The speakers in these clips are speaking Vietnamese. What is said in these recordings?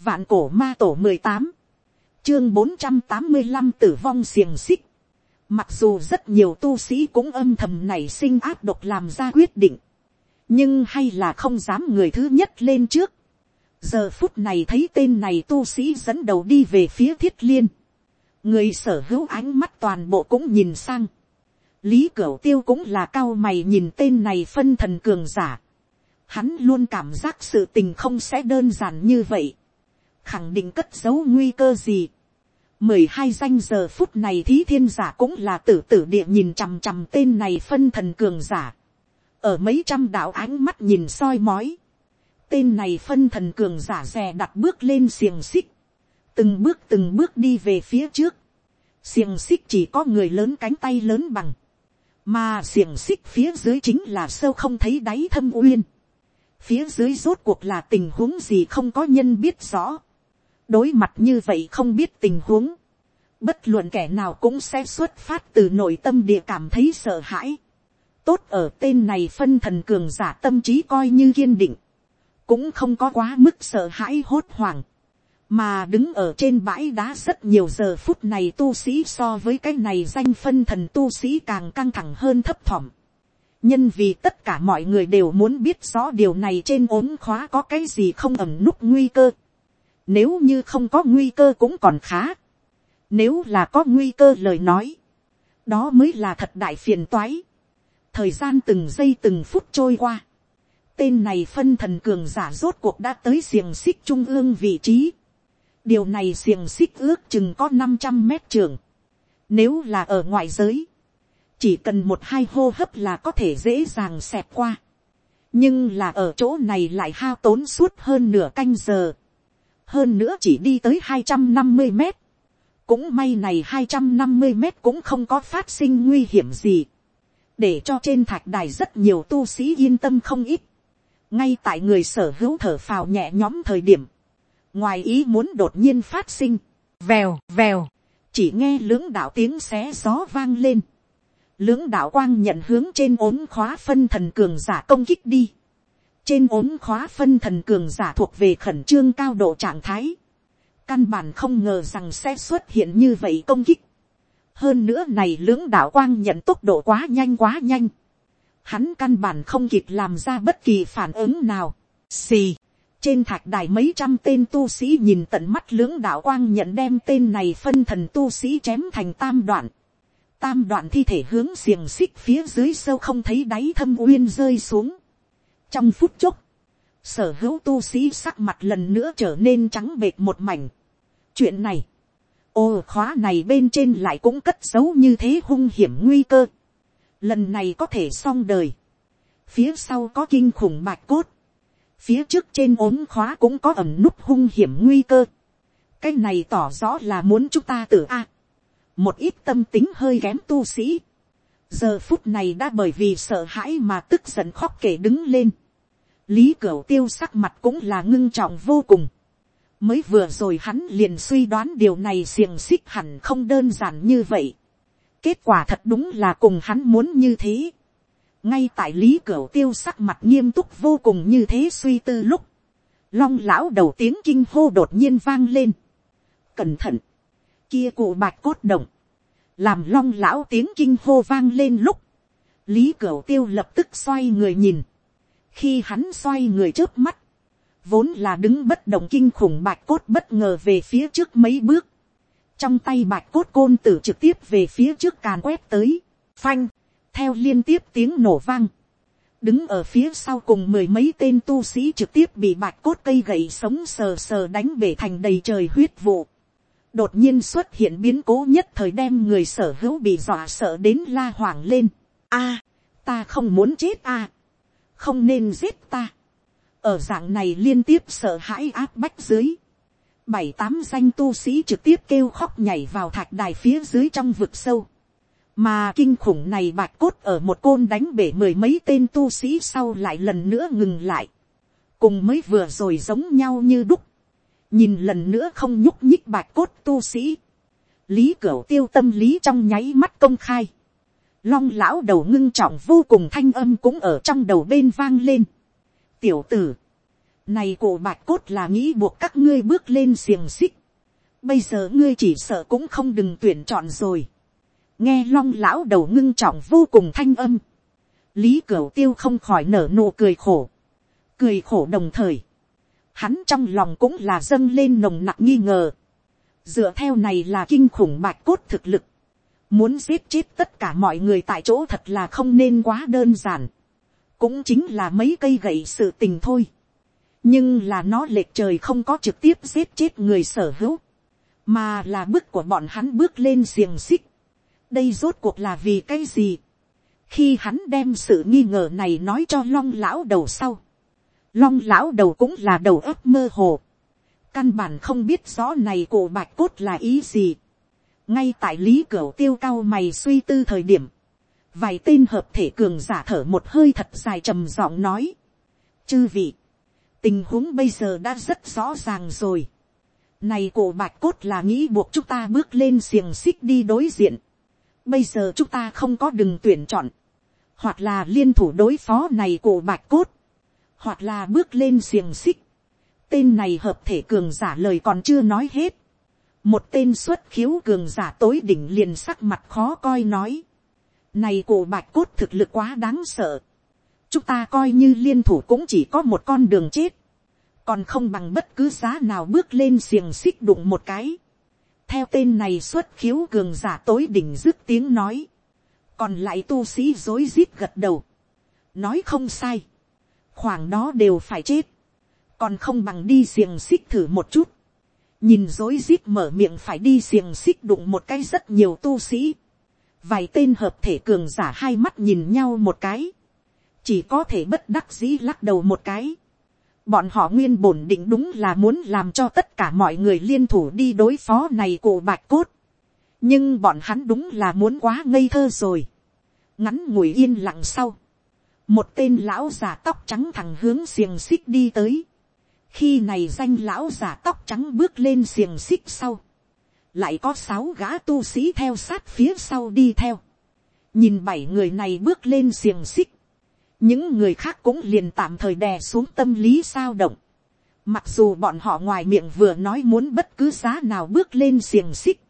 Vạn cổ ma tổ mười tám Chương bốn trăm tám mươi 485 tử vong xiềng xích. Mặc dù rất nhiều tu sĩ cũng âm thầm nảy sinh áp độc làm ra quyết định. Nhưng hay là không dám người thứ nhất lên trước. Giờ phút này thấy tên này tu sĩ dẫn đầu đi về phía thiết liên. Người sở hữu ánh mắt toàn bộ cũng nhìn sang. Lý Cửu Tiêu cũng là cao mày nhìn tên này phân thần cường giả. Hắn luôn cảm giác sự tình không sẽ đơn giản như vậy. Khẳng định cất giấu nguy cơ gì. mười hai danh giờ phút này thí thiên giả cũng là tử tử địa nhìn chằm chằm tên này phân thần cường giả. Ở mấy trăm đạo ánh mắt nhìn soi mói. Tên này phân thần cường giả rè đặt bước lên xiềng xích. Từng bước từng bước đi về phía trước. Xiềng xích chỉ có người lớn cánh tay lớn bằng mà xiềng xích phía dưới chính là sâu không thấy đáy thâm uyên. phía dưới rốt cuộc là tình huống gì không có nhân biết rõ đối mặt như vậy không biết tình huống. bất luận kẻ nào cũng sẽ xuất phát từ nội tâm địa cảm thấy sợ hãi. tốt ở tên này phân thần cường giả tâm trí coi như kiên định. cũng không có quá mức sợ hãi hốt hoảng mà đứng ở trên bãi đá rất nhiều giờ phút này tu sĩ so với cái này danh phân thần tu sĩ càng căng thẳng hơn thấp thỏm. nhân vì tất cả mọi người đều muốn biết rõ điều này trên ốm khóa có cái gì không ẩm núp nguy cơ nếu như không có nguy cơ cũng còn khá. nếu là có nguy cơ lời nói, đó mới là thật đại phiền toái. thời gian từng giây từng phút trôi qua. tên này phân thần cường giả rốt cuộc đã tới xiềng xích trung ương vị trí điều này xiềng xích ước chừng có năm trăm mét trường. Nếu là ở ngoại giới, chỉ cần một hai hô hấp là có thể dễ dàng xẹp qua. nhưng là ở chỗ này lại hao tốn suốt hơn nửa canh giờ hơn nữa chỉ đi tới hai trăm năm mươi mét. cũng may này hai trăm năm mươi mét cũng không có phát sinh nguy hiểm gì. để cho trên thạch đài rất nhiều tu sĩ yên tâm không ít. ngay tại người sở hữu thở phào nhẹ nhõm thời điểm, ngoài ý muốn đột nhiên phát sinh, vèo vèo, chỉ nghe lưỡng đạo tiếng xé gió vang lên, lưỡng đạo quang nhận hướng trên ốm khóa phân thần cường giả công kích đi, trên ốm khóa phân thần cường giả thuộc về khẩn trương cao độ trạng thái, căn bản không ngờ rằng sẽ xuất hiện như vậy công kích, hơn nữa này lưỡng đạo quang nhận tốc độ quá nhanh quá nhanh, hắn căn bản không kịp làm ra bất kỳ phản ứng nào, xì, trên thạch đài mấy trăm tên tu sĩ nhìn tận mắt lưỡng đạo quang nhận đem tên này phân thần tu sĩ chém thành tam đoạn. Tam đoạn thi thể hướng xiềng xích phía dưới sâu không thấy đáy thâm uyên rơi xuống. Trong phút chốc, sở hữu tu sĩ sắc mặt lần nữa trở nên trắng bệt một mảnh. Chuyện này, ô khóa này bên trên lại cũng cất giấu như thế hung hiểm nguy cơ. Lần này có thể xong đời. Phía sau có kinh khủng bạch cốt phía trước trên ốm khóa cũng có ẩm nút hung hiểm nguy cơ. cái này tỏ rõ là muốn chúng ta tự a. một ít tâm tính hơi kém tu sĩ giờ phút này đã bởi vì sợ hãi mà tức giận khóc kể đứng lên. lý cửu tiêu sắc mặt cũng là ngưng trọng vô cùng. mới vừa rồi hắn liền suy đoán điều này xiềng xích hẳn không đơn giản như vậy. kết quả thật đúng là cùng hắn muốn như thế ngay tại lý cửu tiêu sắc mặt nghiêm túc vô cùng như thế suy tư lúc, long lão đầu tiếng kinh hô đột nhiên vang lên. cẩn thận, kia cụ bạch cốt động, làm long lão tiếng kinh hô vang lên lúc, lý cửu tiêu lập tức xoay người nhìn, khi hắn xoay người trước mắt, vốn là đứng bất động kinh khủng bạch cốt bất ngờ về phía trước mấy bước, trong tay bạch cốt côn tử trực tiếp về phía trước càn quét tới, phanh, theo liên tiếp tiếng nổ vang, đứng ở phía sau cùng mười mấy tên tu sĩ trực tiếp bị bạch cốt cây gậy sống sờ sờ đánh bể thành đầy trời huyết vụ đột nhiên xuất hiện biến cố nhất thời đem người sở hữu bị dọa sợ đến la hoảng lên. a, ta không muốn chết a, không nên giết ta. ở dạng này liên tiếp sợ hãi áp bách dưới. bảy tám danh tu sĩ trực tiếp kêu khóc nhảy vào thạch đài phía dưới trong vực sâu mà kinh khủng này bạch cốt ở một côn đánh bể mười mấy tên tu sĩ sau lại lần nữa ngừng lại, cùng mới vừa rồi giống nhau như đúc, nhìn lần nữa không nhúc nhích bạch cốt tu sĩ, lý cửu tiêu tâm lý trong nháy mắt công khai, long lão đầu ngưng trọng vô cùng thanh âm cũng ở trong đầu bên vang lên, tiểu tử, Này cổ bạch cốt là nghĩ buộc các ngươi bước lên xiềng xích. Bây giờ ngươi chỉ sợ cũng không đừng tuyển chọn rồi. Nghe long lão đầu ngưng trọng vô cùng thanh âm. Lý Cửu tiêu không khỏi nở nụ cười khổ. Cười khổ đồng thời. Hắn trong lòng cũng là dâng lên nồng nặc nghi ngờ. Dựa theo này là kinh khủng bạch cốt thực lực. Muốn giết chết tất cả mọi người tại chỗ thật là không nên quá đơn giản. Cũng chính là mấy cây gậy sự tình thôi. Nhưng là nó lệch trời không có trực tiếp giết chết người sở hữu. Mà là bước của bọn hắn bước lên xiềng xích. Đây rốt cuộc là vì cái gì? Khi hắn đem sự nghi ngờ này nói cho long lão đầu sau. Long lão đầu cũng là đầu óc mơ hồ. Căn bản không biết rõ này cổ bạch cốt là ý gì ngay tại lý cửa tiêu cao mày suy tư thời điểm, vài tên hợp thể cường giả thở một hơi thật dài trầm giọng nói, chư vị, tình huống bây giờ đã rất rõ ràng rồi. Này cổ bạch cốt là nghĩ buộc chúng ta bước lên xiềng xích đi đối diện. Bây giờ chúng ta không có đừng tuyển chọn. Hoặc là liên thủ đối phó này cổ bạch cốt. Hoặc là bước lên xiềng xích. Tên này hợp thể cường giả lời còn chưa nói hết một tên xuất khiếu cường giả tối đỉnh liền sắc mặt khó coi nói. này cổ bạch cốt thực lực quá đáng sợ. chúng ta coi như liên thủ cũng chỉ có một con đường chết. còn không bằng bất cứ giá nào bước lên xiềng xích đụng một cái. theo tên này xuất khiếu cường giả tối đỉnh dứt tiếng nói. còn lại tu sĩ dối rít gật đầu. nói không sai khoảng đó đều phải chết. còn không bằng đi xiềng xích thử một chút nhìn dối rít mở miệng phải đi xiềng xích đụng một cái rất nhiều tu sĩ. vài tên hợp thể cường giả hai mắt nhìn nhau một cái. chỉ có thể bất đắc dĩ lắc đầu một cái. bọn họ nguyên bổn định đúng là muốn làm cho tất cả mọi người liên thủ đi đối phó này cổ bạch cốt. nhưng bọn hắn đúng là muốn quá ngây thơ rồi. ngắn ngủi yên lặng sau một tên lão già tóc trắng thẳng hướng xiềng xích đi tới. Khi này danh lão giả tóc trắng bước lên xiềng xích sau, lại có sáu gã tu sĩ theo sát phía sau đi theo, nhìn bảy người này bước lên xiềng xích, những người khác cũng liền tạm thời đè xuống tâm lý sao động, mặc dù bọn họ ngoài miệng vừa nói muốn bất cứ giá nào bước lên xiềng xích,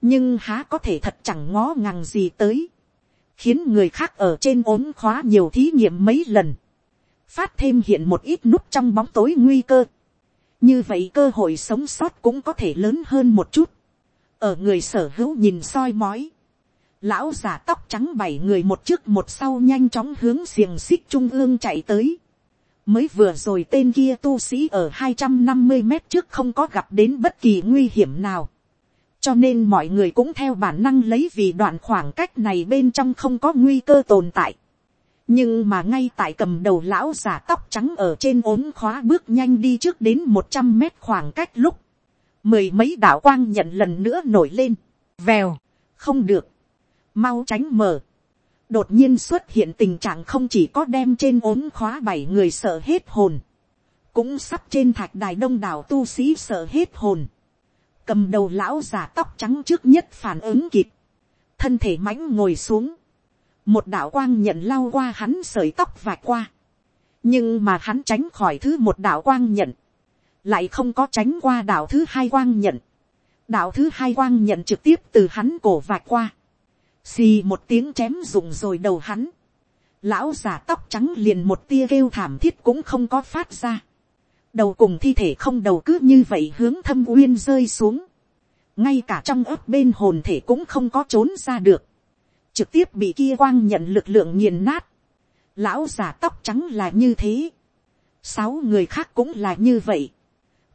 nhưng há có thể thật chẳng ngó ngàng gì tới, khiến người khác ở trên ốm khóa nhiều thí nghiệm mấy lần, phát thêm hiện một ít nút trong bóng tối nguy cơ. như vậy cơ hội sống sót cũng có thể lớn hơn một chút. ở người sở hữu nhìn soi mói. lão già tóc trắng bảy người một trước một sau nhanh chóng hướng xiềng xích trung ương chạy tới. mới vừa rồi tên kia tu sĩ ở hai trăm năm mươi mét trước không có gặp đến bất kỳ nguy hiểm nào cho nên mọi người cũng theo bản năng lấy vì đoạn khoảng cách này bên trong không có nguy cơ tồn tại. Nhưng mà ngay tại cầm đầu lão giả tóc trắng ở trên ốm khóa bước nhanh đi trước đến một trăm mét khoảng cách lúc, mười mấy đạo quang nhận lần nữa nổi lên, vèo, không được, mau tránh mở đột nhiên xuất hiện tình trạng không chỉ có đem trên ốm khóa bảy người sợ hết hồn, cũng sắp trên thạch đài đông đảo tu sĩ sợ hết hồn, cầm đầu lão giả tóc trắng trước nhất phản ứng kịp, thân thể mãnh ngồi xuống, một đạo quang nhận lao qua hắn sợi tóc vạch qua, nhưng mà hắn tránh khỏi thứ một đạo quang nhận, lại không có tránh qua đạo thứ hai quang nhận, đạo thứ hai quang nhận trực tiếp từ hắn cổ vạch qua, xì một tiếng chém rụng rồi đầu hắn, lão giả tóc trắng liền một tia kêu thảm thiết cũng không có phát ra, đầu cùng thi thể không đầu cứ như vậy hướng thâm uyên rơi xuống, ngay cả trong ớt bên hồn thể cũng không có trốn ra được, trực tiếp bị kia quang nhận lực lượng nghiền nát. Lão giả tóc trắng là như thế. Sáu người khác cũng là như vậy.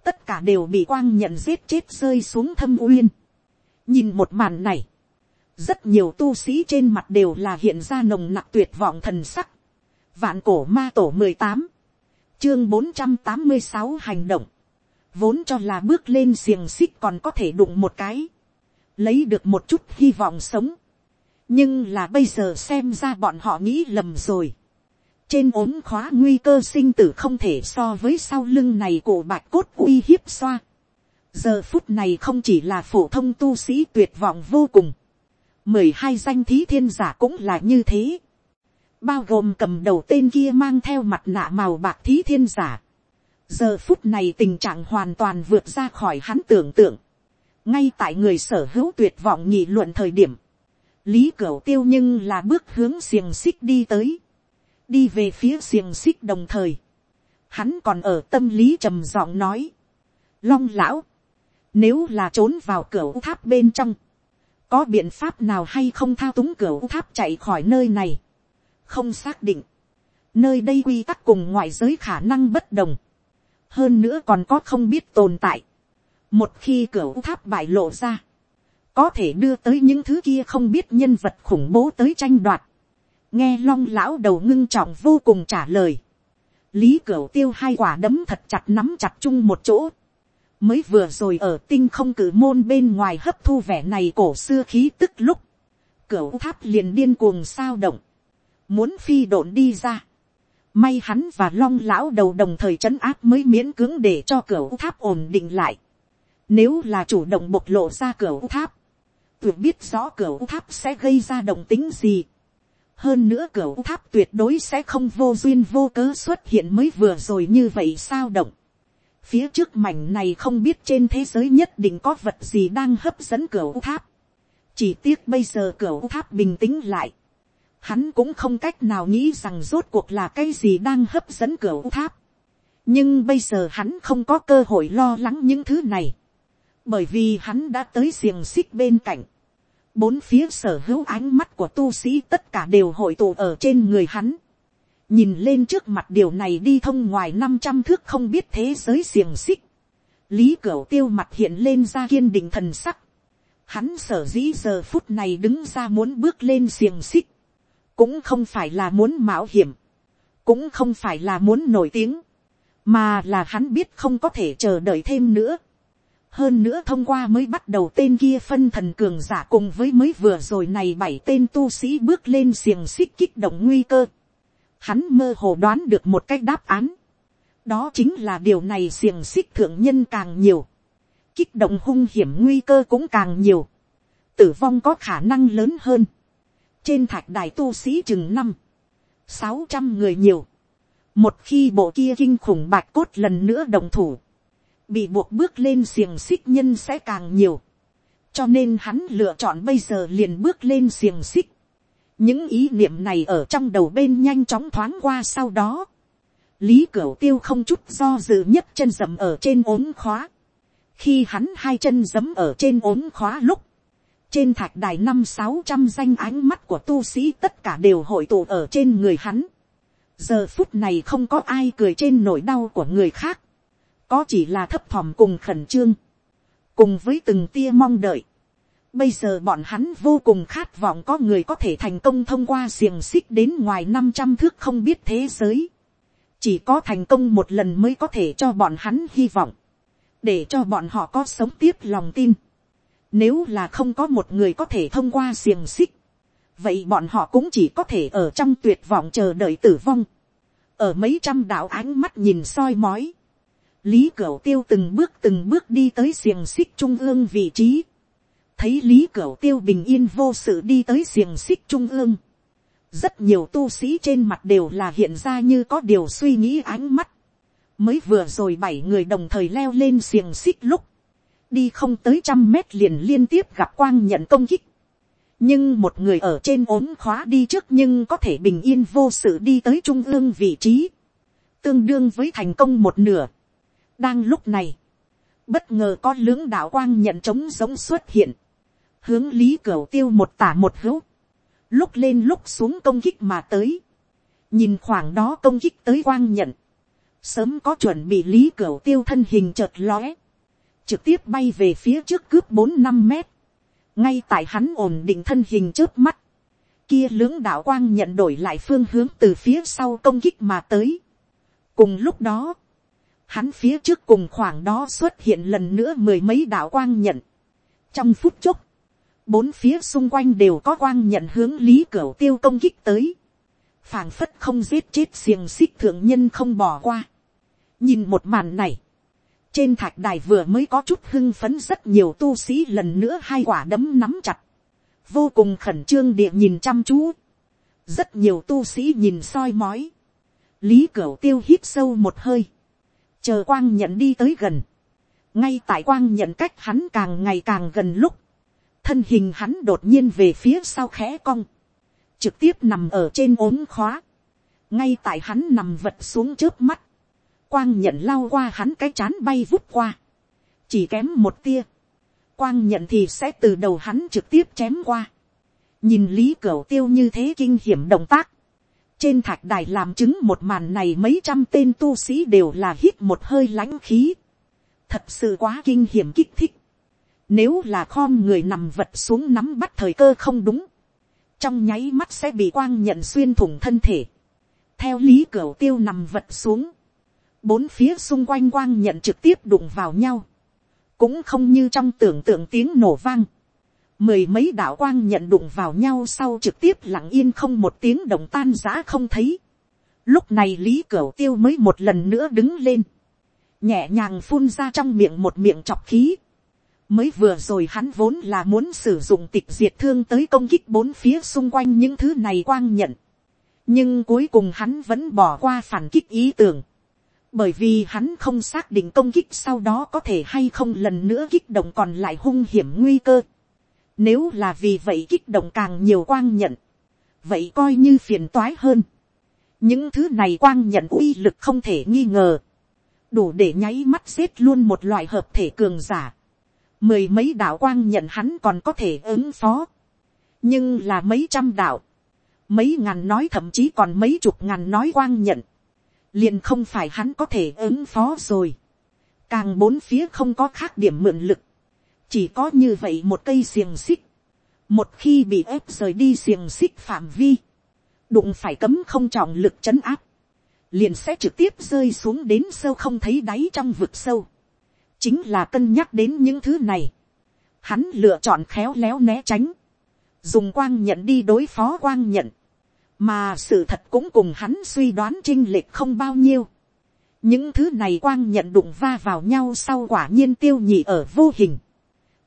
Tất cả đều bị quang nhận giết chết rơi xuống thâm uyên. Nhìn một màn này. Rất nhiều tu sĩ trên mặt đều là hiện ra nồng nặc tuyệt vọng thần sắc. Vạn cổ ma tổ mười tám Chương bốn trăm tám mươi sáu hành động. Vốn cho là bước lên xiềng xích còn có thể đụng một cái. Lấy được một chút hy vọng sống nhưng là bây giờ xem ra bọn họ nghĩ lầm rồi. trên ốm khóa nguy cơ sinh tử không thể so với sau lưng này cổ bạch cốt uy hiếp xoa. giờ phút này không chỉ là phổ thông tu sĩ tuyệt vọng vô cùng. mười hai danh thí thiên giả cũng là như thế bao gồm cầm đầu tên kia mang theo mặt nạ màu bạc thí thiên giả. giờ phút này tình trạng hoàn toàn vượt ra khỏi hắn tưởng tượng, ngay tại người sở hữu tuyệt vọng nghị luận thời điểm, lý cửu tiêu nhưng là bước hướng xiềng xích đi tới, đi về phía xiềng xích đồng thời, hắn còn ở tâm lý trầm giọng nói, long lão, nếu là trốn vào cửa tháp bên trong, có biện pháp nào hay không thao túng cửa tháp chạy khỏi nơi này, không xác định, nơi đây quy tắc cùng ngoại giới khả năng bất đồng, hơn nữa còn có không biết tồn tại, một khi cửa tháp bại lộ ra, có thể đưa tới những thứ kia không biết nhân vật khủng bố tới tranh đoạt, nghe long lão đầu ngưng trọng vô cùng trả lời, lý cửa tiêu hai quả đấm thật chặt nắm chặt chung một chỗ, mới vừa rồi ở tinh không cử môn bên ngoài hấp thu vẻ này cổ xưa khí tức lúc, cửa tháp liền điên cuồng sao động, muốn phi độn đi ra. May hắn và long lão đầu đồng thời trấn áp mới miễn cưỡng để cho cửa tháp ổn định lại. Nếu là chủ động bộc lộ ra cửa tháp, tuyệt biết rõ cửa tháp sẽ gây ra động tính gì. Hơn nữa cửa tháp tuyệt đối sẽ không vô duyên vô cớ xuất hiện mới vừa rồi như vậy sao động phía trước mảnh này không biết trên thế giới nhất định có vật gì đang hấp dẫn cửa tháp. chỉ tiếc bây giờ cửa tháp bình tĩnh lại hắn cũng không cách nào nghĩ rằng rốt cuộc là cái gì đang hấp dẫn cửa tháp. nhưng bây giờ hắn không có cơ hội lo lắng những thứ này. bởi vì hắn đã tới xiềng xích bên cạnh. bốn phía sở hữu ánh mắt của tu sĩ tất cả đều hội tụ ở trên người hắn nhìn lên trước mặt điều này đi thông ngoài năm trăm thước không biết thế giới xiềng xích, lý cửa tiêu mặt hiện lên ra kiên định thần sắc, hắn sở dĩ giờ phút này đứng ra muốn bước lên xiềng xích, cũng không phải là muốn mạo hiểm, cũng không phải là muốn nổi tiếng, mà là hắn biết không có thể chờ đợi thêm nữa. hơn nữa thông qua mới bắt đầu tên kia phân thần cường giả cùng với mới vừa rồi này bảy tên tu sĩ bước lên xiềng xích kích động nguy cơ hắn mơ hồ đoán được một cách đáp án. đó chính là điều này xiềng xích thượng nhân càng nhiều. kích động hung hiểm nguy cơ cũng càng nhiều. tử vong có khả năng lớn hơn trên thạch đài tu sĩ chừng năm, sáu trăm người nhiều. một khi bộ kia kinh khủng bạch cốt lần nữa đồng thủ, bị buộc bước lên xiềng xích nhân sẽ càng nhiều. cho nên hắn lựa chọn bây giờ liền bước lên xiềng xích. Những ý niệm này ở trong đầu bên nhanh chóng thoáng qua sau đó, lý cửu tiêu không chút do dự nhất chân dầm ở trên ốm khóa, khi hắn hai chân dấm ở trên ốm khóa lúc, trên thạch đài năm sáu trăm danh ánh mắt của tu sĩ tất cả đều hội tụ ở trên người hắn. giờ phút này không có ai cười trên nỗi đau của người khác, có chỉ là thấp thỏm cùng khẩn trương, cùng với từng tia mong đợi. Bây giờ bọn hắn vô cùng khát vọng có người có thể thành công thông qua xiềng xích đến ngoài năm trăm thước không biết thế giới. Chỉ có thành công một lần mới có thể cho bọn hắn hy vọng. Để cho bọn họ có sống tiếp lòng tin. Nếu là không có một người có thể thông qua xiềng xích. Vậy bọn họ cũng chỉ có thể ở trong tuyệt vọng chờ đợi tử vong. Ở mấy trăm đạo ánh mắt nhìn soi mói. Lý Cửu Tiêu từng bước từng bước đi tới xiềng xích trung ương vị trí thấy lý cửu tiêu bình yên vô sự đi tới xiềng xích trung ương. rất nhiều tu sĩ trên mặt đều là hiện ra như có điều suy nghĩ ánh mắt. mới vừa rồi bảy người đồng thời leo lên xiềng xích lúc đi không tới trăm mét liền liên tiếp gặp quang nhận công kích. nhưng một người ở trên ốm khóa đi trước nhưng có thể bình yên vô sự đi tới trung ương vị trí. tương đương với thành công một nửa. đang lúc này, bất ngờ có lưỡng đạo quang nhận trống giống xuất hiện hướng lý cửa tiêu một tả một hữu, lúc lên lúc xuống công kích mà tới, nhìn khoảng đó công kích tới quang nhận, sớm có chuẩn bị lý cửu tiêu thân hình chợt lóe, trực tiếp bay về phía trước cướp bốn năm mét, ngay tại hắn ổn định thân hình trước mắt, kia lưỡng đạo quang nhận đổi lại phương hướng từ phía sau công kích mà tới. cùng lúc đó, hắn phía trước cùng khoảng đó xuất hiện lần nữa mười mấy đạo quang nhận. trong phút chốc, bốn phía xung quanh đều có quang nhận hướng lý cửu tiêu công kích tới, phảng phất không giết chết xiềng xích thượng nhân không bỏ qua. nhìn một màn này, trên thạch đài vừa mới có chút hưng phấn rất nhiều tu sĩ lần nữa hai quả đấm nắm chặt, vô cùng khẩn trương địa nhìn chăm chú, rất nhiều tu sĩ nhìn soi mói, lý cửu tiêu hít sâu một hơi, chờ quang nhận đi tới gần, ngay tại quang nhận cách hắn càng ngày càng gần lúc, thân hình hắn đột nhiên về phía sau khẽ cong, trực tiếp nằm ở trên ốm khóa, ngay tại hắn nằm vật xuống trước mắt, quang nhận lao qua hắn cái chán bay vút qua, chỉ kém một tia, quang nhận thì sẽ từ đầu hắn trực tiếp chém qua, nhìn lý cửa tiêu như thế kinh hiểm động tác, trên thạch đài làm chứng một màn này mấy trăm tên tu sĩ đều là hít một hơi lãnh khí, thật sự quá kinh hiểm kích thích, nếu là khom người nằm vật xuống nắm bắt thời cơ không đúng, trong nháy mắt sẽ bị quang nhận xuyên thủng thân thể, theo lý cửa tiêu nằm vật xuống, bốn phía xung quanh quang nhận trực tiếp đụng vào nhau, cũng không như trong tưởng tượng tiếng nổ vang, mười mấy đạo quang nhận đụng vào nhau sau trực tiếp lặng yên không một tiếng động tan giã không thấy. Lúc này lý cửu tiêu mới một lần nữa đứng lên, nhẹ nhàng phun ra trong miệng một miệng chọc khí. mới vừa rồi hắn vốn là muốn sử dụng tịch diệt thương tới công kích bốn phía xung quanh những thứ này quang nhận. nhưng cuối cùng hắn vẫn bỏ qua phản kích ý tưởng bởi vì hắn không xác định công kích sau đó có thể hay không lần nữa kích động còn lại hung hiểm nguy cơ. Nếu là vì vậy kích động càng nhiều quang nhận, vậy coi như phiền toái hơn. những thứ này quang nhận uy lực không thể nghi ngờ, đủ để nháy mắt giết luôn một loại hợp thể cường giả. mười mấy đạo quang nhận hắn còn có thể ứng phó, nhưng là mấy trăm đạo, mấy ngàn nói thậm chí còn mấy chục ngàn nói quang nhận, liền không phải hắn có thể ứng phó rồi. Càng bốn phía không có khác điểm mượn lực. Chỉ có như vậy một cây xiềng xích. Một khi bị ép rời đi xiềng xích phạm vi. Đụng phải cấm không trọng lực chấn áp. Liền sẽ trực tiếp rơi xuống đến sâu không thấy đáy trong vực sâu. Chính là cân nhắc đến những thứ này. Hắn lựa chọn khéo léo né tránh. Dùng quang nhận đi đối phó quang nhận mà sự thật cũng cùng hắn suy đoán trinh lệch không bao nhiêu. những thứ này quang nhận đụng va vào nhau sau quả nhiên tiêu nhị ở vô hình.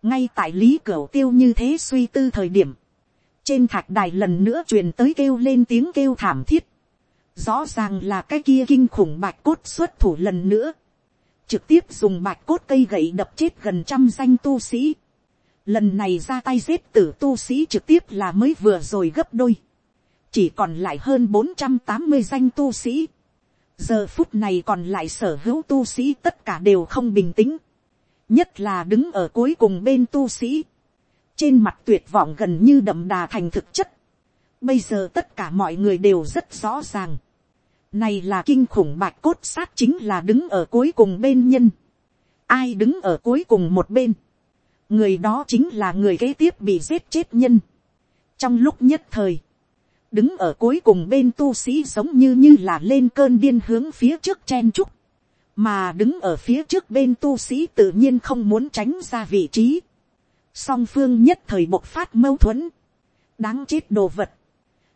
ngay tại lý cửa tiêu như thế suy tư thời điểm, trên thạch đài lần nữa truyền tới kêu lên tiếng kêu thảm thiết. rõ ràng là cái kia kinh khủng bạch cốt xuất thủ lần nữa. trực tiếp dùng bạch cốt cây gậy đập chết gần trăm danh tu sĩ. lần này ra tay giết tử tu sĩ trực tiếp là mới vừa rồi gấp đôi chỉ còn lại hơn bốn trăm tám mươi danh tu sĩ. giờ phút này còn lại sở hữu tu sĩ tất cả đều không bình tĩnh. nhất là đứng ở cuối cùng bên tu sĩ. trên mặt tuyệt vọng gần như đậm đà thành thực chất. bây giờ tất cả mọi người đều rất rõ ràng. này là kinh khủng bạch cốt sát chính là đứng ở cuối cùng bên nhân. ai đứng ở cuối cùng một bên. người đó chính là người kế tiếp bị giết chết nhân. trong lúc nhất thời, đứng ở cuối cùng bên tu sĩ giống như như là lên cơn điên hướng phía trước chen trúc, mà đứng ở phía trước bên tu sĩ tự nhiên không muốn tránh ra vị trí, song phương nhất thời bộc phát mâu thuẫn, đáng chết đồ vật,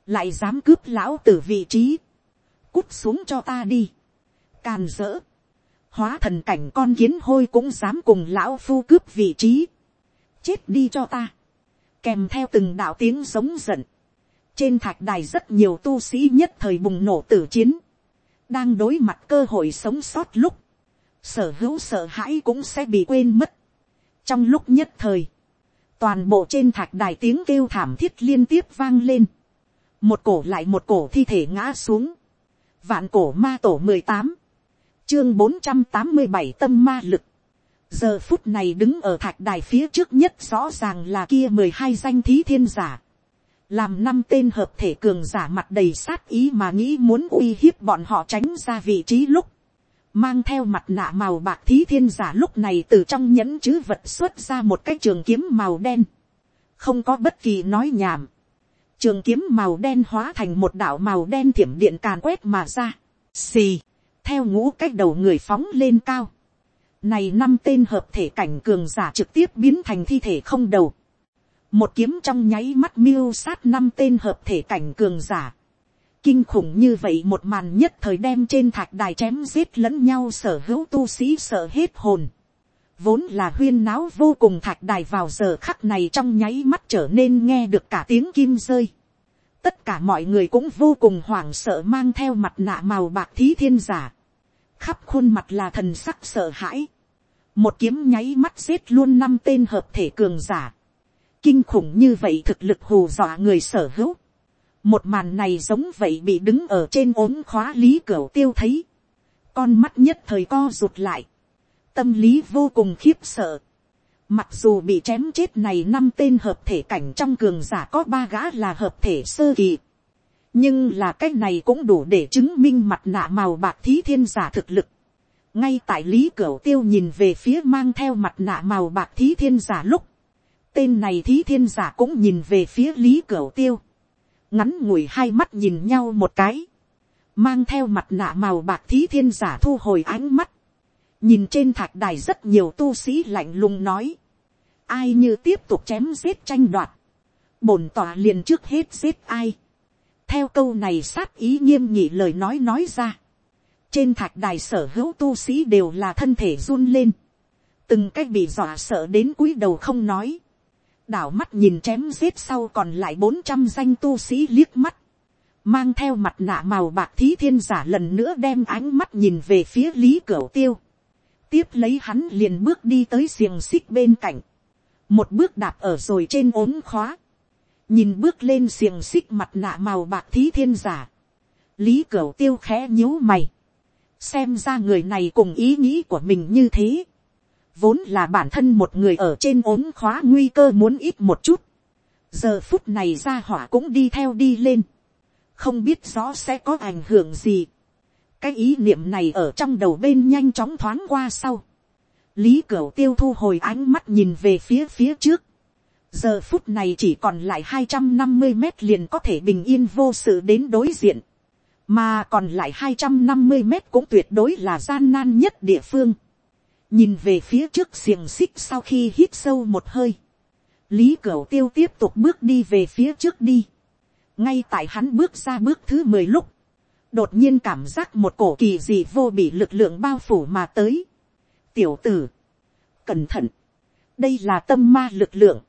lại dám cướp lão từ vị trí, cút xuống cho ta đi, càn dỡ, hóa thần cảnh con kiến hôi cũng dám cùng lão phu cướp vị trí, chết đi cho ta, kèm theo từng đạo tiếng giống giận, trên thạch đài rất nhiều tu sĩ nhất thời bùng nổ tử chiến, đang đối mặt cơ hội sống sót lúc, sở hữu sợ hãi cũng sẽ bị quên mất. trong lúc nhất thời, toàn bộ trên thạch đài tiếng kêu thảm thiết liên tiếp vang lên, một cổ lại một cổ thi thể ngã xuống, vạn cổ ma tổ mười tám, chương bốn trăm tám mươi bảy tâm ma lực, giờ phút này đứng ở thạch đài phía trước nhất rõ ràng là kia mười hai danh thí thiên giả, làm năm tên hợp thể cường giả mặt đầy sát ý mà nghĩ muốn uy hiếp bọn họ tránh ra vị trí lúc, mang theo mặt nạ màu bạc thí thiên giả lúc này từ trong nhẫn chứ vật xuất ra một cái trường kiếm màu đen, không có bất kỳ nói nhảm, trường kiếm màu đen hóa thành một đảo màu đen thiểm điện càn quét mà ra, xì, theo ngũ cách đầu người phóng lên cao, này năm tên hợp thể cảnh cường giả trực tiếp biến thành thi thể không đầu, một kiếm trong nháy mắt miêu sát năm tên hợp thể cảnh cường giả. kinh khủng như vậy một màn nhất thời đem trên thạch đài chém giết lẫn nhau sở hữu tu sĩ sợ hết hồn. vốn là huyên náo vô cùng thạch đài vào giờ khắc này trong nháy mắt trở nên nghe được cả tiếng kim rơi. tất cả mọi người cũng vô cùng hoảng sợ mang theo mặt nạ màu bạc thí thiên giả. khắp khuôn mặt là thần sắc sợ hãi, một kiếm nháy mắt giết luôn năm tên hợp thể cường giả, kinh khủng như vậy thực lực hù dọa người sở hữu, một màn này giống vậy bị đứng ở trên ốm khóa lý cửa tiêu thấy, con mắt nhất thời co rụt lại, tâm lý vô cùng khiếp sợ, mặc dù bị chém chết này năm tên hợp thể cảnh trong cường giả có ba gã là hợp thể sơ kỳ, nhưng là cái này cũng đủ để chứng minh mặt nạ màu bạc thí thiên giả thực lực. ngay tại lý cửu tiêu nhìn về phía mang theo mặt nạ màu bạc thí thiên giả lúc, tên này thí thiên giả cũng nhìn về phía lý cửu tiêu, ngắn ngủi hai mắt nhìn nhau một cái, mang theo mặt nạ màu bạc thí thiên giả thu hồi ánh mắt, nhìn trên thạch đài rất nhiều tu sĩ lạnh lùng nói, ai như tiếp tục chém giết tranh đoạt, bổn tỏa liền trước hết giết ai, theo câu này sát ý nghiêm nhị lời nói nói ra. trên thạch đài sở hữu tu sĩ đều là thân thể run lên. từng cách bị dọa sợ đến cúi đầu không nói đảo mắt nhìn chém giết sau còn lại bốn trăm danh tu sĩ liếc mắt. mang theo mặt nạ màu bạc thí thiên giả lần nữa đem ánh mắt nhìn về phía lý cửa tiêu. tiếp lấy hắn liền bước đi tới xiềng xích bên cạnh. một bước đạp ở rồi trên ốm khóa nhìn bước lên xiềng xích mặt nạ màu bạc thí thiên giả, lý cửa tiêu khẽ nhíu mày, xem ra người này cùng ý nghĩ của mình như thế, vốn là bản thân một người ở trên ốm khóa nguy cơ muốn ít một chút, giờ phút này ra hỏa cũng đi theo đi lên, không biết rõ sẽ có ảnh hưởng gì, cái ý niệm này ở trong đầu bên nhanh chóng thoáng qua sau, lý cửu tiêu thu hồi ánh mắt nhìn về phía phía trước, giờ phút này chỉ còn lại hai trăm năm mươi mét liền có thể bình yên vô sự đến đối diện, mà còn lại hai trăm năm mươi mét cũng tuyệt đối là gian nan nhất địa phương nhìn về phía trước xiềng xích sau khi hít sâu một hơi, lý cửu tiêu tiếp tục bước đi về phía trước đi. ngay tại hắn bước ra bước thứ mười lúc, đột nhiên cảm giác một cổ kỳ gì vô bị lực lượng bao phủ mà tới. tiểu tử, cẩn thận, đây là tâm ma lực lượng,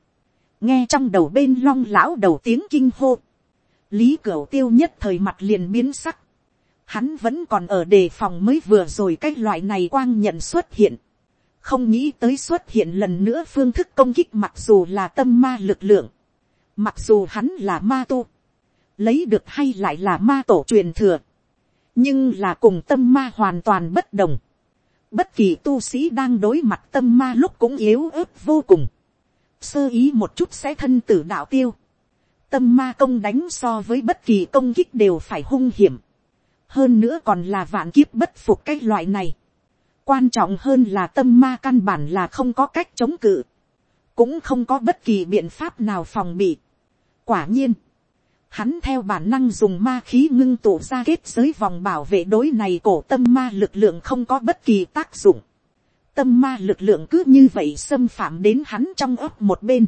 nghe trong đầu bên long lão đầu tiếng kinh hô, lý cửu tiêu nhất thời mặt liền biến sắc, hắn vẫn còn ở đề phòng mới vừa rồi cái loại này quang nhận xuất hiện, không nghĩ tới xuất hiện lần nữa phương thức công kích mặc dù là tâm ma lực lượng, mặc dù hắn là ma tu, lấy được hay lại là ma tổ truyền thừa, nhưng là cùng tâm ma hoàn toàn bất đồng. Bất kỳ tu sĩ đang đối mặt tâm ma lúc cũng yếu ớt vô cùng sơ ý một chút sẽ thân tử đạo tiêu. Tâm ma công đánh so với bất kỳ công kích đều phải hung hiểm. Hơn nữa còn là vạn kiếp bất phục cái loại này. Quan trọng hơn là tâm ma căn bản là không có cách chống cự. Cũng không có bất kỳ biện pháp nào phòng bị. Quả nhiên. Hắn theo bản năng dùng ma khí ngưng tụ ra kết giới vòng bảo vệ đối này cổ tâm ma lực lượng không có bất kỳ tác dụng tâm ma lực lượng cứ như vậy xâm phạm đến hắn trong ấp một bên,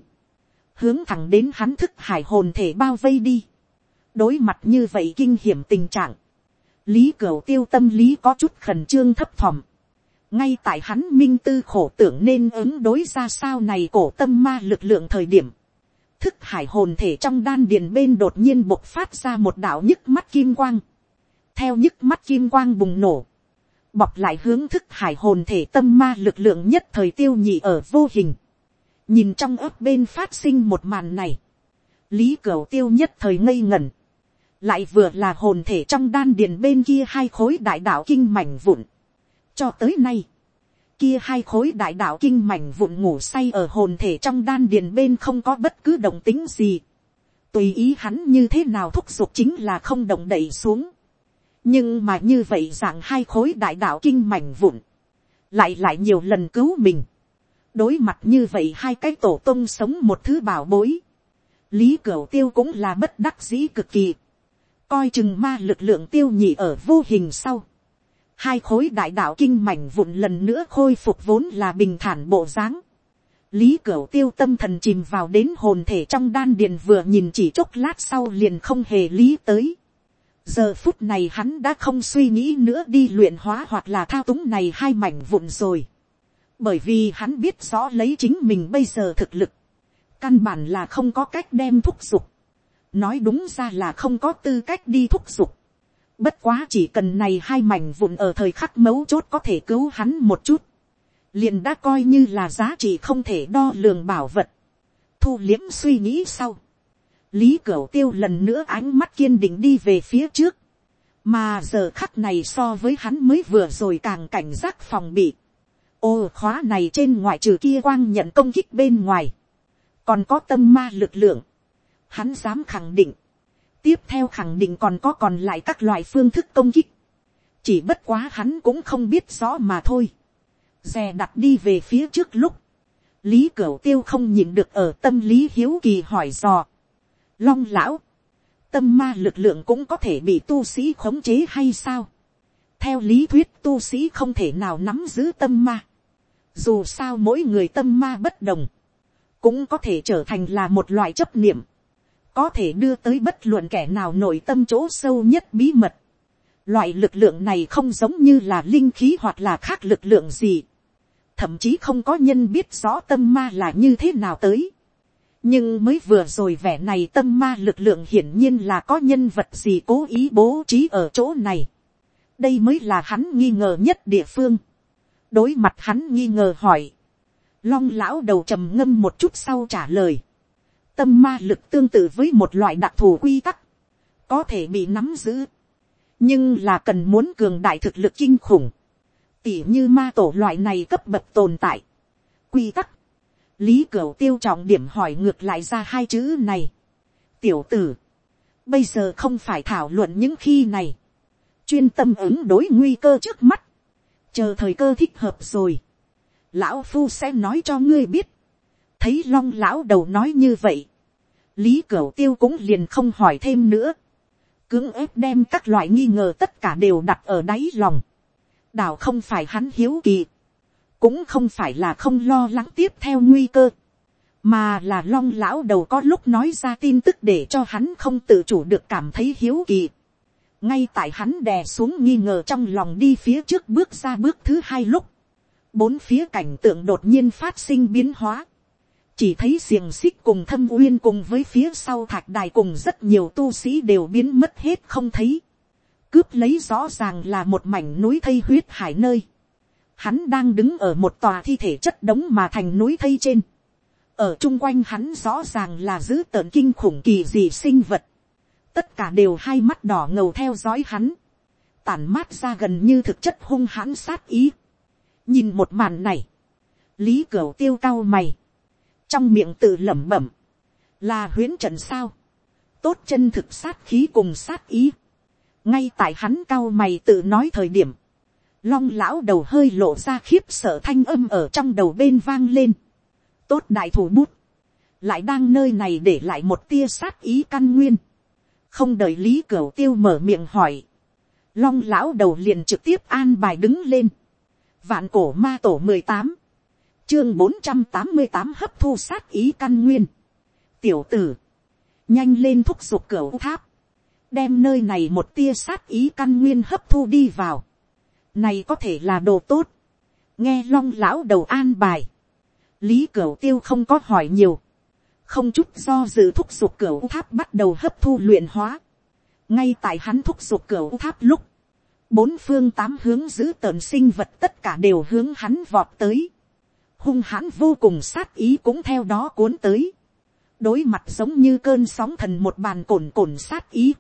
hướng thẳng đến hắn thức hải hồn thể bao vây đi, đối mặt như vậy kinh hiểm tình trạng, lý cửu tiêu tâm lý có chút khẩn trương thấp thỏm, ngay tại hắn minh tư khổ tưởng nên ứng đối ra sao này cổ tâm ma lực lượng thời điểm, thức hải hồn thể trong đan điền bên đột nhiên bộc phát ra một đạo nhức mắt kim quang, theo nhức mắt kim quang bùng nổ, bọc lại hướng thức hải hồn thể tâm ma lực lượng nhất thời tiêu nhị ở vô hình. nhìn trong ớt bên phát sinh một màn này, lý cửu tiêu nhất thời ngây ngẩn, lại vừa là hồn thể trong đan điền bên kia hai khối đại đạo kinh mảnh vụn cho tới nay, kia hai khối đại đạo kinh mảnh vụn ngủ say ở hồn thể trong đan điền bên không có bất cứ động tính gì. tùy ý hắn như thế nào thúc giục chính là không động đẩy xuống. Nhưng mà như vậy dạng hai khối đại đạo kinh mảnh vụn, lại lại nhiều lần cứu mình, đối mặt như vậy hai cái tổ tông sống một thứ bảo bối, lý cửu tiêu cũng là bất đắc dĩ cực kỳ, coi chừng ma lực lượng tiêu nhị ở vô hình sau, hai khối đại đạo kinh mảnh vụn lần nữa khôi phục vốn là bình thản bộ dáng, lý cửu tiêu tâm thần chìm vào đến hồn thể trong đan điền vừa nhìn chỉ chốc lát sau liền không hề lý tới, giờ phút này hắn đã không suy nghĩ nữa đi luyện hóa hoặc là thao túng này hai mảnh vụn rồi. bởi vì hắn biết rõ lấy chính mình bây giờ thực lực, căn bản là không có cách đem thúc giục. nói đúng ra là không có tư cách đi thúc giục. Bất quá chỉ cần này hai mảnh vụn ở thời khắc mấu chốt có thể cứu hắn một chút. Liền đã coi như là giá trị không thể đo lường bảo vật. Thu liếm suy nghĩ sau. Lý Cửu Tiêu lần nữa ánh mắt kiên định đi về phía trước. Mà giờ khắc này so với hắn mới vừa rồi càng cảnh giác phòng bị. Ô, khóa này trên ngoại trừ kia quang nhận công kích bên ngoài. Còn có tâm ma lực lượng. Hắn dám khẳng định. Tiếp theo khẳng định còn có còn lại các loại phương thức công kích. Chỉ bất quá hắn cũng không biết rõ mà thôi. Dè đặt đi về phía trước lúc. Lý Cửu Tiêu không nhìn được ở tâm lý hiếu kỳ hỏi dò. Long lão. Tâm ma lực lượng cũng có thể bị tu sĩ khống chế hay sao? Theo lý thuyết tu sĩ không thể nào nắm giữ tâm ma. Dù sao mỗi người tâm ma bất đồng. Cũng có thể trở thành là một loại chấp niệm. Có thể đưa tới bất luận kẻ nào nội tâm chỗ sâu nhất bí mật. Loại lực lượng này không giống như là linh khí hoặc là khác lực lượng gì. Thậm chí không có nhân biết rõ tâm ma là như thế nào tới nhưng mới vừa rồi vẻ này tâm ma lực lượng hiển nhiên là có nhân vật gì cố ý bố trí ở chỗ này. đây mới là hắn nghi ngờ nhất địa phương. đối mặt hắn nghi ngờ hỏi. long lão đầu trầm ngâm một chút sau trả lời tâm ma lực tương tự với một loại đặc thù quy tắc. có thể bị nắm giữ. nhưng là cần muốn cường đại thực lực kinh khủng. tỉ như ma tổ loại này cấp bậc tồn tại. quy tắc lý cửu tiêu trọng điểm hỏi ngược lại ra hai chữ này. tiểu tử, bây giờ không phải thảo luận những khi này, chuyên tâm ứng đối nguy cơ trước mắt, chờ thời cơ thích hợp rồi, lão phu sẽ nói cho ngươi biết, thấy long lão đầu nói như vậy, lý cửu tiêu cũng liền không hỏi thêm nữa, cưỡng ép đem các loại nghi ngờ tất cả đều đặt ở đáy lòng, đảo không phải hắn hiếu kỳ, cũng không phải là không lo lắng tiếp theo nguy cơ, mà là long lão đầu có lúc nói ra tin tức để cho hắn không tự chủ được cảm thấy hiếu kỳ. ngay tại hắn đè xuống nghi ngờ trong lòng đi phía trước bước ra bước thứ hai lúc, bốn phía cảnh tượng đột nhiên phát sinh biến hóa, chỉ thấy xiềng xích cùng thâm uyên cùng với phía sau thạch đài cùng rất nhiều tu sĩ đều biến mất hết không thấy, cướp lấy rõ ràng là một mảnh núi thây huyết hải nơi, Hắn đang đứng ở một tòa thi thể chất đống mà thành núi thây trên. Ở chung quanh hắn rõ ràng là giữ tợn kinh khủng kỳ dị sinh vật. Tất cả đều hai mắt đỏ ngầu theo dõi hắn. Tản mát ra gần như thực chất hung hãn sát ý. Nhìn một màn này. Lý Cửu tiêu cao mày. Trong miệng tự lẩm bẩm. Là huyến trận sao. Tốt chân thực sát khí cùng sát ý. Ngay tại hắn cao mày tự nói thời điểm long lão đầu hơi lộ ra khiếp sợ thanh âm ở trong đầu bên vang lên. tốt đại thủ bút, lại đang nơi này để lại một tia sát ý căn nguyên. không đợi lý cửu tiêu mở miệng hỏi. long lão đầu liền trực tiếp an bài đứng lên. vạn cổ ma tổ mười tám, chương bốn trăm tám mươi tám hấp thu sát ý căn nguyên. tiểu tử, nhanh lên thúc giục cửa tháp, đem nơi này một tia sát ý căn nguyên hấp thu đi vào này có thể là đồ tốt. nghe long lão đầu an bài. lý cửa tiêu không có hỏi nhiều. không chút do dự thúc giục cửa tháp bắt đầu hấp thu luyện hóa. ngay tại hắn thúc giục cửa tháp lúc, bốn phương tám hướng giữ tợn sinh vật tất cả đều hướng hắn vọt tới hung hãn vô cùng sát ý cũng theo đó cuốn tới. đối mặt giống như cơn sóng thần một bàn cồn cồn sát ý.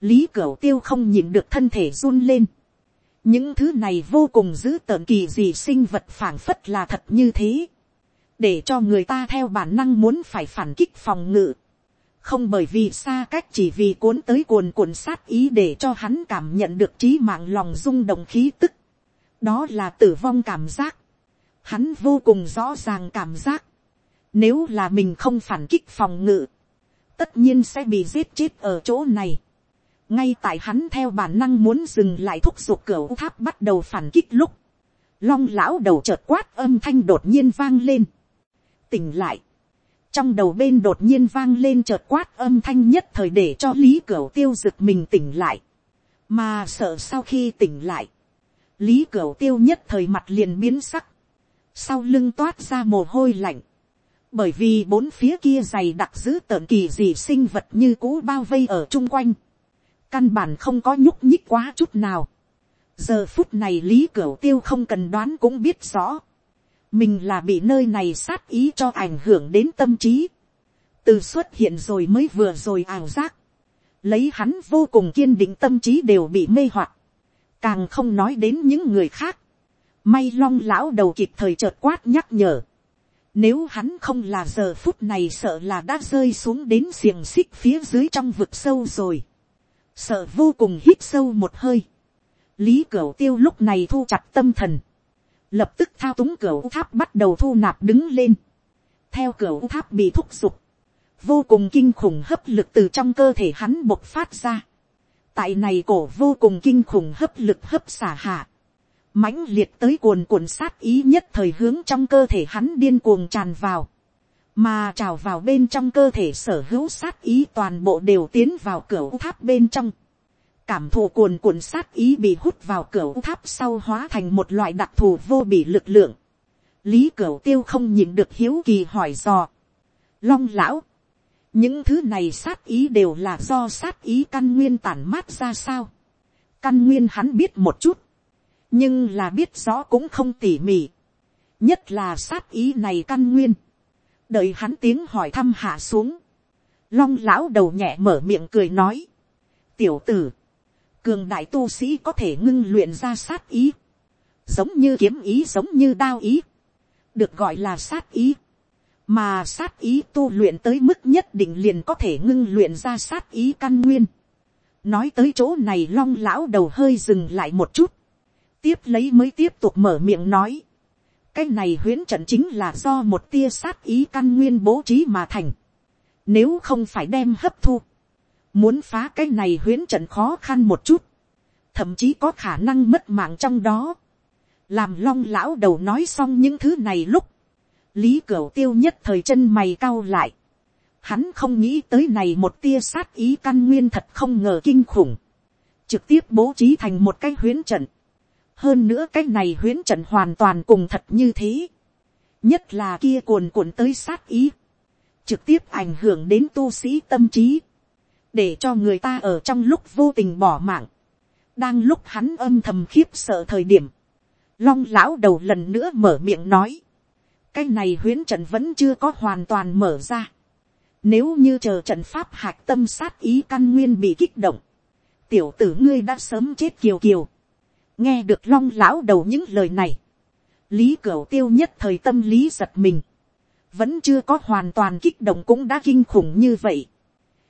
lý cửu tiêu không nhìn được thân thể run lên. Những thứ này vô cùng dữ tợn kỳ gì sinh vật phảng phất là thật như thế, để cho người ta theo bản năng muốn phải phản kích phòng ngự, không bởi vì xa cách chỉ vì cuốn tới cuồn cuộn sát ý để cho hắn cảm nhận được trí mạng lòng rung động khí tức, đó là tử vong cảm giác, hắn vô cùng rõ ràng cảm giác, nếu là mình không phản kích phòng ngự, tất nhiên sẽ bị giết chết ở chỗ này. Ngay tại hắn theo bản năng muốn dừng lại thúc giục cửa tháp bắt đầu phản kích lúc, long lão đầu chợt quát âm thanh đột nhiên vang lên, tỉnh lại, trong đầu bên đột nhiên vang lên chợt quát âm thanh nhất thời để cho lý cửu tiêu rực mình tỉnh lại, mà sợ sau khi tỉnh lại, lý cửu tiêu nhất thời mặt liền biến sắc, sau lưng toát ra mồ hôi lạnh, bởi vì bốn phía kia dày đặc giữ tợn kỳ gì sinh vật như cũ bao vây ở chung quanh, căn bản không có nhúc nhích quá chút nào. giờ phút này lý cửu tiêu không cần đoán cũng biết rõ. mình là bị nơi này sát ý cho ảnh hưởng đến tâm trí. từ xuất hiện rồi mới vừa rồi ảo giác. lấy hắn vô cùng kiên định tâm trí đều bị mê hoặc. càng không nói đến những người khác may long lão đầu kịp thời chợt quát nhắc nhở. Nếu hắn không là giờ phút này sợ là đã rơi xuống đến xiềng xích phía dưới trong vực sâu rồi sợ vô cùng hít sâu một hơi. lý cửu tiêu lúc này thu chặt tâm thần, lập tức thao túng cửu tháp bắt đầu thu nạp đứng lên, theo cửu tháp bị thúc giục, vô cùng kinh khủng hấp lực từ trong cơ thể hắn bộc phát ra. tại này cổ vô cùng kinh khủng hấp lực hấp xả hạ, mãnh liệt tới cuồn cuộn sát ý nhất thời hướng trong cơ thể hắn điên cuồng tràn vào mà trào vào bên trong cơ thể sở hữu sát ý toàn bộ đều tiến vào cửa tháp bên trong. cảm thụ cuồn cuộn sát ý bị hút vào cửa tháp sau hóa thành một loại đặc thù vô bị lực lượng. lý cửa tiêu không nhìn được hiếu kỳ hỏi dò. long lão, những thứ này sát ý đều là do sát ý căn nguyên tản mát ra sao. căn nguyên hắn biết một chút, nhưng là biết rõ cũng không tỉ mỉ. nhất là sát ý này căn nguyên. Đợi hắn tiếng hỏi thăm hạ xuống, long lão đầu nhẹ mở miệng cười nói, tiểu tử, cường đại tu sĩ có thể ngưng luyện ra sát ý, giống như kiếm ý giống như đao ý, được gọi là sát ý, mà sát ý tu luyện tới mức nhất định liền có thể ngưng luyện ra sát ý căn nguyên. nói tới chỗ này long lão đầu hơi dừng lại một chút, tiếp lấy mới tiếp tục mở miệng nói, cái này huyễn trận chính là do một tia sát ý căn nguyên bố trí mà thành. Nếu không phải đem hấp thu, muốn phá cái này huyễn trận khó khăn một chút, thậm chí có khả năng mất mạng trong đó. làm long lão đầu nói xong những thứ này lúc, lý cửu tiêu nhất thời chân mày cau lại. Hắn không nghĩ tới này một tia sát ý căn nguyên thật không ngờ kinh khủng. Trực tiếp bố trí thành một cái huyễn trận hơn nữa cái này huyễn trận hoàn toàn cùng thật như thế. nhất là kia cuồn cuộn tới sát ý. trực tiếp ảnh hưởng đến tu sĩ tâm trí. để cho người ta ở trong lúc vô tình bỏ mạng. đang lúc hắn âm thầm khiếp sợ thời điểm. long lão đầu lần nữa mở miệng nói. cái này huyễn trận vẫn chưa có hoàn toàn mở ra. Nếu như chờ trận pháp hạc tâm sát ý căn nguyên bị kích động, tiểu tử ngươi đã sớm chết kiều kiều nghe được long lão đầu những lời này, lý cửu tiêu nhất thời tâm lý giật mình, vẫn chưa có hoàn toàn kích động cũng đã kinh khủng như vậy.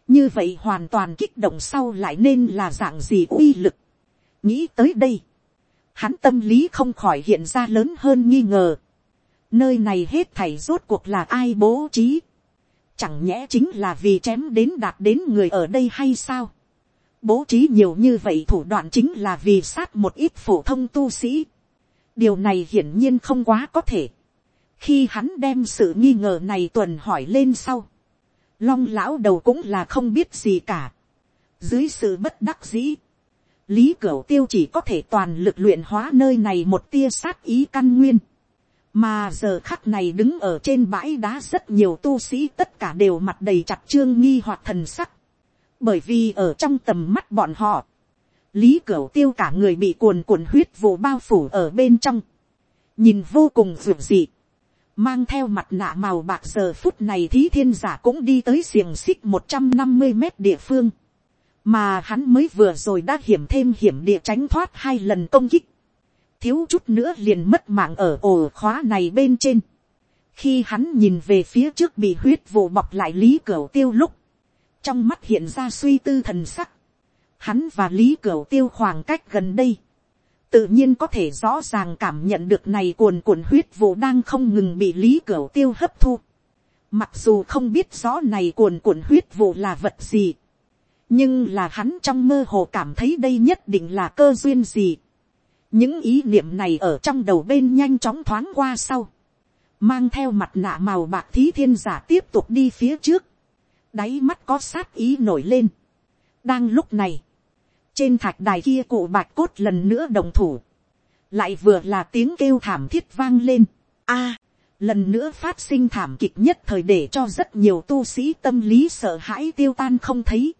như vậy hoàn toàn kích động sau lại nên là dạng gì uy lực. nghĩ tới đây, hắn tâm lý không khỏi hiện ra lớn hơn nghi ngờ. nơi này hết thảy rốt cuộc là ai bố trí. chẳng nhẽ chính là vì chém đến đạt đến người ở đây hay sao bố trí nhiều như vậy thủ đoạn chính là vì sát một ít phổ thông tu sĩ. điều này hiển nhiên không quá có thể. khi hắn đem sự nghi ngờ này tuần hỏi lên sau, long lão đầu cũng là không biết gì cả. dưới sự bất đắc dĩ, lý cửu tiêu chỉ có thể toàn lực luyện hóa nơi này một tia sát ý căn nguyên. mà giờ khắc này đứng ở trên bãi đá rất nhiều tu sĩ tất cả đều mặt đầy chặt trương nghi hoặc thần sắc bởi vì ở trong tầm mắt bọn họ, lý cửu tiêu cả người bị cuồn cuộn huyết vụ bao phủ ở bên trong, nhìn vô cùng ruột dị, mang theo mặt nạ màu bạc giờ phút này thí thiên giả cũng đi tới xiềng xích một trăm năm mươi mét địa phương, mà hắn mới vừa rồi đã hiểm thêm hiểm địa tránh thoát hai lần công kích, thiếu chút nữa liền mất mạng ở ổ khóa này bên trên, khi hắn nhìn về phía trước bị huyết vụ bọc lại lý cửu tiêu lúc, trong mắt hiện ra suy tư thần sắc, hắn và lý cửu tiêu khoảng cách gần đây, tự nhiên có thể rõ ràng cảm nhận được này cuồn cuộn huyết vụ đang không ngừng bị lý cửu tiêu hấp thu. Mặc dù không biết rõ này cuồn cuộn huyết vụ là vật gì, nhưng là hắn trong mơ hồ cảm thấy đây nhất định là cơ duyên gì. những ý niệm này ở trong đầu bên nhanh chóng thoáng qua sau, mang theo mặt nạ màu bạc thí thiên giả tiếp tục đi phía trước, đáy mắt có sát ý nổi lên. đang lúc này, trên thạch đài kia cụ bạch cốt lần nữa đồng thủ, lại vừa là tiếng kêu thảm thiết vang lên. a, lần nữa phát sinh thảm kịch nhất thời để cho rất nhiều tu sĩ tâm lý sợ hãi tiêu tan không thấy.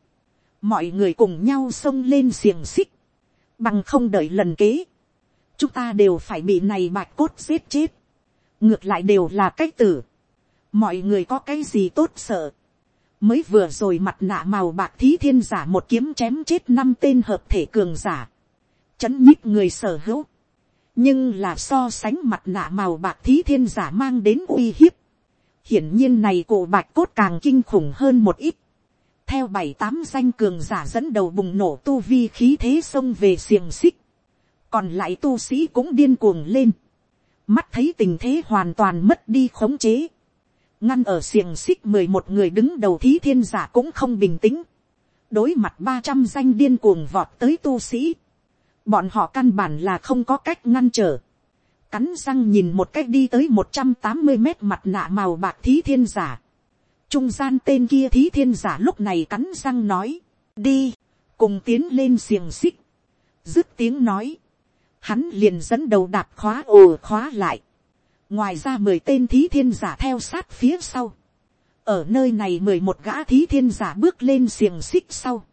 mọi người cùng nhau xông lên xiềng xích, bằng không đợi lần kế, chúng ta đều phải bị này bạch cốt giết chết, ngược lại đều là cách tử, mọi người có cái gì tốt sợ, mới vừa rồi mặt nạ màu bạc thí thiên giả một kiếm chém chết năm tên hợp thể cường giả, chấn nhích người sở hữu, nhưng là so sánh mặt nạ màu bạc thí thiên giả mang đến uy hiếp, hiển nhiên này cổ bạch cốt càng kinh khủng hơn một ít, theo bảy tám danh cường giả dẫn đầu bùng nổ tu vi khí thế xông về xiềng xích, còn lại tu sĩ cũng điên cuồng lên, mắt thấy tình thế hoàn toàn mất đi khống chế, ngăn ở xiềng xích mười một người đứng đầu thí thiên giả cũng không bình tĩnh, đối mặt ba trăm danh điên cuồng vọt tới tu sĩ, bọn họ căn bản là không có cách ngăn trở, cắn răng nhìn một cách đi tới một trăm tám mươi mét mặt nạ màu bạc thí thiên giả, trung gian tên kia thí thiên giả lúc này cắn răng nói, đi, cùng tiến lên xiềng xích, dứt tiếng nói, hắn liền dẫn đầu đạp khóa ồ khóa lại, ngoài ra mười tên thí thiên giả theo sát phía sau, ở nơi này mười một gã thí thiên giả bước lên xiềng xích sau,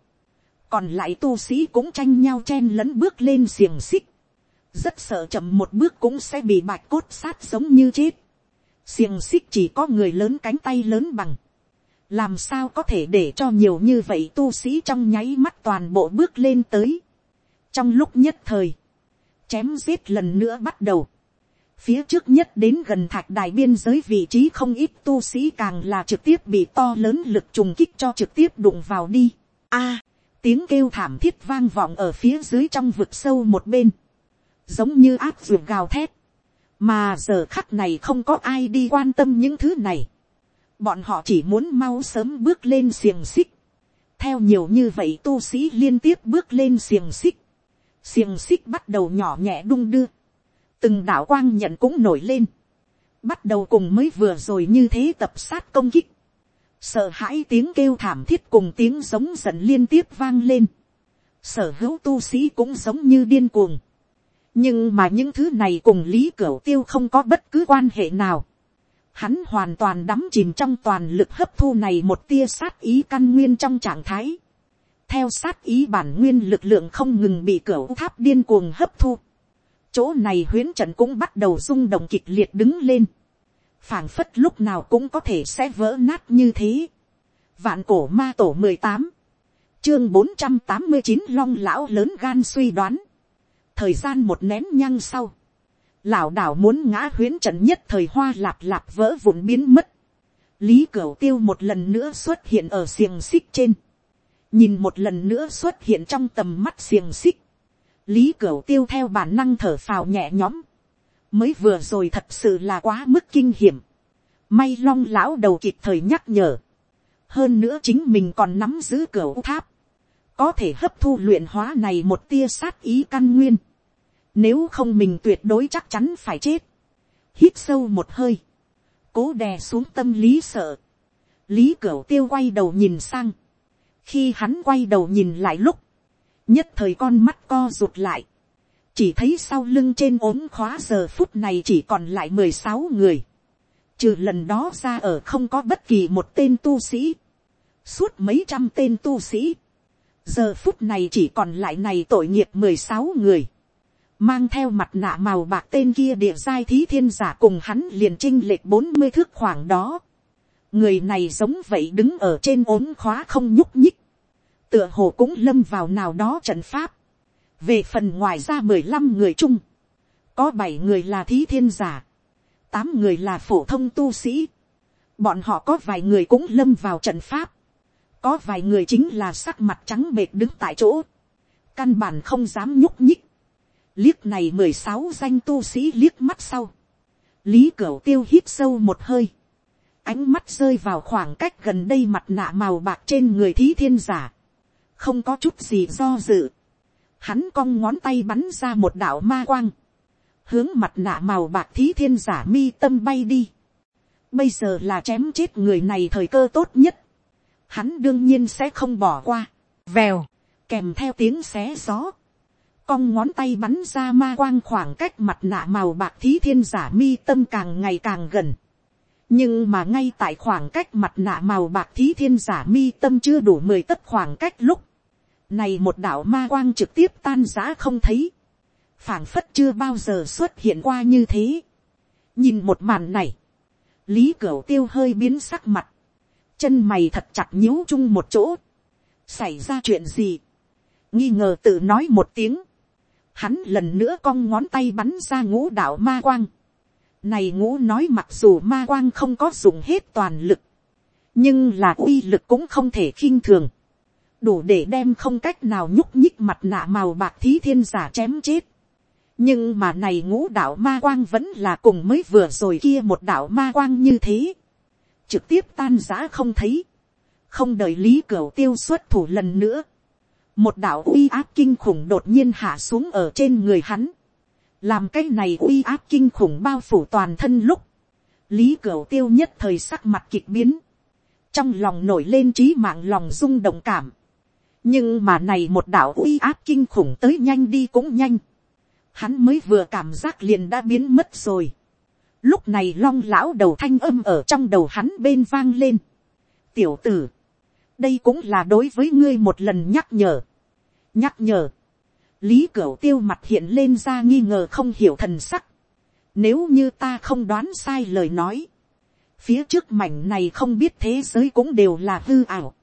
còn lại tu sĩ cũng tranh nhau chen lẫn bước lên xiềng xích, rất sợ chậm một bước cũng sẽ bị bạch cốt sát giống như chết, xiềng xích chỉ có người lớn cánh tay lớn bằng, làm sao có thể để cho nhiều như vậy tu sĩ trong nháy mắt toàn bộ bước lên tới. trong lúc nhất thời, chém giết lần nữa bắt đầu phía trước nhất đến gần thạch đài biên giới vị trí không ít tu sĩ càng là trực tiếp bị to lớn lực trùng kích cho trực tiếp đụng vào đi. a, tiếng kêu thảm thiết vang vọng ở phía dưới trong vực sâu một bên, giống như áp ruột gào thét, mà giờ khắc này không có ai đi quan tâm những thứ này. Bọn họ chỉ muốn mau sớm bước lên xiềng xích, theo nhiều như vậy tu sĩ liên tiếp bước lên xiềng xích, xiềng xích bắt đầu nhỏ nhẹ đung đưa, từng đạo quang nhận cũng nổi lên, bắt đầu cùng mới vừa rồi như thế tập sát công kích, sợ hãi tiếng kêu thảm thiết cùng tiếng giống giận liên tiếp vang lên, sở hữu tu sĩ cũng giống như điên cuồng, nhưng mà những thứ này cùng lý cửa tiêu không có bất cứ quan hệ nào, hắn hoàn toàn đắm chìm trong toàn lực hấp thu này một tia sát ý căn nguyên trong trạng thái. theo sát ý bản nguyên lực lượng không ngừng bị cửa tháp điên cuồng hấp thu chỗ này huyến trận cũng bắt đầu rung động kịch liệt đứng lên. phảng phất lúc nào cũng có thể sẽ vỡ nát như thế. vạn cổ ma tổ mười tám, chương bốn trăm tám mươi chín long lão lớn gan suy đoán. thời gian một nén nhăng sau lảo đảo muốn ngã huyến trận nhất thời hoa lạp lạp vỡ vụn biến mất. lý cửu tiêu một lần nữa xuất hiện ở xiềng xích trên. nhìn một lần nữa xuất hiện trong tầm mắt xiềng xích lý cửu tiêu theo bản năng thở phào nhẹ nhõm. mới vừa rồi thật sự là quá mức kinh hiểm. may long lão đầu kịp thời nhắc nhở. hơn nữa chính mình còn nắm giữ cửu tháp. có thể hấp thu luyện hóa này một tia sát ý căn nguyên nếu không mình tuyệt đối chắc chắn phải chết. Hít sâu một hơi. Cố đè xuống tâm lý sợ. Lý Cửu tiêu quay đầu nhìn sang. Khi hắn quay đầu nhìn lại lúc. Nhất thời con mắt co rụt lại. Chỉ thấy sau lưng trên ốm khóa giờ phút này chỉ còn lại mười sáu người. Trừ lần đó ra ở không có bất kỳ một tên tu sĩ. Suốt mấy trăm tên tu sĩ. Giờ phút này chỉ còn lại này tội nghiệp mười sáu người mang theo mặt nạ màu bạc tên kia địa giai thí thiên giả cùng hắn liền trinh lệch bốn mươi thước khoảng đó. người này giống vậy đứng ở trên ốm khóa không nhúc nhích, tựa hồ cũng lâm vào nào đó trận pháp. về phần ngoài ra mười lăm người chung, có bảy người là thí thiên giả, tám người là phổ thông tu sĩ, bọn họ có vài người cũng lâm vào trận pháp, có vài người chính là sắc mặt trắng bệt đứng tại chỗ, căn bản không dám nhúc nhích, liếc này mười sáu danh tu sĩ liếc mắt sau, lý cửu tiêu hít sâu một hơi, ánh mắt rơi vào khoảng cách gần đây mặt nạ màu bạc trên người thí thiên giả, không có chút gì do dự, hắn cong ngón tay bắn ra một đạo ma quang, hướng mặt nạ màu bạc thí thiên giả mi tâm bay đi, bây giờ là chém chết người này thời cơ tốt nhất, hắn đương nhiên sẽ không bỏ qua, vèo, kèm theo tiếng xé gió, cong ngón tay bắn ra ma quang khoảng cách mặt nạ màu bạc thí thiên giả mi tâm càng ngày càng gần. nhưng mà ngay tại khoảng cách mặt nạ màu bạc thí thiên giả mi tâm chưa đủ mười tấc khoảng cách lúc, này một đạo ma quang trực tiếp tan giã không thấy, phảng phất chưa bao giờ xuất hiện qua như thế. nhìn một màn này, lý cửu tiêu hơi biến sắc mặt, chân mày thật chặt nhíu chung một chỗ, xảy ra chuyện gì, nghi ngờ tự nói một tiếng, hắn lần nữa cong ngón tay bắn ra ngũ đạo ma quang, này ngũ nói mặc dù ma quang không có dùng hết toàn lực, nhưng là uy lực cũng không thể khinh thường, đủ để đem không cách nào nhúc nhích mặt nạ màu bạc thí thiên giả chém chết. nhưng mà này ngũ đạo ma quang vẫn là cùng mới vừa rồi kia một đạo ma quang như thế, trực tiếp tan giã không thấy, không đợi lý cửu tiêu xuất thủ lần nữa, một đạo uy áp kinh khủng đột nhiên hạ xuống ở trên người hắn, làm cái này uy áp kinh khủng bao phủ toàn thân lúc, lý cửu tiêu nhất thời sắc mặt kịch biến, trong lòng nổi lên trí mạng lòng rung động cảm, nhưng mà này một đạo uy áp kinh khủng tới nhanh đi cũng nhanh, hắn mới vừa cảm giác liền đã biến mất rồi, lúc này long lão đầu thanh âm ở trong đầu hắn bên vang lên, tiểu tử, đây cũng là đối với ngươi một lần nhắc nhở, nhắc nhở, lý cửu tiêu mặt hiện lên ra nghi ngờ không hiểu thần sắc, nếu như ta không đoán sai lời nói, phía trước mảnh này không biết thế giới cũng đều là hư ảo,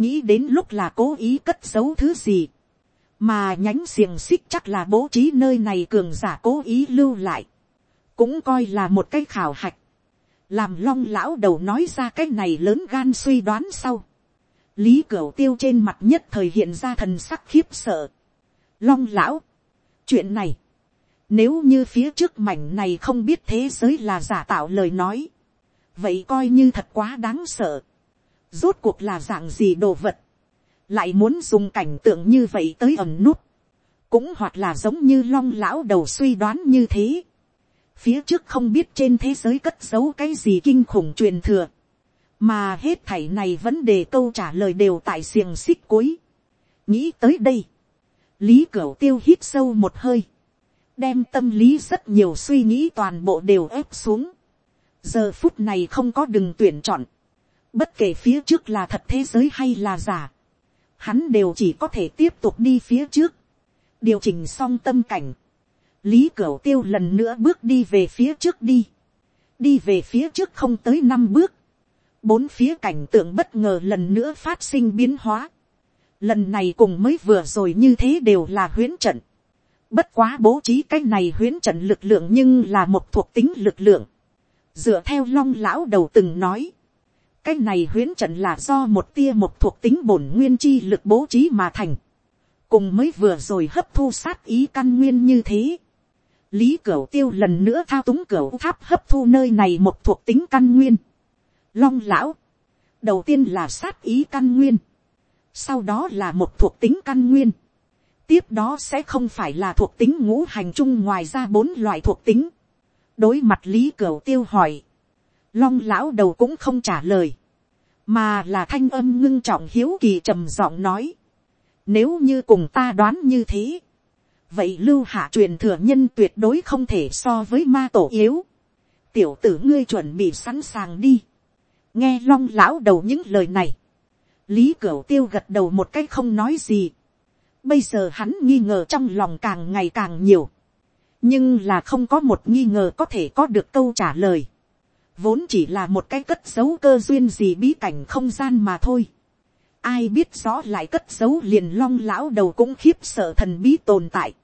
nghĩ đến lúc là cố ý cất giấu thứ gì, mà nhánh xiềng xích chắc là bố trí nơi này cường giả cố ý lưu lại, cũng coi là một cái khảo hạch, làm long lão đầu nói ra cái này lớn gan suy đoán sau, lý cửu tiêu trên mặt nhất thời hiện ra thần sắc khiếp sợ, long lão, chuyện này, nếu như phía trước mảnh này không biết thế giới là giả tạo lời nói, vậy coi như thật quá đáng sợ rốt cuộc là dạng gì đồ vật, lại muốn dùng cảnh tượng như vậy tới ẩm nút, cũng hoặc là giống như long lão đầu suy đoán như thế. phía trước không biết trên thế giới cất giấu cái gì kinh khủng truyền thừa, mà hết thảy này vấn đề câu trả lời đều tại xiềng xích cuối. nghĩ tới đây, lý cửu tiêu hít sâu một hơi, đem tâm lý rất nhiều suy nghĩ toàn bộ đều ép xuống. Giờ phút này không có đừng tuyển chọn, bất kể phía trước là thật thế giới hay là giả, hắn đều chỉ có thể tiếp tục đi phía trước, điều chỉnh xong tâm cảnh, lý cửu tiêu lần nữa bước đi về phía trước đi, đi về phía trước không tới năm bước, bốn phía cảnh tượng bất ngờ lần nữa phát sinh biến hóa, lần này cùng mới vừa rồi như thế đều là huyễn trận, bất quá bố trí cái này huyễn trận lực lượng nhưng là một thuộc tính lực lượng, dựa theo long lão đầu từng nói, cái này huyễn trận là do một tia một thuộc tính bổn nguyên chi lực bố trí mà thành, cùng mới vừa rồi hấp thu sát ý căn nguyên như thế. lý cửu tiêu lần nữa thao túng cửu tháp hấp thu nơi này một thuộc tính căn nguyên. long lão, đầu tiên là sát ý căn nguyên, sau đó là một thuộc tính căn nguyên, tiếp đó sẽ không phải là thuộc tính ngũ hành chung ngoài ra bốn loại thuộc tính, đối mặt lý cửu tiêu hỏi, long lão đầu cũng không trả lời, mà là thanh âm ngưng trọng hiếu kỳ trầm giọng nói, nếu như cùng ta đoán như thế, vậy lưu hạ truyền thừa nhân tuyệt đối không thể so với ma tổ yếu, tiểu tử ngươi chuẩn bị sẵn sàng đi, nghe long lão đầu những lời này, lý cửu tiêu gật đầu một cách không nói gì, bây giờ hắn nghi ngờ trong lòng càng ngày càng nhiều, nhưng là không có một nghi ngờ có thể có được câu trả lời, vốn chỉ là một cái cất dấu cơ duyên gì bí cảnh không gian mà thôi. ai biết rõ lại cất dấu liền long lão đầu cũng khiếp sợ thần bí tồn tại.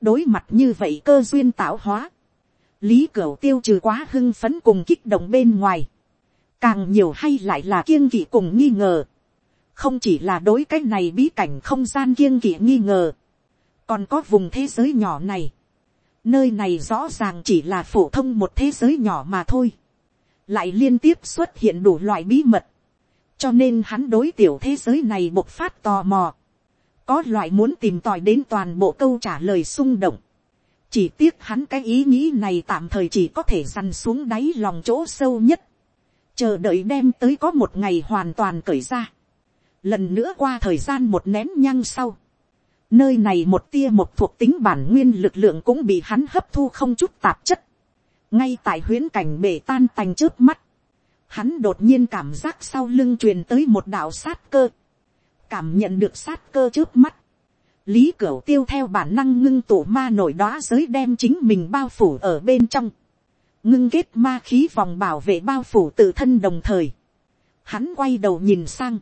đối mặt như vậy cơ duyên tạo hóa, lý cửu tiêu trừ quá hưng phấn cùng kích động bên ngoài, càng nhiều hay lại là kiêng kỵ cùng nghi ngờ, không chỉ là đối cái này bí cảnh không gian kiêng kỵ nghi ngờ, còn có vùng thế giới nhỏ này, Nơi này rõ ràng chỉ là phổ thông một thế giới nhỏ mà thôi. Lại liên tiếp xuất hiện đủ loại bí mật. Cho nên hắn đối tiểu thế giới này bộc phát tò mò. Có loại muốn tìm tòi đến toàn bộ câu trả lời xung động. Chỉ tiếc hắn cái ý nghĩ này tạm thời chỉ có thể dằn xuống đáy lòng chỗ sâu nhất. Chờ đợi đem tới có một ngày hoàn toàn cởi ra. Lần nữa qua thời gian một nén nhăng sau Nơi này một tia một thuộc tính bản nguyên lực lượng cũng bị hắn hấp thu không chút tạp chất. Ngay tại huyến cảnh bể tan tành trước mắt. Hắn đột nhiên cảm giác sau lưng truyền tới một đạo sát cơ. cảm nhận được sát cơ trước mắt, lý cửu tiêu theo bản năng ngưng tụ ma nổi đó giới đem chính mình bao phủ ở bên trong, ngưng kết ma khí vòng bảo vệ bao phủ tự thân đồng thời, hắn quay đầu nhìn sang,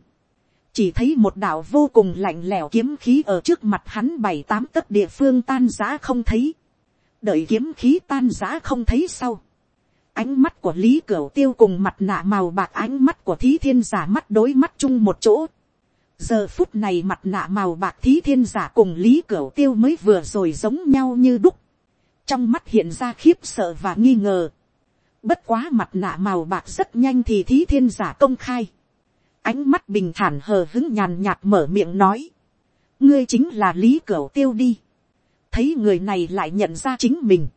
chỉ thấy một đạo vô cùng lạnh lẽo kiếm khí ở trước mặt hắn bảy tám tấc địa phương tan giã không thấy, đợi kiếm khí tan giã không thấy sau, ánh mắt của lý cửu tiêu cùng mặt nạ màu bạc ánh mắt của thí thiên giả mắt đối mắt chung một chỗ, giờ phút này mặt nạ màu bạc thí thiên giả cùng lý cửu tiêu mới vừa rồi giống nhau như đúc, trong mắt hiện ra khiếp sợ và nghi ngờ, bất quá mặt nạ màu bạc rất nhanh thì thí thiên giả công khai, ánh mắt bình thản hờ hứng nhàn nhạt mở miệng nói, ngươi chính là lý cửu tiêu đi, thấy người này lại nhận ra chính mình,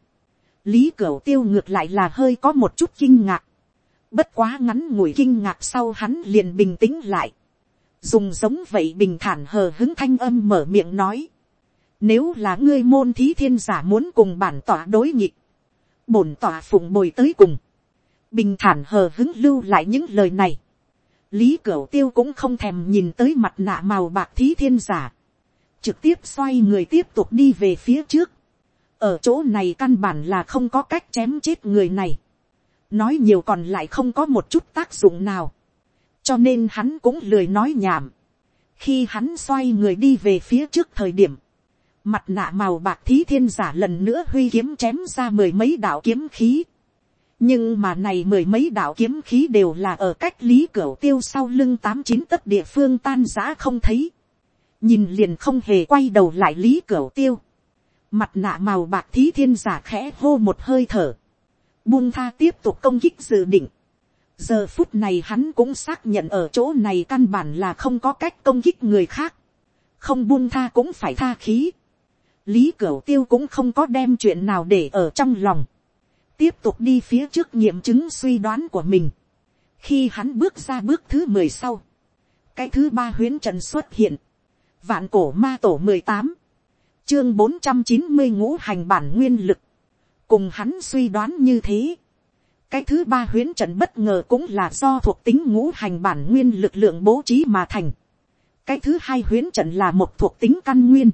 lý cửu tiêu ngược lại là hơi có một chút kinh ngạc, bất quá ngắn ngủi kinh ngạc sau hắn liền bình tĩnh lại, dùng giống vậy bình thản hờ hứng thanh âm mở miệng nói, nếu là ngươi môn thí thiên giả muốn cùng bản tỏa đối nghịch, bổn tỏa phụng bồi tới cùng, bình thản hờ hứng lưu lại những lời này, lý cửu tiêu cũng không thèm nhìn tới mặt nạ màu bạc thí thiên giả, trực tiếp xoay người tiếp tục đi về phía trước, ở chỗ này căn bản là không có cách chém chết người này, nói nhiều còn lại không có một chút tác dụng nào, cho nên hắn cũng lười nói nhảm, khi hắn xoay người đi về phía trước thời điểm, mặt nạ màu bạc thí thiên giả lần nữa huy kiếm chém ra mười mấy đạo kiếm khí, nhưng mà này mười mấy đạo kiếm khí đều là ở cách lý cửa tiêu sau lưng tám chín tất địa phương tan giã không thấy, nhìn liền không hề quay đầu lại lý cửa tiêu, mặt nạ màu bạc thí thiên giả khẽ hô một hơi thở, buông tha tiếp tục công kích dự định, giờ phút này hắn cũng xác nhận ở chỗ này căn bản là không có cách công kích người khác, không buông tha cũng phải tha khí, lý cửu tiêu cũng không có đem chuyện nào để ở trong lòng, tiếp tục đi phía trước nghiệm chứng suy đoán của mình, khi hắn bước ra bước thứ mười sau, cái thứ ba huyến trần xuất hiện, vạn cổ ma tổ mười tám, chương bốn trăm chín mươi ngũ hành bản nguyên lực, cùng hắn suy đoán như thế, cái thứ ba huyến trận bất ngờ cũng là do thuộc tính ngũ hành bản nguyên lực lượng bố trí mà thành. cái thứ hai huyến trận là một thuộc tính căn nguyên.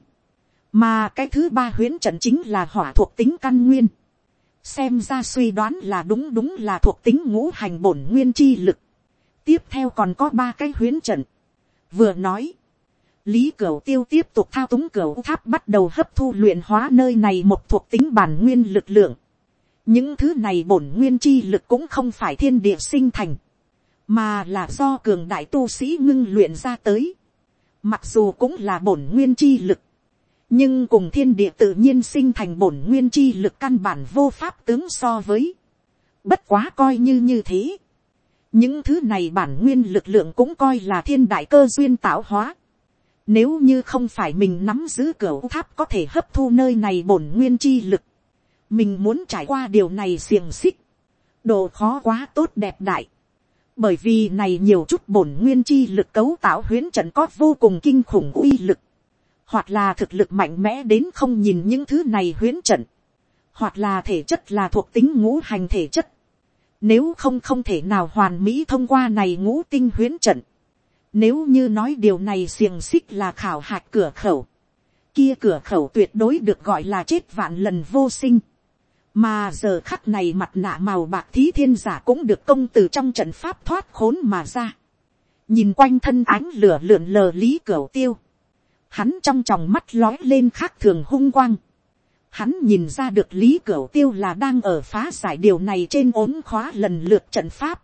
mà cái thứ ba huyến trận chính là hỏa thuộc tính căn nguyên. xem ra suy đoán là đúng đúng là thuộc tính ngũ hành bổn nguyên chi lực. tiếp theo còn có ba cái huyến trận. vừa nói, lý cửu tiêu tiếp tục thao túng cửu tháp bắt đầu hấp thu luyện hóa nơi này một thuộc tính bản nguyên lực lượng những thứ này bổn nguyên chi lực cũng không phải thiên địa sinh thành, mà là do cường đại tu sĩ ngưng luyện ra tới. Mặc dù cũng là bổn nguyên chi lực, nhưng cùng thiên địa tự nhiên sinh thành bổn nguyên chi lực căn bản vô pháp tướng so với. Bất quá coi như như thế. Những thứ này bản nguyên lực lượng cũng coi là thiên đại cơ duyên tạo hóa. Nếu như không phải mình nắm giữ cửa tháp có thể hấp thu nơi này bổn nguyên chi lực. Mình muốn trải qua điều này xiềng xích, độ khó quá tốt đẹp đại, bởi vì này nhiều chút bổn nguyên chi lực cấu tạo huyến trận có vô cùng kinh khủng uy lực, hoặc là thực lực mạnh mẽ đến không nhìn những thứ này huyến trận, hoặc là thể chất là thuộc tính ngũ hành thể chất, nếu không không thể nào hoàn mỹ thông qua này ngũ tinh huyến trận, nếu như nói điều này xiềng xích là khảo hạch cửa khẩu, kia cửa khẩu tuyệt đối được gọi là chết vạn lần vô sinh mà giờ khắc này mặt nạ màu bạc thí thiên giả cũng được công từ trong trận pháp thoát khốn mà ra. nhìn quanh thân ánh lửa lượn lờ lý cửa tiêu. hắn trong tròng mắt lói lên khác thường hung quang. hắn nhìn ra được lý cửa tiêu là đang ở phá giải điều này trên ốm khóa lần lượt trận pháp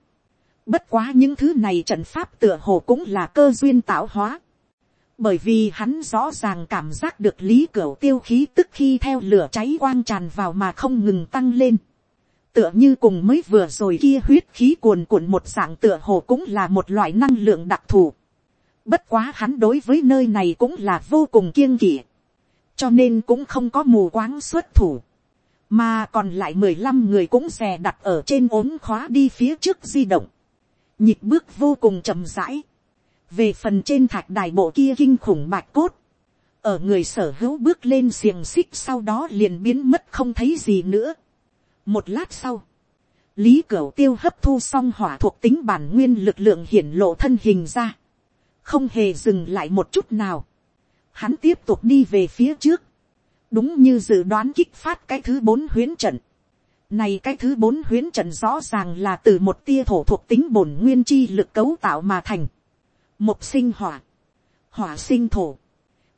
bất quá những thứ này trận pháp tựa hồ cũng là cơ duyên tạo hóa bởi vì hắn rõ ràng cảm giác được lý cửa tiêu khí tức khi theo lửa cháy quang tràn vào mà không ngừng tăng lên. tựa như cùng mới vừa rồi kia huyết khí cuồn cuộn một dạng tựa hồ cũng là một loại năng lượng đặc thù. bất quá hắn đối với nơi này cũng là vô cùng kiêng kỵ. cho nên cũng không có mù quáng xuất thủ. mà còn lại mười lăm người cũng xè đặt ở trên ốm khóa đi phía trước di động nhịp bước vô cùng chậm rãi. Về phần trên thạch đài bộ kia kinh khủng bạch cốt, ở người sở hữu bước lên xiềng xích sau đó liền biến mất không thấy gì nữa. một lát sau, lý cửu tiêu hấp thu xong hỏa thuộc tính bản nguyên lực lượng hiển lộ thân hình ra, không hề dừng lại một chút nào, hắn tiếp tục đi về phía trước, đúng như dự đoán kích phát cái thứ bốn huyến trận, này cái thứ bốn huyến trận rõ ràng là từ một tia thổ thuộc tính bổn nguyên chi lực cấu tạo mà thành. Một sinh hỏa. Hỏa sinh thổ.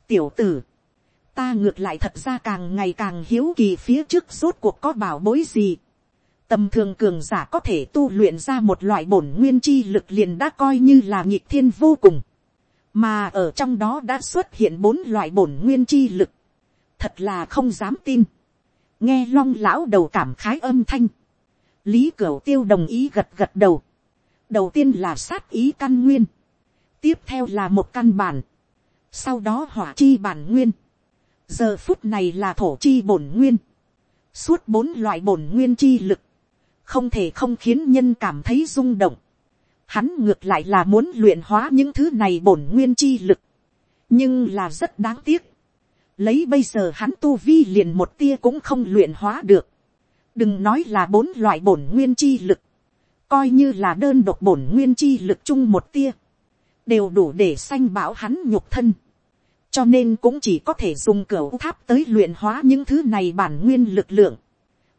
Tiểu tử. Ta ngược lại thật ra càng ngày càng hiếu kỳ phía trước rốt cuộc có bảo bối gì. Tầm thường cường giả có thể tu luyện ra một loại bổn nguyên chi lực liền đã coi như là nhịp thiên vô cùng. Mà ở trong đó đã xuất hiện bốn loại bổn nguyên chi lực. Thật là không dám tin nghe long lão đầu cảm khái âm thanh, lý cửu tiêu đồng ý gật gật đầu, đầu tiên là sát ý căn nguyên, tiếp theo là một căn bản, sau đó hỏa chi bản nguyên, giờ phút này là thổ chi bổn nguyên, suốt bốn loại bổn nguyên chi lực, không thể không khiến nhân cảm thấy rung động, hắn ngược lại là muốn luyện hóa những thứ này bổn nguyên chi lực, nhưng là rất đáng tiếc, lấy bây giờ hắn tu vi liền một tia cũng không luyện hóa được, đừng nói là bốn loại bổn nguyên chi lực, coi như là đơn độc bổn nguyên chi lực chung một tia, đều đủ để sanh bảo hắn nhục thân, cho nên cũng chỉ có thể dùng cửa tháp tới luyện hóa những thứ này bản nguyên lực lượng,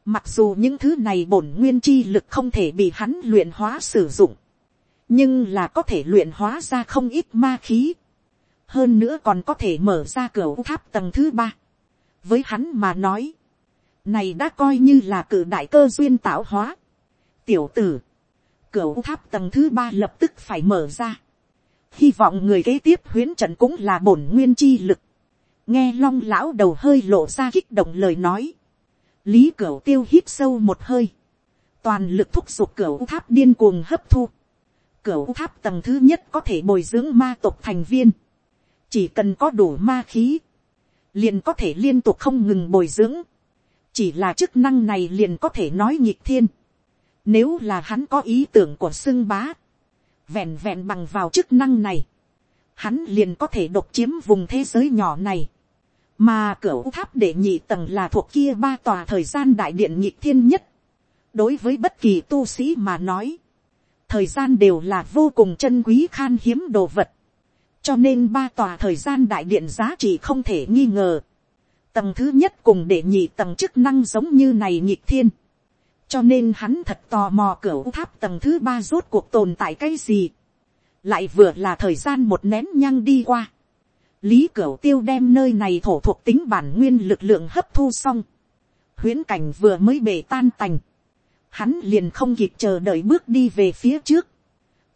mặc dù những thứ này bổn nguyên chi lực không thể bị hắn luyện hóa sử dụng, nhưng là có thể luyện hóa ra không ít ma khí, hơn nữa còn có thể mở ra cửa tháp tầng thứ ba. với hắn mà nói, này đã coi như là cử đại cơ duyên tạo hóa. tiểu tử, cửa tháp tầng thứ ba lập tức phải mở ra. hy vọng người kế tiếp huyến trận cũng là bổn nguyên chi lực. nghe long lão đầu hơi lộ ra kích động lời nói. lý cửa tiêu hít sâu một hơi. toàn lực thúc giục cửa tháp điên cuồng hấp thu. cửa tháp tầng thứ nhất có thể bồi dưỡng ma tộc thành viên chỉ cần có đủ ma khí, liền có thể liên tục không ngừng bồi dưỡng, chỉ là chức năng này liền có thể nói nhịp thiên, nếu là hắn có ý tưởng của xưng bá, vẹn vẹn bằng vào chức năng này, hắn liền có thể độc chiếm vùng thế giới nhỏ này, mà cửa tháp để nhị tầng là thuộc kia ba tòa thời gian đại điện nhịp thiên nhất, đối với bất kỳ tu sĩ mà nói, thời gian đều là vô cùng chân quý khan hiếm đồ vật, cho nên ba tòa thời gian đại điện giá trị không thể nghi ngờ. tầng thứ nhất cùng để nhị tầng chức năng giống như này nhịp thiên. cho nên hắn thật tò mò cửa tháp tầng thứ ba rốt cuộc tồn tại cái gì. lại vừa là thời gian một nén nhăng đi qua. lý cửa tiêu đem nơi này thổ thuộc tính bản nguyên lực lượng hấp thu xong. huyễn cảnh vừa mới bể tan tành. hắn liền không kịp chờ đợi bước đi về phía trước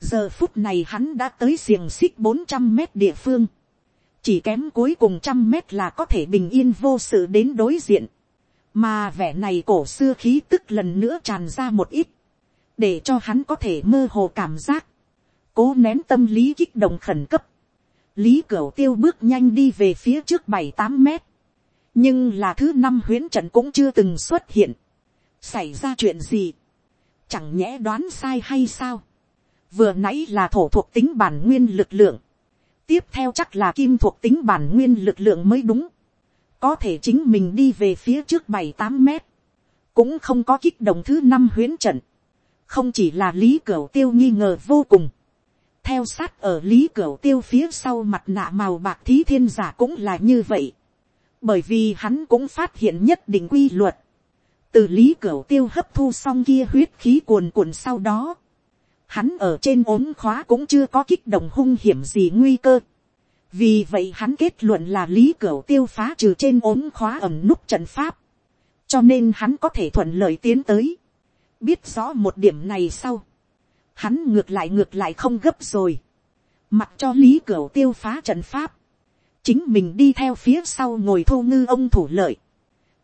giờ phút này hắn đã tới xiềng xích bốn trăm mét địa phương, chỉ kém cuối cùng trăm mét là có thể bình yên vô sự đến đối diện, mà vẻ này cổ xưa khí tức lần nữa tràn ra một ít, để cho hắn có thể mơ hồ cảm giác, cố nén tâm lý kích động khẩn cấp, lý cửu tiêu bước nhanh đi về phía trước bảy tám mét, nhưng là thứ năm huyễn trận cũng chưa từng xuất hiện, xảy ra chuyện gì, chẳng nhẽ đoán sai hay sao, vừa nãy là thổ thuộc tính bản nguyên lực lượng, tiếp theo chắc là kim thuộc tính bản nguyên lực lượng mới đúng, có thể chính mình đi về phía trước bảy tám mét, cũng không có kích động thứ năm huyến trận, không chỉ là lý cửa tiêu nghi ngờ vô cùng, theo sát ở lý cửa tiêu phía sau mặt nạ màu bạc thí thiên giả cũng là như vậy, bởi vì hắn cũng phát hiện nhất định quy luật, từ lý cửa tiêu hấp thu xong kia huyết khí cuồn cuộn sau đó, hắn ở trên ốm khóa cũng chưa có kích động hung hiểm gì nguy cơ. vì vậy hắn kết luận là lý cửu tiêu phá trừ trên ốm khóa ẩm nút trận pháp. cho nên hắn có thể thuận lợi tiến tới. biết rõ một điểm này sau. hắn ngược lại ngược lại không gấp rồi. mặc cho lý cửu tiêu phá trận pháp. chính mình đi theo phía sau ngồi thu ngư ông thủ lợi.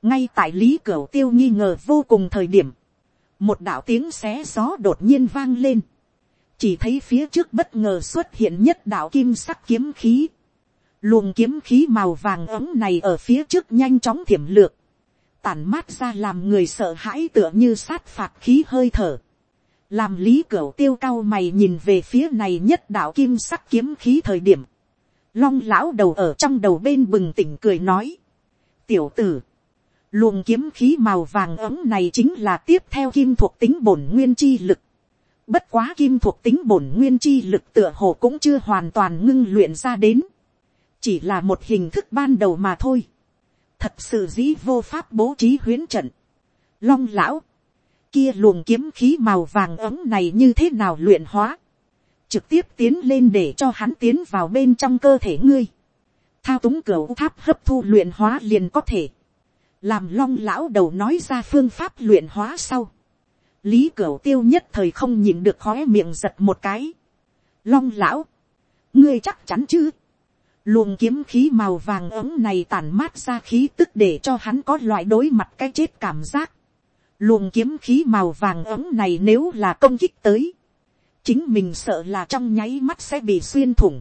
ngay tại lý cửu tiêu nghi ngờ vô cùng thời điểm một đạo tiếng xé gió đột nhiên vang lên chỉ thấy phía trước bất ngờ xuất hiện nhất đạo kim sắc kiếm khí. Luồng kiếm khí màu vàng ấm này ở phía trước nhanh chóng thiểm lược. Tản mát ra làm người sợ hãi tựa như sát phạt khí hơi thở. Làm lý cửu tiêu cao mày nhìn về phía này nhất đạo kim sắc kiếm khí thời điểm. Long lão đầu ở trong đầu bên bừng tỉnh cười nói. Tiểu tử. Luồng kiếm khí màu vàng ấm này chính là tiếp theo kim thuộc tính bổn nguyên chi lực Bất quá kim thuộc tính bổn nguyên chi lực tựa hồ cũng chưa hoàn toàn ngưng luyện ra đến. Chỉ là một hình thức ban đầu mà thôi. Thật sự dĩ vô pháp bố trí huyến trận. Long lão. Kia luồng kiếm khí màu vàng ấm này như thế nào luyện hóa. Trực tiếp tiến lên để cho hắn tiến vào bên trong cơ thể ngươi. Thao túng cửa tháp hấp thu luyện hóa liền có thể. Làm long lão đầu nói ra phương pháp luyện hóa sau lý cửu tiêu nhất thời không nhìn được khóe miệng giật một cái. long lão, ngươi chắc chắn chứ. luồng kiếm khí màu vàng ấm này tản mát ra khí tức để cho hắn có loại đối mặt cái chết cảm giác. luồng kiếm khí màu vàng ấm này nếu là công kích tới, chính mình sợ là trong nháy mắt sẽ bị xuyên thủng,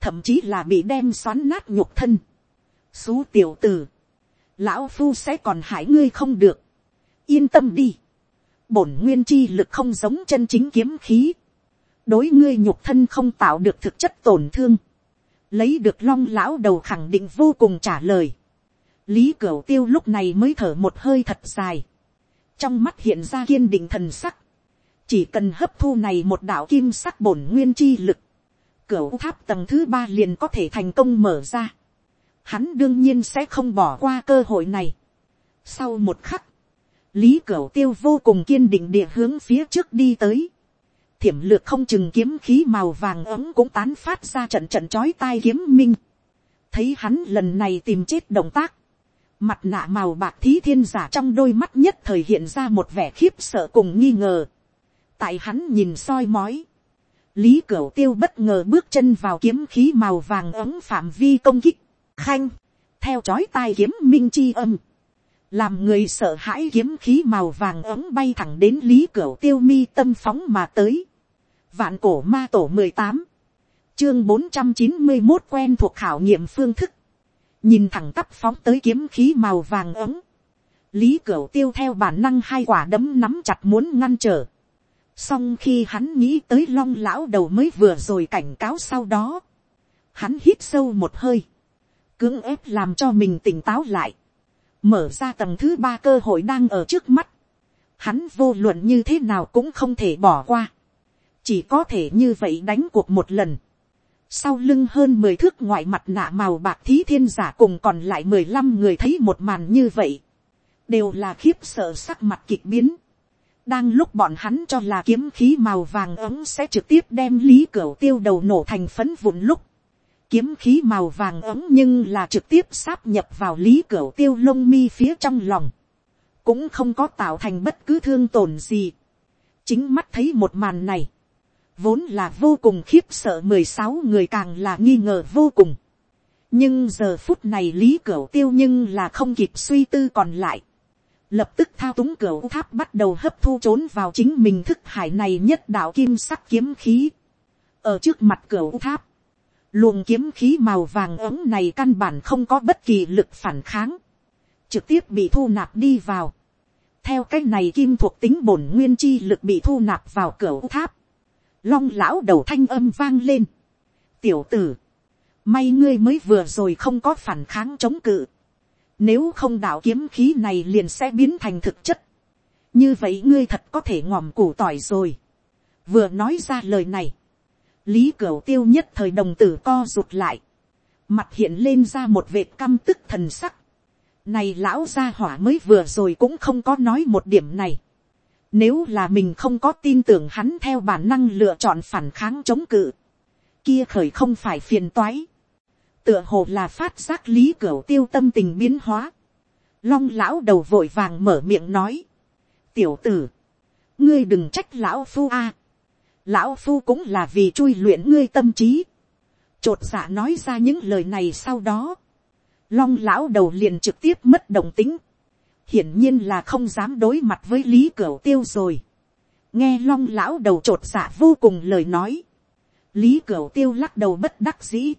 thậm chí là bị đem xoắn nát nhục thân. xú tiểu tử, lão phu sẽ còn hại ngươi không được, yên tâm đi bổn nguyên chi lực không giống chân chính kiếm khí, đối ngươi nhục thân không tạo được thực chất tổn thương, lấy được long lão đầu khẳng định vô cùng trả lời, lý cửu tiêu lúc này mới thở một hơi thật dài, trong mắt hiện ra kiên định thần sắc, chỉ cần hấp thu này một đạo kim sắc bổn nguyên chi lực, cửu tháp tầng thứ ba liền có thể thành công mở ra, hắn đương nhiên sẽ không bỏ qua cơ hội này. Sau một khắc, lý cửu tiêu vô cùng kiên định địa hướng phía trước đi tới. thiểm lược không chừng kiếm khí màu vàng ấm cũng tán phát ra trận trận chói tai kiếm minh. thấy hắn lần này tìm chết động tác. mặt nạ màu bạc thí thiên giả trong đôi mắt nhất thời hiện ra một vẻ khiếp sợ cùng nghi ngờ. tại hắn nhìn soi mói. lý cửu tiêu bất ngờ bước chân vào kiếm khí màu vàng ấm phạm vi công kích. khanh, theo chói tai kiếm minh chi âm làm người sợ hãi kiếm khí màu vàng ấm bay thẳng đến lý cửa tiêu mi tâm phóng mà tới. vạn cổ ma tổ mười tám, chương bốn trăm chín mươi một quen thuộc khảo nghiệm phương thức, nhìn thẳng tắp phóng tới kiếm khí màu vàng ấm. lý cửa tiêu theo bản năng hai quả đấm nắm chặt muốn ngăn trở. song khi hắn nghĩ tới long lão đầu mới vừa rồi cảnh cáo sau đó, hắn hít sâu một hơi, cưỡng ép làm cho mình tỉnh táo lại mở ra tầng thứ ba cơ hội đang ở trước mắt, hắn vô luận như thế nào cũng không thể bỏ qua, chỉ có thể như vậy đánh cuộc một lần, sau lưng hơn mười thước ngoại mặt nạ màu bạc thí thiên giả cùng còn lại mười lăm người thấy một màn như vậy, đều là khiếp sợ sắc mặt kịch biến. đang lúc bọn hắn cho là kiếm khí màu vàng ấm sẽ trực tiếp đem lý cửa tiêu đầu nổ thành phấn vụn lúc, kiếm khí màu vàng ấm nhưng là trực tiếp sáp nhập vào lý cửa tiêu lông mi phía trong lòng, cũng không có tạo thành bất cứ thương tổn gì. chính mắt thấy một màn này, vốn là vô cùng khiếp sợ mười sáu người càng là nghi ngờ vô cùng. nhưng giờ phút này lý cửa tiêu nhưng là không kịp suy tư còn lại. lập tức thao túng cửa tháp bắt đầu hấp thu trốn vào chính mình thức hải này nhất đạo kim sắc kiếm khí. ở trước mặt cửa tháp, luồng kiếm khí màu vàng ấm này căn bản không có bất kỳ lực phản kháng, trực tiếp bị thu nạp đi vào. theo cái này kim thuộc tính bổn nguyên chi lực bị thu nạp vào cửa tháp, long lão đầu thanh âm vang lên. tiểu tử, may ngươi mới vừa rồi không có phản kháng chống cự. nếu không đạo kiếm khí này liền sẽ biến thành thực chất. như vậy ngươi thật có thể ngòm củ tỏi rồi. vừa nói ra lời này, lý cửu tiêu nhất thời đồng tử co rụt lại, mặt hiện lên ra một vệt căm tức thần sắc. Này lão gia hỏa mới vừa rồi cũng không có nói một điểm này. Nếu là mình không có tin tưởng hắn theo bản năng lựa chọn phản kháng chống cự. Kia khởi không phải phiền toái. Tựa hồ là phát giác lý cửu tiêu tâm tình biến hóa. Long lão đầu vội vàng mở miệng nói. Tiểu tử. Ngươi đừng trách lão phu a lão phu cũng là vì chui luyện ngươi tâm trí. Chột dạ nói ra những lời này sau đó. Long lão đầu liền trực tiếp mất đồng tính. Hiển nhiên là không dám đối mặt với lý cửu tiêu rồi. Nghe long lão đầu chột dạ vô cùng lời nói. Lý cửu tiêu lắc đầu bất đắc dĩ.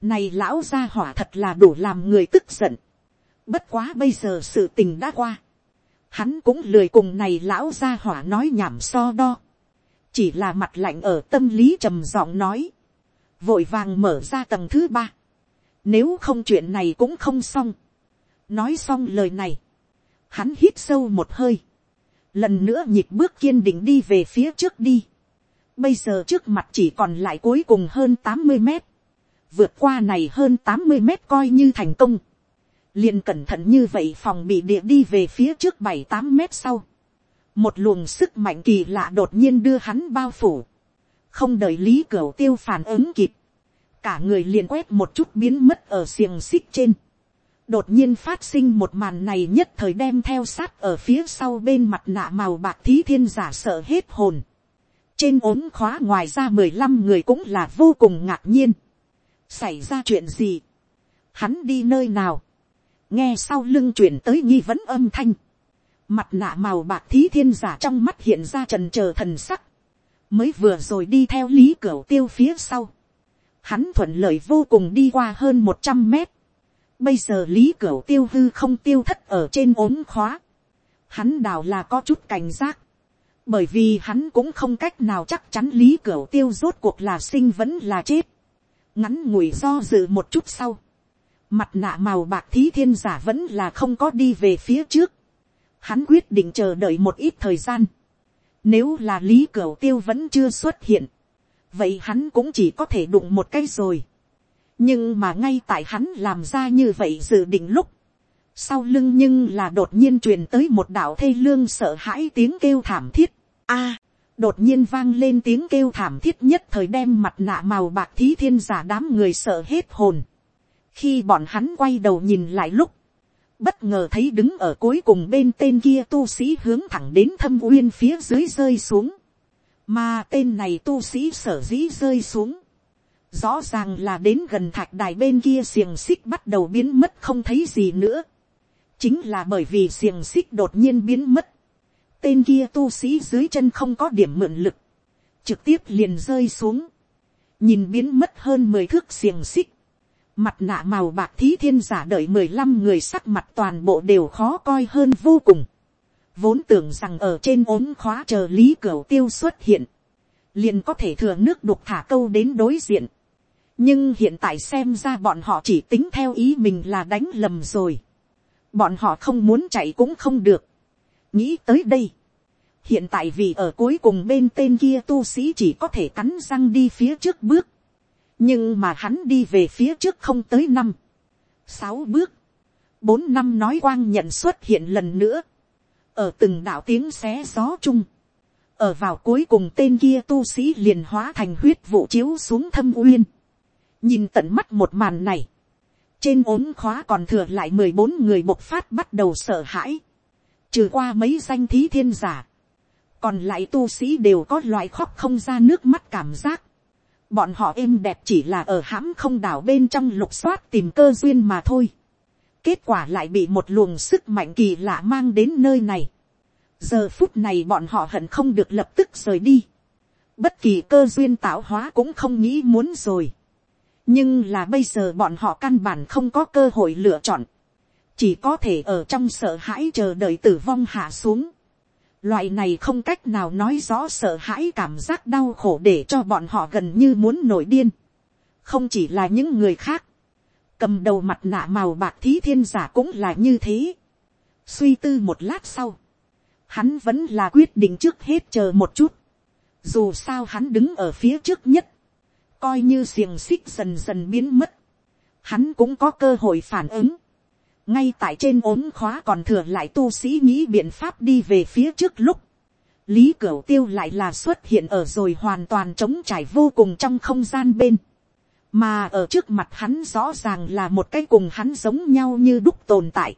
Này lão gia hỏa thật là đủ làm người tức giận. Bất quá bây giờ sự tình đã qua. Hắn cũng lười cùng này lão gia hỏa nói nhảm so đo chỉ là mặt lạnh ở tâm lý trầm giọng nói, vội vàng mở ra tầng thứ ba, nếu không chuyện này cũng không xong, nói xong lời này, hắn hít sâu một hơi, lần nữa nhịp bước kiên định đi về phía trước đi. Bây giờ trước mặt chỉ còn lại cuối cùng hơn tám mươi mét. Vượt qua này hơn tám mươi mét coi như thành công. liền cẩn thận như vậy phòng bị địa đi về phía trước bảy tám mét sau. Một luồng sức mạnh kỳ lạ đột nhiên đưa hắn bao phủ. Không đợi lý cửa tiêu phản ứng kịp. Cả người liền quét một chút biến mất ở xiềng xích trên đột nhiên phát sinh một màn này nhất thời đem theo sát ở phía sau bên mặt nạ màu bạc thí thiên giả sợ hết hồn. trên ốm khóa ngoài ra mười lăm người cũng là vô cùng ngạc nhiên. xảy ra chuyện gì. hắn đi nơi nào. nghe sau lưng chuyển tới nghi vấn âm thanh mặt nạ màu bạc thí thiên giả trong mắt hiện ra trần trờ thần sắc. mới vừa rồi đi theo lý cửa tiêu phía sau. hắn thuận lợi vô cùng đi qua hơn một trăm mét Bây giờ lý cửa tiêu hư không tiêu thất ở trên ốm khóa. Hắn đào là có chút cảnh giác. Bởi vì hắn cũng không cách nào chắc chắn lý cửa tiêu rốt cuộc là sinh vẫn là chết. Ngắn ngủi do dự một chút sau. Mặt nạ màu bạc thí thiên giả vẫn là không có đi về phía trước. Hắn quyết định chờ đợi một ít thời gian. Nếu là lý cửu tiêu vẫn chưa xuất hiện. Vậy hắn cũng chỉ có thể đụng một cái rồi nhưng mà ngay tại hắn làm ra như vậy dự định lúc, sau lưng nhưng là đột nhiên truyền tới một đạo thê lương sợ hãi tiếng kêu thảm thiết. a, đột nhiên vang lên tiếng kêu thảm thiết nhất thời đem mặt nạ màu bạc thí thiên giả đám người sợ hết hồn. khi bọn hắn quay đầu nhìn lại lúc, bất ngờ thấy đứng ở cuối cùng bên tên kia tu sĩ hướng thẳng đến thâm uyên phía dưới rơi xuống. mà tên này tu sĩ sở dĩ rơi xuống Rõ ràng là đến gần thạch đài bên kia xiềng xích bắt đầu biến mất không thấy gì nữa. Chính là bởi vì xiềng xích đột nhiên biến mất. Tên kia tu sĩ dưới chân không có điểm mượn lực. Trực tiếp liền rơi xuống. Nhìn biến mất hơn mười thước xiềng xích. Mặt nạ màu bạc thí thiên giả đợi mười lăm người sắc mặt toàn bộ đều khó coi hơn vô cùng. Vốn tưởng rằng ở trên ốm khóa chờ lý cửa tiêu xuất hiện. Liền có thể thừa nước đục thả câu đến đối diện nhưng hiện tại xem ra bọn họ chỉ tính theo ý mình là đánh lầm rồi. bọn họ không muốn chạy cũng không được. nghĩ tới đây. hiện tại vì ở cuối cùng bên tên kia tu sĩ chỉ có thể cắn răng đi phía trước bước nhưng mà hắn đi về phía trước không tới năm, sáu bước, bốn năm nói quang nhận xuất hiện lần nữa. ở từng đạo tiếng xé gió chung. ở vào cuối cùng tên kia tu sĩ liền hóa thành huyết vụ chiếu xuống thâm uyên nhìn tận mắt một màn này, trên ốm khóa còn thừa lại mười bốn người bộc phát bắt đầu sợ hãi, trừ qua mấy danh thí thiên giả, còn lại tu sĩ đều có loại khóc không ra nước mắt cảm giác, bọn họ êm đẹp chỉ là ở hãm không đảo bên trong lục soát tìm cơ duyên mà thôi, kết quả lại bị một luồng sức mạnh kỳ lạ mang đến nơi này, giờ phút này bọn họ hận không được lập tức rời đi, bất kỳ cơ duyên tạo hóa cũng không nghĩ muốn rồi, nhưng là bây giờ bọn họ căn bản không có cơ hội lựa chọn, chỉ có thể ở trong sợ hãi chờ đợi tử vong hạ xuống. Loại này không cách nào nói rõ sợ hãi cảm giác đau khổ để cho bọn họ gần như muốn nổi điên. Không chỉ là những người khác. Cầm đầu mặt nạ màu bạc thí thiên giả cũng là như thế. Suy tư một lát sau. Hắn vẫn là quyết định trước hết chờ một chút. Dù sao hắn đứng ở phía trước nhất coi như xiềng xích dần dần biến mất, hắn cũng có cơ hội phản ứng ngay tại trên ốm khóa còn thừa lại tu sĩ nghĩ biện pháp đi về phía trước lúc, lý cửu tiêu lại là xuất hiện ở rồi hoàn toàn trống trải vô cùng trong không gian bên, mà ở trước mặt hắn rõ ràng là một cái cùng hắn giống nhau như đúc tồn tại.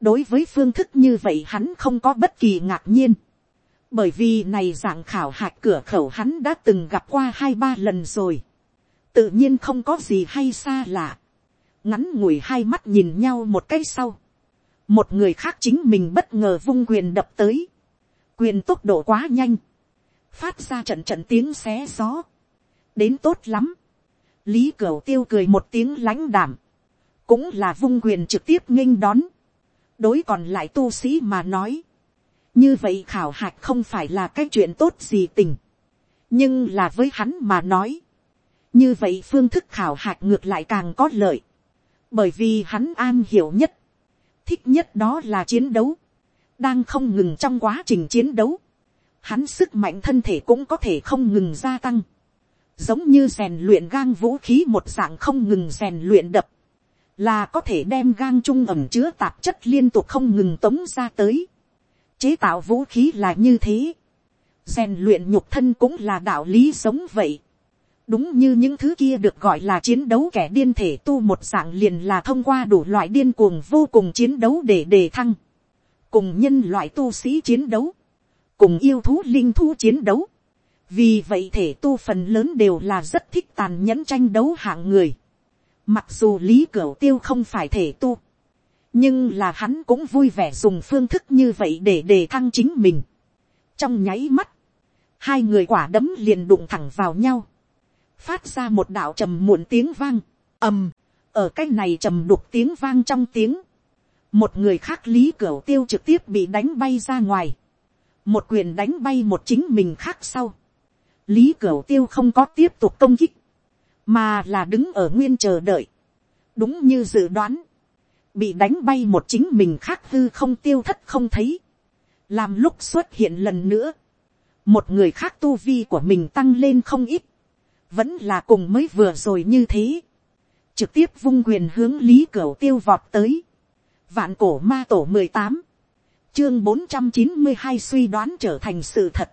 đối với phương thức như vậy hắn không có bất kỳ ngạc nhiên. Bởi vì này dạng khảo hạch cửa khẩu hắn đã từng gặp qua hai ba lần rồi. Tự nhiên không có gì hay xa lạ, ngắn ngủi hai mắt nhìn nhau một cái sau, một người khác chính mình bất ngờ vung quyền đập tới, quyền tốc độ quá nhanh, phát ra trận trận tiếng xé gió, đến tốt lắm, lý cửu tiêu cười một tiếng lãnh đảm, cũng là vung quyền trực tiếp nghênh đón, đối còn lại tu sĩ mà nói, như vậy khảo hạch không phải là cái chuyện tốt gì tình, nhưng là với hắn mà nói, như vậy phương thức khảo hạch ngược lại càng có lợi, bởi vì hắn an hiểu nhất, thích nhất đó là chiến đấu, đang không ngừng trong quá trình chiến đấu, hắn sức mạnh thân thể cũng có thể không ngừng gia tăng, giống như rèn luyện gang vũ khí một dạng không ngừng rèn luyện đập, là có thể đem gang trung ẩm chứa tạp chất liên tục không ngừng tống ra tới. chế tạo vũ khí là như thế, rèn luyện nhục thân cũng là đạo lý giống vậy đúng như những thứ kia được gọi là chiến đấu kẻ điên thể tu một dạng liền là thông qua đủ loại điên cuồng vô cùng chiến đấu để đề thăng, cùng nhân loại tu sĩ chiến đấu, cùng yêu thú linh thú chiến đấu. vì vậy thể tu phần lớn đều là rất thích tàn nhẫn tranh đấu hạng người. mặc dù lý cửa tiêu không phải thể tu, nhưng là hắn cũng vui vẻ dùng phương thức như vậy để đề thăng chính mình. trong nháy mắt, hai người quả đấm liền đụng thẳng vào nhau, phát ra một đạo trầm muộn tiếng vang, ầm, ở cái này trầm đục tiếng vang trong tiếng, một người khác lý cửa tiêu trực tiếp bị đánh bay ra ngoài, một quyền đánh bay một chính mình khác sau, lý cửa tiêu không có tiếp tục công kích, mà là đứng ở nguyên chờ đợi, đúng như dự đoán, bị đánh bay một chính mình khác hư không tiêu thất không thấy, làm lúc xuất hiện lần nữa, một người khác tu vi của mình tăng lên không ít, vẫn là cùng mới vừa rồi như thế, trực tiếp vung quyền hướng lý cửa tiêu vọt tới, vạn cổ ma tổ mười tám, chương bốn trăm chín mươi hai suy đoán trở thành sự thật,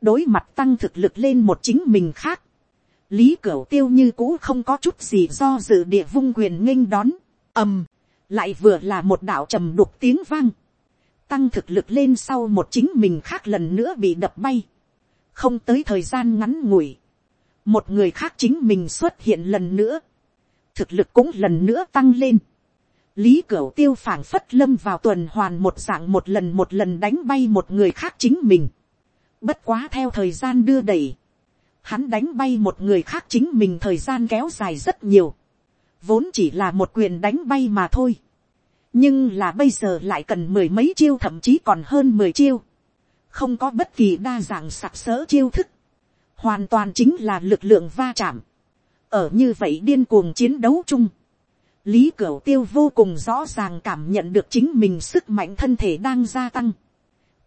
đối mặt tăng thực lực lên một chính mình khác, lý cửa tiêu như cũ không có chút gì do dự địa vung quyền nghênh đón, ầm, lại vừa là một đạo trầm đục tiếng vang, tăng thực lực lên sau một chính mình khác lần nữa bị đập bay, không tới thời gian ngắn ngủi, một người khác chính mình xuất hiện lần nữa, thực lực cũng lần nữa tăng lên, lý cửu tiêu phảng phất lâm vào tuần hoàn một dạng một lần một lần đánh bay một người khác chính mình, bất quá theo thời gian đưa đẩy, hắn đánh bay một người khác chính mình thời gian kéo dài rất nhiều, vốn chỉ là một quyền đánh bay mà thôi, nhưng là bây giờ lại cần mười mấy chiêu thậm chí còn hơn mười chiêu, không có bất kỳ đa dạng sặc sỡ chiêu thức, hoàn toàn chính là lực lượng va chạm, ở như vậy điên cuồng chiến đấu chung, lý cửu tiêu vô cùng rõ ràng cảm nhận được chính mình sức mạnh thân thể đang gia tăng,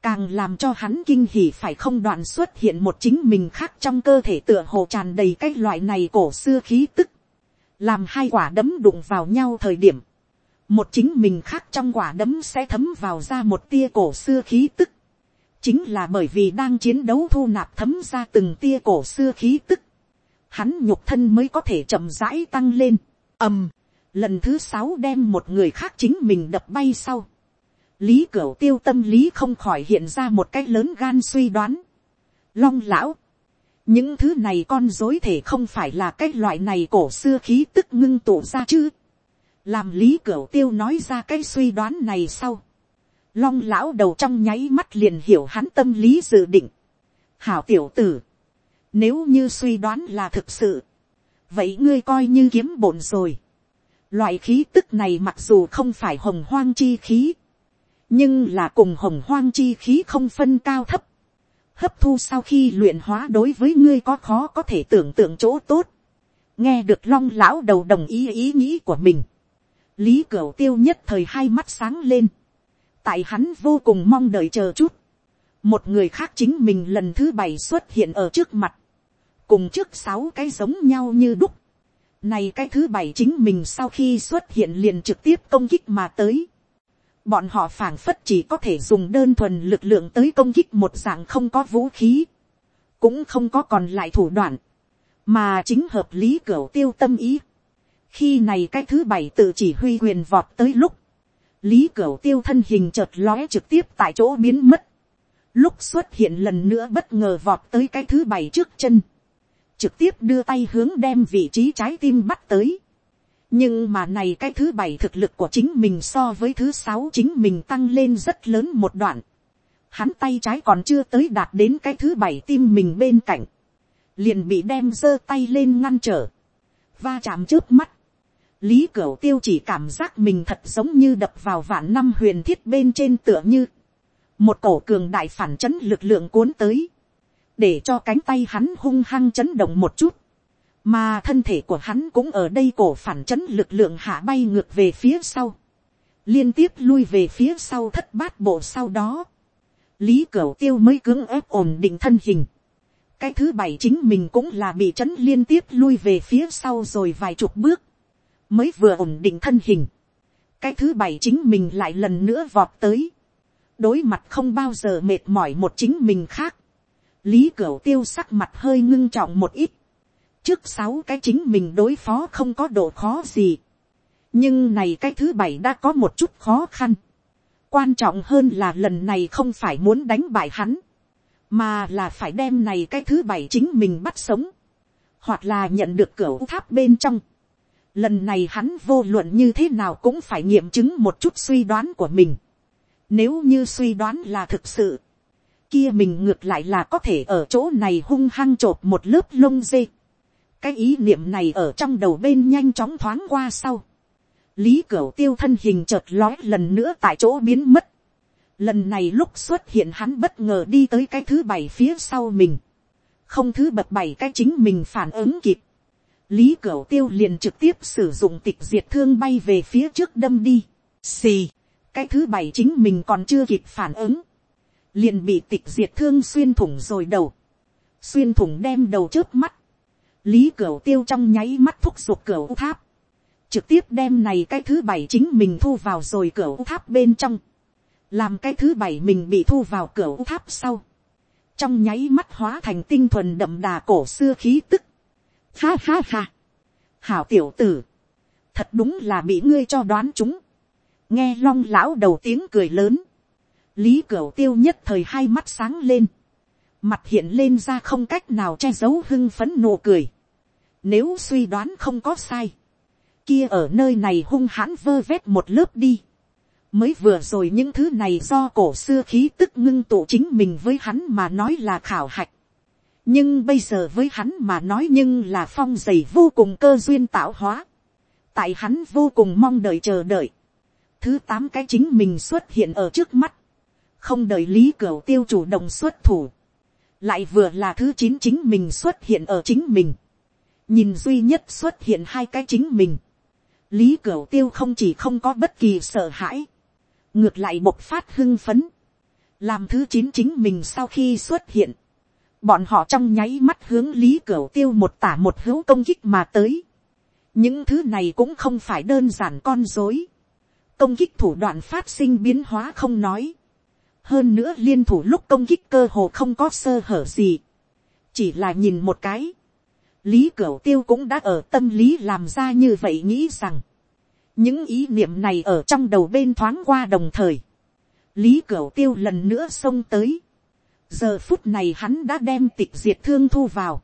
càng làm cho hắn kinh hỉ phải không đoạn xuất hiện một chính mình khác trong cơ thể tựa hồ tràn đầy cái loại này cổ xưa khí tức, làm hai quả đấm đụng vào nhau thời điểm, một chính mình khác trong quả đấm sẽ thấm vào ra một tia cổ xưa khí tức, chính là bởi vì đang chiến đấu thu nạp thấm ra từng tia cổ xưa khí tức, hắn nhục thân mới có thể chậm rãi tăng lên, ầm, lần thứ sáu đem một người khác chính mình đập bay sau, lý cửu tiêu tâm lý không khỏi hiện ra một cái lớn gan suy đoán, long lão, những thứ này con dối thể không phải là cái loại này cổ xưa khí tức ngưng tụ ra chứ, làm lý cửu tiêu nói ra cái suy đoán này sau, long lão đầu trong nháy mắt liền hiểu hắn tâm lý dự định. hảo tiểu tử, nếu như suy đoán là thực sự, vậy ngươi coi như kiếm bổn rồi. loại khí tức này mặc dù không phải hồng hoang chi khí, nhưng là cùng hồng hoang chi khí không phân cao thấp. hấp thu sau khi luyện hóa đối với ngươi có khó có thể tưởng tượng chỗ tốt. nghe được long lão đầu đồng ý ý nghĩ của mình. lý cửu tiêu nhất thời hai mắt sáng lên tại hắn vô cùng mong đợi chờ chút, một người khác chính mình lần thứ bảy xuất hiện ở trước mặt, cùng trước sáu cái giống nhau như đúc. Này cái thứ bảy chính mình sau khi xuất hiện liền trực tiếp công kích mà tới. Bọn họ phảng phất chỉ có thể dùng đơn thuần lực lượng tới công kích một dạng không có vũ khí. Cũng không có còn lại thủ đoạn. Mà chính hợp lý cửa tiêu tâm ý. Khi này cái thứ bảy tự chỉ huy quyền vọt tới lúc lý cửu tiêu thân hình chợt lóe trực tiếp tại chỗ biến mất. lúc xuất hiện lần nữa bất ngờ vọt tới cái thứ bảy trước chân. trực tiếp đưa tay hướng đem vị trí trái tim bắt tới. nhưng mà này cái thứ bảy thực lực của chính mình so với thứ sáu chính mình tăng lên rất lớn một đoạn. hắn tay trái còn chưa tới đạt đến cái thứ bảy tim mình bên cạnh. liền bị đem giơ tay lên ngăn trở. va chạm trước mắt lý cửu tiêu chỉ cảm giác mình thật giống như đập vào vạn năm huyền thiết bên trên tựa như. Một cổ cường đại phản chấn lực lượng cuốn tới, để cho cánh tay hắn hung hăng chấn động một chút, mà thân thể của hắn cũng ở đây cổ phản chấn lực lượng hạ bay ngược về phía sau, liên tiếp lui về phía sau thất bát bộ sau đó, lý cửu tiêu mới cưỡng ép ổn định thân hình. cái thứ bảy chính mình cũng là bị chấn liên tiếp lui về phía sau rồi vài chục bước, mới vừa ổn định thân hình. cái thứ bảy chính mình lại lần nữa vọt tới, đối mặt không bao giờ mệt mỏi một chính mình khác. lý cửu tiêu sắc mặt hơi ngưng trọng một ít, trước sáu cái chính mình đối phó không có độ khó gì. nhưng này cái thứ bảy đã có một chút khó khăn. quan trọng hơn là lần này không phải muốn đánh bại hắn, mà là phải đem này cái thứ bảy chính mình bắt sống, hoặc là nhận được cửa tháp bên trong lần này hắn vô luận như thế nào cũng phải nghiệm chứng một chút suy đoán của mình. nếu như suy đoán là thực sự, kia mình ngược lại là có thể ở chỗ này hung hăng chộp một lớp lông dê cái ý niệm này ở trong đầu bên nhanh chóng thoáng qua sau. lý cửu tiêu thân hình chợt lói lần nữa tại chỗ biến mất. lần này lúc xuất hiện hắn bất ngờ đi tới cái thứ bảy phía sau mình. không thứ bậc bảy cái chính mình phản ứng kịp lý cửu tiêu liền trực tiếp sử dụng tịch diệt thương bay về phía trước đâm đi. xì, cái thứ bảy chính mình còn chưa kịp phản ứng. liền bị tịch diệt thương xuyên thủng rồi đầu. xuyên thủng đem đầu trước mắt lý cửu tiêu trong nháy mắt thúc giục cửu tháp, trực tiếp đem này cái thứ bảy chính mình thu vào rồi cửu tháp bên trong, làm cái thứ bảy mình bị thu vào cửu tháp sau, trong nháy mắt hóa thành tinh thuần đậm đà cổ xưa khí tức, ha ha ha, hảo tiểu tử, thật đúng là bị ngươi cho đoán chúng, nghe long lão đầu tiếng cười lớn, lý cửu tiêu nhất thời hai mắt sáng lên, mặt hiện lên ra không cách nào che giấu hưng phấn nụ cười. Nếu suy đoán không có sai, kia ở nơi này hung hãn vơ vét một lớp đi. Mới vừa rồi những thứ này do cổ xưa khí tức ngưng tụ chính mình với hắn mà nói là khảo hạch. Nhưng bây giờ với hắn mà nói nhưng là phong dày vô cùng cơ duyên tạo hóa. Tại hắn vô cùng mong đợi chờ đợi. Thứ tám cái chính mình xuất hiện ở trước mắt. Không đợi lý cửu tiêu chủ động xuất thủ lại vừa là thứ chín chính mình xuất hiện ở chính mình, nhìn duy nhất xuất hiện hai cái chính mình, lý cửu tiêu không chỉ không có bất kỳ sợ hãi, ngược lại bộc phát hưng phấn, làm thứ chín chính mình sau khi xuất hiện, bọn họ trong nháy mắt hướng lý cửu tiêu một tả một hữu công kích mà tới, những thứ này cũng không phải đơn giản con dối, công kích thủ đoạn phát sinh biến hóa không nói, hơn nữa liên thủ lúc công kích cơ hồ không có sơ hở gì, chỉ là nhìn một cái, lý cửu tiêu cũng đã ở tâm lý làm ra như vậy nghĩ rằng, những ý niệm này ở trong đầu bên thoáng qua đồng thời, lý cửu tiêu lần nữa xông tới, giờ phút này hắn đã đem tịch diệt thương thu vào,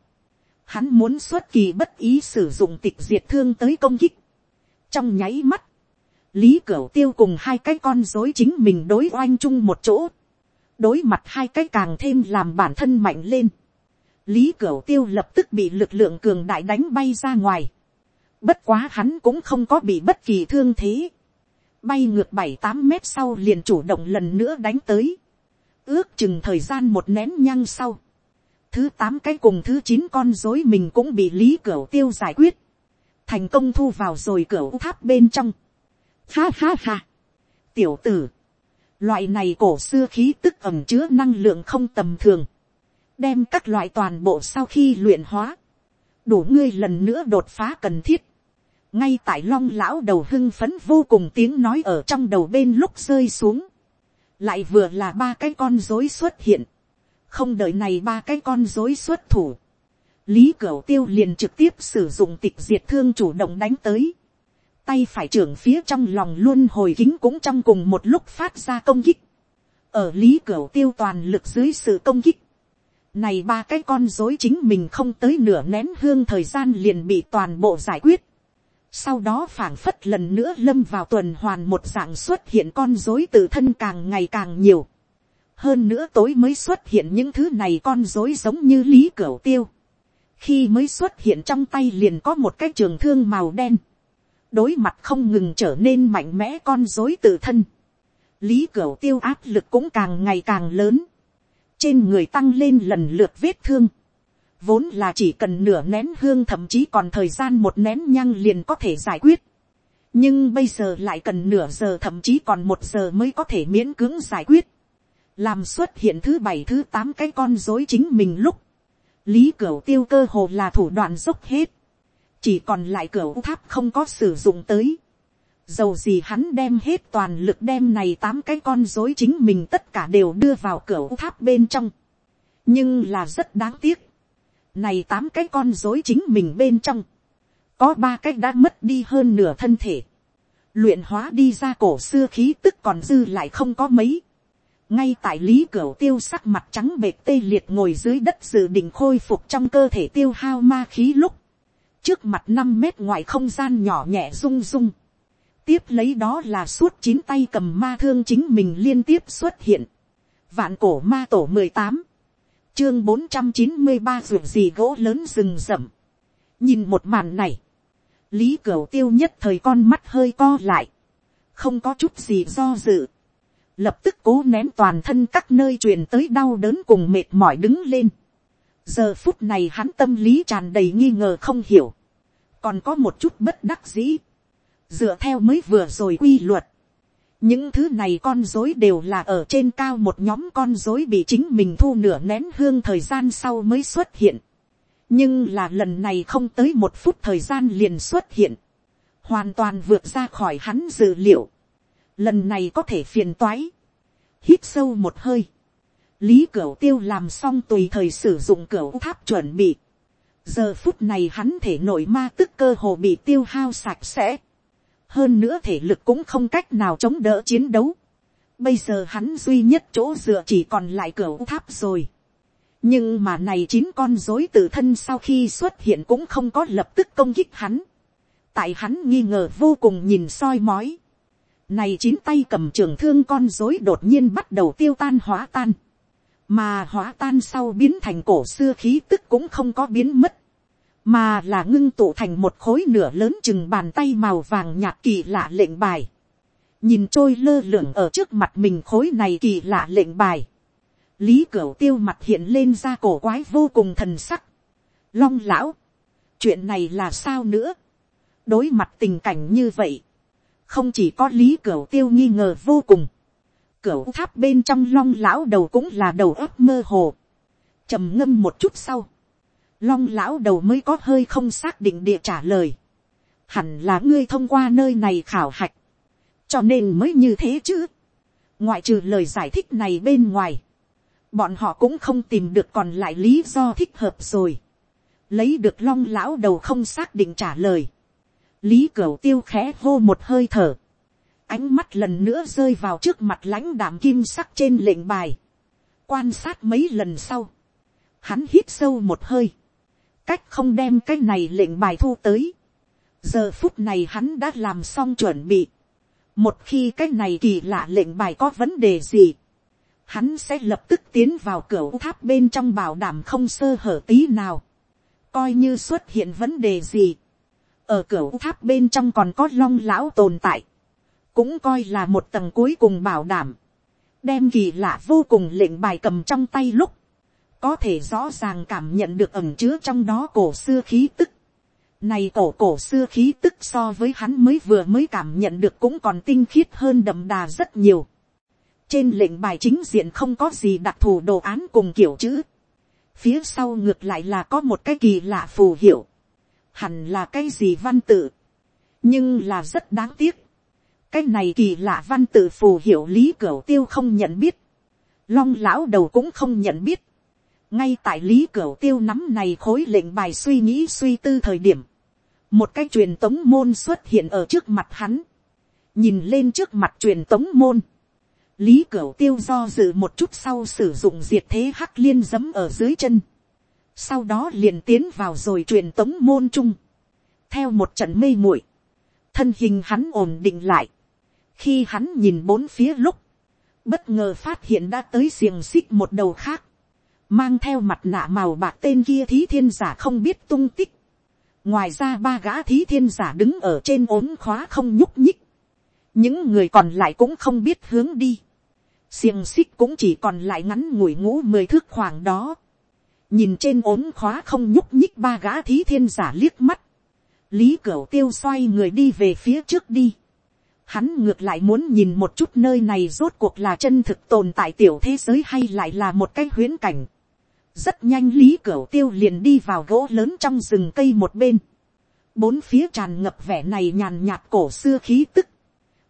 hắn muốn xuất kỳ bất ý sử dụng tịch diệt thương tới công kích, trong nháy mắt, lý cửu tiêu cùng hai cái con dối chính mình đối oanh chung một chỗ, đối mặt hai cái càng thêm làm bản thân mạnh lên, lý cửu tiêu lập tức bị lực lượng cường đại đánh bay ra ngoài, bất quá hắn cũng không có bị bất kỳ thương thế, bay ngược bảy tám mét sau liền chủ động lần nữa đánh tới, ước chừng thời gian một nén nhăng sau, thứ tám cái cùng thứ chín con dối mình cũng bị lý cửa tiêu giải quyết, thành công thu vào rồi cửa tháp bên trong, Ha ha ha. Tiểu tử. Loại này cổ xưa khí tức ẩm chứa năng lượng không tầm thường. Đem các loại toàn bộ sau khi luyện hóa. Đủ ngươi lần nữa đột phá cần thiết. Ngay tại long lão đầu hưng phấn vô cùng tiếng nói ở trong đầu bên lúc rơi xuống. Lại vừa là ba cái con dối xuất hiện. Không đợi này ba cái con dối xuất thủ. Lý Cửu Tiêu liền trực tiếp sử dụng tịch diệt thương chủ động đánh tới tay phải trưởng phía trong lòng luôn hồi kính cũng trong cùng một lúc phát ra công kích. ở lý cửu tiêu toàn lực dưới sự công kích. này ba cái con dối chính mình không tới nửa nén hương thời gian liền bị toàn bộ giải quyết sau đó phảng phất lần nữa lâm vào tuần hoàn một dạng xuất hiện con dối tự thân càng ngày càng nhiều. hơn nữa tối mới xuất hiện những thứ này con dối giống như lý cửu tiêu. khi mới xuất hiện trong tay liền có một cái trường thương màu đen đối mặt không ngừng trở nên mạnh mẽ con dối tự thân, lý cửu tiêu áp lực cũng càng ngày càng lớn, trên người tăng lên lần lượt vết thương, vốn là chỉ cần nửa nén hương thậm chí còn thời gian một nén nhăng liền có thể giải quyết, nhưng bây giờ lại cần nửa giờ thậm chí còn một giờ mới có thể miễn cưỡng giải quyết, làm xuất hiện thứ bảy thứ tám cái con dối chính mình lúc, lý cửa tiêu cơ hồ là thủ đoạn dốc hết, chỉ còn lại cửa tháp không có sử dụng tới. Dầu gì hắn đem hết toàn lực đem này tám cái con dối chính mình tất cả đều đưa vào cửa tháp bên trong. nhưng là rất đáng tiếc này tám cái con dối chính mình bên trong. có ba cái đã mất đi hơn nửa thân thể. luyện hóa đi ra cổ xưa khí tức còn dư lại không có mấy. ngay tại lý cửa tiêu sắc mặt trắng bệt tê liệt ngồi dưới đất dự định khôi phục trong cơ thể tiêu hao ma khí lúc trước mặt năm mét ngoài không gian nhỏ nhẹ rung rung. tiếp lấy đó là suốt chín tay cầm ma thương chính mình liên tiếp xuất hiện. vạn cổ ma tổ mười tám, chương bốn trăm chín mươi ba ruộng gì gỗ lớn rừng rậm. nhìn một màn này, lý cửu tiêu nhất thời con mắt hơi co lại, không có chút gì do dự. lập tức cố nén toàn thân các nơi truyền tới đau đớn cùng mệt mỏi đứng lên giờ phút này hắn tâm lý tràn đầy nghi ngờ không hiểu, còn có một chút bất đắc dĩ, dựa theo mới vừa rồi quy luật, những thứ này con dối đều là ở trên cao một nhóm con dối bị chính mình thu nửa nén hương thời gian sau mới xuất hiện, nhưng là lần này không tới một phút thời gian liền xuất hiện, hoàn toàn vượt ra khỏi hắn dự liệu, lần này có thể phiền toái, hít sâu một hơi, lý cửu tiêu làm xong tùy thời sử dụng cửu tháp chuẩn bị. giờ phút này hắn thể nội ma tức cơ hồ bị tiêu hao sạch sẽ hơn nữa thể lực cũng không cách nào chống đỡ chiến đấu. bây giờ hắn duy nhất chỗ dựa chỉ còn lại cửa tháp rồi. nhưng mà này chín con dối tự thân sau khi xuất hiện cũng không có lập tức công kích hắn. tại hắn nghi ngờ vô cùng nhìn soi mói. này chín tay cầm trường thương con dối đột nhiên bắt đầu tiêu tan hóa tan mà hóa tan sau biến thành cổ xưa khí tức cũng không có biến mất, mà là ngưng tụ thành một khối nửa lớn chừng bàn tay màu vàng nhạt kỳ lạ lệnh bài, nhìn trôi lơ lửng ở trước mặt mình khối này kỳ lạ lệnh bài, lý cửu tiêu mặt hiện lên ra cổ quái vô cùng thần sắc, long lão, chuyện này là sao nữa, đối mặt tình cảnh như vậy, không chỉ có lý cửu tiêu nghi ngờ vô cùng, cửu tháp bên trong long lão đầu cũng là đầu ấp mơ hồ. trầm ngâm một chút sau long lão đầu mới có hơi không xác định địa trả lời. hẳn là ngươi thông qua nơi này khảo hạch. cho nên mới như thế chứ. ngoại trừ lời giải thích này bên ngoài. bọn họ cũng không tìm được còn lại lý do thích hợp rồi. lấy được long lão đầu không xác định trả lời. lý cửu tiêu khẽ hô một hơi thở ánh mắt lần nữa rơi vào trước mặt lãnh đạm kim sắc trên lệnh bài, quan sát mấy lần sau, hắn hít sâu một hơi, cách không đem cái này lệnh bài thu tới, giờ phút này hắn đã làm xong chuẩn bị, một khi cái này kỳ lạ lệnh bài có vấn đề gì, hắn sẽ lập tức tiến vào cửa tháp bên trong bảo đảm không sơ hở tí nào, coi như xuất hiện vấn đề gì, ở cửa tháp bên trong còn có long lão tồn tại, cũng coi là một tầng cuối cùng bảo đảm, đem kỳ lạ vô cùng lệnh bài cầm trong tay lúc, có thể rõ ràng cảm nhận được ẩm chứa trong đó cổ xưa khí tức. Này cổ cổ xưa khí tức so với hắn mới vừa mới cảm nhận được cũng còn tinh khiết hơn đậm đà rất nhiều. Trên lệnh bài chính diện không có gì đặc thù đồ án cùng kiểu chữ. Phía sau ngược lại là có một cái kỳ lạ phù hiệu. Hẳn là cái gì văn tự. Nhưng là rất đáng tiếc cái này kỳ lạ văn tự phù hiệu lý cổ tiêu không nhận biết, long lão đầu cũng không nhận biết, ngay tại lý cửu tiêu nắm này khối lệnh bài suy nghĩ suy tư thời điểm, một cái truyền tống môn xuất hiện ở trước mặt hắn, nhìn lên trước mặt truyền tống môn, lý cửu tiêu do dự một chút sau sử dụng diệt thế hắc liên giấm ở dưới chân, sau đó liền tiến vào rồi truyền tống môn chung, theo một trận mê muội, thân hình hắn ổn định lại, khi hắn nhìn bốn phía lúc, bất ngờ phát hiện đã tới xiềng xích một đầu khác, mang theo mặt nạ màu bạc tên kia thí thiên giả không biết tung tích. ngoài ra ba gã thí thiên giả đứng ở trên ốm khóa không nhúc nhích. những người còn lại cũng không biết hướng đi. xiềng xích cũng chỉ còn lại ngắn ngủi ngũ mười thước khoảng đó. nhìn trên ốm khóa không nhúc nhích ba gã thí thiên giả liếc mắt. lý cửu tiêu xoay người đi về phía trước đi. hắn ngược lại muốn nhìn một chút nơi này rốt cuộc là chân thực tồn tại tiểu thế giới hay lại là một cái huyễn cảnh rất nhanh lý cửu tiêu liền đi vào gỗ lớn trong rừng cây một bên. bốn phía tràn ngập vẻ này nhàn nhạt cổ xưa khí tức.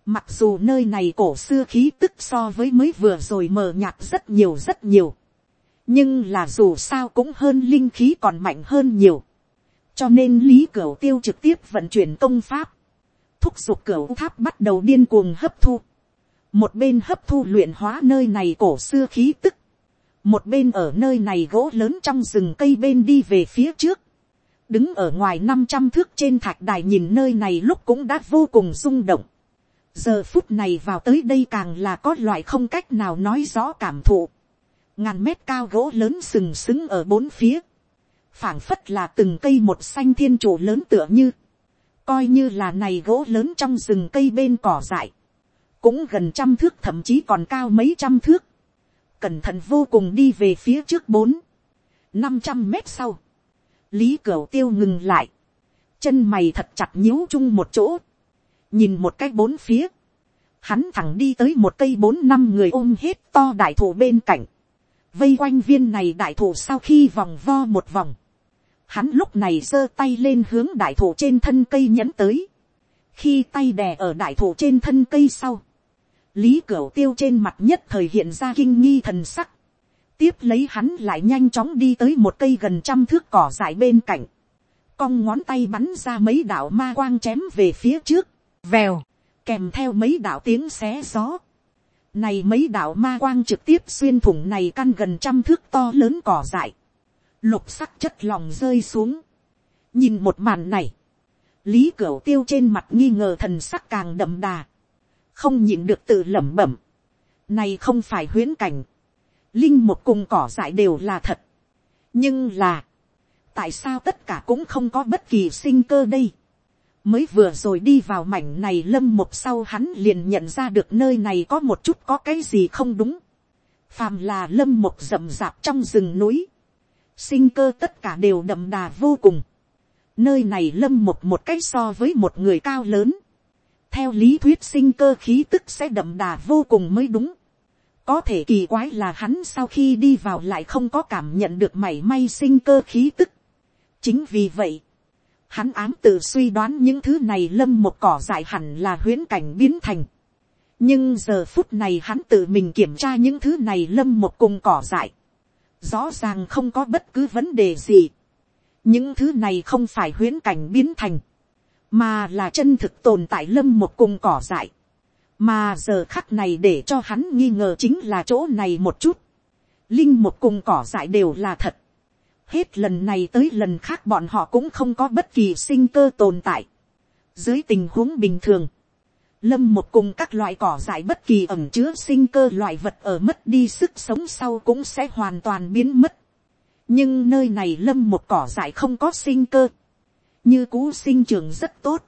mặc dù nơi này cổ xưa khí tức so với mới vừa rồi mờ nhạt rất nhiều rất nhiều. Nhưng là dù sao cũng hơn linh khí còn mạnh hơn nhiều, cho nên lý cửu tiêu trực tiếp vận chuyển công pháp, thúc giục cửu tháp bắt đầu điên cuồng hấp thu, một bên hấp thu luyện hóa nơi này cổ xưa khí tức, một bên ở nơi này gỗ lớn trong rừng cây bên đi về phía trước, đứng ở ngoài năm trăm thước trên thạch đài nhìn nơi này lúc cũng đã vô cùng rung động. giờ phút này vào tới đây càng là có loại không cách nào nói rõ cảm thụ. Ngàn mét cao gỗ lớn sừng sững ở bốn phía, phảng phất là từng cây một xanh thiên trụ lớn tựa như, coi như là này gỗ lớn trong rừng cây bên cỏ dại, cũng gần trăm thước thậm chí còn cao mấy trăm thước, cẩn thận vô cùng đi về phía trước bốn, năm trăm mét sau, lý cửu tiêu ngừng lại, chân mày thật chặt nhíu chung một chỗ, nhìn một cái bốn phía, hắn thẳng đi tới một cây bốn năm người ôm hết to đại thụ bên cạnh, vây quanh viên này đại thụ sau khi vòng vo một vòng, hắn lúc này giơ tay lên hướng đại thụ trên thân cây nhẫn tới, khi tay đè ở đại thụ trên thân cây sau, lý cửu tiêu trên mặt nhất thời hiện ra kinh nghi thần sắc, tiếp lấy hắn lại nhanh chóng đi tới một cây gần trăm thước cỏ dại bên cạnh, cong ngón tay bắn ra mấy đạo ma quang chém về phía trước, vèo, kèm theo mấy đạo tiếng xé gió, này mấy đạo ma quang trực tiếp xuyên thủng này căn gần trăm thước to lớn cỏ dại. Lục sắc chất lòng rơi xuống. Nhìn một màn này. Lý Cửu tiêu trên mặt nghi ngờ thần sắc càng đậm đà. Không nhịn được tự lẩm bẩm. Này không phải huyễn cảnh. Linh một cùng cỏ dại đều là thật. Nhưng là. Tại sao tất cả cũng không có bất kỳ sinh cơ đây? mới vừa rồi đi vào mảnh này lâm một sau hắn liền nhận ra được nơi này có một chút có cái gì không đúng. phàm là lâm một rậm rạp trong rừng núi. sinh cơ tất cả đều đậm đà vô cùng. nơi này lâm một một cách so với một người cao lớn theo lý thuyết sinh cơ khí tức sẽ đậm đà vô cùng mới đúng. có thể kỳ quái là hắn sau khi đi vào lại không có cảm nhận được mảy may sinh cơ khí tức. chính vì vậy, Hắn ám tự suy đoán những thứ này lâm một cỏ dại hẳn là huyễn cảnh biến thành. Nhưng giờ phút này hắn tự mình kiểm tra những thứ này lâm một cùng cỏ dại. Rõ ràng không có bất cứ vấn đề gì. Những thứ này không phải huyễn cảnh biến thành. Mà là chân thực tồn tại lâm một cùng cỏ dại. Mà giờ khắc này để cho hắn nghi ngờ chính là chỗ này một chút. Linh một cùng cỏ dại đều là thật Hết lần này tới lần khác bọn họ cũng không có bất kỳ sinh cơ tồn tại. Dưới tình huống bình thường, lâm một cùng các loại cỏ dại bất kỳ ẩm chứa sinh cơ loại vật ở mất đi sức sống sau cũng sẽ hoàn toàn biến mất. nhưng nơi này lâm một cỏ dại không có sinh cơ, như cũ sinh trường rất tốt,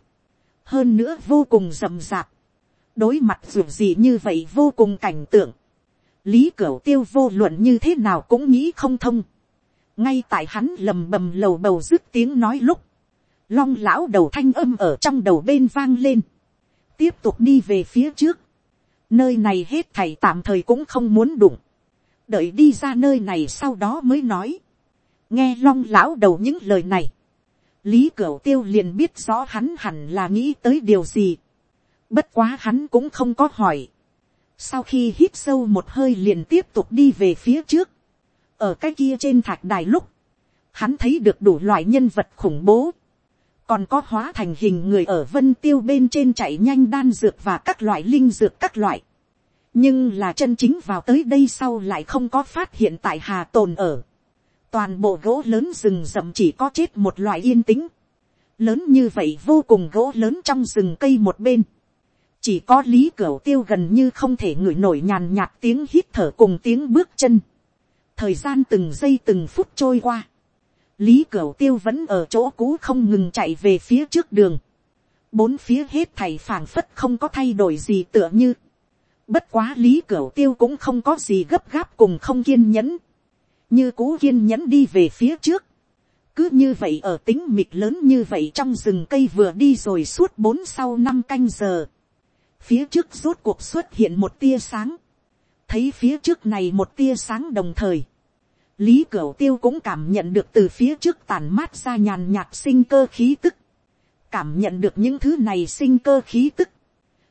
hơn nữa vô cùng rậm rạp, đối mặt dù gì như vậy vô cùng cảnh tượng, lý cửu tiêu vô luận như thế nào cũng nghĩ không thông. Ngay tại hắn lầm bầm lầu bầu dứt tiếng nói lúc, long lão đầu thanh âm ở trong đầu bên vang lên, tiếp tục đi về phía trước, nơi này hết thầy tạm thời cũng không muốn đụng, đợi đi ra nơi này sau đó mới nói, nghe long lão đầu những lời này, lý cửu tiêu liền biết rõ hắn hẳn là nghĩ tới điều gì, bất quá hắn cũng không có hỏi, sau khi hít sâu một hơi liền tiếp tục đi về phía trước, ở cái kia trên thạch đài lúc, hắn thấy được đủ loại nhân vật khủng bố, còn có hóa thành hình người ở vân tiêu bên trên chạy nhanh đan dược và các loại linh dược các loại. nhưng là chân chính vào tới đây sau lại không có phát hiện tại hà tồn ở toàn bộ gỗ lớn rừng rậm chỉ có chết một loại yên tĩnh. lớn như vậy vô cùng gỗ lớn trong rừng cây một bên. chỉ có lý cửa tiêu gần như không thể ngửi nổi nhàn nhạt tiếng hít thở cùng tiếng bước chân. Thời gian từng giây từng phút trôi qua, lý cửu tiêu vẫn ở chỗ cũ không ngừng chạy về phía trước đường, bốn phía hết thầy phảng phất không có thay đổi gì tựa như, bất quá lý cửu tiêu cũng không có gì gấp gáp cùng không kiên nhẫn, như cũ kiên nhẫn đi về phía trước, cứ như vậy ở tính mịt lớn như vậy trong rừng cây vừa đi rồi suốt bốn sau năm canh giờ. phía trước rốt cuộc xuất hiện một tia sáng. thấy phía trước này một tia sáng đồng thời. lý cửu tiêu cũng cảm nhận được từ phía trước tàn mát ra nhàn nhạt sinh cơ khí tức. cảm nhận được những thứ này sinh cơ khí tức.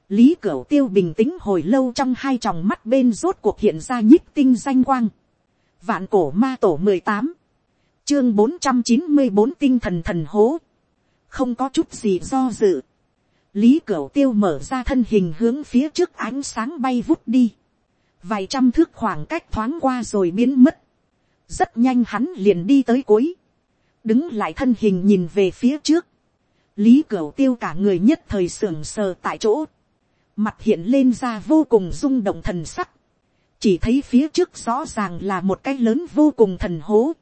lý cửu tiêu bình tĩnh hồi lâu trong hai tròng mắt bên rốt cuộc hiện ra nhích tinh danh quang vạn cổ ma tổ mười tám. Chương bốn trăm chín mươi bốn tinh thần thần hố, không có chút gì do dự. lý cửu tiêu mở ra thân hình hướng phía trước ánh sáng bay vút đi, vài trăm thước khoảng cách thoáng qua rồi biến mất, rất nhanh hắn liền đi tới cuối, đứng lại thân hình nhìn về phía trước, lý cửu tiêu cả người nhất thời sưởng sờ tại chỗ, mặt hiện lên ra vô cùng rung động thần sắc, chỉ thấy phía trước rõ ràng là một cái lớn vô cùng thần hố,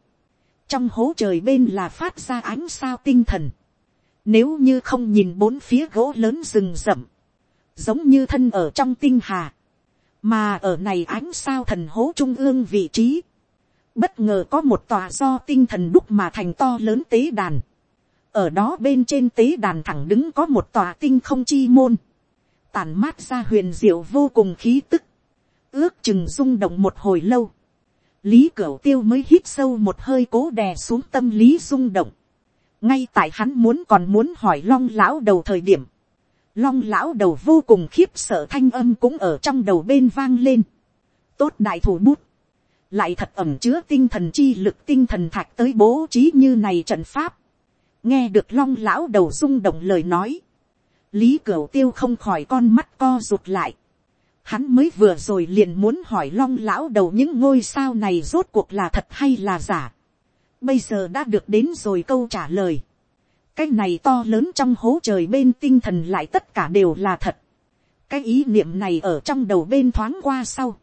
trong hố trời bên là phát ra ánh sao tinh thần. Nếu như không nhìn bốn phía gỗ lớn rừng rậm, giống như thân ở trong tinh hà, mà ở này ánh sao thần hố trung ương vị trí, bất ngờ có một tòa do tinh thần đúc mà thành to lớn tế đàn. ở đó bên trên tế đàn thẳng đứng có một tòa tinh không chi môn, tàn mát ra huyền diệu vô cùng khí tức, ước chừng rung động một hồi lâu, lý cửu tiêu mới hít sâu một hơi cố đè xuống tâm lý rung động. ngay tại hắn muốn còn muốn hỏi long lão đầu thời điểm, long lão đầu vô cùng khiếp sợ thanh âm cũng ở trong đầu bên vang lên. tốt đại thủ bút, lại thật ẩm chứa tinh thần chi lực tinh thần thạch tới bố trí như này trận pháp. nghe được long lão đầu rung động lời nói, lý cửu tiêu không khỏi con mắt co rụt lại Hắn mới vừa rồi liền muốn hỏi long lão đầu những ngôi sao này rốt cuộc là thật hay là giả. Bây giờ đã được đến rồi câu trả lời. Cái này to lớn trong hố trời bên tinh thần lại tất cả đều là thật. Cái ý niệm này ở trong đầu bên thoáng qua sau.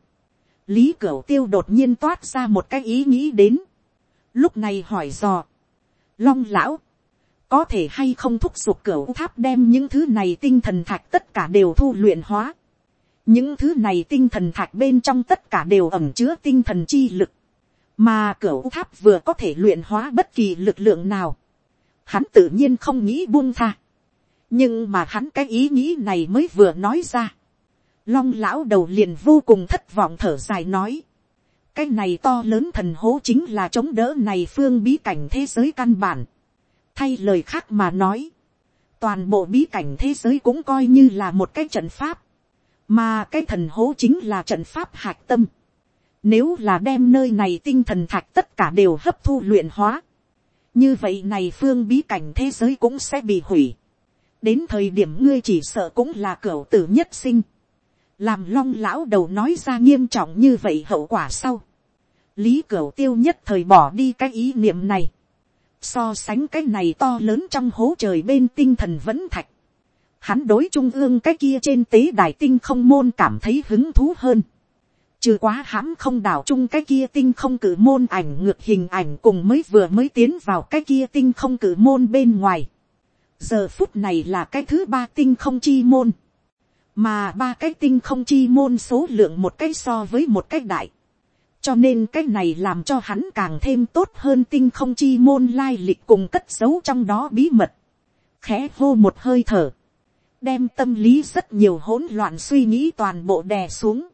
Lý Cửu Tiêu đột nhiên toát ra một cái ý nghĩ đến. Lúc này hỏi dò. Long lão. Có thể hay không thúc giục cửu tháp đem những thứ này tinh thần thạch tất cả đều thu luyện hóa những thứ này tinh thần thạch bên trong tất cả đều ẩm chứa tinh thần chi lực, mà cửa tháp vừa có thể luyện hóa bất kỳ lực lượng nào, hắn tự nhiên không nghĩ buông tha, nhưng mà hắn cái ý nghĩ này mới vừa nói ra, long lão đầu liền vô cùng thất vọng thở dài nói, cái này to lớn thần hố chính là chống đỡ này phương bí cảnh thế giới căn bản, thay lời khác mà nói, toàn bộ bí cảnh thế giới cũng coi như là một cái trận pháp, mà cái thần hố chính là trận pháp hạc tâm. Nếu là đem nơi này tinh thần thạch tất cả đều hấp thu luyện hóa. Như vậy này phương bí cảnh thế giới cũng sẽ bị hủy. Đến thời điểm ngươi chỉ sợ cũng là cửa tử nhất sinh. Làm long lão đầu nói ra nghiêm trọng như vậy hậu quả sau. Lý cửu tiêu nhất thời bỏ đi cái ý niệm này. So sánh cái này to lớn trong hố trời bên tinh thần vẫn thạch hắn đối trung ương cái kia trên tế đài tinh không môn cảm thấy hứng thú hơn. Trừ quá hãm không đảo chung cái kia tinh không cử môn ảnh ngược hình ảnh cùng mới vừa mới tiến vào cái kia tinh không cử môn bên ngoài. Giờ phút này là cái thứ ba tinh không chi môn. Mà ba cái tinh không chi môn số lượng một cái so với một cái đại. Cho nên cái này làm cho hắn càng thêm tốt hơn tinh không chi môn lai lịch cùng cất giấu trong đó bí mật. Khẽ hô một hơi thở đem tâm lý rất nhiều hỗn loạn suy nghĩ toàn bộ đè xuống.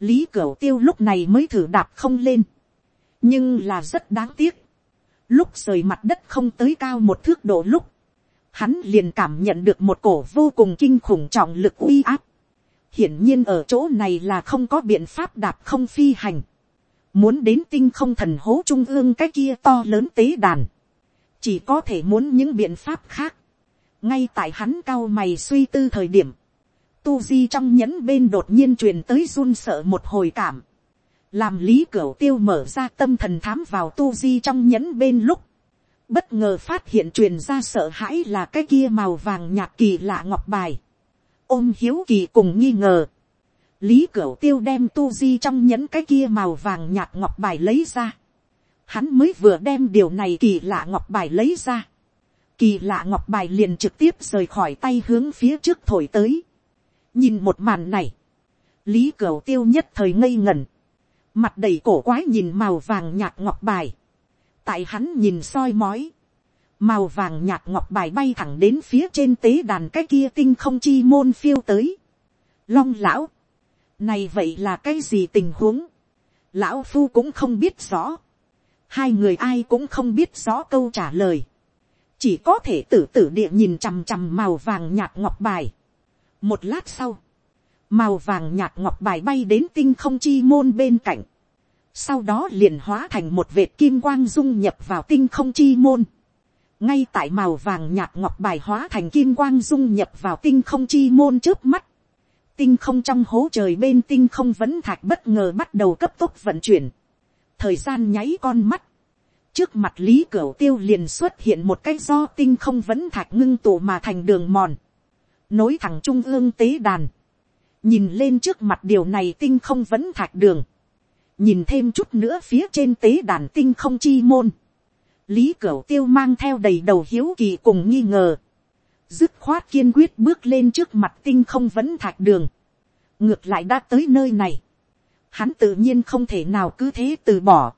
lý cửu tiêu lúc này mới thử đạp không lên. nhưng là rất đáng tiếc. lúc rời mặt đất không tới cao một thước độ lúc, hắn liền cảm nhận được một cổ vô cùng kinh khủng trọng lực uy áp. hiển nhiên ở chỗ này là không có biện pháp đạp không phi hành. muốn đến tinh không thần hố trung ương cái kia to lớn tế đàn. chỉ có thể muốn những biện pháp khác ngay tại hắn cao mày suy tư thời điểm, tu di trong nhẫn bên đột nhiên truyền tới run sợ một hồi cảm, làm lý cửu tiêu mở ra tâm thần thám vào tu di trong nhẫn bên lúc, bất ngờ phát hiện truyền ra sợ hãi là cái kia màu vàng nhạt kỳ lạ ngọc bài, ôm hiếu kỳ cùng nghi ngờ, lý cửu tiêu đem tu di trong nhẫn cái kia màu vàng nhạt ngọc bài lấy ra, hắn mới vừa đem điều này kỳ lạ ngọc bài lấy ra, kỳ lạ ngọc bài liền trực tiếp rời khỏi tay hướng phía trước thổi tới. nhìn một màn này, lý cửu tiêu nhất thời ngây ngẩn, mặt đầy cổ quái nhìn màu vàng nhạt ngọc bài, tại hắn nhìn soi mói, màu vàng nhạt ngọc bài bay thẳng đến phía trên tế đàn cái kia tinh không chi môn phiêu tới. Long lão, này vậy là cái gì tình huống, lão phu cũng không biết rõ, hai người ai cũng không biết rõ câu trả lời, chỉ có thể tử tử địa nhìn chằm chằm màu vàng nhạt ngọc bài. một lát sau, màu vàng nhạt ngọc bài bay đến tinh không chi môn bên cạnh, sau đó liền hóa thành một vệt kim quang dung nhập vào tinh không chi môn. ngay tại màu vàng nhạt ngọc bài hóa thành kim quang dung nhập vào tinh không chi môn trước mắt. tinh không trong hố trời bên tinh không vẫn thạch bất ngờ bắt đầu cấp tốc vận chuyển. thời gian nháy con mắt trước mặt lý cửu tiêu liền xuất hiện một cái do tinh không vẫn thạch ngưng tụ mà thành đường mòn. nối thẳng trung ương tế đàn. nhìn lên trước mặt điều này tinh không vẫn thạch đường. Nhìn thêm chút nữa phía trên tế đàn tinh không chi môn, lý cửu tiêu mang theo đầy đầu hiếu kỳ cùng nghi ngờ, dứt khoát kiên quyết bước lên trước mặt tinh không vẫn thạch đường, ngược lại đã tới nơi này, hắn tự nhiên không thể nào cứ thế từ bỏ,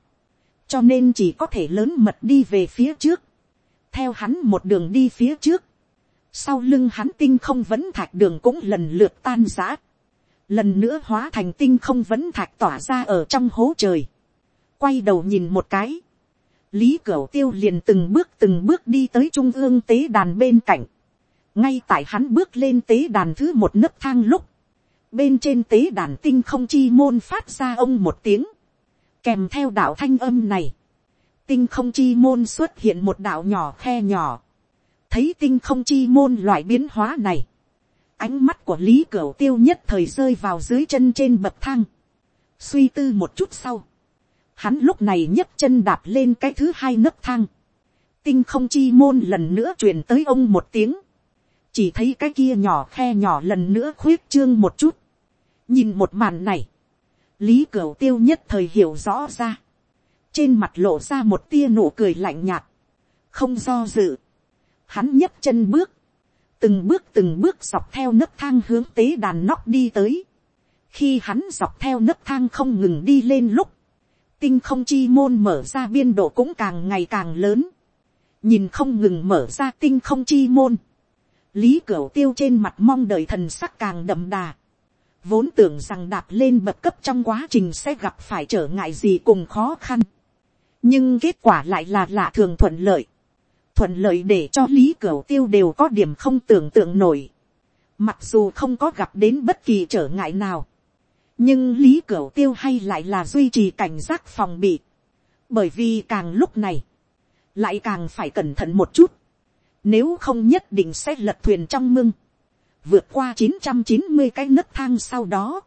cho nên chỉ có thể lớn mật đi về phía trước, theo hắn một đường đi phía trước, sau lưng hắn tinh không vẫn thạch đường cũng lần lượt tan giã, lần nữa hóa thành tinh không vẫn thạch tỏa ra ở trong hố trời, quay đầu nhìn một cái, lý cửu tiêu liền từng bước từng bước đi tới trung ương tế đàn bên cạnh, ngay tại hắn bước lên tế đàn thứ một nấc thang lúc, bên trên tế đàn tinh không chi môn phát ra ông một tiếng, kèm theo đạo thanh âm này, tinh không chi môn xuất hiện một đạo nhỏ khe nhỏ, thấy tinh không chi môn loại biến hóa này, ánh mắt của lý cửu tiêu nhất thời rơi vào dưới chân trên bậc thang. suy tư một chút sau, hắn lúc này nhấc chân đạp lên cái thứ hai nấc thang. tinh không chi môn lần nữa truyền tới ông một tiếng. chỉ thấy cái kia nhỏ khe nhỏ lần nữa khuyết trương một chút. nhìn một màn này, lý cửu tiêu nhất thời hiểu rõ ra. trên mặt lộ ra một tia nụ cười lạnh nhạt. không do dự. hắn nhấc chân bước từng bước từng bước dọc theo nấc thang hướng tế đàn nóc đi tới. khi hắn dọc theo nấc thang không ngừng đi lên lúc, tinh không chi môn mở ra biên độ cũng càng ngày càng lớn. nhìn không ngừng mở ra tinh không chi môn. lý cửu tiêu trên mặt mong đợi thần sắc càng đậm đà vốn tưởng rằng đạp lên bậc cấp trong quá trình sẽ gặp phải trở ngại gì cùng khó khăn. nhưng kết quả lại là lạ thường thuận lợi thuận lợi để cho lý cửu tiêu đều có điểm không tưởng tượng nổi. Mặc dù không có gặp đến bất kỳ trở ngại nào. Nhưng lý cửu tiêu hay lại là duy trì cảnh giác phòng bị. Bởi vì càng lúc này. Lại càng phải cẩn thận một chút. Nếu không nhất định sẽ lật thuyền trong mưng. Vượt qua chín chín trăm mươi cái nấc thang sau đó.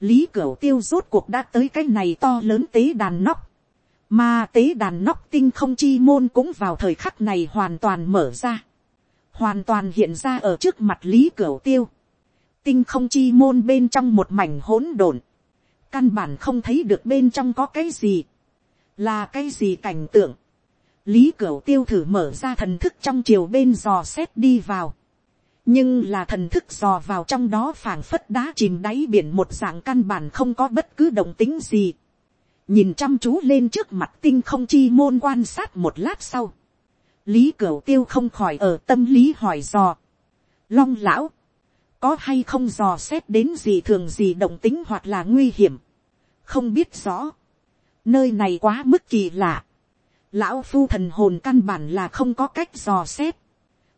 Lý cửu tiêu rốt cuộc đã tới cái này to lớn tế đàn nóc mà tế đàn nóc tinh không chi môn cũng vào thời khắc này hoàn toàn mở ra. Hoàn toàn hiện ra ở trước mặt Lý Cửu Tiêu. Tinh không chi môn bên trong một mảnh hỗn độn. Căn bản không thấy được bên trong có cái gì. Là cái gì cảnh tượng. Lý Cửu Tiêu thử mở ra thần thức trong chiều bên dò xét đi vào. Nhưng là thần thức dò vào trong đó phảng phất đá chìm đáy biển một dạng căn bản không có bất cứ động tính gì. Nhìn chăm chú lên trước mặt tinh không chi môn quan sát một lát sau, lý cửu tiêu không khỏi ở tâm lý hỏi dò, long lão, có hay không dò xét đến gì thường gì động tính hoặc là nguy hiểm, không biết rõ, nơi này quá mức kỳ lạ, lão phu thần hồn căn bản là không có cách dò xét,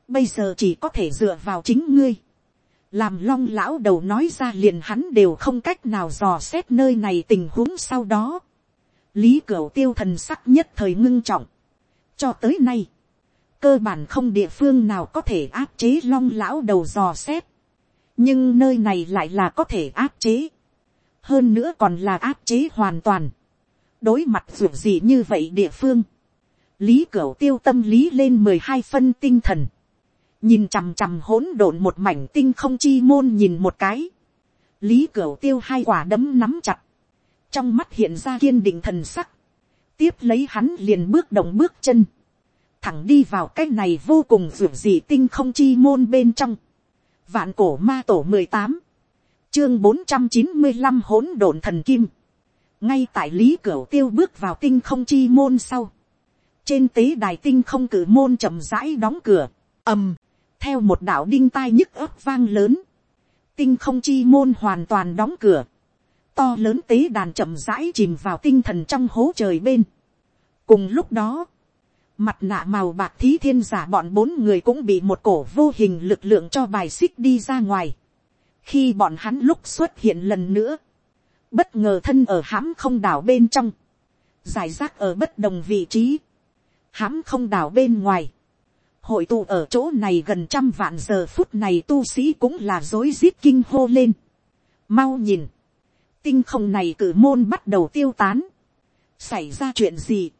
bây giờ chỉ có thể dựa vào chính ngươi, làm long lão đầu nói ra liền hắn đều không cách nào dò xét nơi này tình huống sau đó, lý cửu tiêu thần sắc nhất thời ngưng trọng. cho tới nay, cơ bản không địa phương nào có thể áp chế long lão đầu dò xét. nhưng nơi này lại là có thể áp chế. hơn nữa còn là áp chế hoàn toàn. đối mặt dù gì như vậy địa phương. lý cửu tiêu tâm lý lên mười hai phân tinh thần nhìn chằm chằm hỗn độn một mảnh tinh không chi môn nhìn một cái. lý cửu tiêu hai quả đấm nắm chặt. Trong mắt hiện ra kiên định thần sắc, tiếp lấy hắn liền bước động bước chân, thẳng đi vào cái này vô cùng ruột dị tinh không chi môn bên trong, vạn cổ ma tổ mười tám, chương bốn trăm chín mươi năm hỗn độn thần kim, ngay tại lý cửa tiêu bước vào tinh không chi môn sau, trên tế đài tinh không cử môn chậm rãi đóng cửa, ầm, theo một đạo đinh tai nhức ấp vang lớn, tinh không chi môn hoàn toàn đóng cửa, to lớn tế đàn chậm rãi chìm vào tinh thần trong hố trời bên. cùng lúc đó, mặt nạ màu bạc thí thiên giả bọn bốn người cũng bị một cổ vô hình lực lượng cho bài xích đi ra ngoài. khi bọn hắn lúc xuất hiện lần nữa, bất ngờ thân ở hãm không đảo bên trong, giải rác ở bất đồng vị trí, hãm không đảo bên ngoài, hội tụ ở chỗ này gần trăm vạn giờ phút này tu sĩ cũng là dối rít kinh hô lên. mau nhìn, tinh không này cử môn bắt đầu tiêu tán. xảy ra chuyện gì,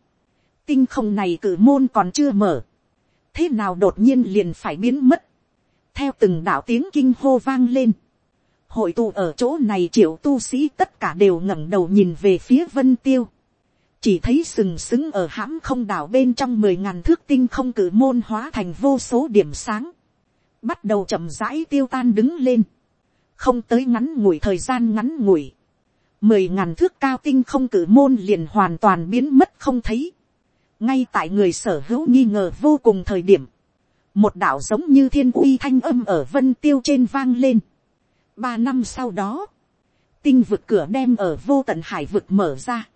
tinh không này cử môn còn chưa mở, thế nào đột nhiên liền phải biến mất, theo từng đạo tiếng kinh hô vang lên, hội tụ ở chỗ này triệu tu sĩ tất cả đều ngẩng đầu nhìn về phía vân tiêu, chỉ thấy sừng sững ở hãm không đảo bên trong mười ngàn thước tinh không cử môn hóa thành vô số điểm sáng, bắt đầu chậm rãi tiêu tan đứng lên, không tới ngắn ngủi thời gian ngắn ngủi, mười ngàn thước cao tinh không cử môn liền hoàn toàn biến mất không thấy, ngay tại người sở hữu nghi ngờ vô cùng thời điểm, một đạo giống như thiên uy thanh âm ở vân tiêu trên vang lên. ba năm sau đó, tinh vực cửa đem ở vô tận hải vực mở ra,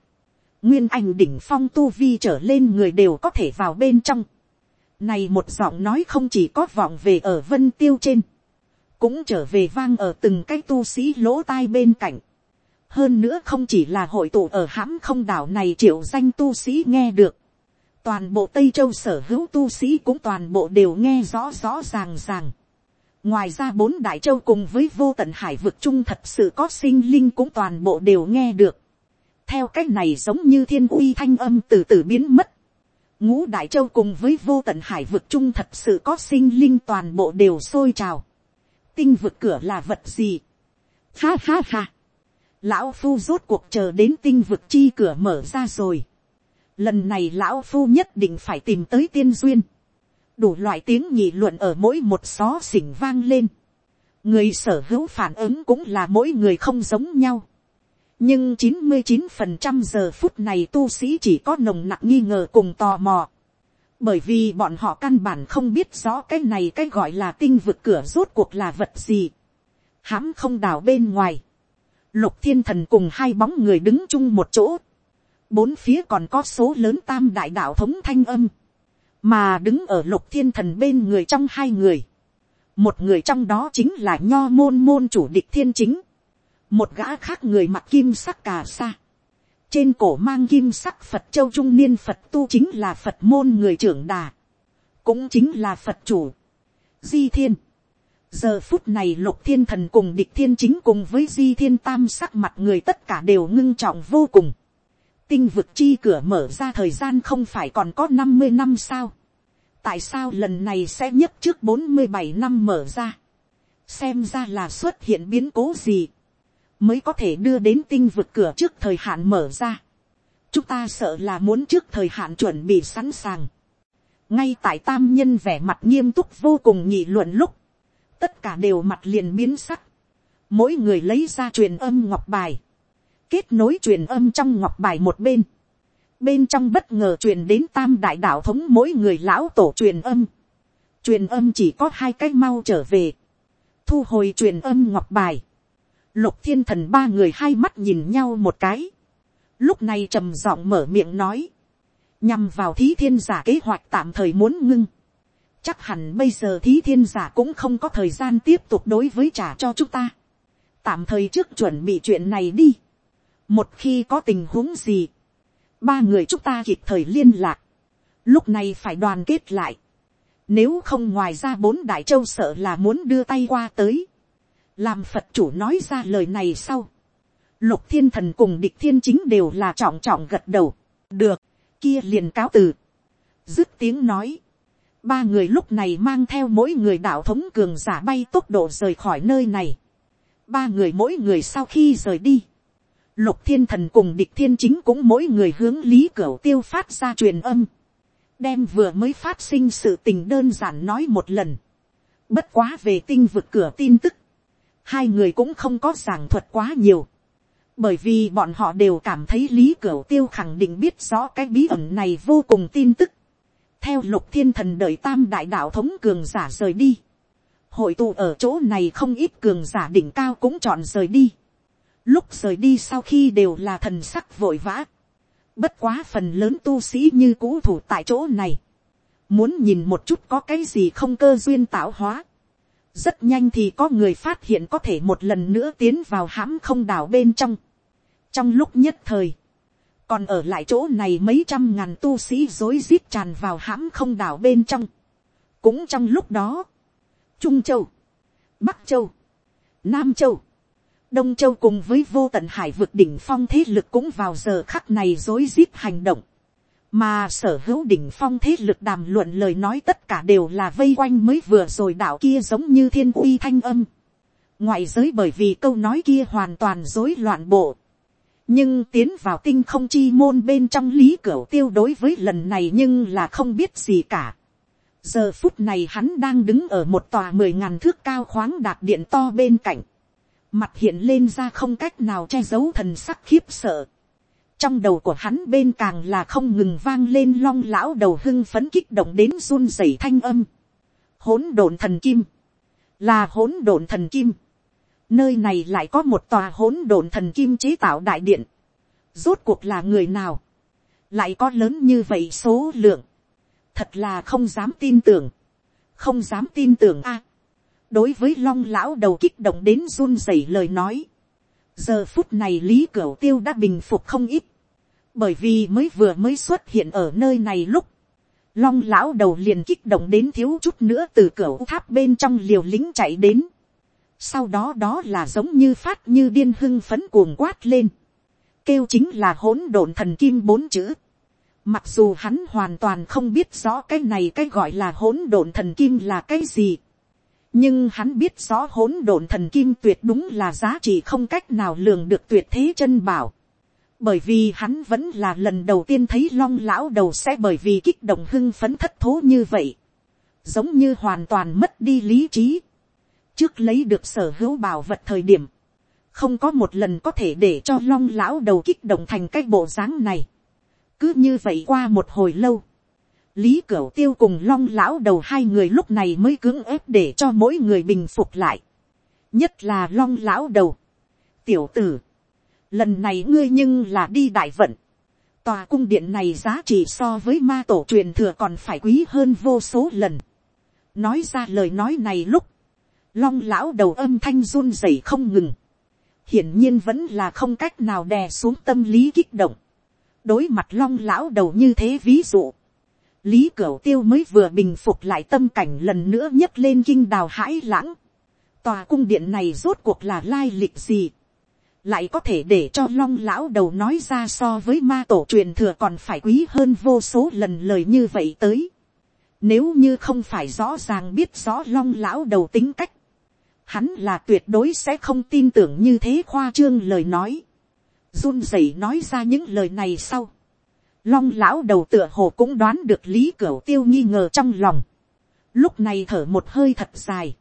nguyên anh đỉnh phong tu vi trở lên người đều có thể vào bên trong. Này một giọng nói không chỉ có vọng về ở vân tiêu trên, cũng trở về vang ở từng cái tu sĩ lỗ tai bên cạnh. Hơn nữa không chỉ là hội tụ ở hãm không đảo này triệu danh tu sĩ nghe được. Toàn bộ Tây Châu sở hữu tu sĩ cũng toàn bộ đều nghe rõ rõ ràng ràng. Ngoài ra bốn đại châu cùng với vô tận hải vực chung thật sự có sinh linh cũng toàn bộ đều nghe được theo cách này giống như thiên uy thanh âm từ từ biến mất. ngũ đại châu cùng với vô tận hải vực chung thật sự có sinh linh toàn bộ đều sôi trào. tinh vực cửa là vật gì. ha ha ha. lão phu rốt cuộc chờ đến tinh vực chi cửa mở ra rồi. lần này lão phu nhất định phải tìm tới tiên duyên. đủ loại tiếng nhị luận ở mỗi một xó xỉnh vang lên. người sở hữu phản ứng cũng là mỗi người không giống nhau nhưng chín mươi chín phần trăm giờ phút này tu sĩ chỉ có nồng nặng nghi ngờ cùng tò mò. bởi vì bọn họ căn bản không biết rõ cái này cái gọi là tinh vực cửa rốt cuộc là vật gì. hãm không đào bên ngoài. lục thiên thần cùng hai bóng người đứng chung một chỗ. bốn phía còn có số lớn tam đại đạo thống thanh âm. mà đứng ở lục thiên thần bên người trong hai người. một người trong đó chính là nho môn môn chủ địch thiên chính một gã khác người mặc kim sắc cà sa, trên cổ mang kim sắc phật châu trung niên phật tu chính là phật môn người trưởng đà, cũng chính là phật chủ, di thiên. giờ phút này lục thiên thần cùng địch thiên chính cùng với di thiên tam sắc mặt người tất cả đều ngưng trọng vô cùng. tinh vực chi cửa mở ra thời gian không phải còn có năm mươi năm sao. tại sao lần này sẽ nhất trước bốn mươi bảy năm mở ra. xem ra là xuất hiện biến cố gì mới có thể đưa đến tinh vực cửa trước thời hạn mở ra. chúng ta sợ là muốn trước thời hạn chuẩn bị sẵn sàng. ngay tại tam nhân vẻ mặt nghiêm túc vô cùng nhị luận lúc, tất cả đều mặt liền biến sắc. mỗi người lấy ra truyền âm ngọc bài, kết nối truyền âm trong ngọc bài một bên. bên trong bất ngờ truyền đến tam đại đạo thống mỗi người lão tổ truyền âm. truyền âm chỉ có hai cách mau trở về. thu hồi truyền âm ngọc bài lục thiên thần ba người hai mắt nhìn nhau một cái, lúc này trầm giọng mở miệng nói, nhằm vào thí thiên giả kế hoạch tạm thời muốn ngưng, chắc hẳn bây giờ thí thiên giả cũng không có thời gian tiếp tục đối với trả cho chúng ta, tạm thời trước chuẩn bị chuyện này đi, một khi có tình huống gì, ba người chúng ta kịp thời liên lạc, lúc này phải đoàn kết lại, nếu không ngoài ra bốn đại châu sợ là muốn đưa tay qua tới, làm phật chủ nói ra lời này sau, lục thiên thần cùng địch thiên chính đều là trọng trọng gật đầu, được, kia liền cáo từ, dứt tiếng nói, ba người lúc này mang theo mỗi người đạo thống cường giả bay tốc độ rời khỏi nơi này, ba người mỗi người sau khi rời đi, lục thiên thần cùng địch thiên chính cũng mỗi người hướng lý cửa tiêu phát ra truyền âm, đem vừa mới phát sinh sự tình đơn giản nói một lần, bất quá về tinh vực cửa tin tức, hai người cũng không có giảng thuật quá nhiều, bởi vì bọn họ đều cảm thấy lý cửu tiêu khẳng định biết rõ cái bí ẩn này vô cùng tin tức, theo lục thiên thần đợi tam đại đạo thống cường giả rời đi, hội tụ ở chỗ này không ít cường giả đỉnh cao cũng chọn rời đi. Lúc rời đi sau khi đều là thần sắc vội vã. Bất quá phần lớn tu sĩ như cũ thủ tại chỗ này. Muốn nhìn một chút có cái gì không cơ duyên tạo hóa. Rất nhanh thì có người phát hiện có thể một lần nữa tiến vào hãm không đảo bên trong. Trong lúc nhất thời. Còn ở lại chỗ này mấy trăm ngàn tu sĩ rối rít tràn vào hãm không đảo bên trong. Cũng trong lúc đó. Trung Châu. Bắc Châu. Nam Châu, Đông Châu cùng với vô tận hải vực đỉnh phong thế lực cũng vào giờ khắc này rối rít hành động. Mà sở hữu đỉnh phong thế lực đàm luận lời nói tất cả đều là vây quanh mới vừa rồi đạo kia giống như thiên uy thanh âm. Ngoại giới bởi vì câu nói kia hoàn toàn rối loạn bộ. Nhưng tiến vào tinh không chi môn bên trong lý cửu tiêu đối với lần này nhưng là không biết gì cả. Giờ phút này hắn đang đứng ở một tòa mười ngàn thước cao khoáng đạt điện to bên cạnh mặt hiện lên ra không cách nào che giấu thần sắc khiếp sợ trong đầu của hắn bên càng là không ngừng vang lên long lão đầu hưng phấn kích động đến run rẩy thanh âm. hỗn độn thần kim, là hỗn độn thần kim. nơi này lại có một tòa hỗn độn thần kim chế tạo đại điện. rốt cuộc là người nào, lại có lớn như vậy số lượng. thật là không dám tin tưởng, không dám tin tưởng a đối với long lão đầu kích động đến run rẩy lời nói. giờ phút này lý cửu tiêu đã bình phục không ít bởi vì mới vừa mới xuất hiện ở nơi này lúc. long lão đầu liền kích động đến thiếu chút nữa từ cửa tháp bên trong liều lính chạy đến. sau đó đó là giống như phát như điên hưng phấn cuồng quát lên. kêu chính là hỗn độn thần kim bốn chữ. Mặc dù hắn hoàn toàn không biết rõ cái này cái gọi là hỗn độn thần kim là cái gì nhưng hắn biết rõ hỗn độn thần kim tuyệt đúng là giá trị không cách nào lường được tuyệt thế chân bảo bởi vì hắn vẫn là lần đầu tiên thấy long lão đầu sẽ bởi vì kích động hưng phấn thất thố như vậy. giống như hoàn toàn mất đi lý trí. trước lấy được sở hữu bảo vật thời điểm, không có một lần có thể để cho long lão đầu kích động thành cái bộ dáng này. cứ như vậy qua một hồi lâu, lý cửu tiêu cùng long lão đầu hai người lúc này mới cưỡng ép để cho mỗi người bình phục lại. nhất là long lão đầu. tiểu tử, lần này ngươi nhưng là đi đại vận. tòa cung điện này giá trị so với ma tổ truyền thừa còn phải quý hơn vô số lần. nói ra lời nói này lúc, long lão đầu âm thanh run rẩy không ngừng. hiển nhiên vẫn là không cách nào đè xuống tâm lý kích động. đối mặt long lão đầu như thế ví dụ, lý cửu tiêu mới vừa bình phục lại tâm cảnh lần nữa nhấc lên kinh đào hãi lãng. tòa cung điện này rốt cuộc là lai lịch gì lại có thể để cho long lão đầu nói ra so với ma tổ truyền thừa còn phải quý hơn vô số lần lời như vậy tới. nếu như không phải rõ ràng biết rõ long lão đầu tính cách, hắn là tuyệt đối sẽ không tin tưởng như thế khoa trương lời nói. run rẩy nói ra những lời này sau long lão đầu tựa hồ cũng đoán được lý cửu tiêu nghi ngờ trong lòng. lúc này thở một hơi thật dài.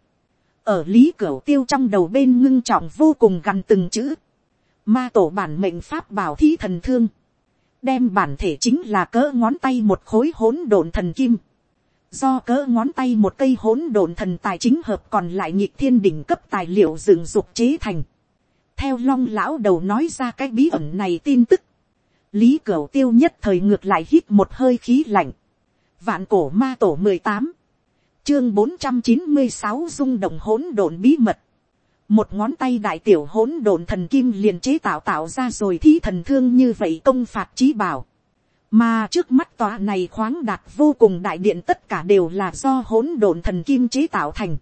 ở lý cửu tiêu trong đầu bên ngưng trọng vô cùng gần từng chữ ma tổ bản mệnh pháp bảo thí thần thương. đem bản thể chính là cỡ ngón tay một khối hỗn độn thần kim. do cỡ ngón tay một cây hỗn độn thần tài chính hợp còn lại nhịp thiên đỉnh cấp tài liệu dựng dục chế thành. theo long lão đầu nói ra cái bí ẩn này tin tức lý cửu tiêu nhất thời ngược lại hít một hơi khí lạnh. vạn cổ ma tổ mười tám, chương bốn trăm chín mươi sáu rung động hỗn độn bí mật một ngón tay đại tiểu hỗn độn thần kim liền chế tạo tạo ra rồi thi thần thương như vậy công phạt trí bảo. mà trước mắt tòa này khoáng đạt vô cùng đại điện tất cả đều là do hỗn độn thần kim chế tạo thành.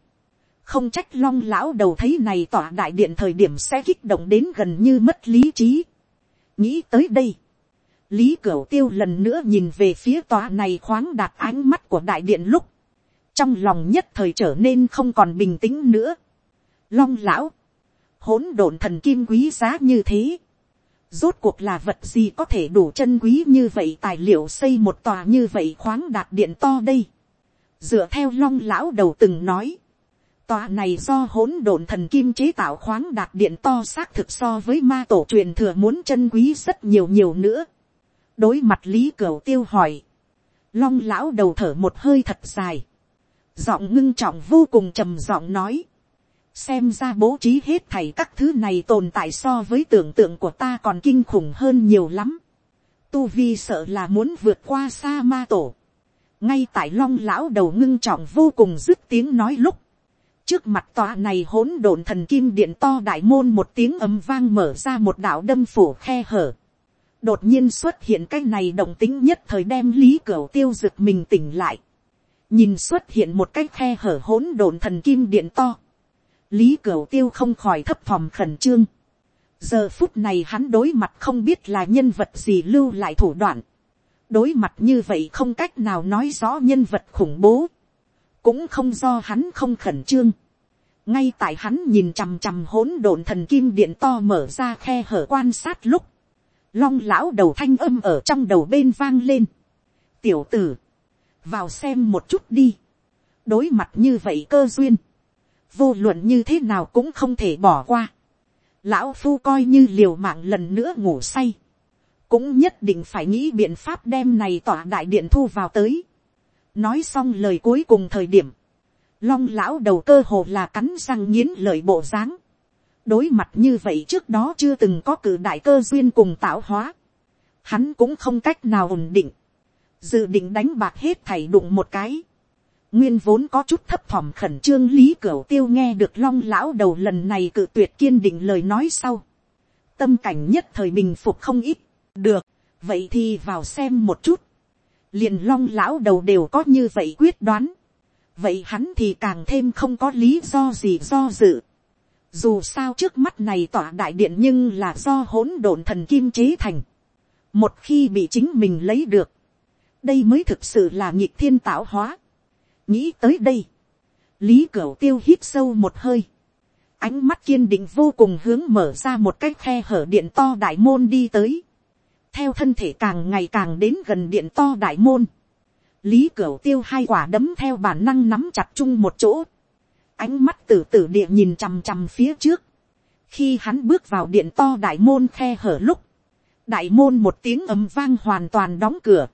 không trách long lão đầu thấy này tòa đại điện thời điểm sẽ kích động đến gần như mất lý trí. nghĩ tới đây lý cửu tiêu lần nữa nhìn về phía tòa này khoáng đạt ánh mắt của đại điện lúc, trong lòng nhất thời trở nên không còn bình tĩnh nữa long lão, hỗn độn thần kim quý giá như thế, rốt cuộc là vật gì có thể đủ chân quý như vậy? Tài liệu xây một tòa như vậy khoáng đạt điện to đây. dựa theo long lão đầu từng nói, tòa này do hỗn độn thần kim chế tạo khoáng đạt điện to xác thực so với ma tổ truyền thừa muốn chân quý rất nhiều nhiều nữa. Đối mặt lý cửu tiêu hỏi, long lão đầu thở một hơi thật dài, giọng ngưng trọng vô cùng trầm giọng nói, xem ra bố trí hết thảy các thứ này tồn tại so với tưởng tượng của ta còn kinh khủng hơn nhiều lắm. Tu vi sợ là muốn vượt qua sa ma tổ. ngay tại long lão đầu ngưng trọng vô cùng dứt tiếng nói lúc, trước mặt tòa này hỗn độn thần kim điện to đại môn một tiếng ầm vang mở ra một đạo đâm phủ khe hở. đột nhiên xuất hiện cái này động tính nhất thời đem lý cửa tiêu rực mình tỉnh lại. nhìn xuất hiện một cái khe hở hỗn độn thần kim điện to lý cửu tiêu không khỏi thấp thòm khẩn trương. giờ phút này hắn đối mặt không biết là nhân vật gì lưu lại thủ đoạn. đối mặt như vậy không cách nào nói rõ nhân vật khủng bố cũng không do hắn không khẩn trương. ngay tại hắn nhìn chằm chằm hỗn độn thần kim điện to mở ra khe hở quan sát lúc, long lão đầu thanh âm ở trong đầu bên vang lên. tiểu tử, vào xem một chút đi. đối mặt như vậy cơ duyên, vô luận như thế nào cũng không thể bỏ qua. lão phu coi như liều mạng lần nữa ngủ say, cũng nhất định phải nghĩ biện pháp đem này tỏa đại điện thu vào tới nói xong lời cuối cùng thời điểm, long lão đầu cơ hồ là cắn răng nghiến lời bộ dáng. đối mặt như vậy trước đó chưa từng có cử đại cơ duyên cùng tạo hóa. hắn cũng không cách nào ổn định. dự định đánh bạc hết thảy đụng một cái nguyên vốn có chút thấp thỏm khẩn trương lý cửu tiêu nghe được long lão đầu lần này cự tuyệt kiên định lời nói sau. tâm cảnh nhất thời bình phục không ít. được, vậy thì vào xem một chút liền long lão đầu đều có như vậy quyết đoán, vậy hắn thì càng thêm không có lý do gì do dự. Dù sao trước mắt này tỏa đại điện nhưng là do hỗn độn thần kim chế thành. Một khi bị chính mình lấy được, đây mới thực sự là nhịp thiên tạo hóa nghĩ tới đây, lý cửu tiêu hít sâu một hơi, ánh mắt kiên định vô cùng hướng mở ra một cái khe hở điện to đại môn đi tới. Theo thân thể càng ngày càng đến gần điện to đại môn, lý cửu tiêu hai quả đấm theo bản năng nắm chặt chung một chỗ, ánh mắt từ từ địa nhìn chằm chằm phía trước, khi hắn bước vào điện to đại môn khe hở lúc, đại môn một tiếng ầm vang hoàn toàn đóng cửa,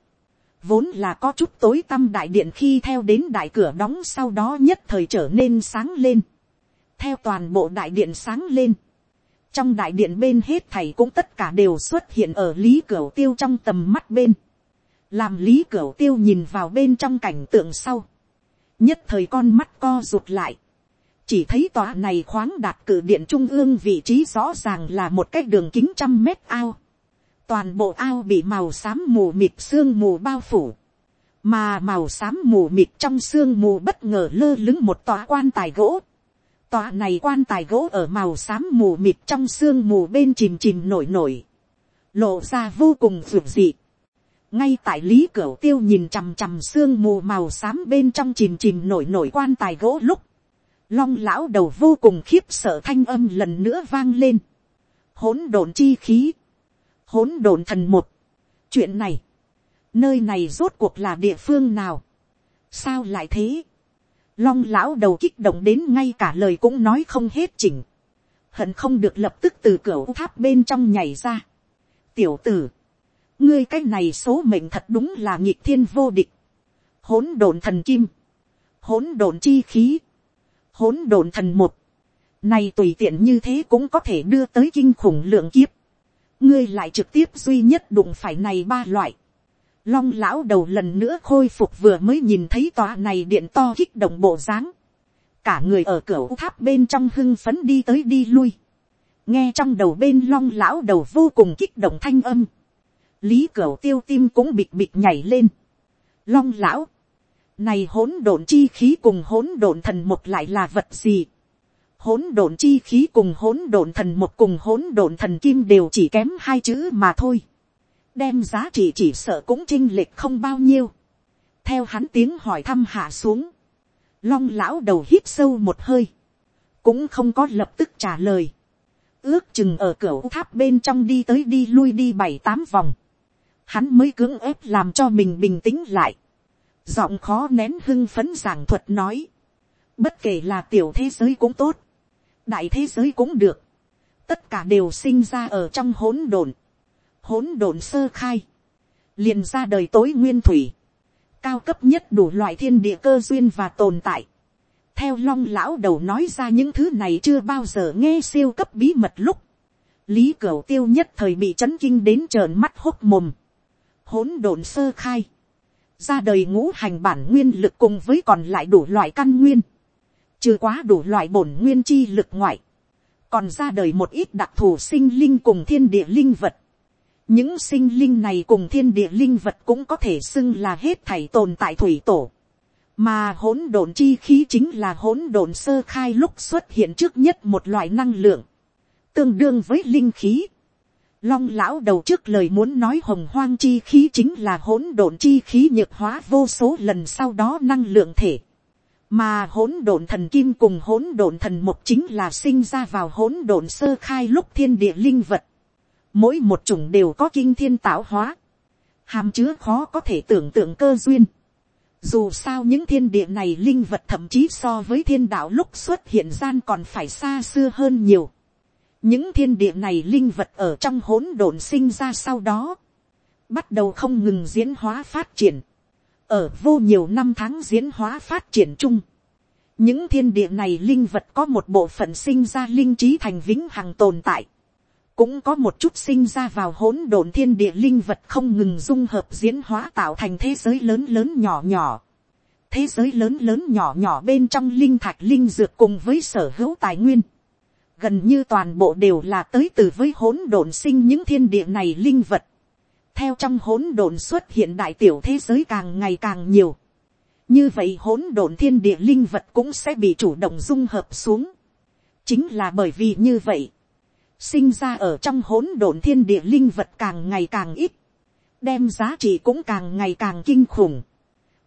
vốn là có chút tối tăm đại điện khi theo đến đại cửa đóng sau đó nhất thời trở nên sáng lên, theo toàn bộ đại điện sáng lên, trong đại điện bên hết thầy cũng tất cả đều xuất hiện ở lý cửa tiêu trong tầm mắt bên, làm lý cửa tiêu nhìn vào bên trong cảnh tượng sau, nhất thời con mắt co rụt lại, chỉ thấy tòa này khoáng đạt cử điện trung ương vị trí rõ ràng là một cái đường kính trăm mét ao, toàn bộ ao bị màu xám mù mịt sương mù bao phủ, mà màu xám mù mịt trong sương mù bất ngờ lơ lứng một tòa quan tài gỗ, Tòa này quan tài gỗ ở màu xám mù mịt trong sương mù bên chìm chìm nổi nổi. Lộ ra vô cùng phượng dị. Ngay tại lý cửa tiêu nhìn chằm chằm sương mù màu xám bên trong chìm chìm nổi nổi quan tài gỗ lúc. Long lão đầu vô cùng khiếp sợ thanh âm lần nữa vang lên. Hỗn độn chi khí. Hỗn độn thần một. Chuyện này. Nơi này rốt cuộc là địa phương nào? Sao lại thế? long lão đầu kích động đến ngay cả lời cũng nói không hết chỉnh, hận không được lập tức từ cửa tháp bên trong nhảy ra. tiểu tử, ngươi cái này số mệnh thật đúng là nhịp thiên vô địch, hỗn độn thần kim, hỗn độn chi khí, hỗn độn thần một, này tùy tiện như thế cũng có thể đưa tới kinh khủng lượng kiếp, ngươi lại trực tiếp duy nhất đụng phải này ba loại, Long lão đầu lần nữa khôi phục vừa mới nhìn thấy tòa này điện to kích động bộ dáng. Cả người ở cửa tháp bên trong hưng phấn đi tới đi lui. Nghe trong đầu bên long lão đầu vô cùng kích động thanh âm. Lý cửa tiêu tim cũng bịch bịch nhảy lên. Long lão. Này hỗn độn chi khí cùng hỗn độn thần một lại là vật gì? Hỗn độn chi khí cùng hỗn độn thần một cùng hỗn độn thần kim đều chỉ kém hai chữ mà thôi đem giá trị chỉ sợ cũng chinh lệch không bao nhiêu. theo hắn tiếng hỏi thăm hạ xuống, long lão đầu hít sâu một hơi, cũng không có lập tức trả lời. ước chừng ở cửa tháp bên trong đi tới đi lui đi bảy tám vòng, hắn mới cưỡng ép làm cho mình bình tĩnh lại. giọng khó nén hưng phấn giảng thuật nói, bất kể là tiểu thế giới cũng tốt, đại thế giới cũng được, tất cả đều sinh ra ở trong hỗn độn. Hỗn độn sơ khai, liền ra đời tối nguyên thủy, cao cấp nhất đủ loại thiên địa cơ duyên và tồn tại. theo long lão đầu nói ra những thứ này chưa bao giờ nghe siêu cấp bí mật lúc, lý cửu tiêu nhất thời bị chấn kinh đến trợn mắt hốc mồm, hỗn độn sơ khai, ra đời ngũ hành bản nguyên lực cùng với còn lại đủ loại căn nguyên, trừ quá đủ loại bổn nguyên chi lực ngoại, còn ra đời một ít đặc thù sinh linh cùng thiên địa linh vật. những sinh linh này cùng thiên địa linh vật cũng có thể xưng là hết thảy tồn tại thủy tổ. mà hỗn độn chi khí chính là hỗn độn sơ khai lúc xuất hiện trước nhất một loại năng lượng, tương đương với linh khí. Long lão đầu trước lời muốn nói hồng hoang chi khí chính là hỗn độn chi khí nhược hóa vô số lần sau đó năng lượng thể mà hỗn độn thần kim cùng hỗn độn thần mục chính là sinh ra vào hỗn độn sơ khai lúc thiên địa linh vật. Mỗi một chủng đều có kinh thiên tạo hóa. Hàm chứa khó có thể tưởng tượng cơ duyên. Dù sao những thiên địa này linh vật thậm chí so với thiên đạo lúc xuất hiện gian còn phải xa xưa hơn nhiều. Những thiên địa này linh vật ở trong hỗn độn sinh ra sau đó. Bắt đầu không ngừng diễn hóa phát triển ở vô nhiều năm tháng diễn hóa phát triển chung, những thiên địa này linh vật có một bộ phận sinh ra linh trí thành vĩnh hằng tồn tại, cũng có một chút sinh ra vào hỗn độn thiên địa linh vật không ngừng dung hợp diễn hóa tạo thành thế giới lớn lớn nhỏ nhỏ. thế giới lớn lớn nhỏ nhỏ bên trong linh thạch linh dược cùng với sở hữu tài nguyên. gần như toàn bộ đều là tới từ với hỗn độn sinh những thiên địa này linh vật theo trong hỗn độn xuất hiện đại tiểu thế giới càng ngày càng nhiều. như vậy hỗn độn thiên địa linh vật cũng sẽ bị chủ động dung hợp xuống. chính là bởi vì như vậy, sinh ra ở trong hỗn độn thiên địa linh vật càng ngày càng ít, đem giá trị cũng càng ngày càng kinh khủng.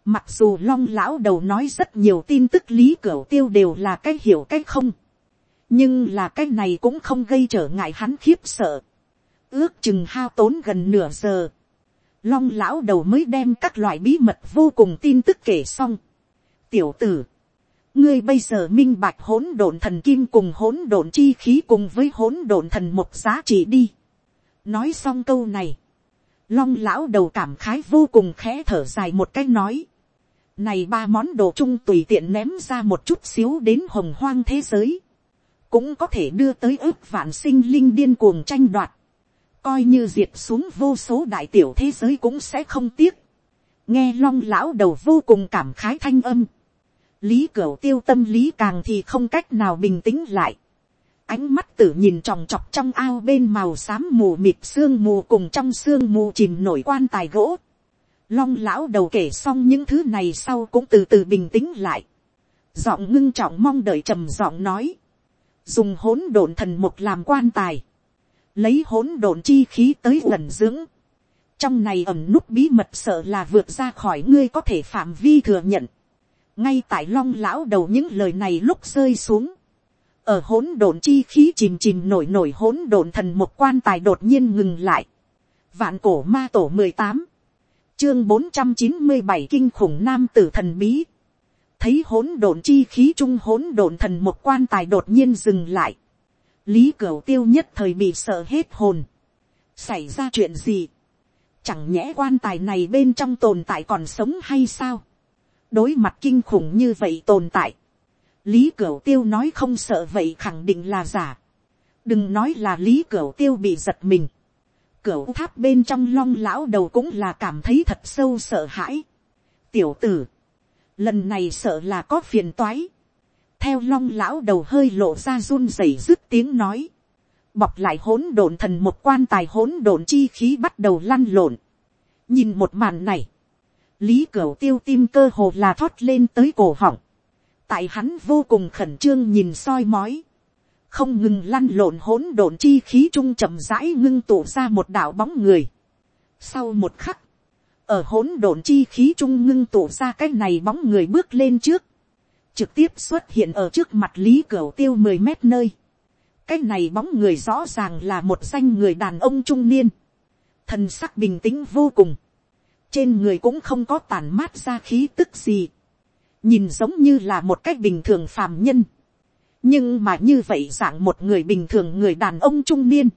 Mặc dù long lão đầu nói rất nhiều tin tức lý cửa tiêu đều là cái hiểu cái không. nhưng là cái này cũng không gây trở ngại hắn khiếp sợ ước chừng hao tốn gần nửa giờ, long lão đầu mới đem các loại bí mật vô cùng tin tức kể xong. tiểu tử, ngươi bây giờ minh bạch hỗn độn thần kim cùng hỗn độn chi khí cùng với hỗn độn thần một giá trị đi. nói xong câu này, long lão đầu cảm khái vô cùng khẽ thở dài một cái nói. này ba món đồ chung tùy tiện ném ra một chút xíu đến hồng hoang thế giới, cũng có thể đưa tới ước vạn sinh linh điên cuồng tranh đoạt coi như diệt xuống vô số đại tiểu thế giới cũng sẽ không tiếc. nghe long lão đầu vô cùng cảm khái thanh âm. lý cửu tiêu tâm lý càng thì không cách nào bình tĩnh lại. ánh mắt tử nhìn tròng trọc trong ao bên màu xám mù mịt sương mù cùng trong sương mù chìm nổi quan tài gỗ. long lão đầu kể xong những thứ này sau cũng từ từ bình tĩnh lại. giọng ngưng trọng mong đợi trầm giọng nói. dùng hỗn độn thần mục làm quan tài lấy hỗn độn chi khí tới gần dưỡng. trong này ẩm nút bí mật sợ là vượt ra khỏi ngươi có thể phạm vi thừa nhận. ngay tại long lão đầu những lời này lúc rơi xuống. ở hỗn độn chi khí chìm chìm nổi nổi hỗn độn thần một quan tài đột nhiên ngừng lại. vạn cổ ma tổ mười tám, chương bốn trăm chín mươi bảy kinh khủng nam tử thần bí. thấy hỗn độn chi khí trung hỗn độn thần một quan tài đột nhiên dừng lại lý cửu tiêu nhất thời bị sợ hết hồn. xảy ra chuyện gì. chẳng nhẽ quan tài này bên trong tồn tại còn sống hay sao. đối mặt kinh khủng như vậy tồn tại. lý cửu tiêu nói không sợ vậy khẳng định là giả. đừng nói là lý cửu tiêu bị giật mình. cửu tháp bên trong long lão đầu cũng là cảm thấy thật sâu sợ hãi. tiểu tử, lần này sợ là có phiền toái theo long lão đầu hơi lộ ra run rẩy dứt tiếng nói, bọc lại hỗn độn thần một quan tài hỗn độn chi khí bắt đầu lăn lộn. nhìn một màn này, lý cửu tiêu tim cơ hồ là thoát lên tới cổ họng, tại hắn vô cùng khẩn trương nhìn soi mói, không ngừng lăn lộn hỗn độn chi khí trung chậm rãi ngưng tụ ra một đạo bóng người. sau một khắc, ở hỗn độn chi khí trung ngưng tụ ra cái này bóng người bước lên trước, trực tiếp xuất hiện ở trước mặt lý cửu tiêu mười mét nơi. cái này bóng người rõ ràng là một danh người đàn ông trung niên, thần sắc bình tĩnh vô cùng, trên người cũng không có tàn mát ra khí tức gì, nhìn giống như là một cách bình thường phàm nhân, nhưng mà như vậy dạng một người bình thường người đàn ông trung niên,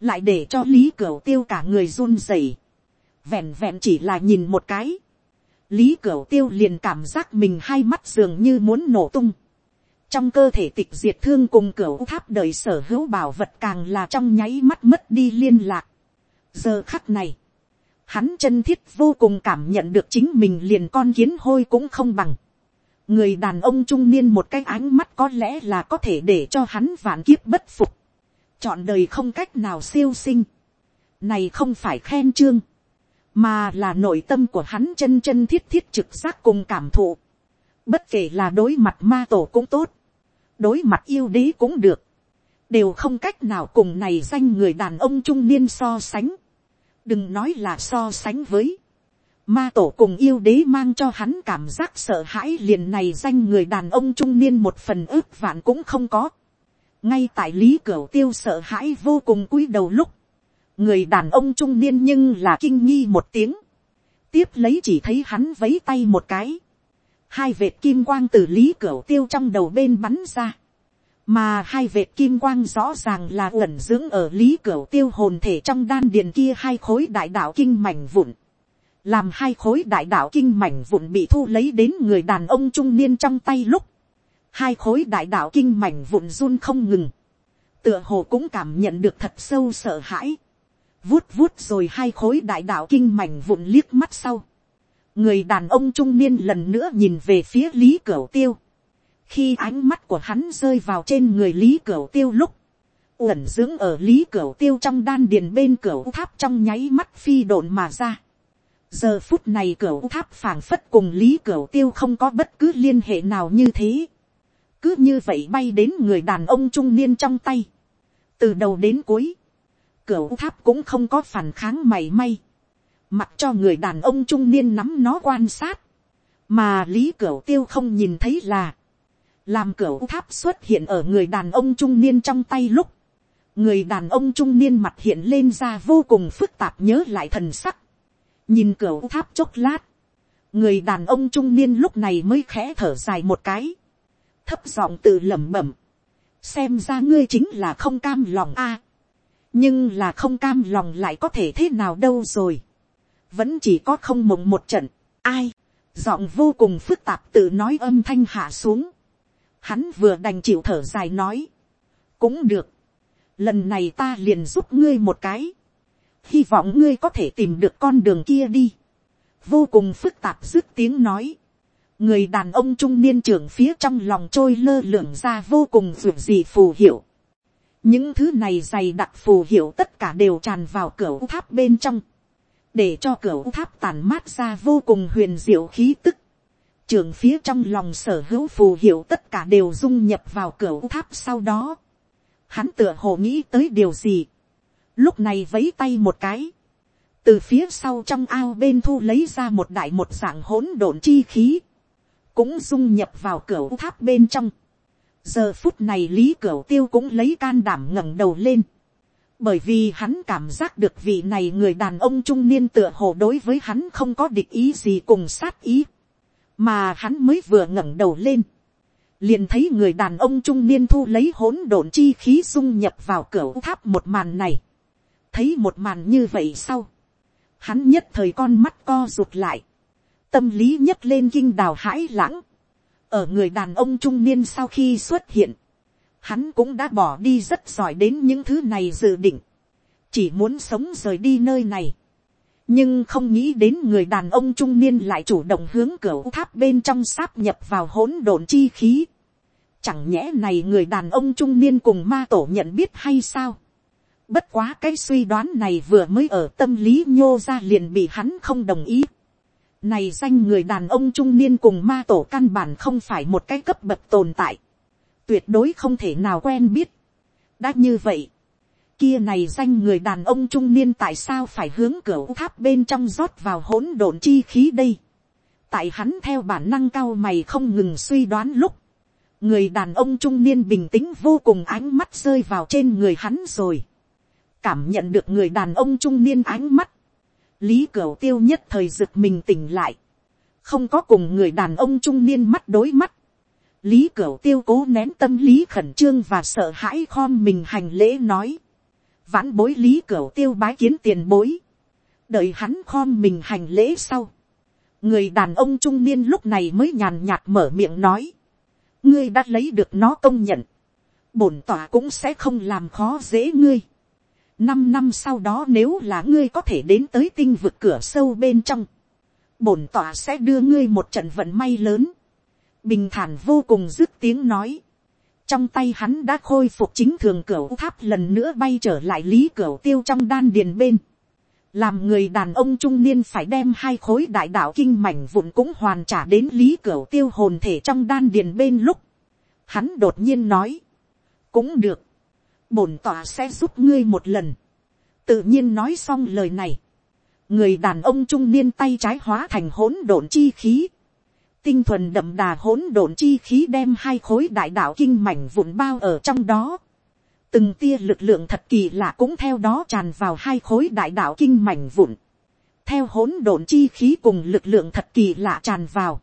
lại để cho lý cửu tiêu cả người run rẩy, vẹn vẹn chỉ là nhìn một cái, lý cửu tiêu liền cảm giác mình hai mắt dường như muốn nổ tung. trong cơ thể tịch diệt thương cùng cửu tháp đời sở hữu bảo vật càng là trong nháy mắt mất đi liên lạc. giờ khắc này, hắn chân thiết vô cùng cảm nhận được chính mình liền con kiến hôi cũng không bằng. người đàn ông trung niên một cái ánh mắt có lẽ là có thể để cho hắn vạn kiếp bất phục. chọn đời không cách nào siêu sinh. này không phải khen chương mà là nội tâm của hắn chân chân thiết thiết trực giác cùng cảm thụ. Bất kể là đối mặt ma tổ cũng tốt, đối mặt yêu đế cũng được, đều không cách nào cùng này danh người đàn ông trung niên so sánh. đừng nói là so sánh với, ma tổ cùng yêu đế mang cho hắn cảm giác sợ hãi liền này danh người đàn ông trung niên một phần ước vạn cũng không có. ngay tại lý cửu tiêu sợ hãi vô cùng cúi đầu lúc, người đàn ông trung niên nhưng là kinh nghi một tiếng, tiếp lấy chỉ thấy hắn vấy tay một cái, hai vệt kim quang từ lý cửa tiêu trong đầu bên bắn ra, mà hai vệt kim quang rõ ràng là ẩn dưỡng ở lý cửa tiêu hồn thể trong đan điền kia hai khối đại đạo kinh mảnh vụn, làm hai khối đại đạo kinh mảnh vụn bị thu lấy đến người đàn ông trung niên trong tay lúc, hai khối đại đạo kinh mảnh vụn run không ngừng, tựa hồ cũng cảm nhận được thật sâu sợ hãi, vuốt vuốt rồi hai khối đại đạo kinh mảnh vụn liếc mắt sau. người đàn ông trung niên lần nữa nhìn về phía lý cửu tiêu. khi ánh mắt của hắn rơi vào trên người lý cửu tiêu lúc, uẩn dưỡng ở lý cửu tiêu trong đan điền bên cửu tháp trong nháy mắt phi độn mà ra. giờ phút này cửu tháp phảng phất cùng lý cửu tiêu không có bất cứ liên hệ nào như thế. cứ như vậy bay đến người đàn ông trung niên trong tay. từ đầu đến cuối, Cửu tháp cũng không có phản kháng mày may. Mặc cho người đàn ông trung niên nắm nó quan sát. Mà Lý Cửu Tiêu không nhìn thấy là. Làm cửu tháp xuất hiện ở người đàn ông trung niên trong tay lúc. Người đàn ông trung niên mặt hiện lên ra vô cùng phức tạp nhớ lại thần sắc. Nhìn cửu tháp chốc lát. Người đàn ông trung niên lúc này mới khẽ thở dài một cái. Thấp giọng tự lẩm bẩm. Xem ra ngươi chính là không cam lòng a nhưng là không cam lòng lại có thể thế nào đâu rồi. vẫn chỉ có không mộng một trận, ai, giọng vô cùng phức tạp tự nói âm thanh hạ xuống. hắn vừa đành chịu thở dài nói, cũng được, lần này ta liền giúp ngươi một cái, hy vọng ngươi có thể tìm được con đường kia đi, vô cùng phức tạp dứt tiếng nói, người đàn ông trung niên trưởng phía trong lòng trôi lơ lửng ra vô cùng ruột gì phù hiệu, những thứ này dày đặc phù hiệu tất cả đều tràn vào cửa tháp bên trong, để cho cửa tháp tàn mát ra vô cùng huyền diệu khí tức. Trường phía trong lòng sở hữu phù hiệu tất cả đều dung nhập vào cửa tháp sau đó. Hắn tựa hồ nghĩ tới điều gì. Lúc này vấy tay một cái. Từ phía sau trong ao bên thu lấy ra một đại một dạng hỗn độn chi khí. Cũng dung nhập vào cửa tháp bên trong giờ phút này lý cửu tiêu cũng lấy can đảm ngẩng đầu lên. bởi vì hắn cảm giác được vị này người đàn ông trung niên tựa hồ đối với hắn không có địch ý gì cùng sát ý. mà hắn mới vừa ngẩng đầu lên. liền thấy người đàn ông trung niên thu lấy hỗn độn chi khí dung nhập vào cửa tháp một màn này. thấy một màn như vậy sau. hắn nhất thời con mắt co rụt lại. tâm lý nhất lên kinh đào hãi lãng ở người đàn ông trung niên sau khi xuất hiện, hắn cũng đã bỏ đi rất giỏi đến những thứ này dự định, chỉ muốn sống rời đi nơi này, nhưng không nghĩ đến người đàn ông trung niên lại chủ động hướng cửa tháp bên trong sáp nhập vào hỗn độn chi khí. Chẳng nhẽ này người đàn ông trung niên cùng ma tổ nhận biết hay sao? Bất quá cái suy đoán này vừa mới ở tâm lý nhô ra liền bị hắn không đồng ý. Này danh người đàn ông trung niên cùng ma tổ căn bản không phải một cái cấp bậc tồn tại. Tuyệt đối không thể nào quen biết. Đã như vậy. Kia này danh người đàn ông trung niên tại sao phải hướng cửa tháp bên trong rót vào hỗn độn chi khí đây. Tại hắn theo bản năng cao mày không ngừng suy đoán lúc. Người đàn ông trung niên bình tĩnh vô cùng ánh mắt rơi vào trên người hắn rồi. Cảm nhận được người đàn ông trung niên ánh mắt lý cửu tiêu nhất thời rực mình tỉnh lại, không có cùng người đàn ông trung niên mắt đối mắt, lý cửu tiêu cố nén tâm lý khẩn trương và sợ hãi khom mình hành lễ nói, vãn bối lý cửu tiêu bái kiến tiền bối, đợi hắn khom mình hành lễ sau, người đàn ông trung niên lúc này mới nhàn nhạt mở miệng nói, ngươi đã lấy được nó công nhận, bổn tỏa cũng sẽ không làm khó dễ ngươi năm năm sau đó nếu là ngươi có thể đến tới tinh vực cửa sâu bên trong, bổn tỏa sẽ đưa ngươi một trận vận may lớn. bình thản vô cùng dứt tiếng nói. trong tay hắn đã khôi phục chính thường cửa tháp lần nữa bay trở lại lý cửa tiêu trong đan điền bên. làm người đàn ông trung niên phải đem hai khối đại đạo kinh mảnh vụn cũng hoàn trả đến lý cửa tiêu hồn thể trong đan điền bên lúc. hắn đột nhiên nói. cũng được bổn tỏa sẽ giúp ngươi một lần. tự nhiên nói xong lời này người đàn ông trung niên tay trái hóa thành hỗn độn chi khí, tinh thuần đậm đà hỗn độn chi khí đem hai khối đại đạo kinh mảnh vụn bao ở trong đó. Từng tia lực lượng thật kỳ lạ cũng theo đó tràn vào hai khối đại đạo kinh mảnh vụn. Theo hỗn độn chi khí cùng lực lượng thật kỳ lạ tràn vào.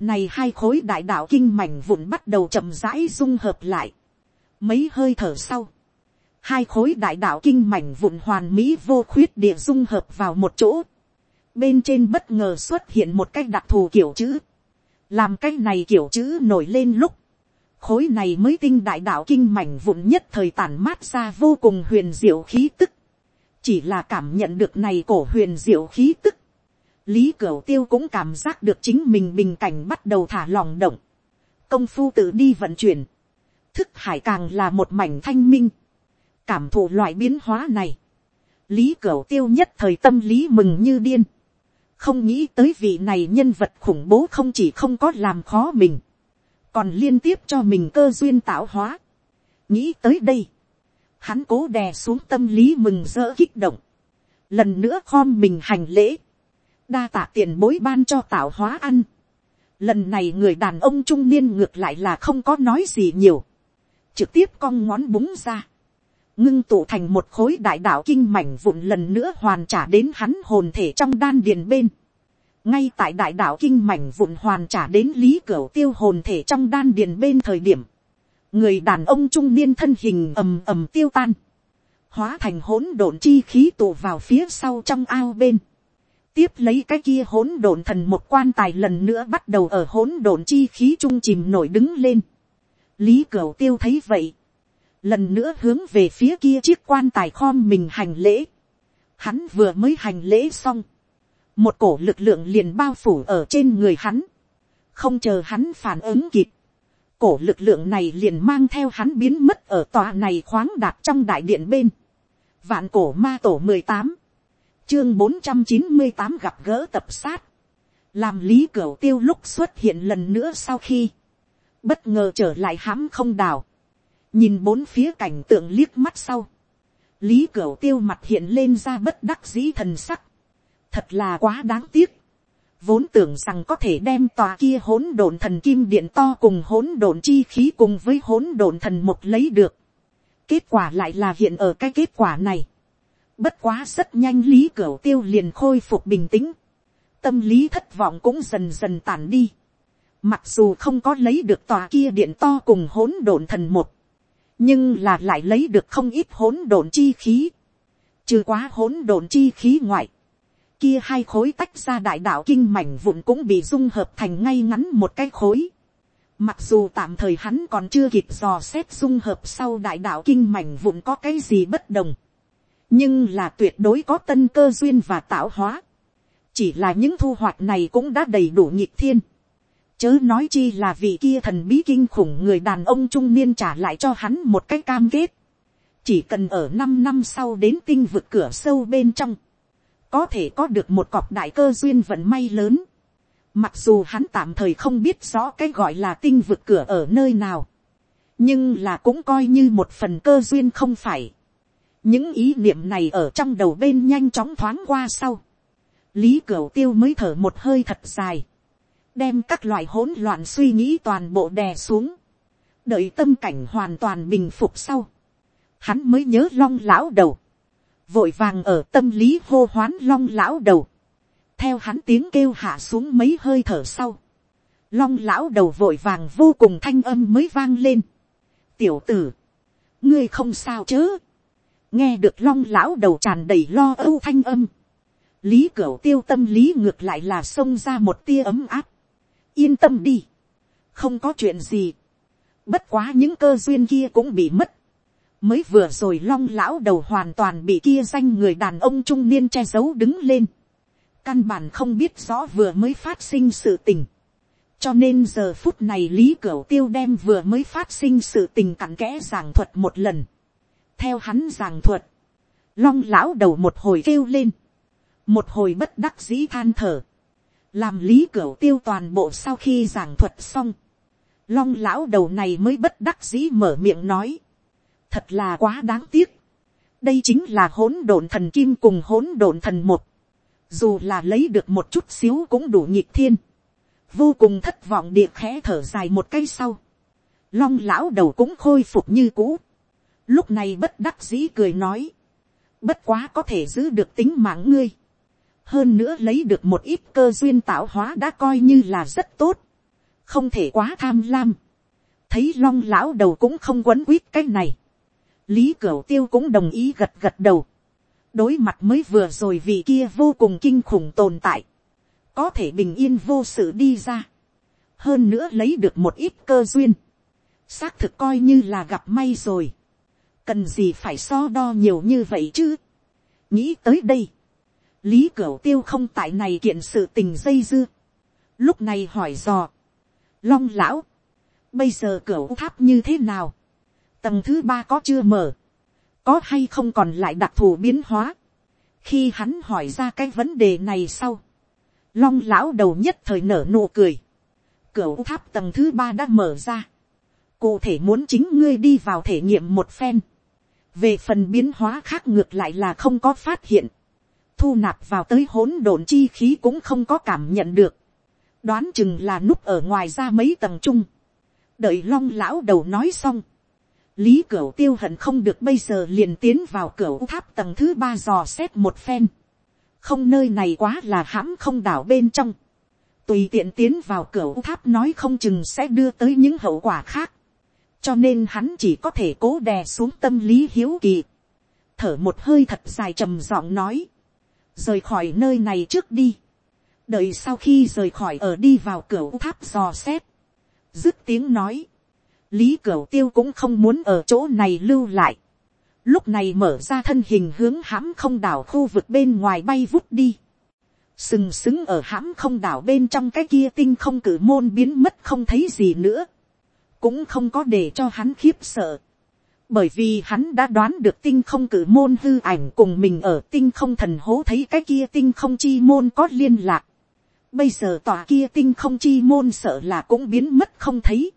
Này hai khối đại đạo kinh mảnh vụn bắt đầu chậm rãi dung hợp lại. Mấy hơi thở sau hai khối đại đạo kinh mảnh vụn hoàn mỹ vô khuyết địa dung hợp vào một chỗ. Bên trên bất ngờ xuất hiện một cái đặc thù kiểu chữ. Làm cái này kiểu chữ nổi lên lúc. Khối này mới tinh đại đạo kinh mảnh vụn nhất thời tản mát ra vô cùng huyền diệu khí tức. Chỉ là cảm nhận được này cổ huyền diệu khí tức. Lý Cửu Tiêu cũng cảm giác được chính mình bình cảnh bắt đầu thả lòng động. Công phu tự đi vận chuyển. Thức hải càng là một mảnh thanh minh. Cảm thụ loại biến hóa này, lý cửu tiêu nhất thời tâm lý mừng như điên, không nghĩ tới vị này nhân vật khủng bố không chỉ không có làm khó mình, còn liên tiếp cho mình cơ duyên tạo hóa. nghĩ tới đây, hắn cố đè xuống tâm lý mừng rỡ kích động, lần nữa khom mình hành lễ, đa tạ tiền bối ban cho tạo hóa ăn. lần này người đàn ông trung niên ngược lại là không có nói gì nhiều, trực tiếp cong ngón búng ra, ngưng tụ thành một khối đại đạo kinh mảnh vụn lần nữa hoàn trả đến hắn hồn thể trong đan điền bên. ngay tại đại đạo kinh mảnh vụn hoàn trả đến lý cửa tiêu hồn thể trong đan điền bên thời điểm, người đàn ông trung niên thân hình ầm ầm tiêu tan, hóa thành hỗn độn chi khí tụ vào phía sau trong ao bên. tiếp lấy cái kia hỗn độn thần một quan tài lần nữa bắt đầu ở hỗn độn chi khí trung chìm nổi đứng lên lý cửu tiêu thấy vậy, lần nữa hướng về phía kia chiếc quan tài khom mình hành lễ. Hắn vừa mới hành lễ xong, một cổ lực lượng liền bao phủ ở trên người hắn, không chờ hắn phản ứng kịp, cổ lực lượng này liền mang theo hắn biến mất ở tòa này khoáng đạt trong đại điện bên, vạn cổ ma tổ mười tám, chương bốn trăm chín mươi tám gặp gỡ tập sát, làm lý cửa tiêu lúc xuất hiện lần nữa sau khi, bất ngờ trở lại hãm không đào, nhìn bốn phía cảnh tượng liếc mắt sau, lý cửu tiêu mặt hiện lên ra bất đắc dĩ thần sắc, thật là quá đáng tiếc, vốn tưởng rằng có thể đem tòa kia hỗn độn thần kim điện to cùng hỗn độn chi khí cùng với hỗn độn thần một lấy được, kết quả lại là hiện ở cái kết quả này, bất quá rất nhanh lý cửu tiêu liền khôi phục bình tĩnh, tâm lý thất vọng cũng dần dần tàn đi, mặc dù không có lấy được tòa kia điện to cùng hỗn độn thần một, nhưng là lại lấy được không ít hỗn độn chi khí, trừ quá hỗn độn chi khí ngoại, kia hai khối tách ra đại đạo kinh mảnh vụn cũng bị dung hợp thành ngay ngắn một cái khối. Mặc dù tạm thời hắn còn chưa kịp dò xét dung hợp sau đại đạo kinh mảnh vụn có cái gì bất đồng. Nhưng là tuyệt đối có tân cơ duyên và tạo hóa. Chỉ là những thu hoạch này cũng đã đầy đủ nhịp thiên. Chớ nói chi là vị kia thần bí kinh khủng người đàn ông trung niên trả lại cho hắn một cái cam kết. Chỉ cần ở năm năm sau đến tinh vực cửa sâu bên trong. Có thể có được một cọc đại cơ duyên vận may lớn. Mặc dù hắn tạm thời không biết rõ cái gọi là tinh vực cửa ở nơi nào. Nhưng là cũng coi như một phần cơ duyên không phải. Những ý niệm này ở trong đầu bên nhanh chóng thoáng qua sau. Lý cửa Tiêu mới thở một hơi thật dài đem các loại hỗn loạn suy nghĩ toàn bộ đè xuống, đợi tâm cảnh hoàn toàn bình phục sau, hắn mới nhớ long lão đầu, vội vàng ở tâm lý hô hoán long lão đầu, theo hắn tiếng kêu hạ xuống mấy hơi thở sau, long lão đầu vội vàng vô cùng thanh âm mới vang lên, tiểu tử, ngươi không sao chớ, nghe được long lão đầu tràn đầy lo âu thanh âm, lý cửu tiêu tâm lý ngược lại là xông ra một tia ấm áp, yên tâm đi, không có chuyện gì, bất quá những cơ duyên kia cũng bị mất, mới vừa rồi long lão đầu hoàn toàn bị kia danh người đàn ông trung niên che giấu đứng lên, căn bản không biết rõ vừa mới phát sinh sự tình, cho nên giờ phút này lý cửu tiêu đem vừa mới phát sinh sự tình cặn kẽ giảng thuật một lần, theo hắn giảng thuật, long lão đầu một hồi kêu lên, một hồi bất đắc dĩ than thở, làm lý cửa tiêu toàn bộ sau khi giảng thuật xong, long lão đầu này mới bất đắc dĩ mở miệng nói, thật là quá đáng tiếc, đây chính là hỗn độn thần kim cùng hỗn độn thần một, dù là lấy được một chút xíu cũng đủ nhịp thiên, vô cùng thất vọng địa khẽ thở dài một cây sau, long lão đầu cũng khôi phục như cũ, lúc này bất đắc dĩ cười nói, bất quá có thể giữ được tính mạng ngươi, hơn nữa lấy được một ít cơ duyên tạo hóa đã coi như là rất tốt, không thể quá tham lam, thấy long lão đầu cũng không quấn quýt cái này, lý cửu tiêu cũng đồng ý gật gật đầu, đối mặt mới vừa rồi vì kia vô cùng kinh khủng tồn tại, có thể bình yên vô sự đi ra, hơn nữa lấy được một ít cơ duyên, xác thực coi như là gặp may rồi, cần gì phải so đo nhiều như vậy chứ, nghĩ tới đây, lý cửu tiêu không tại này kiện sự tình dây dưa, lúc này hỏi dò, long lão, bây giờ cửu tháp như thế nào, tầng thứ ba có chưa mở, có hay không còn lại đặc thù biến hóa, khi hắn hỏi ra cái vấn đề này sau, long lão đầu nhất thời nở nụ cười, cửa tháp tầng thứ ba đã mở ra, cụ thể muốn chính ngươi đi vào thể nghiệm một phen, về phần biến hóa khác ngược lại là không có phát hiện, thu nạp vào tới hỗn độn chi khí cũng không có cảm nhận được, đoán chừng là núp ở ngoài ra mấy tầng chung, đợi long lão đầu nói xong, lý cửu tiêu hận không được bây giờ liền tiến vào cửu tháp tầng thứ ba dò xét một phen, không nơi này quá là hãm không đảo bên trong, tùy tiện tiến vào cửu tháp nói không chừng sẽ đưa tới những hậu quả khác, cho nên hắn chỉ có thể cố đè xuống tâm lý hiếu kỳ, thở một hơi thật dài trầm giọng nói, rời khỏi nơi này trước đi, đợi sau khi rời khỏi ở đi vào cửa tháp dò xét, dứt tiếng nói, lý cửa tiêu cũng không muốn ở chỗ này lưu lại, lúc này mở ra thân hình hướng hãm không đảo khu vực bên ngoài bay vút đi, sừng sững ở hãm không đảo bên trong cái kia tinh không cử môn biến mất không thấy gì nữa, cũng không có để cho hắn khiếp sợ, bởi vì hắn đã đoán được tinh không cử môn hư ảnh cùng mình ở tinh không thần hố thấy cái kia tinh không chi môn có liên lạc. Bây giờ tòa kia tinh không chi môn sợ là cũng biến mất không thấy.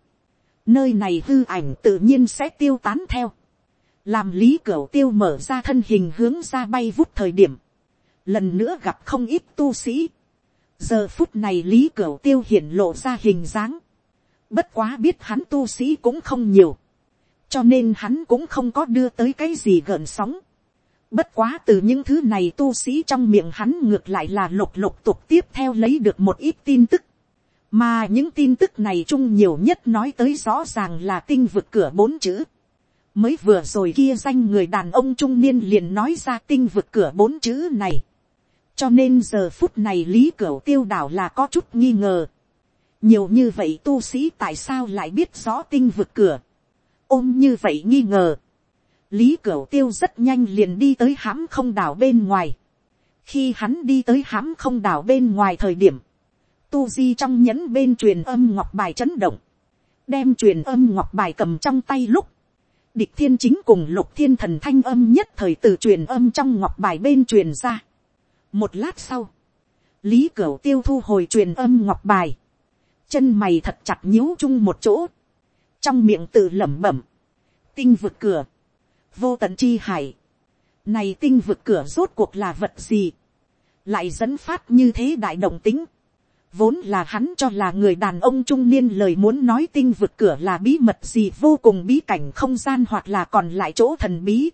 Nơi này hư ảnh tự nhiên sẽ tiêu tán theo. Làm lý cửu tiêu mở ra thân hình hướng ra bay vút thời điểm. Lần nữa gặp không ít tu sĩ. Giờ phút này lý cửu tiêu hiển lộ ra hình dáng. Bất quá biết hắn tu sĩ cũng không nhiều cho nên hắn cũng không có đưa tới cái gì gợn sóng. Bất quá từ những thứ này tu sĩ trong miệng hắn ngược lại là lục lục tục tiếp theo lấy được một ít tin tức. Mà những tin tức này chung nhiều nhất nói tới rõ ràng là tinh vực cửa bốn chữ. Mới vừa rồi kia danh người đàn ông trung niên liền nói ra tinh vực cửa bốn chữ này. Cho nên giờ phút này lý cửu tiêu đảo là có chút nghi ngờ. Nhiều như vậy tu sĩ tại sao lại biết rõ tinh vực cửa ôm như vậy nghi ngờ. lý cửu tiêu rất nhanh liền đi tới hãm không đảo bên ngoài. khi hắn đi tới hãm không đảo bên ngoài thời điểm, tu di trong nhẫn bên truyền âm ngọc bài chấn động, đem truyền âm ngọc bài cầm trong tay lúc, địch thiên chính cùng lục thiên thần thanh âm nhất thời từ truyền âm trong ngọc bài bên truyền ra. một lát sau, lý cửu tiêu thu hồi truyền âm ngọc bài, chân mày thật chặt nhíu chung một chỗ, trong miệng tự lẩm bẩm, tinh vực cửa, vô tận chi hải, này tinh vực cửa rốt cuộc là vật gì, lại dẫn phát như thế đại động tính, vốn là hắn cho là người đàn ông trung niên lời muốn nói tinh vực cửa là bí mật gì vô cùng bí cảnh không gian hoặc là còn lại chỗ thần bí.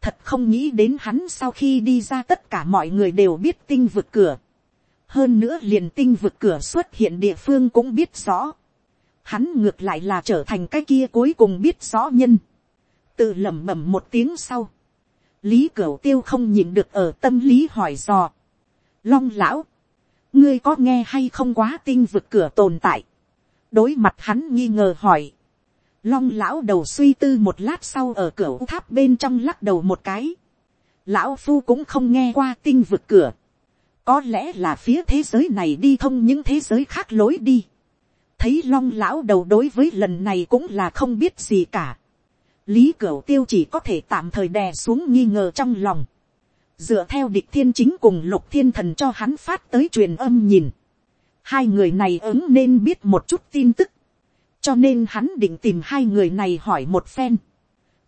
Thật không nghĩ đến hắn sau khi đi ra tất cả mọi người đều biết tinh vực cửa. Hơn nữa liền tinh vực cửa xuất hiện địa phương cũng biết rõ hắn ngược lại là trở thành cái kia cuối cùng biết rõ nhân, tự lẩm bẩm một tiếng sau, lý cửu tiêu không nhìn được ở tâm lý hỏi dò, long lão, ngươi có nghe hay không quá tinh vực cửa tồn tại, đối mặt hắn nghi ngờ hỏi, long lão đầu suy tư một lát sau ở cửa tháp bên trong lắc đầu một cái, lão phu cũng không nghe qua tinh vực cửa, có lẽ là phía thế giới này đi thông những thế giới khác lối đi, thấy long lão đầu đối với lần này cũng là không biết gì cả, lý cửu tiêu chỉ có thể tạm thời đè xuống nghi ngờ trong lòng, dựa theo địch thiên chính cùng lục thiên thần cho hắn phát tới truyền âm nhìn, hai người này ứng nên biết một chút tin tức, cho nên hắn định tìm hai người này hỏi một phen,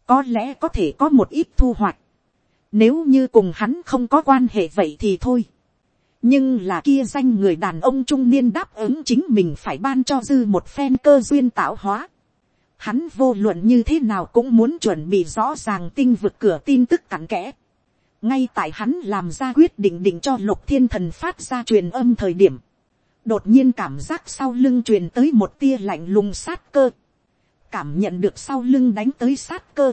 có lẽ có thể có một ít thu hoạch, nếu như cùng hắn không có quan hệ vậy thì thôi, nhưng là kia danh người đàn ông trung niên đáp ứng chính mình phải ban cho dư một phen cơ duyên tạo hóa, hắn vô luận như thế nào cũng muốn chuẩn bị rõ ràng tinh vực cửa tin tức cặn kẽ. ngay tại hắn làm ra quyết định định cho lục thiên thần phát ra truyền âm thời điểm, đột nhiên cảm giác sau lưng truyền tới một tia lạnh lùng sát cơ, cảm nhận được sau lưng đánh tới sát cơ,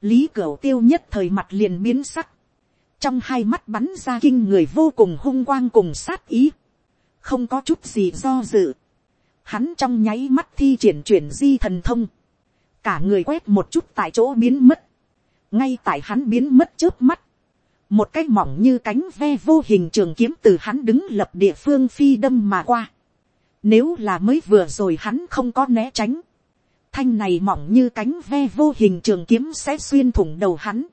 lý cửu tiêu nhất thời mặt liền biến sắc, trong hai mắt bắn ra kinh người vô cùng hung quang cùng sát ý, không có chút gì do dự, hắn trong nháy mắt thi triển chuyển di thần thông, cả người quét một chút tại chỗ biến mất, ngay tại hắn biến mất trước mắt, một cái mỏng như cánh ve vô hình trường kiếm từ hắn đứng lập địa phương phi đâm mà qua. Nếu là mới vừa rồi hắn không có né tránh, thanh này mỏng như cánh ve vô hình trường kiếm sẽ xuyên thủng đầu hắn.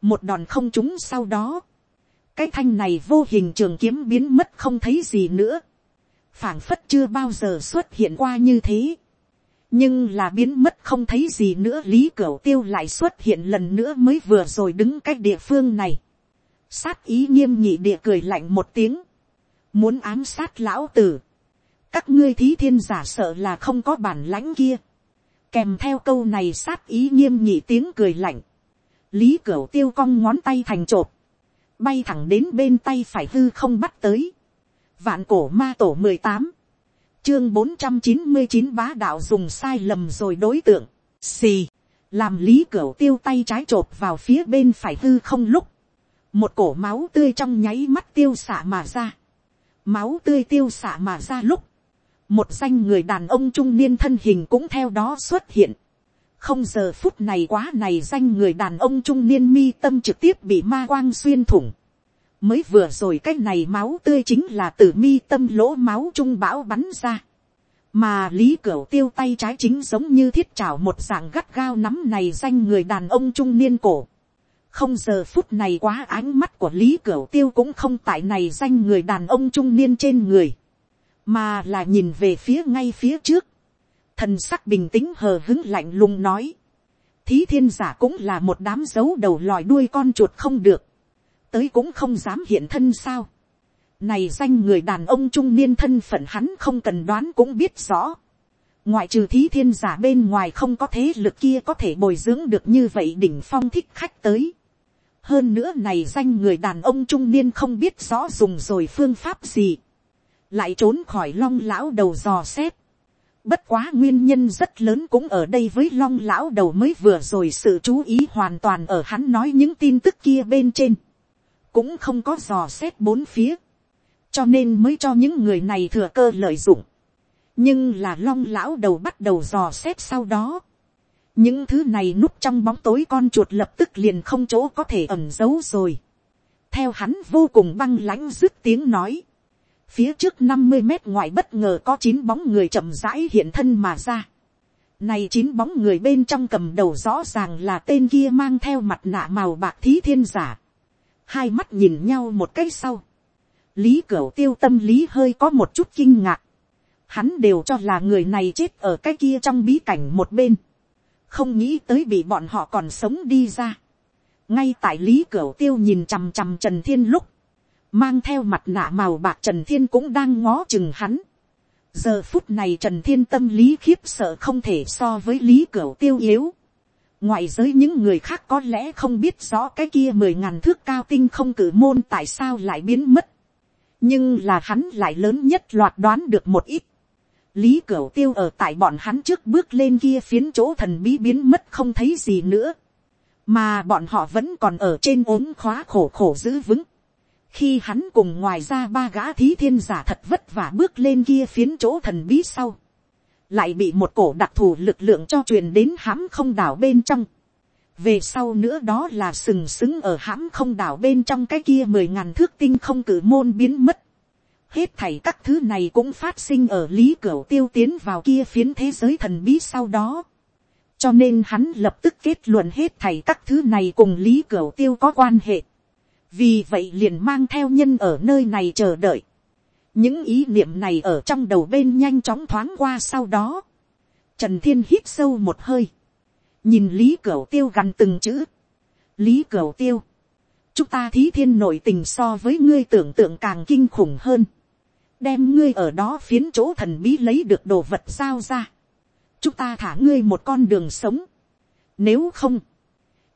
Một đòn không trúng sau đó, cái thanh này vô hình trường kiếm biến mất không thấy gì nữa phảng phất chưa bao giờ xuất hiện qua như thế. nhưng là biến mất không thấy gì nữa lý cửu tiêu lại xuất hiện lần nữa mới vừa rồi đứng cách địa phương này. sát ý nghiêm nhị địa cười lạnh một tiếng. muốn ám sát lão tử. các ngươi thí thiên giả sợ là không có bản lãnh kia. kèm theo câu này sát ý nghiêm nhị tiếng cười lạnh lý cửu tiêu cong ngón tay thành chộp. bay thẳng đến bên tay phải hư không bắt tới Vạn cổ ma tổ mười tám Chương bốn trăm chín mươi chín bá đạo dùng sai lầm rồi đối tượng. Xì. Làm lý cửa tiêu tay trái chộp vào phía bên phải hư không lúc. Một cổ máu tươi trong nháy mắt tiêu xả mà ra. Máu tươi tiêu xả mà ra lúc. Một danh người đàn ông trung niên thân hình cũng theo đó xuất hiện. Không giờ phút này quá này danh người đàn ông trung niên mi tâm trực tiếp bị ma quang xuyên thủng mới vừa rồi cái này máu tươi chính là từ mi tâm lỗ máu trung bão bắn ra. mà lý cửu tiêu tay trái chính giống như thiết chảo một dạng gắt gao nắm này danh người đàn ông trung niên cổ. không giờ phút này quá ánh mắt của lý cửu tiêu cũng không tại này danh người đàn ông trung niên trên người, mà là nhìn về phía ngay phía trước thần sắc bình tĩnh hờ hứng lạnh lùng nói. thí thiên giả cũng là một đám dấu đầu lòi đuôi con chuột không được tới cũng không dám hiện thân sao. Này danh người đàn ông trung niên thân phận hắn không cần đoán cũng biết rõ. Ngoại trừ thí thiên giả bên ngoài không có thế lực kia có thể bồi dưỡng được như vậy đỉnh phong thích khách tới. Hơn nữa này danh người đàn ông trung niên không biết rõ dùng rồi phương pháp gì. Lại trốn khỏi long lão đầu dò xét. Bất quá nguyên nhân rất lớn cũng ở đây với long lão đầu mới vừa rồi sự chú ý hoàn toàn ở hắn nói những tin tức kia bên trên cũng không có dò xét bốn phía, cho nên mới cho những người này thừa cơ lợi dụng. nhưng là long lão đầu bắt đầu dò xét sau đó. những thứ này núp trong bóng tối con chuột lập tức liền không chỗ có thể ẩn giấu rồi. theo hắn vô cùng băng lãnh dứt tiếng nói phía trước năm mươi mét ngoài bất ngờ có chín bóng người chậm rãi hiện thân mà ra. Này chín bóng người bên trong cầm đầu rõ ràng là tên kia mang theo mặt nạ màu bạc thí thiên giả hai mắt nhìn nhau một cái sau, lý cửu tiêu tâm lý hơi có một chút kinh ngạc, hắn đều cho là người này chết ở cái kia trong bí cảnh một bên, không nghĩ tới bị bọn họ còn sống đi ra. ngay tại lý cửu tiêu nhìn chằm chằm trần thiên lúc, mang theo mặt nạ màu bạc trần thiên cũng đang ngó chừng hắn. giờ phút này trần thiên tâm lý khiếp sợ không thể so với lý cửu tiêu yếu ngoại giới những người khác có lẽ không biết rõ cái kia mười ngàn thước cao tinh không cử môn tại sao lại biến mất. nhưng là hắn lại lớn nhất loạt đoán được một ít. lý cửu tiêu ở tại bọn hắn trước bước lên kia phiến chỗ thần bí biến mất không thấy gì nữa. mà bọn họ vẫn còn ở trên ốm khóa khổ khổ giữ vững khi hắn cùng ngoài ra ba gã thí thiên giả thật vất vả bước lên kia phiến chỗ thần bí sau, lại bị một cổ đặc thù lực lượng cho truyền đến hãm không đảo bên trong. về sau nữa đó là sừng sững ở hãm không đảo bên trong cái kia mười ngàn thước tinh không cử môn biến mất. hết thảy các thứ này cũng phát sinh ở lý cửa tiêu tiến vào kia phiến thế giới thần bí sau đó. cho nên hắn lập tức kết luận hết thảy các thứ này cùng lý cửa tiêu có quan hệ vì vậy liền mang theo nhân ở nơi này chờ đợi. những ý niệm này ở trong đầu bên nhanh chóng thoáng qua sau đó. trần thiên hít sâu một hơi. nhìn lý cửu tiêu gần từng chữ. lý cửu tiêu. chúng ta thí thiên nội tình so với ngươi tưởng tượng càng kinh khủng hơn. đem ngươi ở đó phiến chỗ thần bí lấy được đồ vật sao ra. chúng ta thả ngươi một con đường sống. nếu không,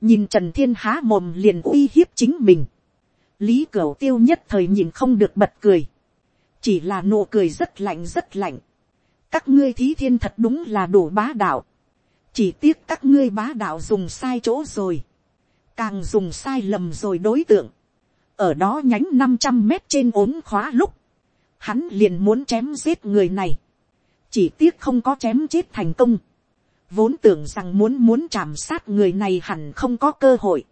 nhìn trần thiên há mồm liền uy hiếp chính mình lý cửu tiêu nhất thời nhìn không được bật cười, chỉ là nụ cười rất lạnh rất lạnh. các ngươi thí thiên thật đúng là đủ bá đạo, chỉ tiếc các ngươi bá đạo dùng sai chỗ rồi, càng dùng sai lầm rồi đối tượng, ở đó nhánh năm trăm mét trên ốm khóa lúc, hắn liền muốn chém giết người này, chỉ tiếc không có chém chết thành công, vốn tưởng rằng muốn muốn chạm sát người này hẳn không có cơ hội,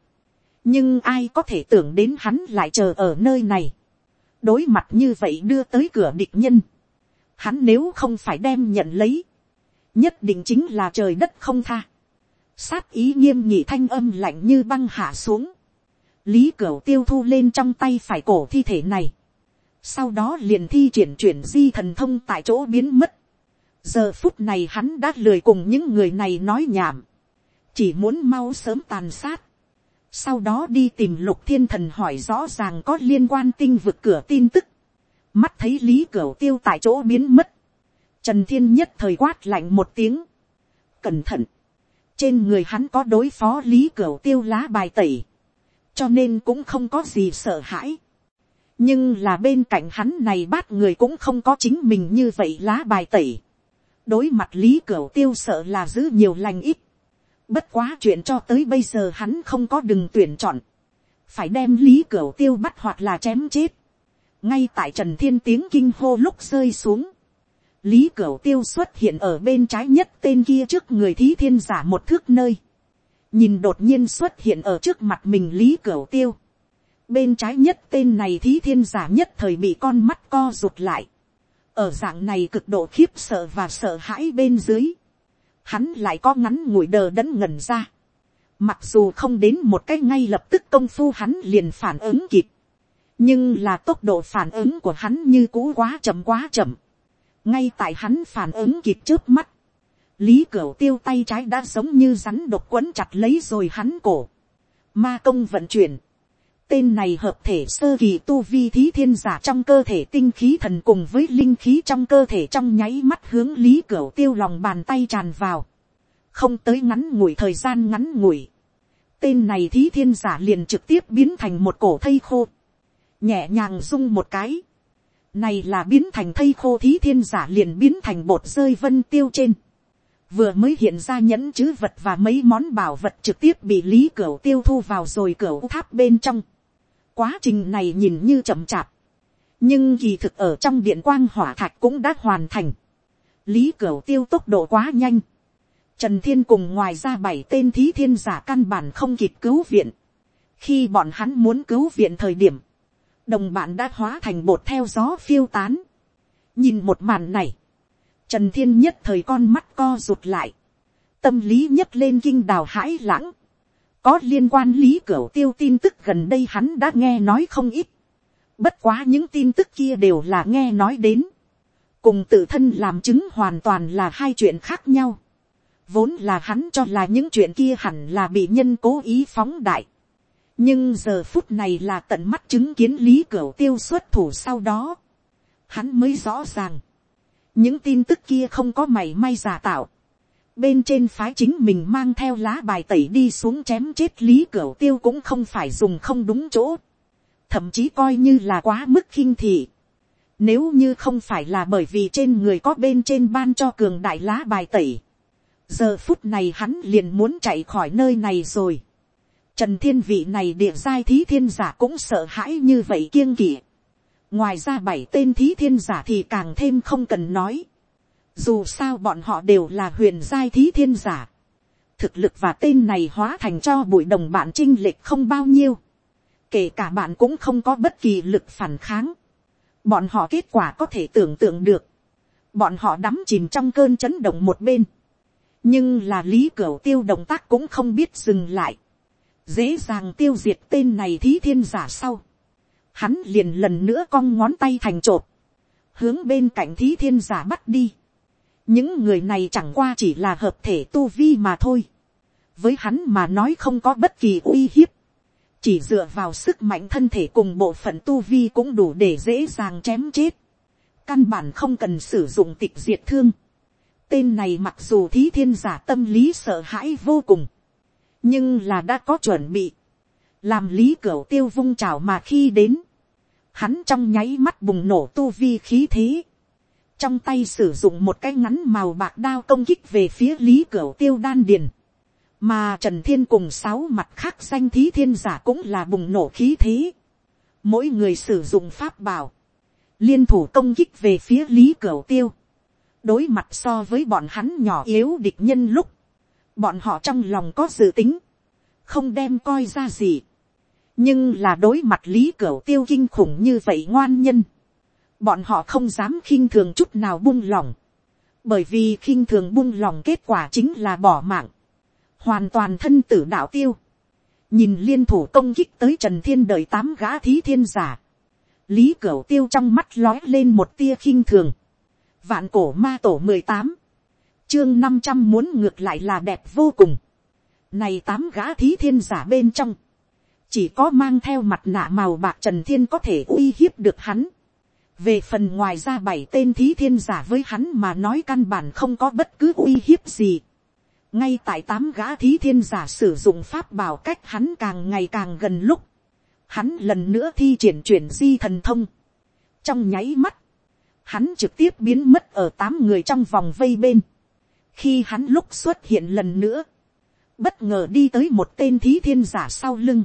nhưng ai có thể tưởng đến hắn lại chờ ở nơi này, đối mặt như vậy đưa tới cửa địch nhân, hắn nếu không phải đem nhận lấy, nhất định chính là trời đất không tha, sát ý nghiêm nhị thanh âm lạnh như băng hạ xuống, lý cửa tiêu thu lên trong tay phải cổ thi thể này, sau đó liền thi triển chuyển di thần thông tại chỗ biến mất, giờ phút này hắn đã lười cùng những người này nói nhảm, chỉ muốn mau sớm tàn sát, sau đó đi tìm lục thiên thần hỏi rõ ràng có liên quan tinh vực cửa tin tức, mắt thấy lý cửa tiêu tại chỗ biến mất, trần thiên nhất thời quát lạnh một tiếng, cẩn thận, trên người hắn có đối phó lý cửa tiêu lá bài tẩy, cho nên cũng không có gì sợ hãi, nhưng là bên cạnh hắn này bát người cũng không có chính mình như vậy lá bài tẩy, đối mặt lý cửa tiêu sợ là giữ nhiều lành ít, Bất quá chuyện cho tới bây giờ hắn không có đừng tuyển chọn. Phải đem lý cửu tiêu bắt hoặc là chém chết. Ngay tại trần thiên tiếng kinh hô lúc rơi xuống. Lý cửu tiêu xuất hiện ở bên trái nhất tên kia trước người thí thiên giả một thước nơi. Nhìn đột nhiên xuất hiện ở trước mặt mình lý cửu tiêu. Bên trái nhất tên này thí thiên giả nhất thời bị con mắt co rụt lại. Ở dạng này cực độ khiếp sợ và sợ hãi bên dưới hắn lại có ngắn ngủi đờ đẫn ngần ra. Mặc dù không đến một cái ngay lập tức công phu hắn liền phản ứng kịp. Nhưng là tốc độ phản ứng của hắn như cũ quá chậm quá chậm. Ngay tại hắn phản ứng kịp trước mắt. Lý Cửu tiêu tay trái đã giống như rắn độc quấn chặt lấy rồi hắn cổ. Ma công vận chuyển. Tên này hợp thể sơ kỳ tu vi thí thiên giả trong cơ thể tinh khí thần cùng với linh khí trong cơ thể trong nháy mắt hướng lý cửa tiêu lòng bàn tay tràn vào. Không tới ngắn ngủi thời gian ngắn ngủi. Tên này thí thiên giả liền trực tiếp biến thành một cổ thây khô. Nhẹ nhàng rung một cái. Này là biến thành thây khô thí thiên giả liền biến thành bột rơi vân tiêu trên. Vừa mới hiện ra nhẫn chữ vật và mấy món bảo vật trực tiếp bị lý cửa tiêu thu vào rồi cửa tháp bên trong Quá trình này nhìn như chậm chạp. Nhưng kỳ thực ở trong điện quang hỏa thạch cũng đã hoàn thành. Lý Cửu tiêu tốc độ quá nhanh. Trần Thiên cùng ngoài ra bảy tên thí thiên giả căn bản không kịp cứu viện. Khi bọn hắn muốn cứu viện thời điểm. Đồng bạn đã hóa thành bột theo gió phiêu tán. Nhìn một màn này. Trần Thiên nhất thời con mắt co rụt lại. Tâm lý nhất lên kinh đào hãi lãng có liên quan lý cửu tiêu tin tức gần đây hắn đã nghe nói không ít. Bất quá những tin tức kia đều là nghe nói đến. Cùng tự thân làm chứng hoàn toàn là hai chuyện khác nhau. Vốn là hắn cho là những chuyện kia hẳn là bị nhân cố ý phóng đại. Nhưng giờ phút này là tận mắt chứng kiến lý cửu tiêu xuất thủ sau đó. Hắn mới rõ ràng. Những tin tức kia không có mảy may giả tạo bên trên phái chính mình mang theo lá bài tẩy đi xuống chém chết lý cửu tiêu cũng không phải dùng không đúng chỗ. Thậm chí coi như là quá mức khinh thị. Nếu như không phải là bởi vì trên người có bên trên ban cho cường đại lá bài tẩy. Giờ phút này hắn liền muốn chạy khỏi nơi này rồi. Trần thiên vị này địa giai thí thiên giả cũng sợ hãi như vậy kiêng kỵ. Ngoài ra bảy tên thí thiên giả thì càng thêm không cần nói. Dù sao bọn họ đều là huyền giai thí thiên giả. Thực lực và tên này hóa thành cho bụi đồng bạn trinh lệch không bao nhiêu. Kể cả bạn cũng không có bất kỳ lực phản kháng. Bọn họ kết quả có thể tưởng tượng được. Bọn họ đắm chìm trong cơn chấn động một bên. Nhưng là lý cửa tiêu động tác cũng không biết dừng lại dễ dàng tiêu diệt tên này thí thiên giả sau. Hắn liền lần nữa cong ngón tay thành trộp, hướng bên cạnh thí thiên giả bắt đi những người này chẳng qua chỉ là hợp thể tu vi mà thôi. với hắn mà nói không có bất kỳ uy hiếp. chỉ dựa vào sức mạnh thân thể cùng bộ phận tu vi cũng đủ để dễ dàng chém chết. căn bản không cần sử dụng tịch diệt thương. tên này mặc dù thí thiên giả tâm lý sợ hãi vô cùng nhưng là đã có chuẩn bị, làm lý cửa tiêu vung trào mà khi đến, hắn trong nháy mắt bùng nổ tu vi khí thế, trong tay sử dụng một cái ngắn màu bạc đao công kích về phía lý cửa tiêu đan điền, mà trần thiên cùng sáu mặt khác danh thí thiên giả cũng là bùng nổ khí thế, mỗi người sử dụng pháp bảo, liên thủ công kích về phía lý Cửu tiêu, đối mặt so với bọn hắn nhỏ yếu địch nhân lúc, bọn họ trong lòng có dự tính, không đem coi ra gì. nhưng là đối mặt lý cửu tiêu kinh khủng như vậy ngoan nhân bọn họ không dám khinh thường chút nào buông lỏng. bởi vì khinh thường buông lỏng kết quả chính là bỏ mạng. hoàn toàn thân tử đạo tiêu. nhìn liên thủ công kích tới trần thiên đời tám gã thí thiên giả. lý cửu tiêu trong mắt lói lên một tia khinh thường. vạn cổ ma tổ mười tám chương năm trăm muốn ngược lại là đẹp vô cùng. Này tám gã thí thiên giả bên trong. Chỉ có mang theo mặt nạ màu bạc trần thiên có thể uy hiếp được hắn. Về phần ngoài ra bảy tên thí thiên giả với hắn mà nói căn bản không có bất cứ uy hiếp gì. Ngay tại tám gã thí thiên giả sử dụng pháp bảo cách hắn càng ngày càng gần lúc. Hắn lần nữa thi triển chuyển di thần thông. Trong nháy mắt. Hắn trực tiếp biến mất ở tám người trong vòng vây bên khi hắn lúc xuất hiện lần nữa, bất ngờ đi tới một tên thí thiên giả sau lưng,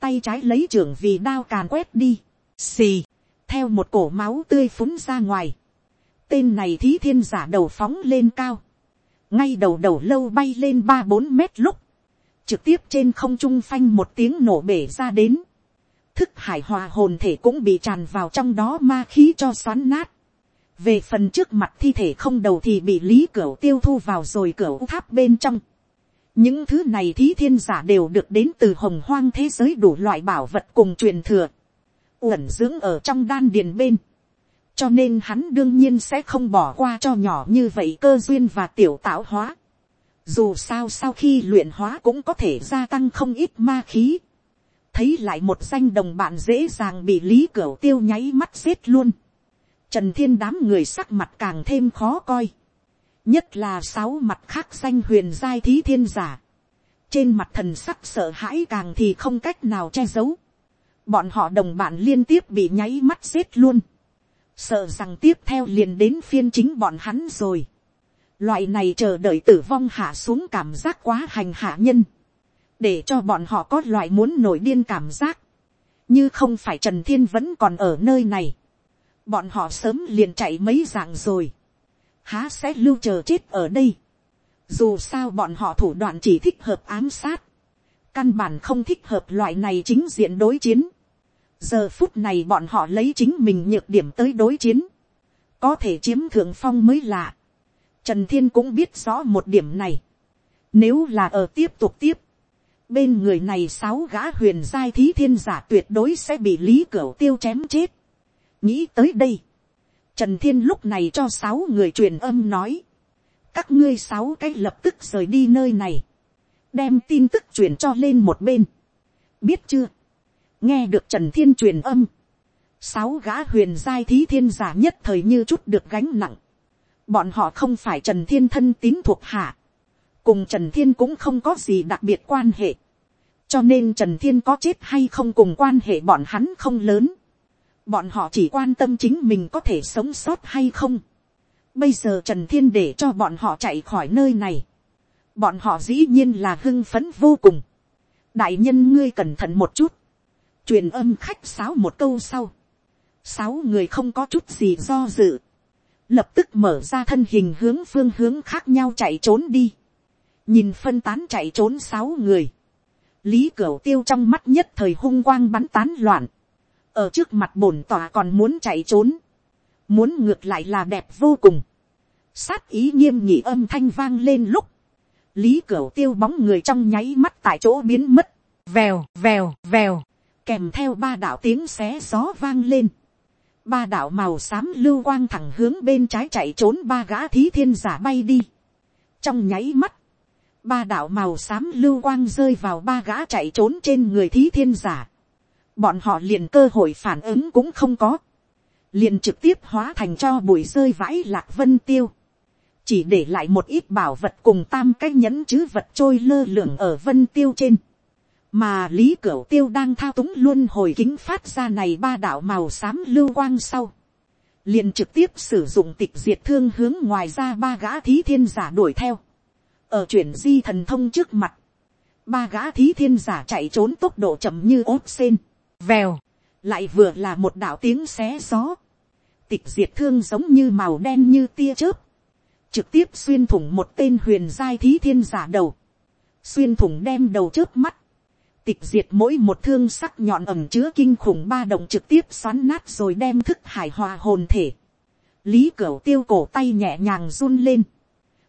tay trái lấy trưởng vì đao càn quét đi, xì, theo một cổ máu tươi phúng ra ngoài, tên này thí thiên giả đầu phóng lên cao, ngay đầu đầu lâu bay lên ba bốn mét lúc, trực tiếp trên không trung phanh một tiếng nổ bể ra đến, thức hải hòa hồn thể cũng bị tràn vào trong đó ma khí cho xoắn nát, về phần trước mặt thi thể không đầu thì bị lý cửa tiêu thu vào rồi cửa tháp bên trong. những thứ này thí thiên giả đều được đến từ hồng hoang thế giới đủ loại bảo vật cùng truyền thừa, uẩn dưỡng ở trong đan điền bên. cho nên hắn đương nhiên sẽ không bỏ qua cho nhỏ như vậy cơ duyên và tiểu tạo hóa. dù sao sau khi luyện hóa cũng có thể gia tăng không ít ma khí. thấy lại một danh đồng bạn dễ dàng bị lý cửu tiêu nháy mắt giết luôn Trần thiên đám người sắc mặt càng thêm khó coi. Nhất là sáu mặt khác danh huyền giai thí thiên giả. Trên mặt thần sắc sợ hãi càng thì không cách nào che giấu. Bọn họ đồng bạn liên tiếp bị nháy mắt xếp luôn. Sợ rằng tiếp theo liền đến phiên chính bọn hắn rồi. Loại này chờ đợi tử vong hạ xuống cảm giác quá hành hạ nhân. Để cho bọn họ có loại muốn nổi điên cảm giác. Như không phải Trần Thiên vẫn còn ở nơi này bọn họ sớm liền chạy mấy dạng rồi, há sẽ lưu chờ chết ở đây. Dù sao bọn họ thủ đoạn chỉ thích hợp ám sát, căn bản không thích hợp loại này chính diện đối chiến giờ phút này bọn họ lấy chính mình nhược điểm tới đối chiến, có thể chiếm thượng phong mới lạ. Trần thiên cũng biết rõ một điểm này. Nếu là ở tiếp tục tiếp, bên người này sáu gã huyền giai thí thiên giả tuyệt đối sẽ bị lý cửu tiêu chém chết nghĩ tới đây, trần thiên lúc này cho sáu người truyền âm nói, các ngươi sáu cái lập tức rời đi nơi này, đem tin tức truyền cho lên một bên, biết chưa, nghe được trần thiên truyền âm, sáu gã huyền giai thí thiên giả nhất thời như chút được gánh nặng, bọn họ không phải trần thiên thân tín thuộc hạ, cùng trần thiên cũng không có gì đặc biệt quan hệ, cho nên trần thiên có chết hay không cùng quan hệ bọn hắn không lớn, bọn họ chỉ quan tâm chính mình có thể sống sót hay không. bây giờ trần thiên để cho bọn họ chạy khỏi nơi này. bọn họ dĩ nhiên là hưng phấn vô cùng. đại nhân ngươi cẩn thận một chút, truyền âm khách sáo một câu sau, sáu người không có chút gì do dự, lập tức mở ra thân hình hướng phương hướng khác nhau chạy trốn đi, nhìn phân tán chạy trốn sáu người, lý cửu tiêu trong mắt nhất thời hung quang bắn tán loạn, ở trước mặt bổn tòa còn muốn chạy trốn, muốn ngược lại là đẹp vô cùng, sát ý nghiêm nhị âm thanh vang lên lúc, lý cửu tiêu bóng người trong nháy mắt tại chỗ biến mất, vèo vèo vèo, kèm theo ba đạo tiếng xé gió vang lên, ba đạo màu xám lưu quang thẳng hướng bên trái chạy trốn ba gã thí thiên giả bay đi, trong nháy mắt, ba đạo màu xám lưu quang rơi vào ba gã chạy trốn trên người thí thiên giả, bọn họ liền cơ hội phản ứng cũng không có, liền trực tiếp hóa thành cho bụi rơi vãi lạc vân tiêu, chỉ để lại một ít bảo vật cùng tam cái nhẫn chứ vật trôi lơ lửng ở vân tiêu trên, mà lý cửu tiêu đang thao túng luôn hồi kính phát ra này ba đạo màu xám lưu quang sau, liền trực tiếp sử dụng tịch diệt thương hướng ngoài ra ba gã thí thiên giả đuổi theo, ở chuyển di thần thông trước mặt, ba gã thí thiên giả chạy trốn tốc độ chậm như ốt sen, vèo, lại vừa là một đạo tiếng xé gió, tịch diệt thương giống như màu đen như tia chớp, trực tiếp xuyên thủng một tên huyền giai thí thiên giả đầu, xuyên thủng đem đầu trước mắt, tịch diệt mỗi một thương sắc nhọn ẩm chứa kinh khủng ba động trực tiếp xoắn nát rồi đem thức hải hòa hồn thể. Lý cửu tiêu cổ tay nhẹ nhàng run lên.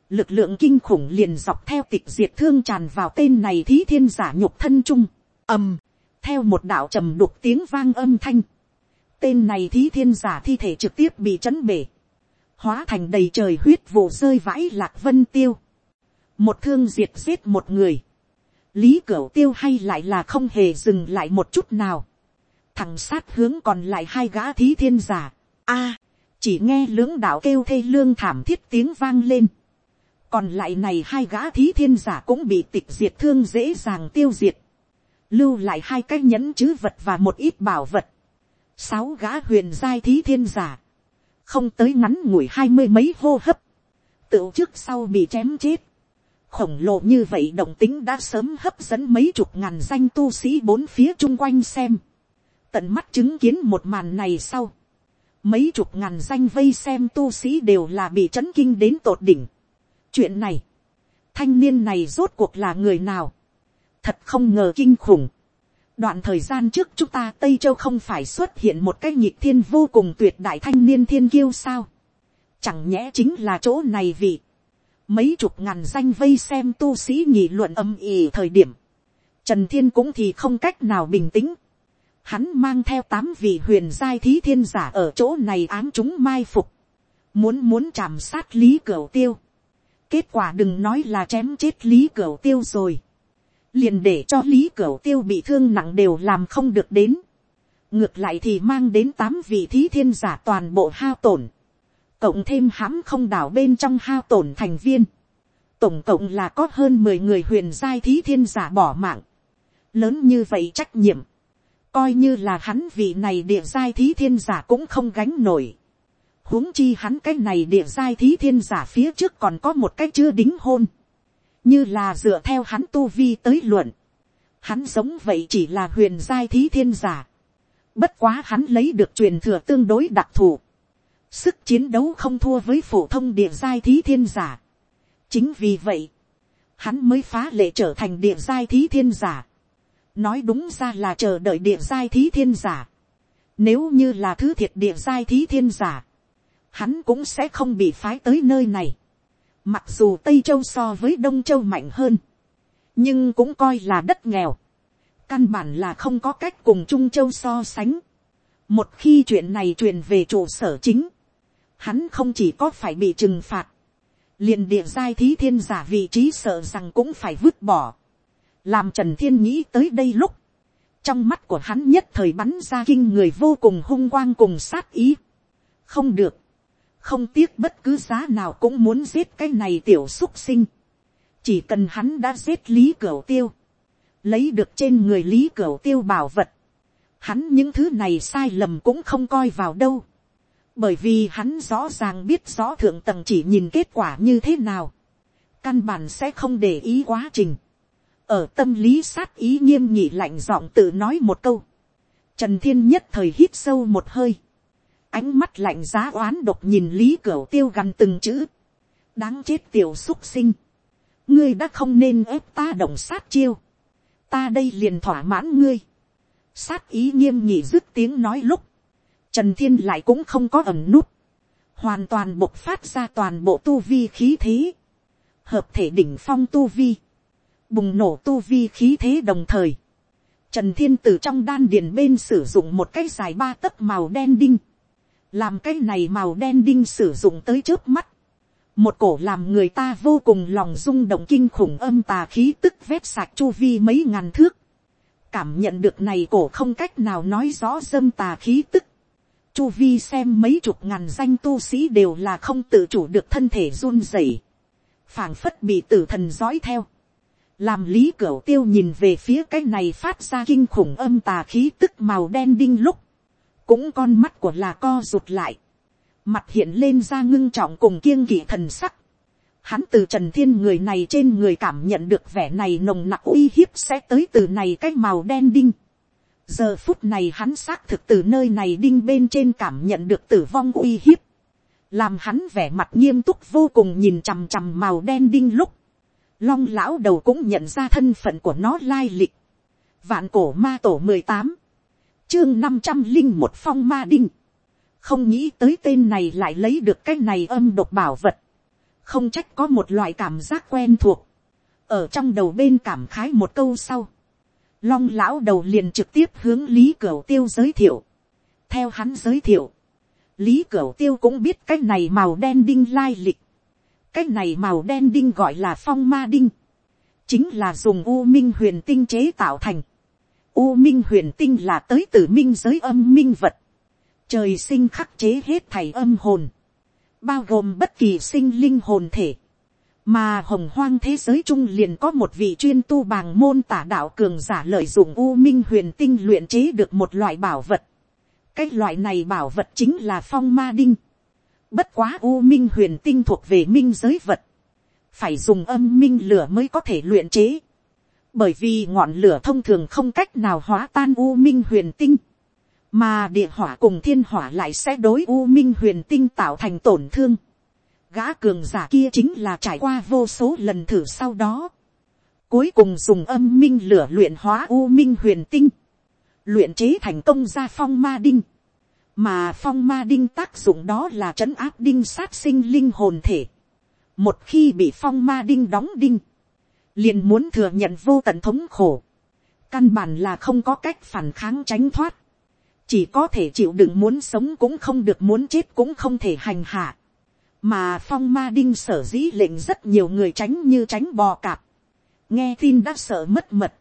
Lực lượng kinh khủng liền dọc theo tịch diệt thương tràn vào tên này thí thiên giả nhục thân trung. ầm, theo một đạo trầm đục tiếng vang âm thanh. Tên này thí thiên giả thi thể trực tiếp bị chấn bể. Hóa thành đầy trời huyết vụ rơi vãi lạc vân tiêu. Một thương diệt giết một người lý cửu tiêu hay lại là không hề dừng lại một chút nào. thằng sát hướng còn lại hai gã thí thiên giả. a, chỉ nghe lưỡng đạo kêu thê lương thảm thiết tiếng vang lên. còn lại này hai gã thí thiên giả cũng bị tịch diệt thương dễ dàng tiêu diệt. lưu lại hai cái nhẫn chứ vật và một ít bảo vật. sáu gã huyền giai thí thiên giả. không tới ngắn ngủi hai mươi mấy hô hấp. tự trước sau bị chém chết khổng lồ như vậy động tính đã sớm hấp dẫn mấy chục ngàn danh tu sĩ bốn phía chung quanh xem. Tận mắt chứng kiến một màn này sau. Mấy chục ngàn danh vây xem tu sĩ đều là bị chấn kinh đến tột đỉnh. Chuyện này. Thanh niên này rốt cuộc là người nào? Thật không ngờ kinh khủng. Đoạn thời gian trước chúng ta Tây Châu không phải xuất hiện một cái nhịp thiên vô cùng tuyệt đại thanh niên thiên kiêu sao? Chẳng nhẽ chính là chỗ này vị mấy chục ngàn danh vây xem tu sĩ nghị luận âm ỉ thời điểm, trần thiên cũng thì không cách nào bình tĩnh. Hắn mang theo tám vị huyền giai thí thiên giả ở chỗ này ám chúng mai phục, muốn muốn chạm sát lý cửa tiêu. kết quả đừng nói là chém chết lý cửa tiêu rồi, liền để cho lý cửa tiêu bị thương nặng đều làm không được đến. ngược lại thì mang đến tám vị thí thiên giả toàn bộ hao tổn cộng thêm hãm không đảo bên trong hao tổn thành viên, tổng cộng là có hơn mười người huyền giai thí thiên giả bỏ mạng, lớn như vậy trách nhiệm, coi như là hắn vị này địa giai thí thiên giả cũng không gánh nổi, huống chi hắn cái này địa giai thí thiên giả phía trước còn có một cái chưa đính hôn, như là dựa theo hắn tu vi tới luận, hắn sống vậy chỉ là huyền giai thí thiên giả, bất quá hắn lấy được truyền thừa tương đối đặc thù, sức chiến đấu không thua với phổ thông địa giai thí thiên giả. chính vì vậy, hắn mới phá lệ trở thành địa giai thí thiên giả. nói đúng ra là chờ đợi địa giai thí thiên giả. nếu như là thứ thiệt địa giai thí thiên giả, hắn cũng sẽ không bị phái tới nơi này. mặc dù tây châu so với đông châu mạnh hơn, nhưng cũng coi là đất nghèo. căn bản là không có cách cùng trung châu so sánh. một khi chuyện này truyền về trụ sở chính, hắn không chỉ có phải bị trừng phạt, liền địa giai thí thiên giả vị trí sợ rằng cũng phải vứt bỏ. làm trần thiên nghĩ tới đây lúc, trong mắt của hắn nhất thời bắn ra kinh người vô cùng hung quang cùng sát ý. không được, không tiếc bất cứ giá nào cũng muốn giết cái này tiểu xúc sinh. chỉ cần hắn đã giết lý cửa tiêu, lấy được trên người lý cửa tiêu bảo vật, hắn những thứ này sai lầm cũng không coi vào đâu bởi vì hắn rõ ràng biết rõ thượng tầng chỉ nhìn kết quả như thế nào, căn bản sẽ không để ý quá trình. ở tâm lý sát ý nghiêm nhị lạnh giọng tự nói một câu, trần thiên nhất thời hít sâu một hơi, ánh mắt lạnh giá oán độc nhìn lý cửa tiêu gần từng chữ, đáng chết tiểu xúc sinh, ngươi đã không nên ép ta động sát chiêu, ta đây liền thỏa mãn ngươi, sát ý nghiêm nhị dứt tiếng nói lúc, trần thiên lại cũng không có ẩm nút, hoàn toàn bộc phát ra toàn bộ tu vi khí thế, hợp thể đỉnh phong tu vi, bùng nổ tu vi khí thế đồng thời, trần thiên từ trong đan điền bên sử dụng một cái dài ba tấc màu đen đinh, làm cái này màu đen đinh sử dụng tới trước mắt, một cổ làm người ta vô cùng lòng rung động kinh khủng âm tà khí tức vét sạc chu vi mấy ngàn thước, cảm nhận được này cổ không cách nào nói rõ dâm tà khí tức, chu vi xem mấy chục ngàn danh tu sĩ đều là không tự chủ được thân thể run rẩy, phảng phất bị tử thần dõi theo, làm lý cửu tiêu nhìn về phía cái này phát ra kinh khủng âm tà khí tức màu đen đinh lúc, cũng con mắt của là co rụt lại, mặt hiện lên ra ngưng trọng cùng kiêng kỵ thần sắc, hắn từ trần thiên người này trên người cảm nhận được vẻ này nồng nặc uy hiếp sẽ tới từ này cái màu đen đinh, giờ phút này hắn xác thực từ nơi này đinh bên trên cảm nhận được tử vong uy hiếp, làm hắn vẻ mặt nghiêm túc vô cùng nhìn chằm chằm màu đen đinh lúc, long lão đầu cũng nhận ra thân phận của nó lai lịch, vạn cổ ma tổ mười tám, chương năm trăm linh một phong ma đinh, không nghĩ tới tên này lại lấy được cái này âm độc bảo vật, không trách có một loại cảm giác quen thuộc, ở trong đầu bên cảm khái một câu sau, long lão đầu liền trực tiếp hướng lý cửu tiêu giới thiệu, theo hắn giới thiệu, lý cửu tiêu cũng biết cái này màu đen đinh lai lịch, cái này màu đen đinh gọi là phong ma đinh, chính là dùng u minh huyền tinh chế tạo thành. U minh huyền tinh là tới từ minh giới âm minh vật, trời sinh khắc chế hết thảy âm hồn, bao gồm bất kỳ sinh linh hồn thể, mà hồng hoang thế giới chung liền có một vị chuyên tu bàng môn tả đạo cường giả lợi dụng u minh huyền tinh luyện chế được một loại bảo vật. cái loại này bảo vật chính là phong ma đinh. Bất quá U Minh huyền tinh thuộc về minh giới vật. Phải dùng âm minh lửa mới có thể luyện chế. Bởi vì ngọn lửa thông thường không cách nào hóa tan U Minh huyền tinh. Mà địa hỏa cùng thiên hỏa lại sẽ đối U Minh huyền tinh tạo thành tổn thương. Gã cường giả kia chính là trải qua vô số lần thử sau đó. Cuối cùng dùng âm minh lửa luyện hóa U Minh huyền tinh. Luyện chế thành công ra phong ma đinh mà phong ma đinh tác dụng đó là trấn áp đinh sát sinh linh hồn thể. một khi bị phong ma đinh đóng đinh, liền muốn thừa nhận vô tận thống khổ, căn bản là không có cách phản kháng tránh thoát, chỉ có thể chịu đựng muốn sống cũng không được muốn chết cũng không thể hành hạ, mà phong ma đinh sở dĩ lệnh rất nhiều người tránh như tránh bò cạp, nghe tin đã sợ mất mật,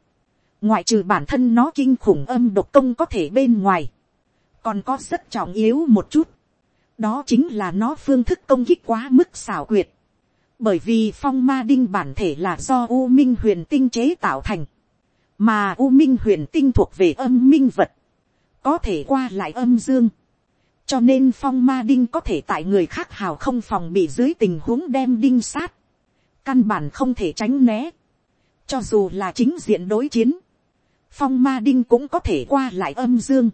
ngoại trừ bản thân nó kinh khủng âm độc công có thể bên ngoài, còn có rất trọng yếu một chút, đó chính là nó phương thức công kích quá mức xảo quyệt, bởi vì phong ma đinh bản thể là do u minh huyền tinh chế tạo thành, mà u minh huyền tinh thuộc về âm minh vật, có thể qua lại âm dương, cho nên phong ma đinh có thể tại người khác hào không phòng bị dưới tình huống đem đinh sát, căn bản không thể tránh né, cho dù là chính diện đối chiến, phong ma đinh cũng có thể qua lại âm dương,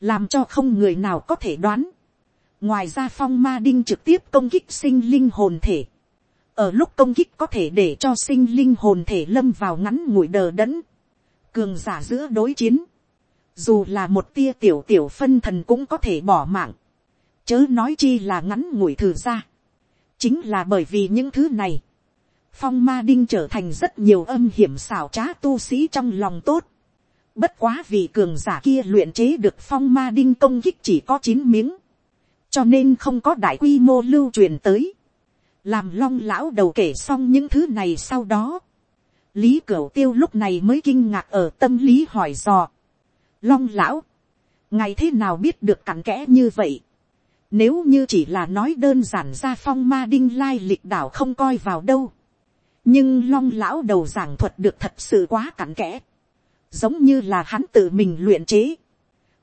làm cho không người nào có thể đoán. ngoài ra phong ma đinh trực tiếp công kích sinh linh hồn thể. ở lúc công kích có thể để cho sinh linh hồn thể lâm vào ngắn ngủi đờ đẫn. cường giả giữa đối chiến dù là một tia tiểu tiểu phân thần cũng có thể bỏ mạng. chớ nói chi là ngắn ngủi thử ra. chính là bởi vì những thứ này. phong ma đinh trở thành rất nhiều âm hiểm xảo trá tu sĩ trong lòng tốt Bất quá vì cường giả kia luyện chế được phong ma đinh công kích chỉ có chín miếng. Cho nên không có đại quy mô lưu truyền tới. Làm long lão đầu kể xong những thứ này sau đó. Lý Cửu Tiêu lúc này mới kinh ngạc ở tâm lý hỏi dò. Long lão. Ngày thế nào biết được cặn kẽ như vậy? Nếu như chỉ là nói đơn giản ra phong ma đinh lai lịch đảo không coi vào đâu. Nhưng long lão đầu giảng thuật được thật sự quá cặn kẽ giống như là hắn tự mình luyện chế,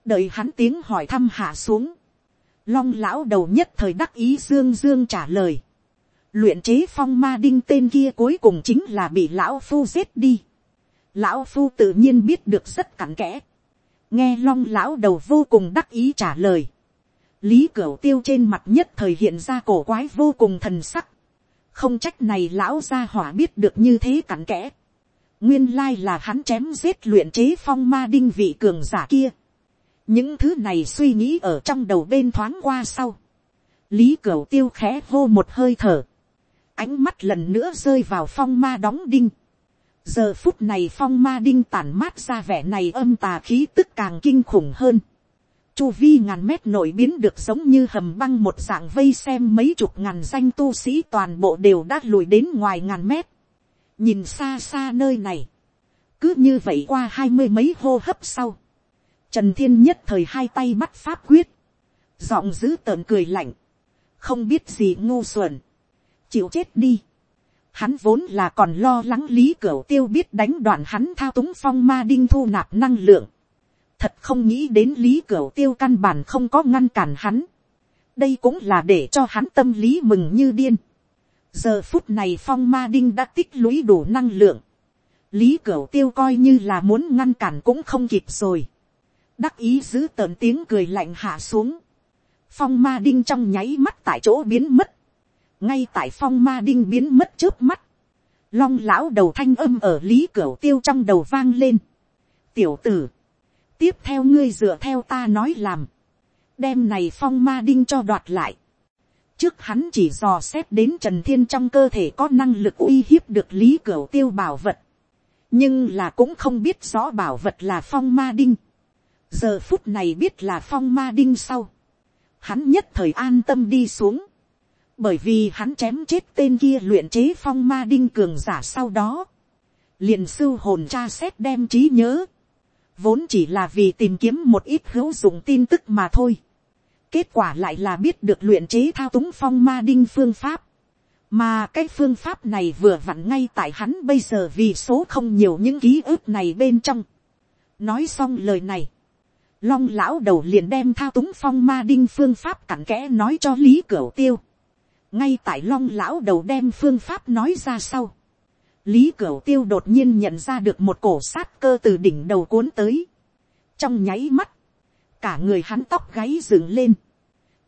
đợi hắn tiếng hỏi thăm hạ xuống, long lão đầu nhất thời đắc ý dương dương trả lời, luyện chế phong ma đinh tên kia cuối cùng chính là bị lão phu giết đi, lão phu tự nhiên biết được rất cặn kẽ, nghe long lão đầu vô cùng đắc ý trả lời, lý cửu tiêu trên mặt nhất thời hiện ra cổ quái vô cùng thần sắc, không trách này lão gia hỏa biết được như thế cặn kẽ, nguyên lai là hắn chém giết luyện chế phong ma đinh vị cường giả kia, những thứ này suy nghĩ ở trong đầu bên thoáng qua sau, lý cửu tiêu khẽ hô một hơi thở, ánh mắt lần nữa rơi vào phong ma đóng đinh, giờ phút này phong ma đinh tản mát ra vẻ này âm tà khí tức càng kinh khủng hơn. chu vi ngàn mét nổi biến được giống như hầm băng một dạng vây xem mấy chục ngàn danh tu sĩ toàn bộ đều đã lùi đến ngoài ngàn mét. nhìn xa xa nơi này, cứ như vậy qua hai mươi mấy hô hấp sau, trần thiên nhất thời hai tay bắt pháp quyết, giọng dữ tợn cười lạnh, không biết gì ngu xuẩn, chịu chết đi. Hắn vốn là còn lo lắng lý cửu tiêu biết đánh đoạn hắn thao túng phong ma đinh thu nạp năng lượng. Thật không nghĩ đến lý cửu tiêu căn bản không có ngăn cản hắn. Đây cũng là để cho hắn tâm lý mừng như điên. Giờ phút này phong ma đinh đã tích lũy đủ năng lượng. Lý cửu tiêu coi như là muốn ngăn cản cũng không kịp rồi. Đắc ý giữ tợn tiếng cười lạnh hạ xuống. Phong ma đinh trong nháy mắt tại chỗ biến mất ngay tại phong ma đinh biến mất trước mắt, long lão đầu thanh âm ở lý cửa tiêu trong đầu vang lên. tiểu tử, tiếp theo ngươi dựa theo ta nói làm, đem này phong ma đinh cho đoạt lại. trước hắn chỉ dò xét đến trần thiên trong cơ thể có năng lực uy hiếp được lý cửa tiêu bảo vật, nhưng là cũng không biết rõ bảo vật là phong ma đinh. giờ phút này biết là phong ma đinh sau, hắn nhất thời an tâm đi xuống bởi vì hắn chém chết tên kia luyện chế phong ma đinh cường giả sau đó, liền sưu hồn tra xét đem trí nhớ, vốn chỉ là vì tìm kiếm một ít hữu dụng tin tức mà thôi. kết quả lại là biết được luyện chế thao túng phong ma đinh phương pháp, mà cái phương pháp này vừa vặn ngay tại hắn bây giờ vì số không nhiều những ký ức này bên trong. nói xong lời này, long lão đầu liền đem thao túng phong ma đinh phương pháp cặn kẽ nói cho lý cửu tiêu ngay tại long lão đầu đem phương pháp nói ra sau, lý cửu tiêu đột nhiên nhận ra được một cổ sát cơ từ đỉnh đầu cuốn tới, trong nháy mắt, cả người hắn tóc gáy dựng lên,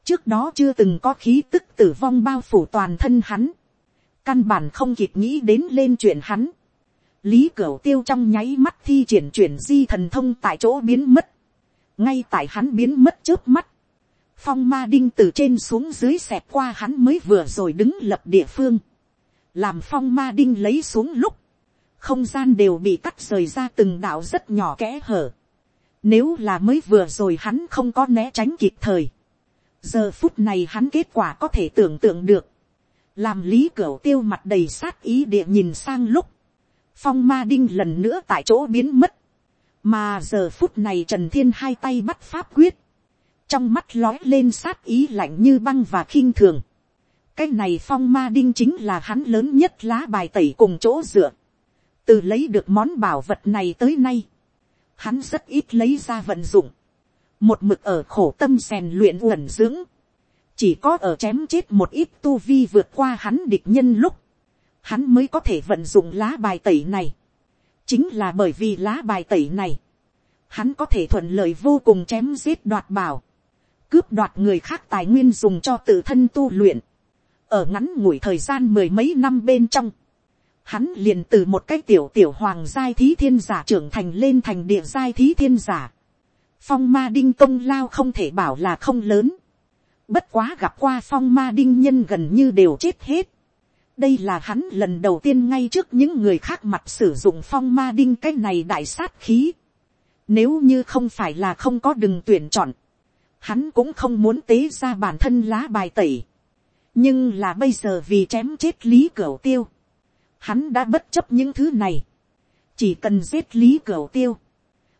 trước đó chưa từng có khí tức tử vong bao phủ toàn thân hắn, căn bản không kịp nghĩ đến lên chuyện hắn, lý cửu tiêu trong nháy mắt thi triển chuyển di thần thông tại chỗ biến mất, ngay tại hắn biến mất trước mắt, phong ma đinh từ trên xuống dưới xẹp qua hắn mới vừa rồi đứng lập địa phương, làm phong ma đinh lấy xuống lúc, không gian đều bị cắt rời ra từng đạo rất nhỏ kẽ hở. Nếu là mới vừa rồi hắn không có né tránh kịp thời, giờ phút này hắn kết quả có thể tưởng tượng được, làm lý cửa tiêu mặt đầy sát ý địa nhìn sang lúc, phong ma đinh lần nữa tại chỗ biến mất, mà giờ phút này trần thiên hai tay bắt pháp quyết, trong mắt lói lên sát ý lạnh như băng và khinh thường. cái này phong ma đinh chính là hắn lớn nhất lá bài tẩy cùng chỗ dựa. từ lấy được món bảo vật này tới nay, hắn rất ít lấy ra vận dụng. một mực ở khổ tâm rèn luyện uẩn dưỡng. chỉ có ở chém chết một ít tu vi vượt qua hắn địch nhân lúc, hắn mới có thể vận dụng lá bài tẩy này. chính là bởi vì lá bài tẩy này, hắn có thể thuận lợi vô cùng chém giết đoạt bảo cướp đoạt người khác tài nguyên dùng cho tự thân tu luyện, ở ngắn ngủi thời gian mười mấy năm bên trong, hắn liền từ một cái tiểu tiểu hoàng giai thí thiên giả trưởng thành lên thành địa giai thí thiên giả. Phong ma đinh công lao không thể bảo là không lớn. Bất quá gặp qua phong ma đinh nhân gần như đều chết hết. Đây là hắn lần đầu tiên ngay trước những người khác mặt sử dụng phong ma đinh cái này đại sát khí. Nếu như không phải là không có đừng tuyển chọn hắn cũng không muốn tế ra bản thân lá bài tẩy. nhưng là bây giờ vì chém chết lý cửu tiêu, hắn đã bất chấp những thứ này, chỉ cần giết lý cửu tiêu,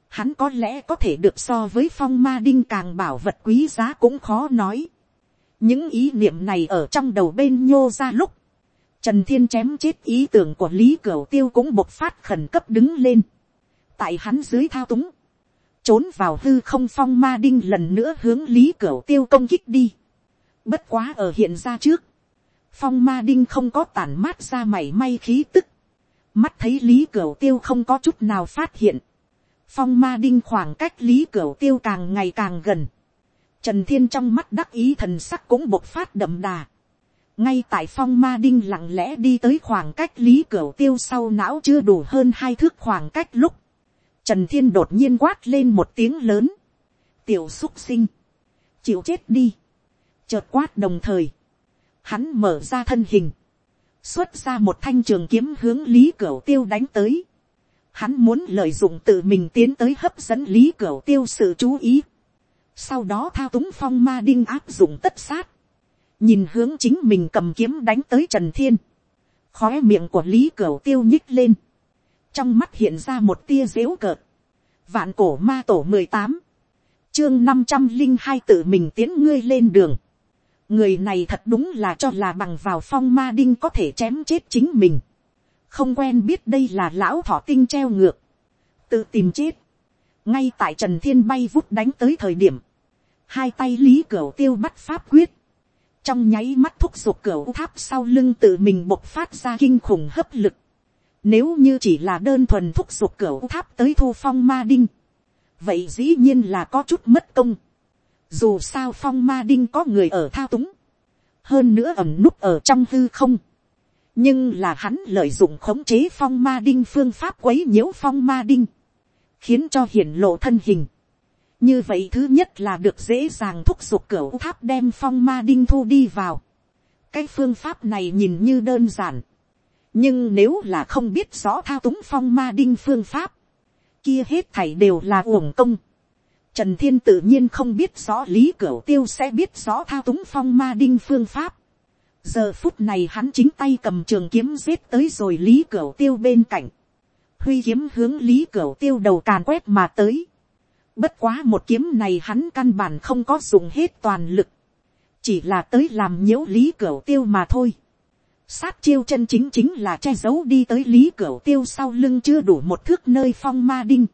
hắn có lẽ có thể được so với phong ma đinh càng bảo vật quý giá cũng khó nói. những ý niệm này ở trong đầu bên nhô ra lúc, trần thiên chém chết ý tưởng của lý cửu tiêu cũng bộc phát khẩn cấp đứng lên, tại hắn dưới thao túng, trốn vào hư không phong ma đinh lần nữa hướng lý cửa tiêu công kích đi. Bất quá ở hiện ra trước, phong ma đinh không có tản mát ra mảy may khí tức, mắt thấy lý cửa tiêu không có chút nào phát hiện, phong ma đinh khoảng cách lý cửa tiêu càng ngày càng gần, trần thiên trong mắt đắc ý thần sắc cũng bộc phát đậm đà, ngay tại phong ma đinh lặng lẽ đi tới khoảng cách lý cửa tiêu sau não chưa đủ hơn hai thước khoảng cách lúc, trần thiên đột nhiên quát lên một tiếng lớn, tiểu xúc sinh, chịu chết đi, chợt quát đồng thời, hắn mở ra thân hình, xuất ra một thanh trường kiếm hướng lý cửu tiêu đánh tới, hắn muốn lợi dụng tự mình tiến tới hấp dẫn lý cửu tiêu sự chú ý, sau đó thao túng phong ma đinh áp dụng tất sát, nhìn hướng chính mình cầm kiếm đánh tới trần thiên, khóe miệng của lý cửu tiêu nhích lên, trong mắt hiện ra một tia dếu cợt, vạn cổ ma tổ mười tám, chương năm trăm linh hai tự mình tiến ngươi lên đường, người này thật đúng là cho là bằng vào phong ma đinh có thể chém chết chính mình, không quen biết đây là lão thọ tinh treo ngược, tự tìm chết, ngay tại trần thiên bay vút đánh tới thời điểm, hai tay lý cửu tiêu bắt pháp quyết, trong nháy mắt thúc giục cửa tháp sau lưng tự mình bộc phát ra kinh khủng hấp lực. Nếu như chỉ là đơn thuần thúc giục cửa tháp tới thu phong ma đinh. Vậy dĩ nhiên là có chút mất công. Dù sao phong ma đinh có người ở thao túng. Hơn nữa ẩm núp ở trong hư không. Nhưng là hắn lợi dụng khống chế phong ma đinh phương pháp quấy nhiễu phong ma đinh. Khiến cho hiển lộ thân hình như vậy thứ nhất là được dễ dàng thúc giục cửa tháp đem phong ma đinh thu đi vào. cái phương pháp này nhìn như đơn giản nhưng nếu là không biết rõ thao túng phong ma đinh phương pháp, kia hết thảy đều là uổng công. Trần thiên tự nhiên không biết rõ lý cửu tiêu sẽ biết rõ thao túng phong ma đinh phương pháp. giờ phút này hắn chính tay cầm trường kiếm giết tới rồi lý cửu tiêu bên cạnh. huy kiếm hướng lý cửu tiêu đầu càn quét mà tới Bất quá một kiếm này hắn căn bản không có dùng hết toàn lực. Chỉ là tới làm nhiễu lý cửu tiêu mà thôi. Sát chiêu chân chính chính là che giấu đi tới lý cửu tiêu sau lưng chưa đủ một thước nơi phong ma đinh.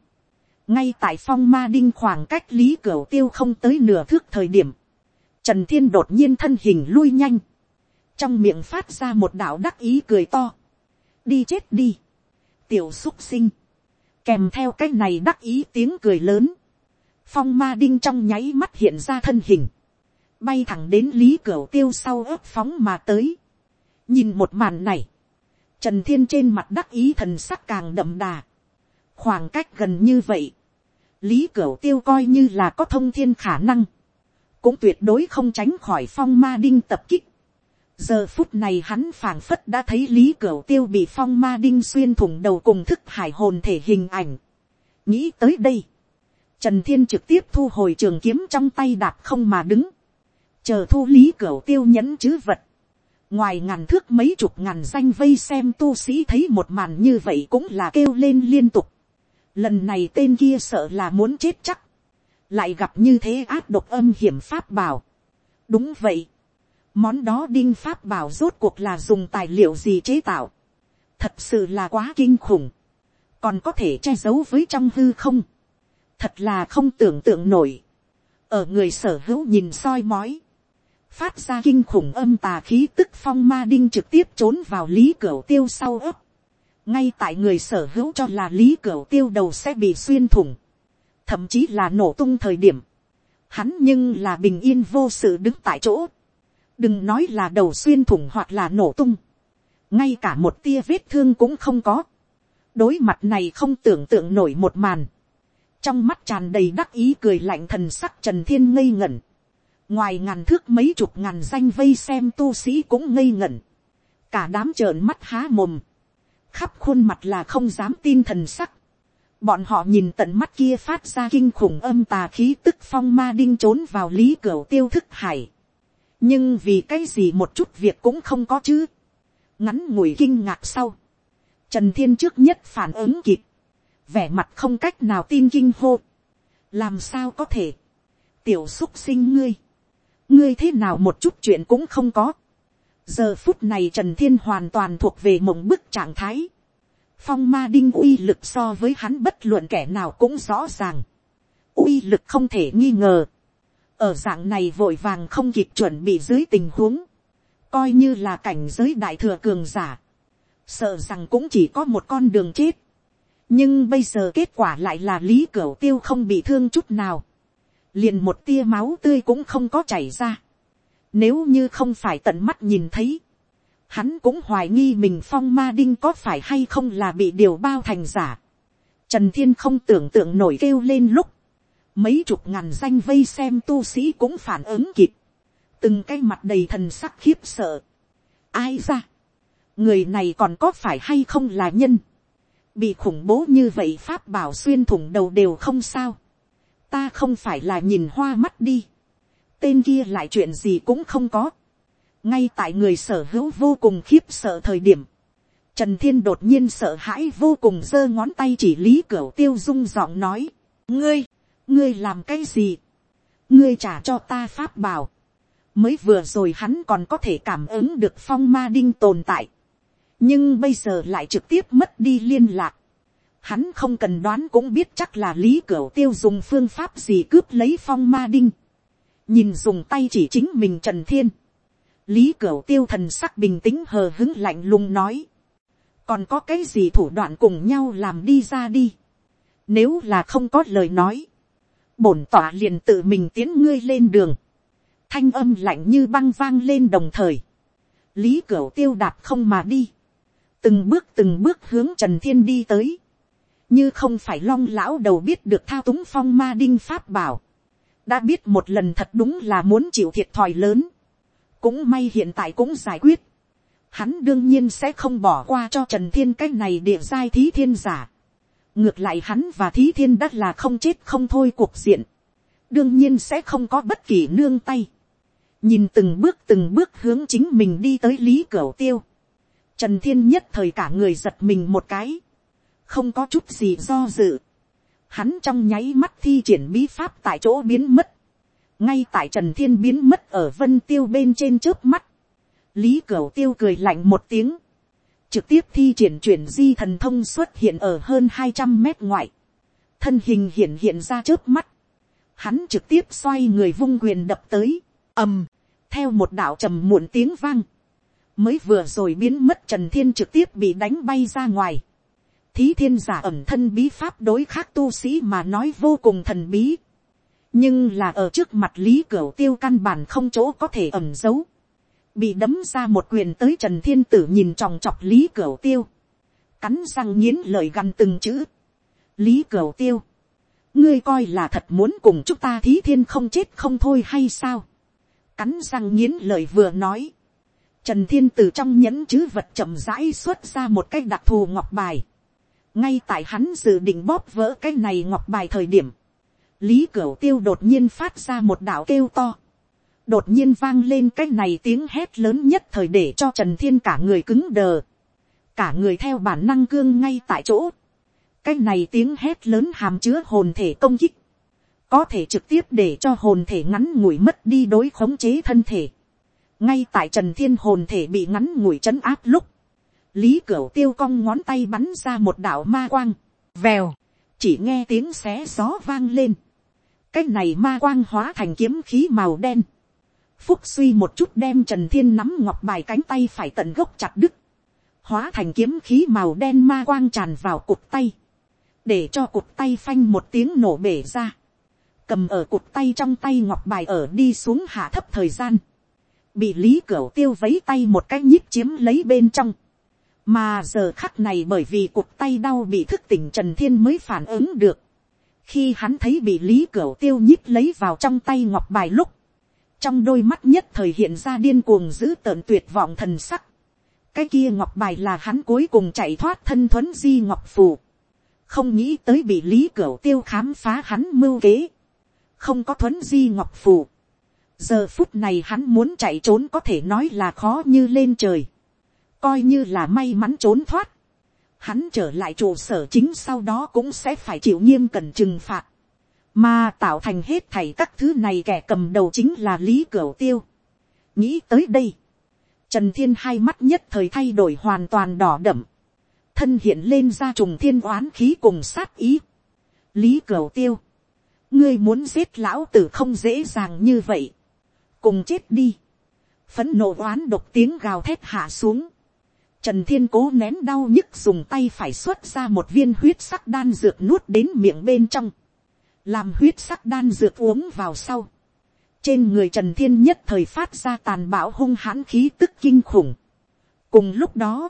Ngay tại phong ma đinh khoảng cách lý cửu tiêu không tới nửa thước thời điểm. Trần Thiên đột nhiên thân hình lui nhanh. Trong miệng phát ra một đạo đắc ý cười to. Đi chết đi. Tiểu xúc sinh. Kèm theo cái này đắc ý tiếng cười lớn phong ma đinh trong nháy mắt hiện ra thân hình, bay thẳng đến lý cửa tiêu sau ớt phóng mà tới nhìn một màn này, trần thiên trên mặt đắc ý thần sắc càng đậm đà, khoảng cách gần như vậy, lý cửa tiêu coi như là có thông thiên khả năng, cũng tuyệt đối không tránh khỏi phong ma đinh tập kích. giờ phút này hắn phảng phất đã thấy lý cửa tiêu bị phong ma đinh xuyên thủng đầu cùng thức hải hồn thể hình ảnh. nghĩ tới đây, Trần Thiên trực tiếp thu hồi trường kiếm trong tay đạp không mà đứng. Chờ thu lý cửa tiêu nhẫn chứ vật. Ngoài ngàn thước mấy chục ngàn danh vây xem tu sĩ thấy một màn như vậy cũng là kêu lên liên tục. Lần này tên kia sợ là muốn chết chắc. Lại gặp như thế ác độc âm hiểm pháp bảo. Đúng vậy. Món đó đinh pháp bảo rốt cuộc là dùng tài liệu gì chế tạo. Thật sự là quá kinh khủng. Còn có thể che giấu với trong hư không thật là không tưởng tượng nổi, ở người sở hữu nhìn soi mói, phát ra kinh khủng âm tà khí tức phong ma đinh trực tiếp trốn vào lý cửa tiêu sau ấp, ngay tại người sở hữu cho là lý cửa tiêu đầu sẽ bị xuyên thủng, thậm chí là nổ tung thời điểm, hắn nhưng là bình yên vô sự đứng tại chỗ, đừng nói là đầu xuyên thủng hoặc là nổ tung, ngay cả một tia vết thương cũng không có, đối mặt này không tưởng tượng nổi một màn, trong mắt tràn đầy đắc ý cười lạnh thần sắc trần thiên ngây ngẩn, ngoài ngàn thước mấy chục ngàn danh vây xem tu sĩ cũng ngây ngẩn, cả đám trợn mắt há mồm, khắp khuôn mặt là không dám tin thần sắc, bọn họ nhìn tận mắt kia phát ra kinh khủng âm tà khí tức phong ma đinh trốn vào lý cửa tiêu thức hải, nhưng vì cái gì một chút việc cũng không có chứ, ngắn ngủi kinh ngạc sau, trần thiên trước nhất phản ứng kịp, vẻ mặt không cách nào tin kinh hô. làm sao có thể, tiểu xúc sinh ngươi, ngươi thế nào một chút chuyện cũng không có. giờ phút này trần thiên hoàn toàn thuộc về mộng bức trạng thái. phong ma đinh uy lực so với hắn bất luận kẻ nào cũng rõ ràng. uy lực không thể nghi ngờ. ở dạng này vội vàng không kịp chuẩn bị dưới tình huống. coi như là cảnh giới đại thừa cường giả sợ rằng cũng chỉ có một con đường chết. nhưng bây giờ kết quả lại là lý cửu tiêu không bị thương chút nào, liền một tia máu tươi cũng không có chảy ra. nếu như không phải tận mắt nhìn thấy, hắn cũng hoài nghi mình phong ma đinh có phải hay không là bị điều bao thành giả. Trần thiên không tưởng tượng nổi kêu lên lúc, mấy chục ngàn danh vây xem tu sĩ cũng phản ứng kịp, từng cái mặt đầy thần sắc khiếp sợ. ai ra, người này còn có phải hay không là nhân, bị khủng bố như vậy pháp bảo xuyên thủng đầu đều không sao, ta không phải là nhìn hoa mắt đi, tên kia lại chuyện gì cũng không có, ngay tại người sở hữu vô cùng khiếp sợ thời điểm, trần thiên đột nhiên sợ hãi vô cùng giơ ngón tay chỉ lý cửa tiêu dung giọng nói, ngươi, ngươi làm cái gì, ngươi trả cho ta pháp bảo, mới vừa rồi hắn còn có thể cảm ứng được phong ma đinh tồn tại, nhưng bây giờ lại trực tiếp mất đi liên lạc, hắn không cần đoán cũng biết chắc là lý cửu tiêu dùng phương pháp gì cướp lấy phong ma đinh, nhìn dùng tay chỉ chính mình trần thiên, lý cửu tiêu thần sắc bình tĩnh hờ hứng lạnh lùng nói, còn có cái gì thủ đoạn cùng nhau làm đi ra đi, nếu là không có lời nói, bổn tỏa liền tự mình tiến ngươi lên đường, thanh âm lạnh như băng vang lên đồng thời, lý cửu tiêu đạp không mà đi, từng bước từng bước hướng trần thiên đi tới, như không phải long lão đầu biết được thao túng phong ma đinh pháp bảo, đã biết một lần thật đúng là muốn chịu thiệt thòi lớn, cũng may hiện tại cũng giải quyết, hắn đương nhiên sẽ không bỏ qua cho trần thiên cái này địa giai thí thiên giả, ngược lại hắn và thí thiên đất là không chết không thôi cuộc diện, đương nhiên sẽ không có bất kỳ nương tay, nhìn từng bước từng bước hướng chính mình đi tới lý cửa tiêu, trần thiên nhất thời cả người giật mình một cái, không có chút gì do dự, hắn trong nháy mắt thi triển bí pháp tại chỗ biến mất, ngay tại trần thiên biến mất ở vân tiêu bên trên trước mắt, lý cửu tiêu cười lạnh một tiếng, trực tiếp thi triển chuyển di thần thông xuất hiện ở hơn hai trăm mét ngoại, thân hình hiện hiện ra trước mắt, hắn trực tiếp xoay người vung quyền đập tới, ầm, theo một đạo trầm muộn tiếng vang, mới vừa rồi biến mất trần thiên trực tiếp bị đánh bay ra ngoài, thí thiên giả ẩm thân bí pháp đối khác tu sĩ mà nói vô cùng thần bí, nhưng là ở trước mặt lý cửu tiêu căn bản không chỗ có thể ẩm giấu, bị đấm ra một quyền tới trần thiên tử nhìn tròng trọc lý cửu tiêu, cắn răng nghiến lời gằn từng chữ, lý cửu tiêu, ngươi coi là thật muốn cùng chúng ta thí thiên không chết không thôi hay sao, cắn răng nghiến lời vừa nói, trần thiên tử trong nhẫn chữ vật chậm rãi xuất ra một cái đặc thù ngọc bài, ngay tại hắn dự định bóp vỡ cái này ngọc bài thời điểm, lý cửu tiêu đột nhiên phát ra một đạo kêu to, đột nhiên vang lên cái này tiếng hét lớn nhất thời để cho trần thiên cả người cứng đờ, cả người theo bản năng cương ngay tại chỗ, cái này tiếng hét lớn hàm chứa hồn thể công kích, có thể trực tiếp để cho hồn thể ngắn ngủi mất đi đối khống chế thân thể, ngay tại trần thiên hồn thể bị ngắn ngủi chấn áp lúc, lý cửu tiêu cong ngón tay bắn ra một đạo ma quang, vèo, chỉ nghe tiếng xé gió vang lên, cái này ma quang hóa thành kiếm khí màu đen, phúc suy một chút đem trần thiên nắm ngọc bài cánh tay phải tận gốc chặt đứt, hóa thành kiếm khí màu đen ma quang tràn vào cục tay, để cho cục tay phanh một tiếng nổ bể ra, cầm ở cục tay trong tay ngọc bài ở đi xuống hạ thấp thời gian, bị lý cửu tiêu vấy tay một cái nhíp chiếm lấy bên trong, mà giờ khắc này bởi vì cuộc tay đau bị thức tỉnh trần thiên mới phản ứng được, khi hắn thấy bị lý cửu tiêu nhíp lấy vào trong tay ngọc bài lúc, trong đôi mắt nhất thời hiện ra điên cuồng giữ tợn tuyệt vọng thần sắc. cái kia ngọc bài là hắn cuối cùng chạy thoát thân thuấn di ngọc phù. không nghĩ tới bị lý cửu tiêu khám phá hắn mưu kế. không có thuấn di ngọc phù. giờ phút này hắn muốn chạy trốn có thể nói là khó như lên trời coi như là may mắn trốn thoát. hắn trở lại trụ sở chính sau đó cũng sẽ phải chịu nghiêm cẩn trừng phạt mà tạo thành hết thảy các thứ này kẻ cầm đầu chính là lý cửu tiêu. nghĩ tới đây, trần thiên hai mắt nhất thời thay đổi hoàn toàn đỏ đậm, thân hiện lên ra trùng thiên oán khí cùng sát ý. lý cửu tiêu, ngươi muốn giết lão tử không dễ dàng như vậy, cùng chết đi, phấn nộ oán độc tiếng gào thét hạ xuống, Trần Thiên cố nén đau nhức dùng tay phải xuất ra một viên huyết sắc đan dược nuốt đến miệng bên trong. Làm huyết sắc đan dược uống vào sau. Trên người Trần Thiên nhất thời phát ra tàn bạo hung hãn khí tức kinh khủng. Cùng lúc đó,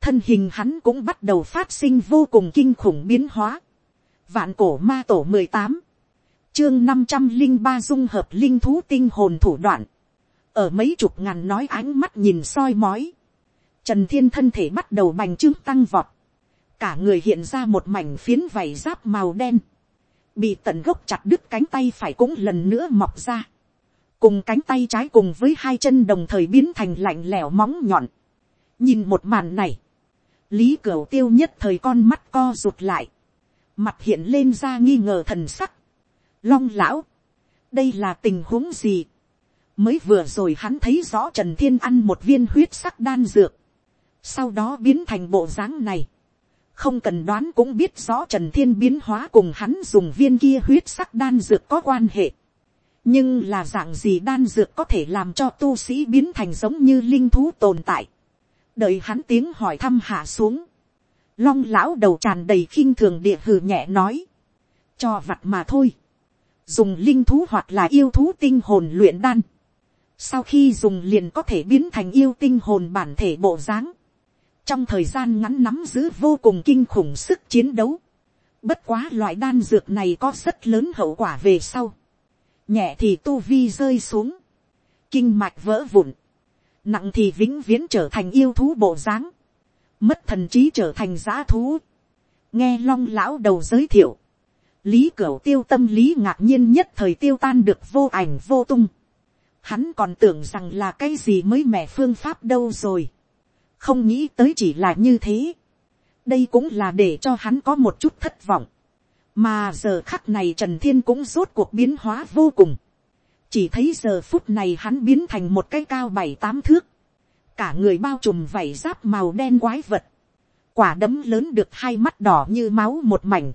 thân hình hắn cũng bắt đầu phát sinh vô cùng kinh khủng biến hóa. Vạn cổ ma tổ mười tám chương năm trăm linh ba dung hợp linh thú tinh hồn thủ đoạn. Ở mấy chục ngàn nói ánh mắt nhìn soi mói. Trần Thiên thân thể bắt đầu bành trướng tăng vọt. Cả người hiện ra một mảnh phiến vảy giáp màu đen. Bị tận gốc chặt đứt cánh tay phải cũng lần nữa mọc ra. Cùng cánh tay trái cùng với hai chân đồng thời biến thành lạnh lẻo móng nhọn. Nhìn một màn này. Lý Cửu tiêu nhất thời con mắt co rụt lại. Mặt hiện lên ra nghi ngờ thần sắc. Long lão. Đây là tình huống gì? Mới vừa rồi hắn thấy rõ Trần Thiên ăn một viên huyết sắc đan dược. Sau đó biến thành bộ dáng này. Không cần đoán cũng biết rõ Trần Thiên biến hóa cùng hắn dùng viên kia huyết sắc đan dược có quan hệ. Nhưng là dạng gì đan dược có thể làm cho tu sĩ biến thành giống như linh thú tồn tại? Đợi hắn tiếng hỏi thăm hạ xuống, long lão đầu tràn đầy khinh thường địa hừ nhẹ nói, cho vặt mà thôi, dùng linh thú hoặc là yêu thú tinh hồn luyện đan, sau khi dùng liền có thể biến thành yêu tinh hồn bản thể bộ dáng, trong thời gian ngắn nắm giữ vô cùng kinh khủng sức chiến đấu, bất quá loại đan dược này có rất lớn hậu quả về sau, nhẹ thì tu vi rơi xuống, kinh mạch vỡ vụn, nặng thì vĩnh viễn trở thành yêu thú bộ dáng, mất thần trí trở thành giã thú. nghe long lão đầu giới thiệu, lý cửu tiêu tâm lý ngạc nhiên nhất thời tiêu tan được vô ảnh vô tung. hắn còn tưởng rằng là cái gì mới mẻ phương pháp đâu rồi không nghĩ tới chỉ là như thế. đây cũng là để cho hắn có một chút thất vọng. mà giờ khắc này trần thiên cũng rốt cuộc biến hóa vô cùng. Chỉ thấy giờ phút này hắn biến thành một cái cao bảy tám thước, cả người bao trùm vảy giáp màu đen quái vật, quả đấm lớn được hai mắt đỏ như máu một mảnh,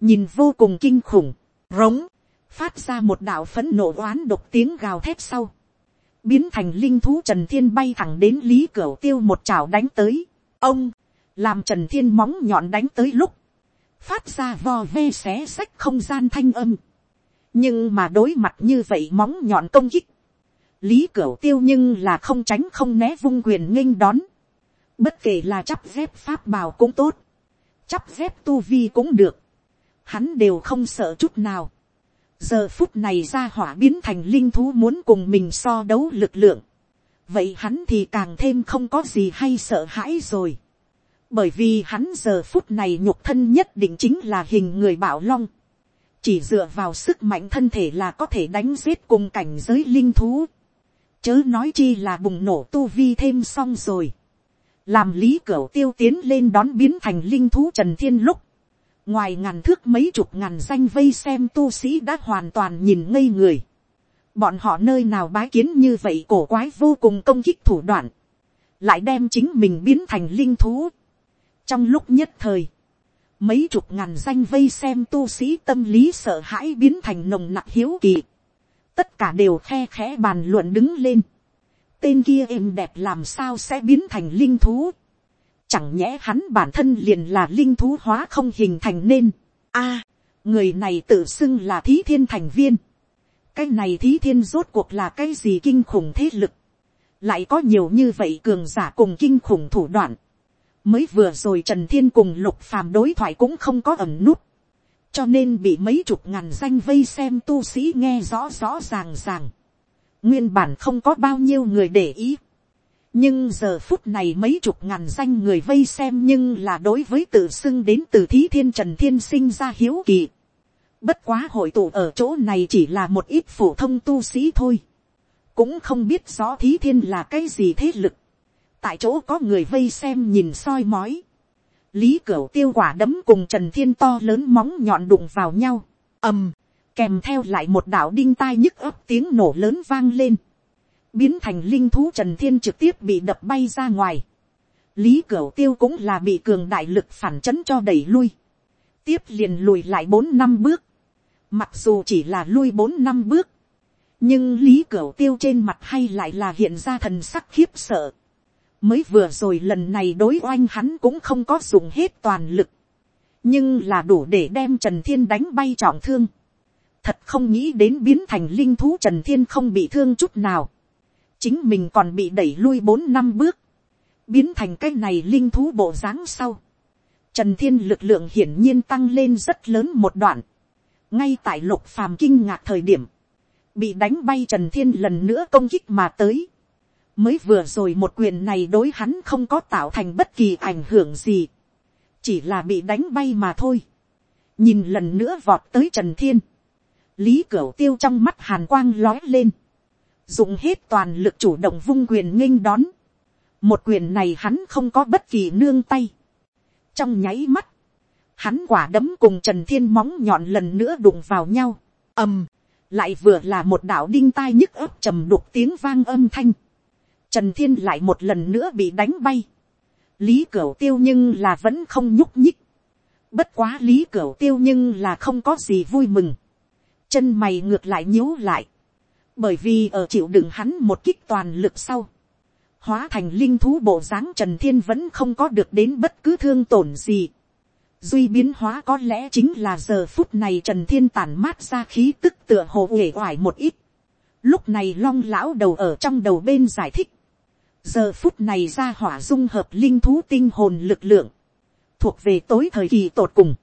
nhìn vô cùng kinh khủng, rống, phát ra một đạo phấn nổ oán độc tiếng gào thét sau, biến thành linh thú trần thiên bay thẳng đến lý cửu tiêu một chảo đánh tới, ông, làm trần thiên móng nhọn đánh tới lúc, phát ra vo ve xé sách không gian thanh âm, nhưng mà đối mặt như vậy móng nhọn công kích, lý cửu tiêu nhưng là không tránh không né vung quyền nghênh đón, bất kể là chắp dép pháp bào cũng tốt, chắp dép tu vi cũng được, hắn đều không sợ chút nào giờ phút này ra hỏa biến thành linh thú muốn cùng mình so đấu lực lượng, vậy hắn thì càng thêm không có gì hay sợ hãi rồi, bởi vì hắn giờ phút này nhục thân nhất định chính là hình người bảo long, chỉ dựa vào sức mạnh thân thể là có thể đánh giết cùng cảnh giới linh thú, chớ nói chi là bùng nổ tu vi thêm xong rồi, làm lý cửu tiêu tiến lên đón biến thành linh thú trần thiên lúc, ngoài ngàn thước mấy chục ngàn danh vây xem tu sĩ đã hoàn toàn nhìn ngây người, bọn họ nơi nào bái kiến như vậy cổ quái vô cùng công kích thủ đoạn, lại đem chính mình biến thành linh thú. trong lúc nhất thời, mấy chục ngàn danh vây xem tu sĩ tâm lý sợ hãi biến thành nồng nặc hiếu kỳ. tất cả đều khe khẽ bàn luận đứng lên. tên kia êm đẹp làm sao sẽ biến thành linh thú chẳng nhẽ hắn bản thân liền là linh thú hóa không hình thành nên. a, người này tự xưng là thí thiên thành viên. cái này thí thiên rốt cuộc là cái gì kinh khủng thế lực. lại có nhiều như vậy cường giả cùng kinh khủng thủ đoạn mới vừa rồi trần thiên cùng lục phàm đối thoại cũng không có ẩm nút, cho nên bị mấy chục ngàn danh vây xem tu sĩ nghe rõ rõ ràng ràng. nguyên bản không có bao nhiêu người để ý, nhưng giờ phút này mấy chục ngàn danh người vây xem nhưng là đối với tự xưng đến từ thí thiên trần thiên sinh ra hiếu kỳ. bất quá hội tụ ở chỗ này chỉ là một ít phổ thông tu sĩ thôi, cũng không biết rõ thí thiên là cái gì thế lực. Tại chỗ có người vây xem nhìn soi mói, lý cửu tiêu quả đấm cùng trần thiên to lớn móng nhọn đụng vào nhau, ầm, kèm theo lại một đạo đinh tai nhức ấp tiếng nổ lớn vang lên, biến thành linh thú trần thiên trực tiếp bị đập bay ra ngoài, lý cửu tiêu cũng là bị cường đại lực phản chấn cho đẩy lui, tiếp liền lùi lại bốn năm bước, mặc dù chỉ là lui bốn năm bước, nhưng lý cửu tiêu trên mặt hay lại là hiện ra thần sắc khiếp sợ, mới vừa rồi lần này đối oanh hắn cũng không có dùng hết toàn lực, nhưng là đủ để đem trần thiên đánh bay trọng thương, thật không nghĩ đến biến thành linh thú trần thiên không bị thương chút nào, chính mình còn bị đẩy lui bốn năm bước, biến thành cái này linh thú bộ dáng sau, trần thiên lực lượng hiển nhiên tăng lên rất lớn một đoạn, ngay tại lục phàm kinh ngạc thời điểm, bị đánh bay trần thiên lần nữa công kích mà tới, mới vừa rồi một quyền này đối hắn không có tạo thành bất kỳ ảnh hưởng gì, chỉ là bị đánh bay mà thôi. nhìn lần nữa vọt tới trần thiên, lý cửu tiêu trong mắt hàn quang lói lên, dùng hết toàn lực chủ động vung quyền nghênh đón, một quyền này hắn không có bất kỳ nương tay, trong nháy mắt, hắn quả đấm cùng trần thiên móng nhọn lần nữa đụng vào nhau, ầm, lại vừa là một đạo đinh tai nhức ấp trầm đục tiếng vang âm thanh, trần thiên lại một lần nữa bị đánh bay, lý cửu tiêu nhưng là vẫn không nhúc nhích, bất quá lý cửu tiêu nhưng là không có gì vui mừng, chân mày ngược lại nhíu lại, bởi vì ở chịu đựng hắn một kích toàn lực sau, hóa thành linh thú bộ dáng trần thiên vẫn không có được đến bất cứ thương tổn gì, duy biến hóa có lẽ chính là giờ phút này trần thiên tản mát ra khí tức tựa hồ uể oải một ít, lúc này long lão đầu ở trong đầu bên giải thích, giờ phút này ra hỏa dung hợp linh thú tinh hồn lực lượng, thuộc về tối thời kỳ tột cùng,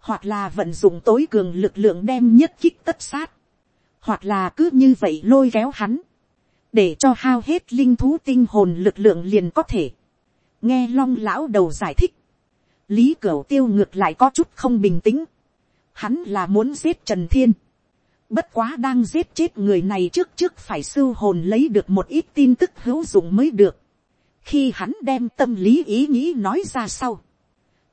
hoặc là vận dụng tối cường lực lượng đem nhất kích tất sát, hoặc là cứ như vậy lôi kéo hắn, để cho hao hết linh thú tinh hồn lực lượng liền có thể. nghe long lão đầu giải thích, lý cửu tiêu ngược lại có chút không bình tĩnh, hắn là muốn giết trần thiên, Bất quá đang giết chết người này trước trước phải sưu hồn lấy được một ít tin tức hữu dụng mới được. Khi hắn đem tâm lý ý nghĩ nói ra sau.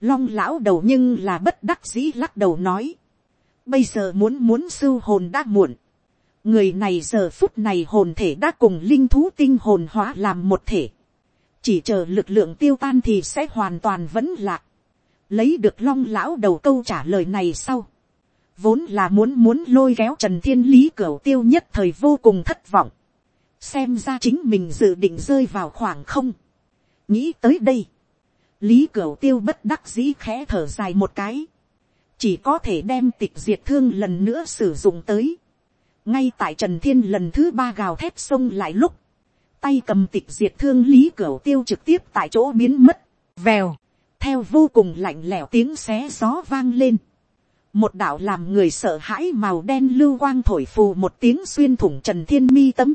Long lão đầu nhưng là bất đắc dĩ lắc đầu nói. Bây giờ muốn muốn sưu hồn đã muộn. Người này giờ phút này hồn thể đã cùng linh thú tinh hồn hóa làm một thể. Chỉ chờ lực lượng tiêu tan thì sẽ hoàn toàn vẫn lạc. Lấy được long lão đầu câu trả lời này sau. Vốn là muốn muốn lôi kéo trần thiên lý cửa tiêu nhất thời vô cùng thất vọng, xem ra chính mình dự định rơi vào khoảng không, nghĩ tới đây, lý cửa tiêu bất đắc dĩ khẽ thở dài một cái, chỉ có thể đem tịch diệt thương lần nữa sử dụng tới, ngay tại trần thiên lần thứ ba gào thép xông lại lúc, tay cầm tịch diệt thương lý cửa tiêu trực tiếp tại chỗ biến mất, vèo, theo vô cùng lạnh lẽo tiếng xé gió vang lên, một đạo làm người sợ hãi màu đen lưu quang thổi phù một tiếng xuyên thủng trần thiên mi tâm,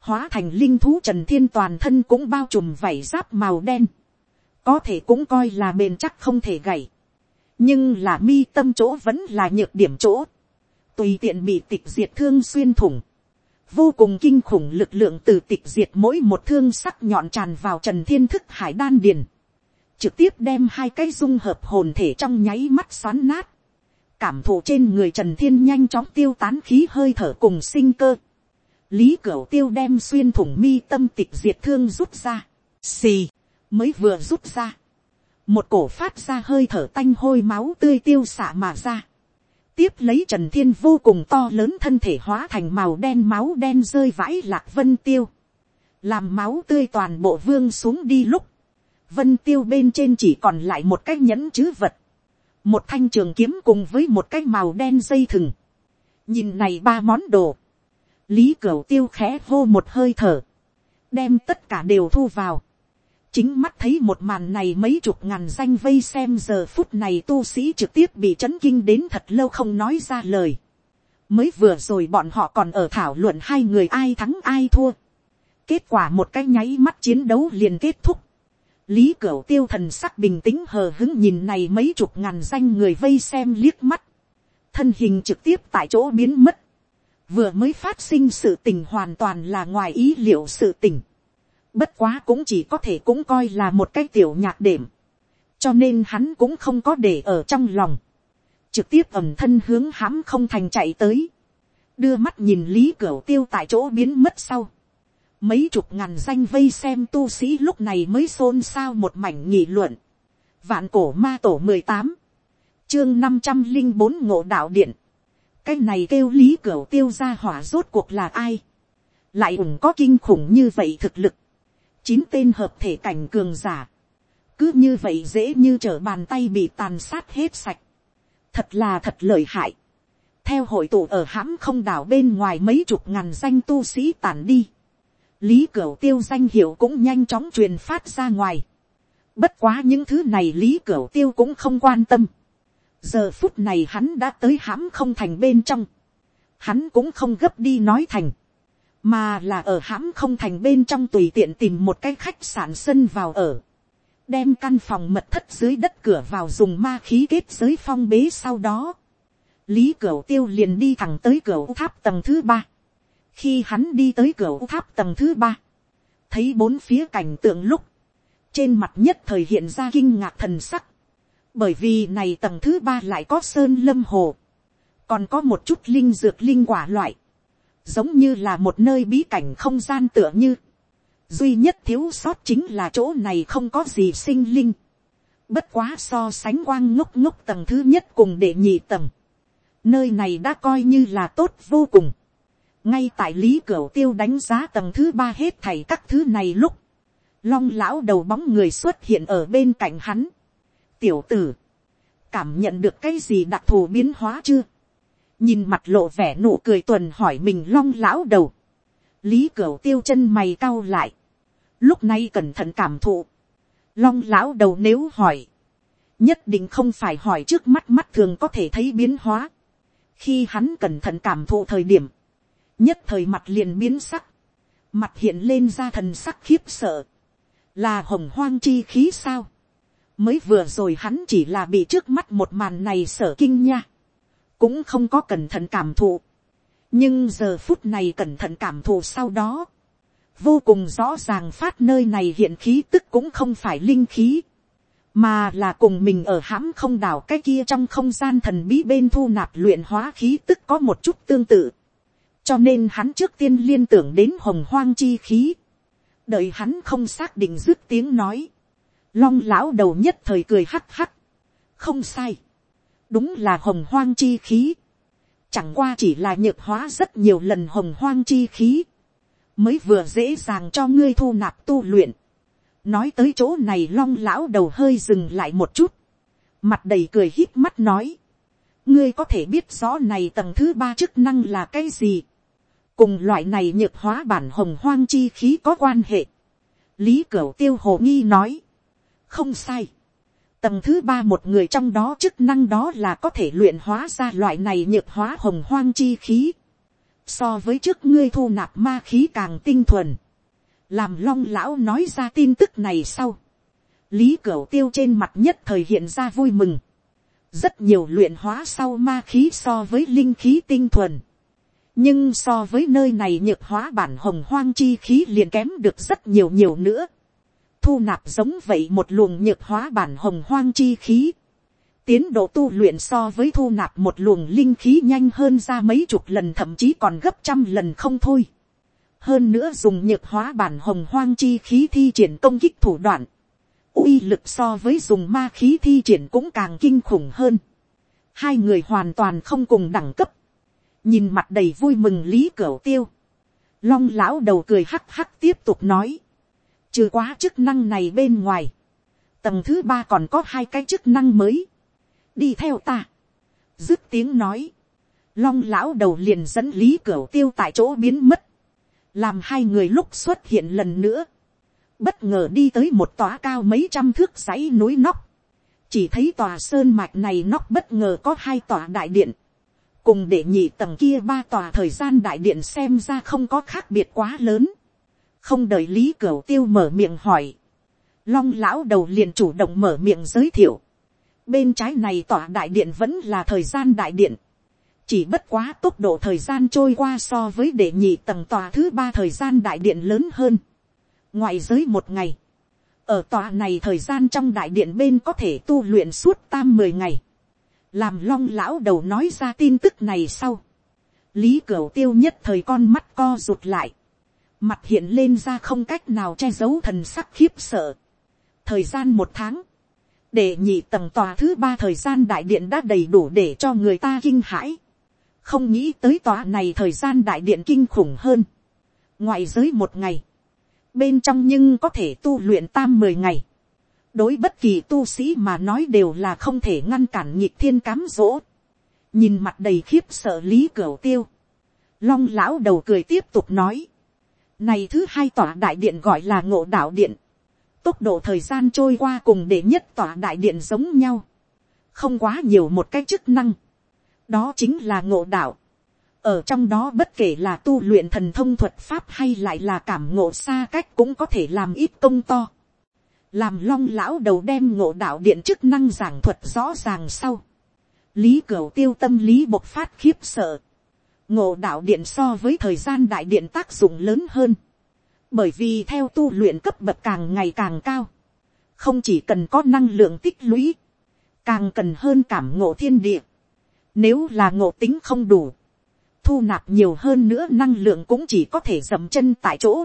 hóa thành linh thú trần thiên toàn thân cũng bao trùm vảy giáp màu đen, có thể cũng coi là bền chắc không thể gầy, nhưng là mi tâm chỗ vẫn là nhược điểm chỗ, tùy tiện bị tịch diệt thương xuyên thủng, vô cùng kinh khủng lực lượng từ tịch diệt mỗi một thương sắc nhọn tràn vào trần thiên thức hải đan điền, trực tiếp đem hai cái dung hợp hồn thể trong nháy mắt xoắn nát, cảm thụ trên người trần thiên nhanh chóng tiêu tán khí hơi thở cùng sinh cơ. lý cửu tiêu đem xuyên thủng mi tâm tịch diệt thương rút ra. xì, mới vừa rút ra. một cổ phát ra hơi thở tanh hôi máu tươi tiêu xạ mà ra tiếp lấy trần thiên vô cùng to lớn thân thể hóa thành màu đen máu đen rơi vãi lạc vân tiêu. làm máu tươi toàn bộ vương xuống đi lúc. vân tiêu bên trên chỉ còn lại một cái nhẫn chữ vật một thanh trường kiếm cùng với một cái màu đen dây thừng. nhìn này ba món đồ, lý cửu tiêu khẽ hô một hơi thở, đem tất cả đều thu vào chính mắt thấy một màn này mấy chục ngàn danh vây xem giờ phút này tu sĩ trực tiếp bị chấn kinh đến thật lâu không nói ra lời. mới vừa rồi bọn họ còn ở thảo luận hai người ai thắng ai thua. kết quả một cái nháy mắt chiến đấu liền kết thúc lý cửu tiêu thần sắc bình tĩnh hờ hứng nhìn này mấy chục ngàn danh người vây xem liếc mắt, thân hình trực tiếp tại chỗ biến mất, vừa mới phát sinh sự tình hoàn toàn là ngoài ý liệu sự tình, bất quá cũng chỉ có thể cũng coi là một cái tiểu nhạc đệm, cho nên hắn cũng không có để ở trong lòng, trực tiếp ẩm thân hướng hãm không thành chạy tới, đưa mắt nhìn lý cửu tiêu tại chỗ biến mất sau, mấy chục ngàn danh vây xem tu sĩ lúc này mới xôn xao một mảnh nghị luận. vạn cổ ma tổ mười tám, chương năm trăm linh bốn ngộ đạo điện. cái này kêu lý cửa tiêu ra hỏa rốt cuộc là ai. lại ủng có kinh khủng như vậy thực lực chín tên hợp thể cảnh cường giả, cứ như vậy dễ như trở bàn tay bị tàn sát hết sạch, thật là thật lợi hại, theo hội tụ ở hãm không đảo bên ngoài mấy chục ngàn danh tu sĩ tàn đi, lý cửu tiêu danh hiệu cũng nhanh chóng truyền phát ra ngoài, bất quá những thứ này lý cửu tiêu cũng không quan tâm, giờ phút này hắn đã tới hãm không thành bên trong, hắn cũng không gấp đi nói thành, mà là ở hãm không thành bên trong tùy tiện tìm một cái khách sạn sân vào ở, đem căn phòng mật thất dưới đất cửa vào dùng ma khí kết giới phong bế sau đó, lý cửa tiêu liền đi thẳng tới cửa tháp tầng thứ ba, khi hắn đi tới cửa tháp tầng thứ ba, thấy bốn phía cảnh tượng lúc, trên mặt nhất thời hiện ra kinh ngạc thần sắc, bởi vì này tầng thứ ba lại có sơn lâm hồ, còn có một chút linh dược linh quả loại, giống như là một nơi bí cảnh không gian tựa như, duy nhất thiếu sót chính là chỗ này không có gì sinh linh, bất quá so sánh quang ngốc ngốc tầng thứ nhất cùng để nhị tầng, nơi này đã coi như là tốt vô cùng, ngay tại lý cửu tiêu đánh giá tầng thứ ba hết thảy các thứ này lúc, long lão đầu bóng người xuất hiện ở bên cạnh hắn, tiểu tử, cảm nhận được cái gì đặc thù biến hóa chưa, nhìn mặt lộ vẻ nụ cười tuần hỏi mình long lão đầu, lý cửu tiêu chân mày cau lại, lúc này cẩn thận cảm thụ, long lão đầu nếu hỏi, nhất định không phải hỏi trước mắt mắt thường có thể thấy biến hóa, khi hắn cẩn thận cảm thụ thời điểm, nhất thời mặt liền biến sắc, mặt hiện lên ra thần sắc khiếp sợ, là hồng hoang chi khí sao, mới vừa rồi hắn chỉ là bị trước mắt một màn này sở kinh nha, cũng không có cẩn thận cảm thụ, nhưng giờ phút này cẩn thận cảm thụ sau đó, vô cùng rõ ràng phát nơi này hiện khí tức cũng không phải linh khí, mà là cùng mình ở hãm không đảo cái kia trong không gian thần bí bên thu nạp luyện hóa khí tức có một chút tương tự, cho nên hắn trước tiên liên tưởng đến hồng hoang chi khí, đợi hắn không xác định dứt tiếng nói, long lão đầu nhất thời cười hắc hắc, không sai, đúng là hồng hoang chi khí, chẳng qua chỉ là nhược hóa rất nhiều lần hồng hoang chi khí, mới vừa dễ dàng cho ngươi thu nạp tu luyện. nói tới chỗ này long lão đầu hơi dừng lại một chút, mặt đầy cười hít mắt nói, ngươi có thể biết rõ này tầng thứ ba chức năng là cái gì, cùng loại này nhược hóa bản hồng hoang chi khí có quan hệ. lý cửu tiêu hồ nghi nói, không sai, Tầng thứ ba một người trong đó chức năng đó là có thể luyện hóa ra loại này nhược hóa hồng hoang chi khí. So với trước ngươi thu nạp ma khí càng tinh thuần. Làm long lão nói ra tin tức này sau. Lý cổ tiêu trên mặt nhất thời hiện ra vui mừng. Rất nhiều luyện hóa sau ma khí so với linh khí tinh thuần. Nhưng so với nơi này nhược hóa bản hồng hoang chi khí liền kém được rất nhiều nhiều nữa thu nạp giống vậy một luồng nhược hóa bản hồng hoang chi khí. Tiến độ tu luyện so với thu nạp một luồng linh khí nhanh hơn ra mấy chục lần, thậm chí còn gấp trăm lần không thôi. Hơn nữa dùng nhược hóa bản hồng hoang chi khí thi triển công kích thủ đoạn. uy lực so với dùng ma khí thi triển cũng càng kinh khủng hơn. Hai người hoàn toàn không cùng đẳng cấp. Nhìn mặt đầy vui mừng lý cửu tiêu. Long lão đầu cười hắc hắc tiếp tục nói Trừ quá chức năng này bên ngoài. Tầng thứ ba còn có hai cái chức năng mới. Đi theo ta. Dứt tiếng nói. Long lão đầu liền dẫn lý cửa tiêu tại chỗ biến mất. Làm hai người lúc xuất hiện lần nữa. Bất ngờ đi tới một tòa cao mấy trăm thước dãy núi nóc. Chỉ thấy tòa sơn mạch này nóc bất ngờ có hai tòa đại điện cùng để nhị tầng kia ba tòa thời gian đại điện xem ra không có khác biệt quá lớn không đợi lý cửu tiêu mở miệng hỏi, long lão đầu liền chủ động mở miệng giới thiệu, bên trái này tỏa đại điện vẫn là thời gian đại điện, chỉ bất quá tốc độ thời gian trôi qua so với đệ nhị tầng tòa thứ ba thời gian đại điện lớn hơn, ngoại giới một ngày, ở tòa này thời gian trong đại điện bên có thể tu luyện suốt tam mười ngày, làm long lão đầu nói ra tin tức này sau, lý cửu tiêu nhất thời con mắt co rụt lại, mặt hiện lên ra không cách nào che giấu thần sắc khiếp sợ. thời gian một tháng, để nhị tầng tòa thứ ba thời gian đại điện đã đầy đủ để cho người ta kinh hãi. không nghĩ tới tòa này thời gian đại điện kinh khủng hơn. ngoại giới một ngày, bên trong nhưng có thể tu luyện tam mười ngày, đối bất kỳ tu sĩ mà nói đều là không thể ngăn cản nhịp thiên cám dỗ, nhìn mặt đầy khiếp sợ lý cửa tiêu, long lão đầu cười tiếp tục nói, này thứ hai tòa đại điện gọi là ngộ đạo điện, tốc độ thời gian trôi qua cùng để nhất tòa đại điện giống nhau, không quá nhiều một cái chức năng, đó chính là ngộ đạo, ở trong đó bất kể là tu luyện thần thông thuật pháp hay lại là cảm ngộ xa cách cũng có thể làm ít công to. làm long lão đầu đem ngộ đạo điện chức năng giảng thuật rõ ràng sau. lý cửu tiêu tâm lý bộc phát khiếp sợ ngộ đạo điện so với thời gian đại điện tác dụng lớn hơn. bởi vì theo tu luyện cấp bậc càng ngày càng cao. không chỉ cần có năng lượng tích lũy. càng cần hơn cảm ngộ thiên địa. nếu là ngộ tính không đủ, thu nạp nhiều hơn nữa năng lượng cũng chỉ có thể dậm chân tại chỗ.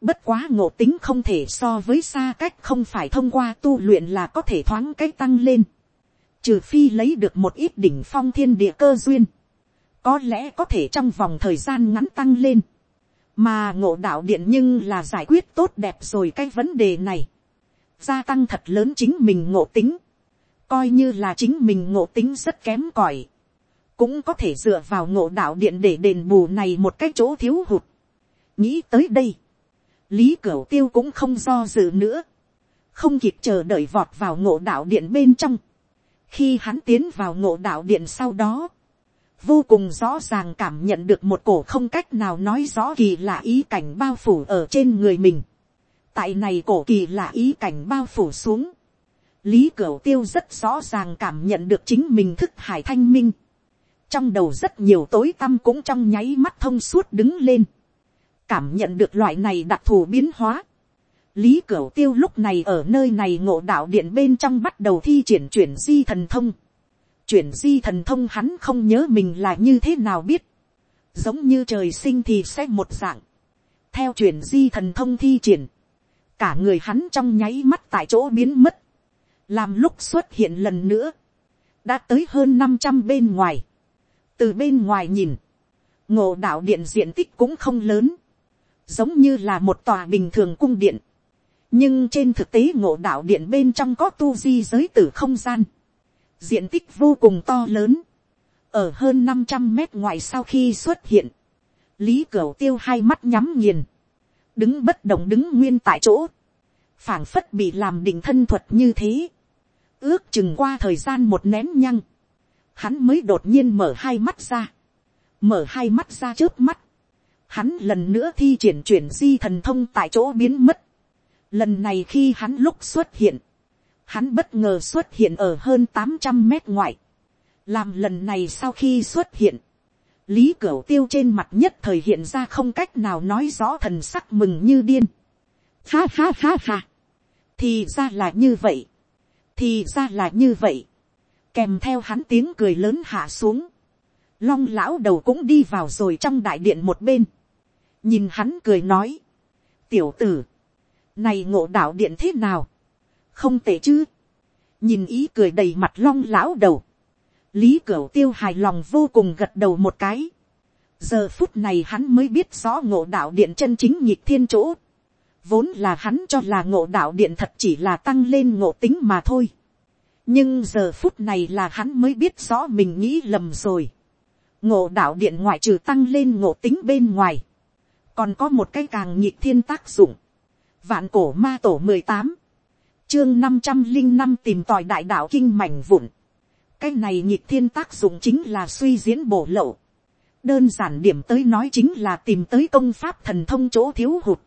Bất quá ngộ tính không thể so với xa cách không phải thông qua tu luyện là có thể thoáng cách tăng lên. Trừ phi lấy được một ít đỉnh phong thiên địa cơ duyên. Có lẽ có thể trong vòng thời gian ngắn tăng lên. Mà ngộ đạo điện nhưng là giải quyết tốt đẹp rồi cái vấn đề này. Gia tăng thật lớn chính mình ngộ tính. Coi như là chính mình ngộ tính rất kém cỏi cũng có thể dựa vào ngộ đạo điện để đền bù này một cái chỗ thiếu hụt. nghĩ tới đây, lý cửu tiêu cũng không do dự nữa, không kịp chờ đợi vọt vào ngộ đạo điện bên trong. khi hắn tiến vào ngộ đạo điện sau đó, vô cùng rõ ràng cảm nhận được một cổ không cách nào nói rõ kỳ lạ ý cảnh bao phủ ở trên người mình. tại này cổ kỳ lạ ý cảnh bao phủ xuống. lý cửu tiêu rất rõ ràng cảm nhận được chính mình thức hải thanh minh trong đầu rất nhiều tối tăm cũng trong nháy mắt thông suốt đứng lên, cảm nhận được loại này đặc thù biến hóa. lý cửu tiêu lúc này ở nơi này ngộ đạo điện bên trong bắt đầu thi triển chuyển di thần thông chuyển di thần thông hắn không nhớ mình là như thế nào biết, giống như trời sinh thì sẽ một dạng. theo chuyển di thần thông thi triển, cả người hắn trong nháy mắt tại chỗ biến mất, làm lúc xuất hiện lần nữa, đã tới hơn năm trăm bên ngoài. Từ bên ngoài nhìn, ngộ đạo điện diện tích cũng không lớn, giống như là một tòa bình thường cung điện, nhưng trên thực tế ngộ đạo điện bên trong có tu di giới tử không gian, diện tích vô cùng to lớn, ở hơn năm trăm mét ngoài sau khi xuất hiện, lý cửu tiêu hai mắt nhắm nghiền, đứng bất động đứng nguyên tại chỗ, phảng phất bị làm định thân thuật như thế, ước chừng qua thời gian một nén nhăng, hắn mới đột nhiên mở hai mắt ra, mở hai mắt ra trước mắt, hắn lần nữa thi triển chuyển di thần thông tại chỗ biến mất. Lần này khi hắn lúc xuất hiện, hắn bất ngờ xuất hiện ở hơn tám trăm mét ngoại. Làm lần này sau khi xuất hiện, lý cửu tiêu trên mặt nhất thời hiện ra không cách nào nói rõ thần sắc mừng như điên. Ha ha ha ha. Thì ra là như vậy. Thì ra là như vậy kèm theo hắn tiếng cười lớn hạ xuống, long lão đầu cũng đi vào rồi trong đại điện một bên, nhìn hắn cười nói, tiểu tử, này ngộ đạo điện thế nào, không tệ chứ, nhìn ý cười đầy mặt long lão đầu, lý cửu tiêu hài lòng vô cùng gật đầu một cái, giờ phút này hắn mới biết rõ ngộ đạo điện chân chính nhịp thiên chỗ, vốn là hắn cho là ngộ đạo điện thật chỉ là tăng lên ngộ tính mà thôi. Nhưng giờ phút này là hắn mới biết rõ mình nghĩ lầm rồi. ngộ đạo điện ngoại trừ tăng lên ngộ tính bên ngoài, còn có một cái càng nhịp thiên tác dụng. vạn cổ ma tổ mười tám, chương năm trăm linh năm tìm tòi đại đạo kinh mảnh vụn. cái này nhịp thiên tác dụng chính là suy diễn bổ lậu. đơn giản điểm tới nói chính là tìm tới công pháp thần thông chỗ thiếu hụt.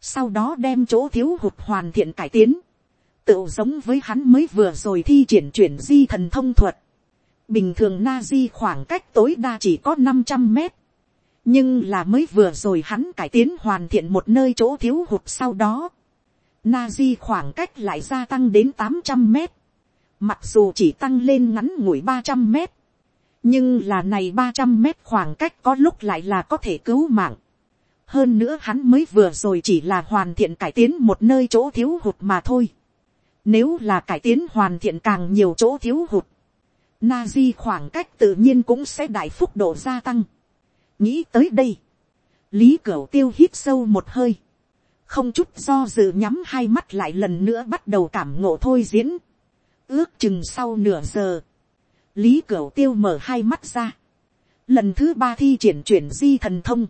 sau đó đem chỗ thiếu hụt hoàn thiện cải tiến tự giống với hắn mới vừa rồi thi triển chuyển di thần thông thuật. Bình thường na di khoảng cách tối đa chỉ có năm trăm mét. Nhưng là mới vừa rồi hắn cải tiến hoàn thiện một nơi chỗ thiếu hụt sau đó. Na di khoảng cách lại gia tăng đến tám trăm mét. Mặc dù chỉ tăng lên ngắn ngủi ba trăm mét. Nhưng là này ba trăm mét khoảng cách có lúc lại là có thể cứu mạng. Hơn nữa hắn mới vừa rồi chỉ là hoàn thiện cải tiến một nơi chỗ thiếu hụt mà thôi nếu là cải tiến hoàn thiện càng nhiều chỗ thiếu hụt. Na di khoảng cách tự nhiên cũng sẽ đại phúc độ gia tăng. Nghĩ tới đây. Lý Cửu tiêu hít sâu một hơi không chút do dự nhắm hai mắt lại lần nữa bắt đầu cảm ngộ thôi diễn, ước chừng sau nửa giờ, lý cửu tiêu mở hai mắt ra, lần thứ ba thi triển chuyển di thần thông,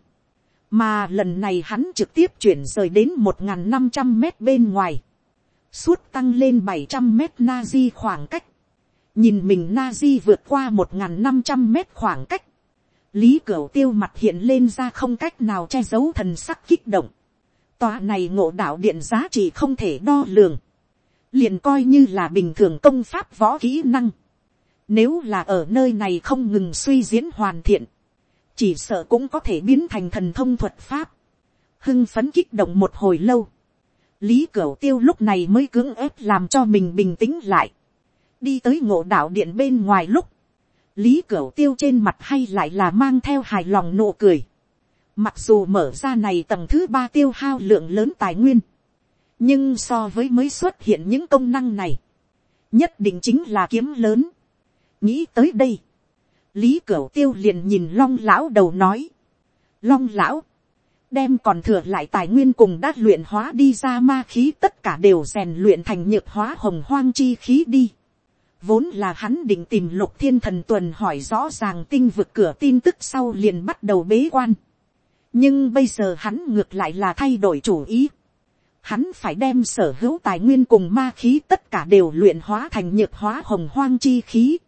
mà lần này hắn trực tiếp chuyển rời đến một n g h n năm trăm mét bên ngoài, suốt tăng lên bảy trăm mét na di khoảng cách, nhìn mình na di vượt qua một n g h n năm trăm mét khoảng cách, lý cửu tiêu mặt hiện lên ra không cách nào che giấu thần sắc kích động, tòa này ngộ đạo điện giá trị không thể đo lường, liền coi như là bình thường công pháp võ kỹ năng, nếu là ở nơi này không ngừng suy diễn hoàn thiện, chỉ sợ cũng có thể biến thành thần thông thuật pháp, hưng phấn kích động một hồi lâu, lý cửu tiêu lúc này mới cưỡng ép làm cho mình bình tĩnh lại, đi tới ngộ đạo điện bên ngoài lúc, lý cửu tiêu trên mặt hay lại là mang theo hài lòng nụ cười, mặc dù mở ra này tầng thứ ba tiêu hao lượng lớn tài nguyên, nhưng so với mới xuất hiện những công năng này, nhất định chính là kiếm lớn. nghĩ tới đây, lý cửu tiêu liền nhìn long lão đầu nói, long lão, đem còn thừa lại tài nguyên cùng đã luyện hóa đi ra ma khí tất cả đều rèn luyện thành nhược hóa hồng hoang chi khí đi. Vốn là hắn định tìm lục thiên thần tuần hỏi rõ ràng tinh vực cửa tin tức sau liền bắt đầu bế quan. Nhưng bây giờ hắn ngược lại là thay đổi chủ ý. Hắn phải đem sở hữu tài nguyên cùng ma khí tất cả đều luyện hóa thành nhược hóa hồng hoang chi khí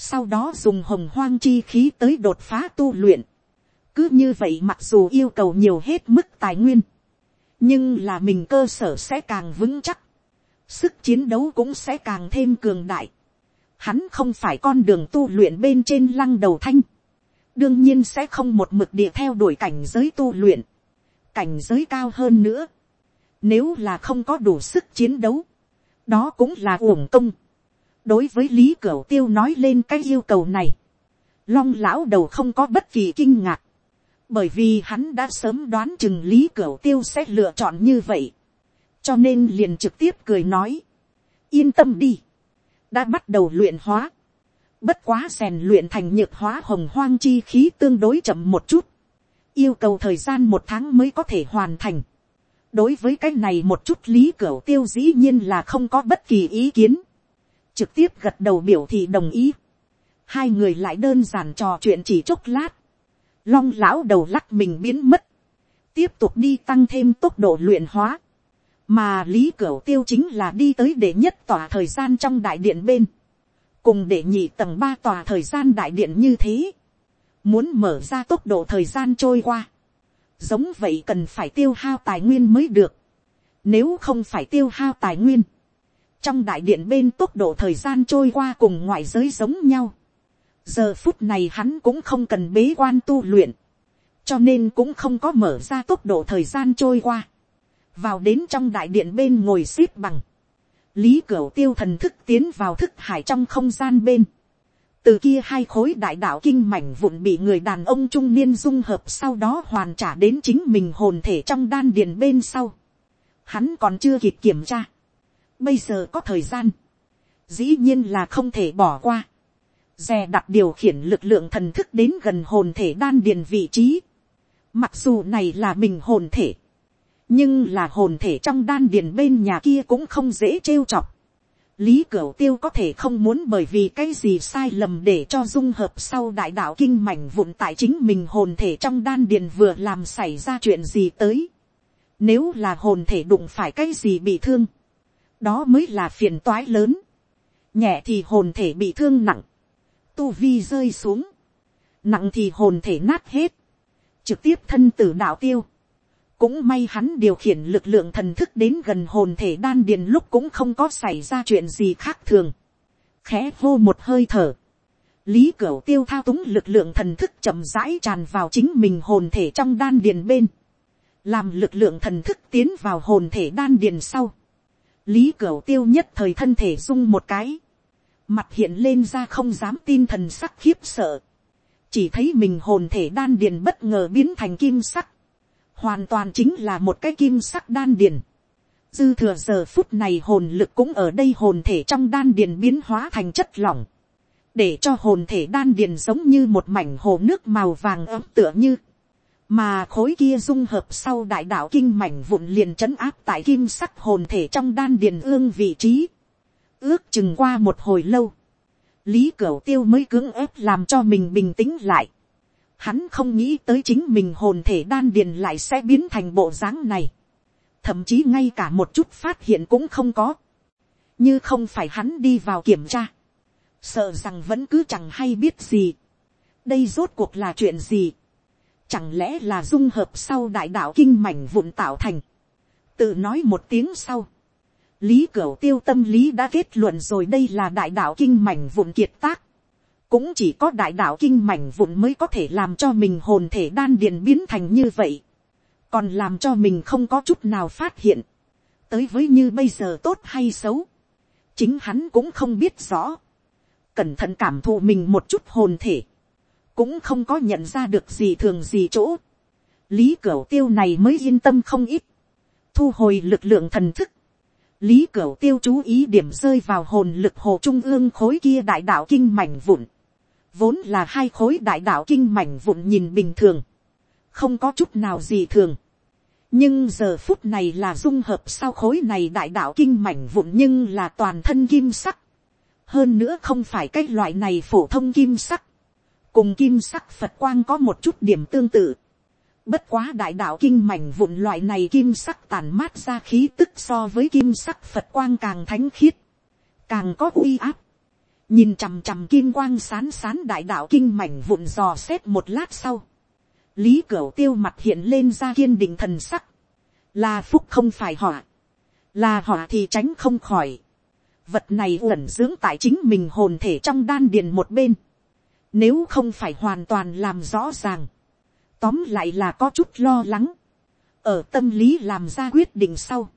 sau đó dùng hồng hoang chi khí tới đột phá tu luyện. cứ như vậy mặc dù yêu cầu nhiều hết mức tài nguyên, nhưng là mình cơ sở sẽ càng vững chắc, sức chiến đấu cũng sẽ càng thêm cường đại. Hắn không phải con đường tu luyện bên trên lăng đầu thanh, đương nhiên sẽ không một mực địa theo đuổi cảnh giới tu luyện, cảnh giới cao hơn nữa. Nếu là không có đủ sức chiến đấu, đó cũng là uổng công. Đối với lý cửu tiêu nói lên cái yêu cầu này, long lão đầu không có bất kỳ kinh ngạc, bởi vì hắn đã sớm đoán chừng lý cửu tiêu sẽ lựa chọn như vậy, cho nên liền trực tiếp cười nói, yên tâm đi, đã bắt đầu luyện hóa, bất quá rèn luyện thành nhược hóa hồng hoang chi khí tương đối chậm một chút, yêu cầu thời gian một tháng mới có thể hoàn thành. đối với cái này một chút lý cửu tiêu dĩ nhiên là không có bất kỳ ý kiến trực tiếp gật đầu biểu thị đồng ý. Hai người lại đơn giản trò chuyện chỉ chốc lát. Long lão đầu lắc mình biến mất. Tiếp tục đi tăng thêm tốc độ luyện hóa. Mà Lý Cửu Tiêu chính là đi tới để nhất tỏa thời gian trong đại điện bên. Cùng để nhị tầng ba tòa thời gian đại điện như thế. Muốn mở ra tốc độ thời gian trôi qua. Giống vậy cần phải tiêu hao tài nguyên mới được. Nếu không phải tiêu hao tài nguyên trong đại điện bên tốc độ thời gian trôi qua cùng ngoại giới giống nhau. giờ phút này hắn cũng không cần bế quan tu luyện, cho nên cũng không có mở ra tốc độ thời gian trôi qua. vào đến trong đại điện bên ngồi x ế p bằng, lý cửu tiêu thần thức tiến vào thức hải trong không gian bên. từ kia hai khối đại đạo kinh mảnh vụn bị người đàn ông trung niên dung hợp sau đó hoàn trả đến chính mình hồn thể trong đan điền bên sau. hắn còn chưa kịp kiểm tra Bây giờ có thời gian. Dĩ nhiên là không thể bỏ qua. Dè đặt điều khiển lực lượng thần thức đến gần hồn thể đan điền vị trí. Mặc dù này là mình hồn thể. Nhưng là hồn thể trong đan điền bên nhà kia cũng không dễ trêu chọc. Lý Cửu Tiêu có thể không muốn bởi vì cái gì sai lầm để cho dung hợp sau đại đạo kinh mảnh vụn tại chính mình hồn thể trong đan điền vừa làm xảy ra chuyện gì tới. Nếu là hồn thể đụng phải cái gì bị thương đó mới là phiền toái lớn, nhẹ thì hồn thể bị thương nặng, tu vi rơi xuống, nặng thì hồn thể nát hết, trực tiếp thân tử đạo tiêu, cũng may hắn điều khiển lực lượng thần thức đến gần hồn thể đan điền lúc cũng không có xảy ra chuyện gì khác thường, khẽ hô một hơi thở, lý cửu tiêu thao túng lực lượng thần thức chậm rãi tràn vào chính mình hồn thể trong đan điền bên, làm lực lượng thần thức tiến vào hồn thể đan điền sau, lý cửu tiêu nhất thời thân thể rung một cái, mặt hiện lên ra không dám tin thần sắc khiếp sợ, chỉ thấy mình hồn thể đan điền bất ngờ biến thành kim sắc, hoàn toàn chính là một cái kim sắc đan điền. dư thừa giờ phút này hồn lực cũng ở đây hồn thể trong đan điền biến hóa thành chất lỏng, để cho hồn thể đan điền giống như một mảnh hồ nước màu vàng ấm tựa như, mà khối kia dung hợp sau đại đạo kinh mảnh vụn liền trấn áp tại kim sắc hồn thể trong đan điền ương vị trí, ước chừng qua một hồi lâu, lý cửu tiêu mới cưỡng ép làm cho mình bình tĩnh lại, hắn không nghĩ tới chính mình hồn thể đan điền lại sẽ biến thành bộ dáng này, thậm chí ngay cả một chút phát hiện cũng không có, như không phải hắn đi vào kiểm tra, sợ rằng vẫn cứ chẳng hay biết gì, đây rốt cuộc là chuyện gì, chẳng lẽ là dung hợp sau đại đạo kinh mảnh vụn tạo thành, tự nói một tiếng sau, lý cửu tiêu tâm lý đã kết luận rồi đây là đại đạo kinh mảnh vụn kiệt tác, cũng chỉ có đại đạo kinh mảnh vụn mới có thể làm cho mình hồn thể đan điền biến thành như vậy, còn làm cho mình không có chút nào phát hiện, tới với như bây giờ tốt hay xấu, chính hắn cũng không biết rõ, cẩn thận cảm thụ mình một chút hồn thể, cũng không có nhận ra được gì thường gì chỗ, lý cửu tiêu này mới yên tâm không ít, thu hồi lực lượng thần thức, lý cửu tiêu chú ý điểm rơi vào hồn lực hồ trung ương khối kia đại đạo kinh mảnh vụn, vốn là hai khối đại đạo kinh mảnh vụn nhìn bình thường, không có chút nào gì thường, nhưng giờ phút này là dung hợp sau khối này đại đạo kinh mảnh vụn nhưng là toàn thân kim sắc, hơn nữa không phải cái loại này phổ thông kim sắc, cùng kim sắc phật quang có một chút điểm tương tự. Bất quá đại đạo kinh mảnh vụn loại này kim sắc tàn mát ra khí tức so với kim sắc Phật quang càng thánh khiết, càng có uy áp. Nhìn chằm chằm kim quang sán sán đại đạo kinh mảnh vụn dò xét một lát sau. Lý Cửu tiêu mặt hiện lên ra kiên định thần sắc. Là phúc không phải họa. Là họa thì tránh không khỏi. Vật này ẩn dưỡng tại chính mình hồn thể trong đan điền một bên nếu không phải hoàn toàn làm rõ ràng. Tóm lại là có chút lo lắng. Ở tâm lý làm ra quyết định sau.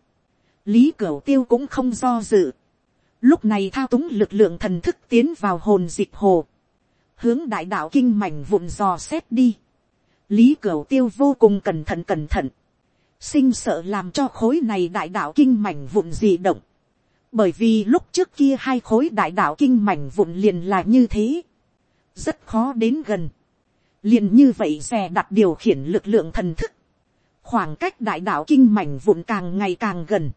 Lý Cửu Tiêu cũng không do dự. Lúc này thao túng lực lượng thần thức tiến vào hồn dịch hồ. Hướng đại đạo kinh mảnh vụn dò xét đi. Lý Cửu Tiêu vô cùng cẩn thận cẩn thận. Sinh sợ làm cho khối này đại đạo kinh mảnh vụn dị động. Bởi vì lúc trước kia hai khối đại đạo kinh mảnh vụn liền là như thế rất khó đến gần, liền như vậy xe đặt điều khiển lực lượng thần thức, khoảng cách đại đạo kinh mảnh vụn càng ngày càng gần.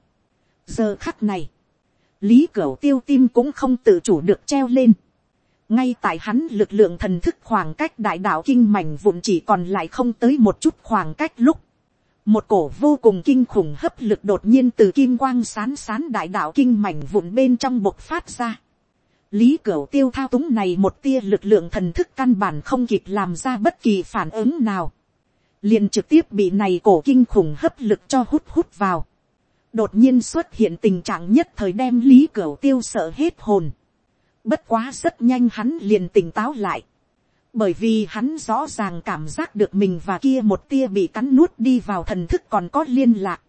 giờ khắc này, lý cửu tiêu tim cũng không tự chủ được treo lên. ngay tại hắn lực lượng thần thức khoảng cách đại đạo kinh mảnh vụn chỉ còn lại không tới một chút khoảng cách lúc, một cổ vô cùng kinh khủng hấp lực đột nhiên từ kim quang sán sán đại đạo kinh mảnh vụn bên trong bộc phát ra. Lý Cửu tiêu thao túng này một tia lực lượng thần thức căn bản không kịp làm ra bất kỳ phản ứng nào. liền trực tiếp bị này cổ kinh khủng hấp lực cho hút hút vào. Đột nhiên xuất hiện tình trạng nhất thời đem Lý Cửu tiêu sợ hết hồn. Bất quá rất nhanh hắn liền tỉnh táo lại. Bởi vì hắn rõ ràng cảm giác được mình và kia một tia bị cắn nuốt đi vào thần thức còn có liên lạc.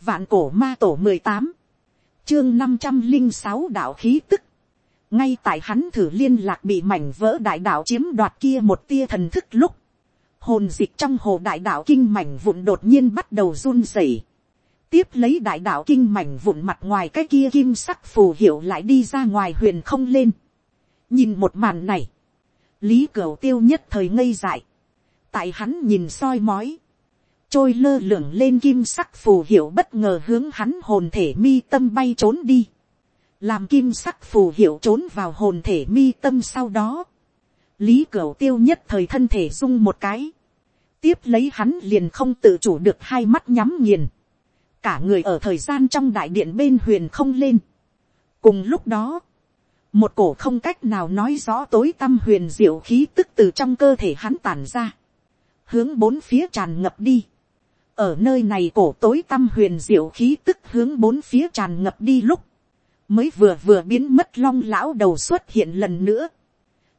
Vạn cổ ma tổ mười tám Chương năm trăm linh sáu đạo khí tức ngay tại hắn thử liên lạc bị mảnh vỡ đại đạo chiếm đoạt kia một tia thần thức lúc, hồn dịch trong hồ đại đạo kinh mảnh vụn đột nhiên bắt đầu run rẩy tiếp lấy đại đạo kinh mảnh vụn mặt ngoài cái kia kim sắc phù hiệu lại đi ra ngoài huyền không lên. nhìn một màn này, lý cửu tiêu nhất thời ngây dại, tại hắn nhìn soi mói, trôi lơ lửng lên kim sắc phù hiệu bất ngờ hướng hắn hồn thể mi tâm bay trốn đi. Làm kim sắc phù hiệu trốn vào hồn thể mi tâm sau đó, lý cửu tiêu nhất thời thân thể rung một cái, tiếp lấy hắn liền không tự chủ được hai mắt nhắm nghiền, cả người ở thời gian trong đại điện bên huyền không lên. cùng lúc đó, một cổ không cách nào nói rõ tối tâm huyền diệu khí tức từ trong cơ thể hắn tản ra, hướng bốn phía tràn ngập đi. ở nơi này cổ tối tâm huyền diệu khí tức hướng bốn phía tràn ngập đi lúc, mới vừa vừa biến mất long lão đầu xuất hiện lần nữa,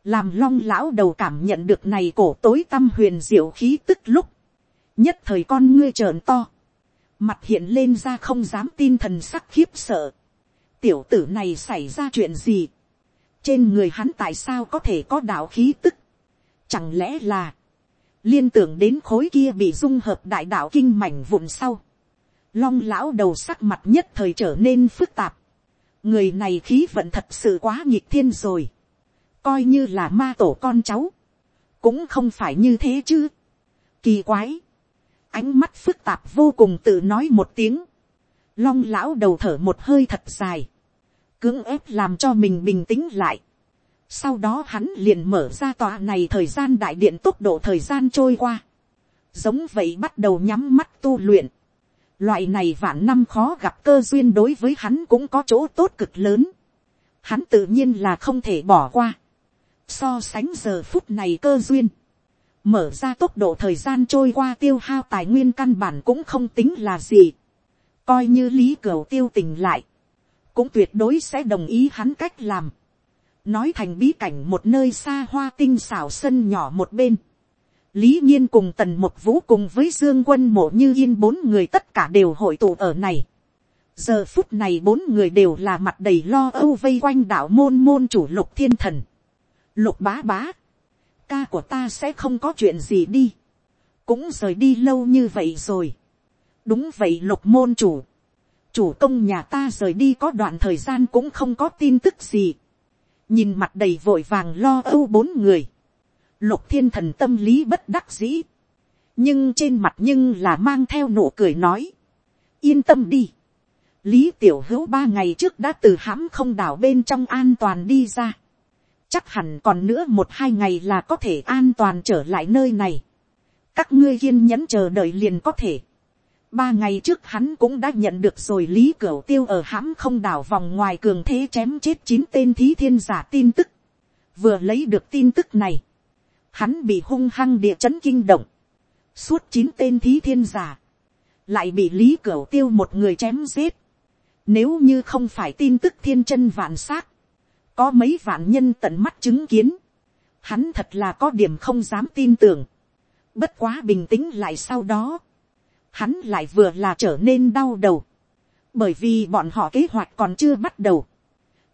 làm long lão đầu cảm nhận được này cổ tối tâm huyền diệu khí tức lúc, nhất thời con ngươi trợn to, mặt hiện lên ra không dám tin thần sắc khiếp sợ, tiểu tử này xảy ra chuyện gì, trên người hắn tại sao có thể có đạo khí tức, chẳng lẽ là, liên tưởng đến khối kia bị dung hợp đại đạo kinh mảnh vụn sau, long lão đầu sắc mặt nhất thời trở nên phức tạp, người này khí vận thật sự quá nghịch thiên rồi, coi như là ma tổ con cháu, cũng không phải như thế chứ, kỳ quái, ánh mắt phức tạp vô cùng tự nói một tiếng, long lão đầu thở một hơi thật dài, cưỡng ép làm cho mình bình tĩnh lại. Sau đó hắn liền mở ra tòa này thời gian đại điện tốc độ thời gian trôi qua. Giống vậy bắt đầu nhắm mắt tu luyện. Loại này vạn năm khó gặp cơ duyên đối với hắn cũng có chỗ tốt cực lớn. Hắn tự nhiên là không thể bỏ qua. So sánh giờ phút này cơ duyên. Mở ra tốc độ thời gian trôi qua tiêu hao tài nguyên căn bản cũng không tính là gì. Coi như lý cửu tiêu tình lại. Cũng tuyệt đối sẽ đồng ý hắn cách làm. Nói thành bí cảnh một nơi xa hoa tinh xảo sân nhỏ một bên Lý Nhiên cùng Tần một Vũ cùng với Dương Quân Mộ Như Yên bốn người tất cả đều hội tụ ở này. Giờ phút này bốn người đều là mặt đầy lo âu vây quanh đảo môn môn chủ lục thiên thần. Lục bá bá. Ca của ta sẽ không có chuyện gì đi. Cũng rời đi lâu như vậy rồi. Đúng vậy lục môn chủ. Chủ công nhà ta rời đi có đoạn thời gian cũng không có tin tức gì. Nhìn mặt đầy vội vàng lo âu bốn người Lục thiên thần tâm lý bất đắc dĩ. Nhưng trên mặt nhưng là mang theo nụ cười nói. Yên tâm đi. Lý tiểu hữu ba ngày trước đã từ hãm không đảo bên trong an toàn đi ra. Chắc hẳn còn nữa một hai ngày là có thể an toàn trở lại nơi này. Các ngươi kiên nhẫn chờ đợi liền có thể. Ba ngày trước hắn cũng đã nhận được rồi Lý cửa Tiêu ở hãm không đảo vòng ngoài cường thế chém chết chín tên thí thiên giả tin tức. Vừa lấy được tin tức này hắn bị hung hăng địa chấn kinh động, suốt chín tên thí thiên giả, lại bị lý cửa tiêu một người chém giết, nếu như không phải tin tức thiên chân vạn s á c có mấy vạn nhân tận mắt chứng kiến, hắn thật là có điểm không dám tin tưởng, bất quá bình tĩnh lại sau đó, hắn lại vừa là trở nên đau đầu, bởi vì bọn họ kế hoạch còn chưa bắt đầu,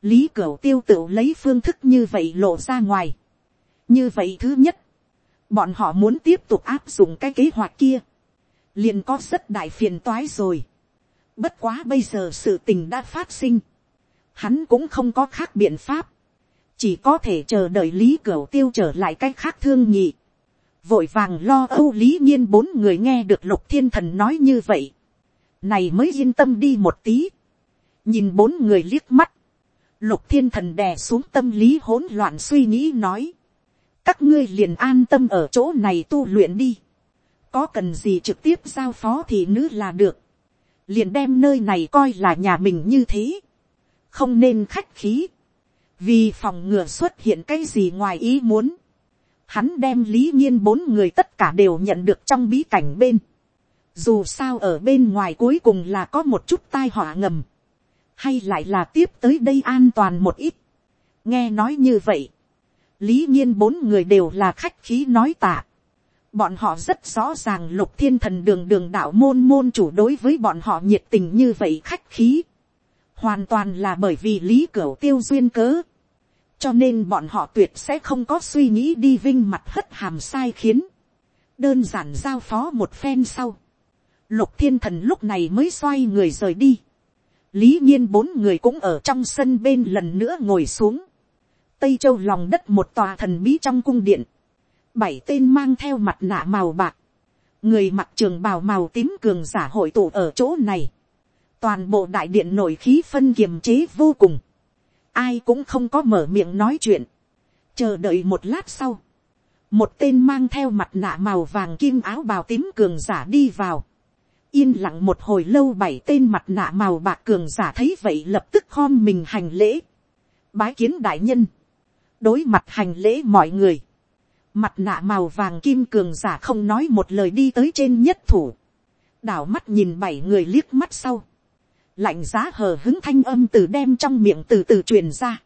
lý cửu tiêu tự lấy phương thức như vậy lộ ra ngoài, như vậy thứ nhất, bọn họ muốn tiếp tục áp dụng cái kế hoạch kia, liền có rất đại phiền toái rồi. bất quá bây giờ sự tình đã phát sinh, hắn cũng không có khác biện pháp, chỉ có thể chờ đợi lý cửu tiêu trở lại cái khác thương nhị, vội vàng lo âu lý nhiên bốn người nghe được lục thiên thần nói như vậy, này mới yên tâm đi một tí, nhìn bốn người liếc mắt, lục thiên thần đè xuống tâm lý hỗn loạn suy nghĩ nói, các ngươi liền an tâm ở chỗ này tu luyện đi. có cần gì trực tiếp giao phó thì nữ là được. liền đem nơi này coi là nhà mình như thế không nên khách khí. vì phòng ngừa xuất hiện cái gì ngoài ý muốn. hắn đem lý nhiên bốn người tất cả đều nhận được trong bí cảnh bên. dù sao ở bên ngoài cuối cùng là có một chút tai họa ngầm. hay lại là tiếp tới đây an toàn một ít. nghe nói như vậy, lý nhiên bốn người đều là khách khí nói tạ. bọn họ rất rõ ràng lục thiên thần đường đường đạo môn môn chủ đối với bọn họ nhiệt tình như vậy khách khí hoàn toàn là bởi vì lý cửu tiêu duyên cớ. cho nên bọn họ tuyệt sẽ không có suy nghĩ đi vinh mặt hất hàm sai khiến. đơn giản giao phó một phen sau. lục thiên thần lúc này mới xoay người rời đi. lý nhiên bốn người cũng ở trong sân bên lần nữa ngồi xuống tây châu lòng đất một tòa thần bí trong cung điện, bảy tên mang theo mặt nạ màu bạc, người mặc trường bào màu tím cường giả hội tụ ở chỗ này, toàn bộ đại điện nổi khí phân kiềm chế vô cùng, ai cũng không có mở miệng nói chuyện, chờ đợi một lát sau, một tên mang theo mặt nạ màu vàng kim áo bào tím cường giả đi vào, yên lặng một hồi lâu bảy tên mặt nạ màu bạc cường giả thấy vậy lập tức khom mình hành lễ, bái kiến đại nhân, đối mặt hành lễ mọi người, mặt nạ màu vàng kim cường giả không nói một lời đi tới trên nhất thủ, đảo mắt nhìn bảy người liếc mắt sau, lạnh giá hờ hứng thanh âm từ đem trong miệng từ từ truyền ra,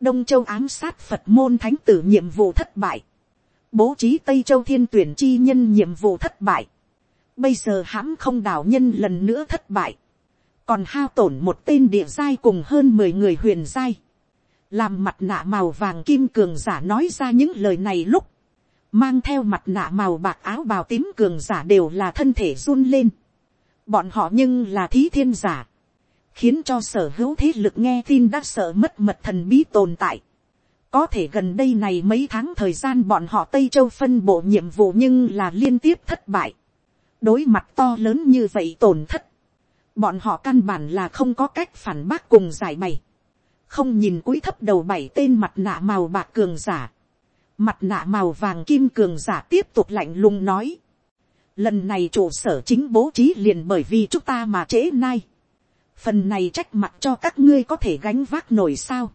đông châu ám sát phật môn thánh tử nhiệm vụ thất bại, bố trí tây châu thiên tuyển chi nhân nhiệm vụ thất bại, bây giờ hãm không đảo nhân lần nữa thất bại, còn hao tổn một tên địa giai cùng hơn mười người huyền giai, làm mặt nạ màu vàng kim cường giả nói ra những lời này lúc, mang theo mặt nạ màu bạc áo bào tím cường giả đều là thân thể run lên. bọn họ nhưng là thí thiên giả, khiến cho sở hữu thế lực nghe tin đã sợ mất mật thần bí tồn tại, có thể gần đây này mấy tháng thời gian bọn họ tây châu phân bộ nhiệm vụ nhưng là liên tiếp thất bại. đối mặt to lớn như vậy tổn thất. bọn họ căn bản là không có cách phản bác cùng giải bày. không nhìn cúi thấp đầu bảy tên mặt nạ màu bạc cường giả. mặt nạ màu vàng kim cường giả tiếp tục lạnh lùng nói. lần này trụ sở chính bố trí liền bởi vì chúng ta mà trễ nay phần này trách mặt cho các ngươi có thể gánh vác nổi sao?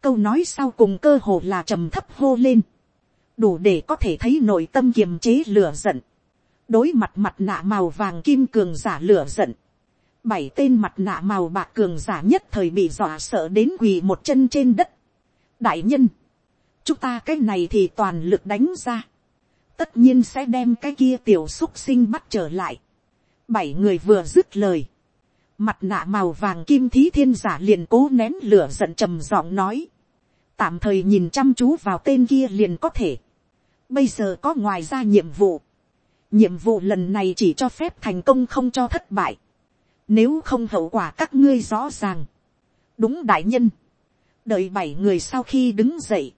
Câu nói sau cùng cơ hồ là trầm thấp hô lên, đủ để có thể thấy nội tâm kiềm chế lửa giận, đối mặt mặt nạ màu vàng kim cường giả lửa giận, bảy tên mặt nạ màu bạc cường giả nhất thời bị dọa sợ đến quỳ một chân trên đất. đại nhân, chúng ta cái này thì toàn lực đánh ra, tất nhiên sẽ đem cái kia tiểu xúc sinh bắt trở lại. bảy người vừa dứt lời, mặt nạ màu vàng kim thí thiên giả liền cố nén lửa giận trầm giọng nói, tạm thời nhìn chăm chú vào tên kia liền có thể. Bây giờ có ngoài ra nhiệm vụ. Nhiệm vụ lần này chỉ cho phép thành công không cho thất bại. Nếu không hậu quả các ngươi rõ ràng. Đúng đại nhân. Đợi bảy người sau khi đứng dậy.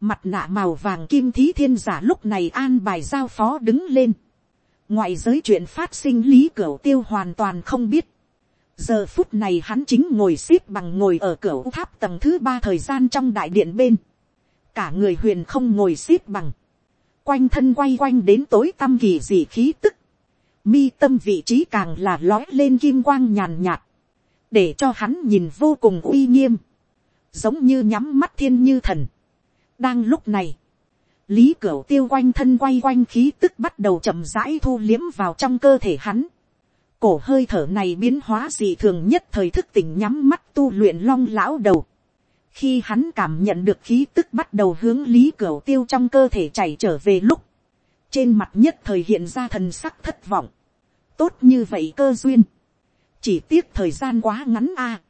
Mặt nạ màu vàng kim thí thiên giả lúc này an bài giao phó đứng lên. Ngoại giới chuyện phát sinh lý cửu tiêu hoàn toàn không biết giờ phút này hắn chính ngồi x ế p bằng ngồi ở cửa tháp tầng thứ ba thời gian trong đại điện bên, cả người huyền không ngồi x ế p bằng, quanh thân quay quanh đến tối tâm kỳ dị khí tức, mi tâm vị trí càng là lói lên kim quang nhàn nhạt, để cho hắn nhìn vô cùng uy nghiêm, giống như nhắm mắt thiên như thần. đang lúc này, lý cửu tiêu quanh thân quay quanh khí tức bắt đầu chậm rãi thu liếm vào trong cơ thể hắn, cổ hơi thở này biến hóa dị thường nhất thời thức tỉnh nhắm mắt tu luyện long lão đầu. khi hắn cảm nhận được khí tức bắt đầu hướng lý cửa tiêu trong cơ thể chảy trở về lúc, trên mặt nhất thời hiện ra thần sắc thất vọng. tốt như vậy cơ duyên. chỉ tiếc thời gian quá ngắn a.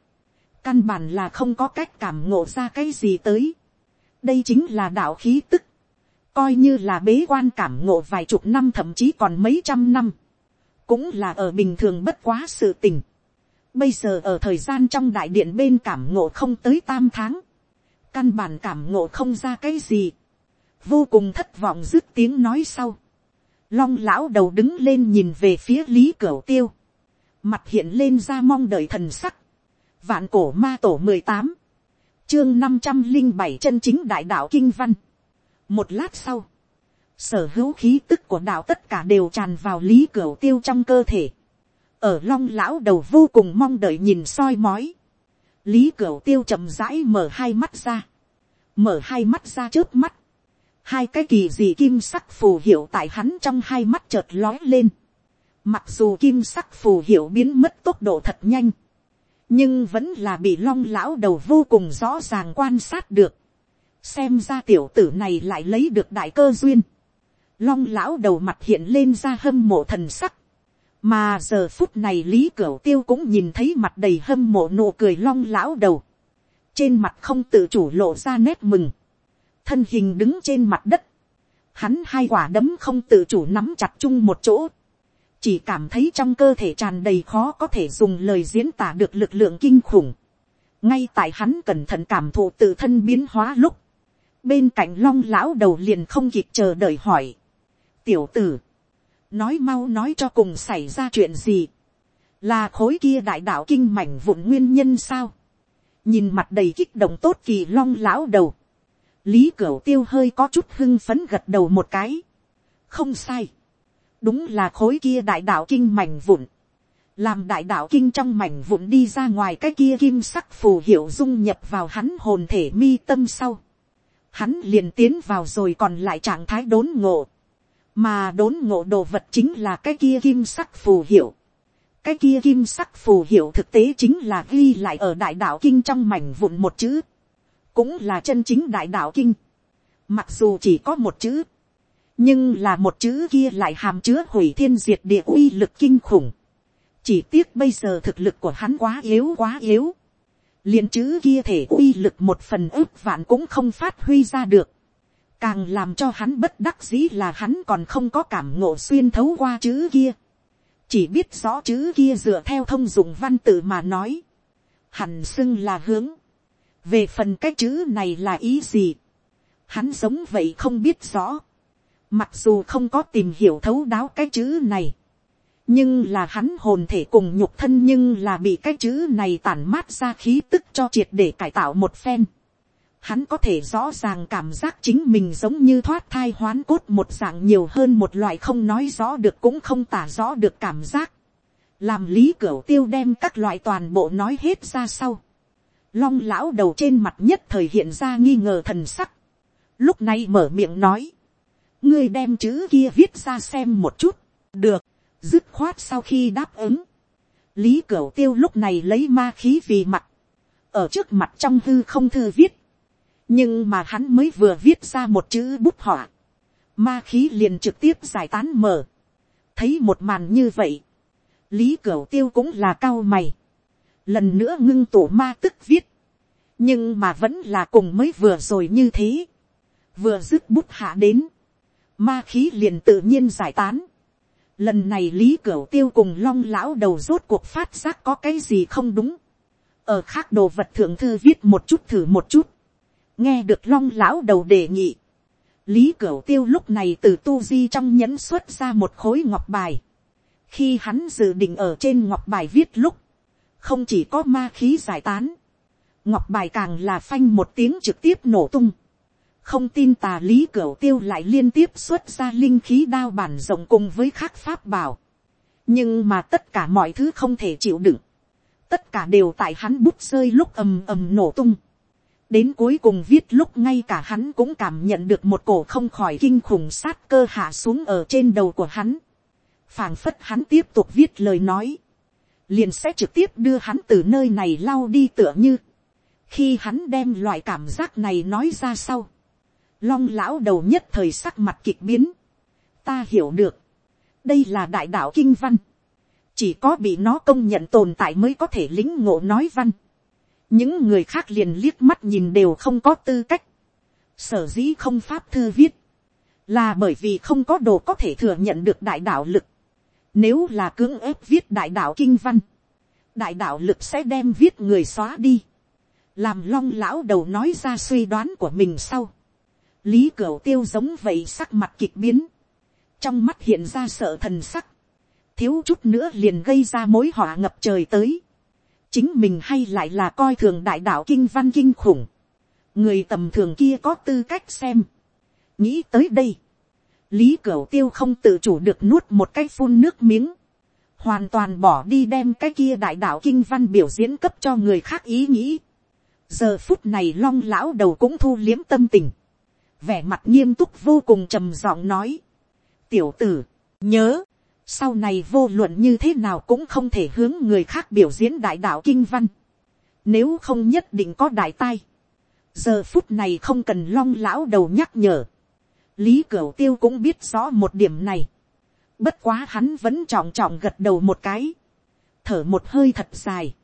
căn bản là không có cách cảm ngộ ra cái gì tới. đây chính là đạo khí tức. coi như là bế quan cảm ngộ vài chục năm thậm chí còn mấy trăm năm cũng là ở bình thường bất quá sự tình. Bây giờ ở thời gian trong đại điện bên cảm ngộ không tới tam tháng, căn bản cảm ngộ không ra cái gì, vô cùng thất vọng dứt tiếng nói sau. Long lão đầu đứng lên nhìn về phía lý cửu tiêu, mặt hiện lên ra mong đợi thần sắc, vạn cổ ma tổ mười tám, chương năm trăm linh bảy chân chính đại đạo kinh văn. một lát sau, sở hữu khí tức của đạo tất cả đều tràn vào lý cửa tiêu trong cơ thể. ở long lão đầu vô cùng mong đợi nhìn soi mói. lý cửa tiêu chậm rãi mở hai mắt ra. mở hai mắt ra trước mắt. hai cái kỳ gì kim sắc phù hiệu tại hắn trong hai mắt chợt lói lên. mặc dù kim sắc phù hiệu biến mất tốc độ thật nhanh. nhưng vẫn là bị long lão đầu vô cùng rõ ràng quan sát được. xem ra tiểu tử này lại lấy được đại cơ duyên long lão đầu mặt hiện lên ra hâm mộ thần sắc. mà giờ phút này lý cửu tiêu cũng nhìn thấy mặt đầy hâm mộ nụ cười long lão đầu. trên mặt không tự chủ lộ ra nét mừng. thân hình đứng trên mặt đất. hắn hai quả đấm không tự chủ nắm chặt chung một chỗ. chỉ cảm thấy trong cơ thể tràn đầy khó có thể dùng lời diễn tả được lực lượng kinh khủng. ngay tại hắn cẩn thận cảm thụ tự thân biến hóa lúc bên cạnh long lão đầu liền không kịp chờ đợi hỏi tiểu tử, nói mau nói cho cùng xảy ra chuyện gì, là khối kia đại đạo kinh mảnh vụn nguyên nhân sao, nhìn mặt đầy kích động tốt kỳ long lão đầu, lý cửu tiêu hơi có chút hưng phấn gật đầu một cái, không sai, đúng là khối kia đại đạo kinh mảnh vụn, làm đại đạo kinh trong mảnh vụn đi ra ngoài cái kia kim sắc phù hiệu dung nhập vào hắn hồn thể mi tâm sau, hắn liền tiến vào rồi còn lại trạng thái đốn ngộ, mà đốn ngộ đồ vật chính là cái kia kim sắc phù hiệu. cái kia kim sắc phù hiệu thực tế chính là ghi lại ở đại đạo kinh trong mảnh vụn một chữ, cũng là chân chính đại đạo kinh. mặc dù chỉ có một chữ, nhưng là một chữ kia lại hàm chứa hủy thiên diệt địa uy lực kinh khủng. chỉ tiếc bây giờ thực lực của hắn quá yếu quá yếu. liền chữ kia thể uy lực một phần ước vạn cũng không phát huy ra được Càng làm cho hắn bất đắc dĩ là hắn còn không có cảm ngộ xuyên thấu qua chữ kia. Chỉ biết rõ chữ kia dựa theo thông dụng văn tự mà nói. Hẳn xưng là hướng. về phần cái chữ này là ý gì, hắn giống vậy không biết rõ, mặc dù không có tìm hiểu thấu đáo cái chữ này, nhưng là hắn hồn thể cùng nhục thân nhưng là bị cái chữ này tản mát ra khí tức cho triệt để cải tạo một phen. Hắn có thể rõ ràng cảm giác chính mình giống như thoát thai hoán cốt một dạng nhiều hơn một loại không nói rõ được cũng không tả rõ được cảm giác. Làm lý cửa tiêu đem các loại toàn bộ nói hết ra sau. Long lão đầu trên mặt nhất thời hiện ra nghi ngờ thần sắc. Lúc này mở miệng nói. Ngươi đem chữ kia viết ra xem một chút. Được dứt khoát sau khi đáp ứng, lý cửa tiêu lúc này lấy ma khí vì mặt, ở trước mặt trong thư không thư viết, nhưng mà hắn mới vừa viết ra một chữ bút họa, ma khí liền trực tiếp giải tán mở, thấy một màn như vậy, lý cửu tiêu cũng là cao mày, lần nữa ngưng tổ ma tức viết, nhưng mà vẫn là cùng mới vừa rồi như thế, vừa dứt bút hạ đến, ma khí liền tự nhiên giải tán, Lần này Lý Cửu Tiêu cùng long lão đầu rốt cuộc phát giác có cái gì không đúng. Ở khác đồ vật thượng thư viết một chút thử một chút. Nghe được long lão đầu đề nghị. Lý Cửu Tiêu lúc này từ tu di trong nhẫn xuất ra một khối ngọc bài. Khi hắn dự định ở trên ngọc bài viết lúc. Không chỉ có ma khí giải tán. Ngọc bài càng là phanh một tiếng trực tiếp nổ tung không tin tà lý cửu tiêu lại liên tiếp xuất ra linh khí đao bản rộng cùng với khắc pháp bảo. nhưng mà tất cả mọi thứ không thể chịu đựng. tất cả đều tại hắn bút rơi lúc ầm ầm nổ tung đến cuối cùng viết lúc ngay cả hắn cũng cảm nhận được một cổ không khỏi kinh khủng sát cơ hạ xuống ở trên đầu của hắn. phảng phất hắn tiếp tục viết lời nói. liền sẽ trực tiếp đưa hắn từ nơi này lau đi tựa như. khi hắn đem loại cảm giác này nói ra sau long lão đầu nhất thời sắc mặt kịch biến. ta hiểu được, đây là đại đạo kinh văn, chỉ có bị nó công nhận tồn tại mới có thể lính ngộ nói văn những người khác liền liếc mắt nhìn đều không có tư cách, sở dĩ không pháp thư viết, là bởi vì không có đồ có thể thừa nhận được đại đạo lực. Nếu là cưỡng ép viết đại đạo kinh văn, đại đạo lực sẽ đem viết người xóa đi. Làm long lão đầu nói ra suy đoán của mình sau. Lý cửu tiêu giống vậy sắc mặt kịch biến, trong mắt hiện ra sợ thần sắc, thiếu chút nữa liền gây ra mối họa ngập trời tới, chính mình hay lại là coi thường đại đạo kinh văn kinh khủng, người tầm thường kia có tư cách xem, nghĩ tới đây, lý cửu tiêu không tự chủ được nuốt một cái phun nước miếng, hoàn toàn bỏ đi đem cái kia đại đạo kinh văn biểu diễn cấp cho người khác ý nghĩ. giờ phút này long lão đầu cũng thu liếm tâm tình, vẻ mặt nghiêm túc vô cùng trầm giọng nói. tiểu tử, nhớ, sau này vô luận như thế nào cũng không thể hướng người khác biểu diễn đại đạo kinh văn. Nếu không nhất định có đại tai. giờ phút này không cần long lão đầu nhắc nhở. lý cửu tiêu cũng biết rõ một điểm này. bất quá hắn vẫn trọng trọng gật đầu một cái. thở một hơi thật dài.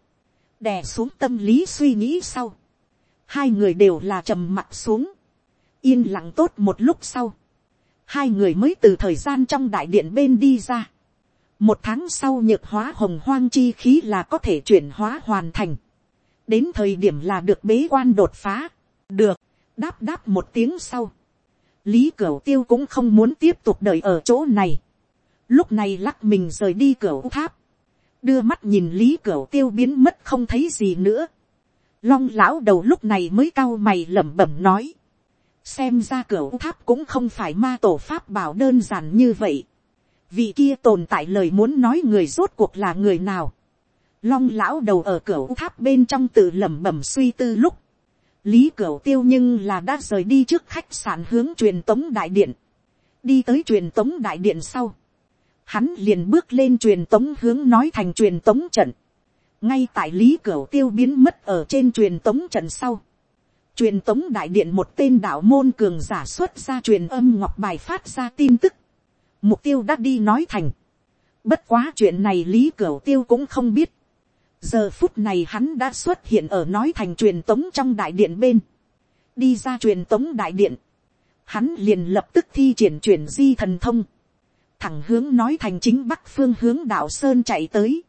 đè xuống tâm lý suy nghĩ sau. hai người đều là trầm mặt xuống yên lặng tốt một lúc sau, hai người mới từ thời gian trong đại điện bên đi ra. một tháng sau nhược hóa hồng hoang chi khí là có thể chuyển hóa hoàn thành. đến thời điểm là được bế quan đột phá. được, đáp đáp một tiếng sau. lý cửu tiêu cũng không muốn tiếp tục đợi ở chỗ này. lúc này lắc mình rời đi cửu tháp. đưa mắt nhìn lý cửu tiêu biến mất không thấy gì nữa. long lão đầu lúc này mới cau mày lẩm bẩm nói xem ra cửa tháp cũng không phải ma tổ pháp bảo đơn giản như vậy. vị kia tồn tại lời muốn nói người rốt cuộc là người nào. long lão đầu ở cửa tháp bên trong tự lẩm bẩm suy tư lúc. lý cửa tiêu nhưng là đã rời đi trước khách sạn hướng truyền tống đại điện. đi tới truyền tống đại điện sau. hắn liền bước lên truyền tống hướng nói thành truyền tống trận. ngay tại lý cửa tiêu biến mất ở trên truyền tống trận sau truyền tống đại điện một tên đạo môn cường giả xuất ra truyền âm ngọc bài phát ra tin tức. Mục tiêu đã đi nói thành. Bất quá chuyện này Lý Cửu Tiêu cũng không biết. Giờ phút này hắn đã xuất hiện ở nói thành truyền tống trong đại điện bên. Đi ra truyền tống đại điện. Hắn liền lập tức thi triển truyền di thần thông. Thẳng hướng nói thành chính bắc phương hướng đạo Sơn chạy tới.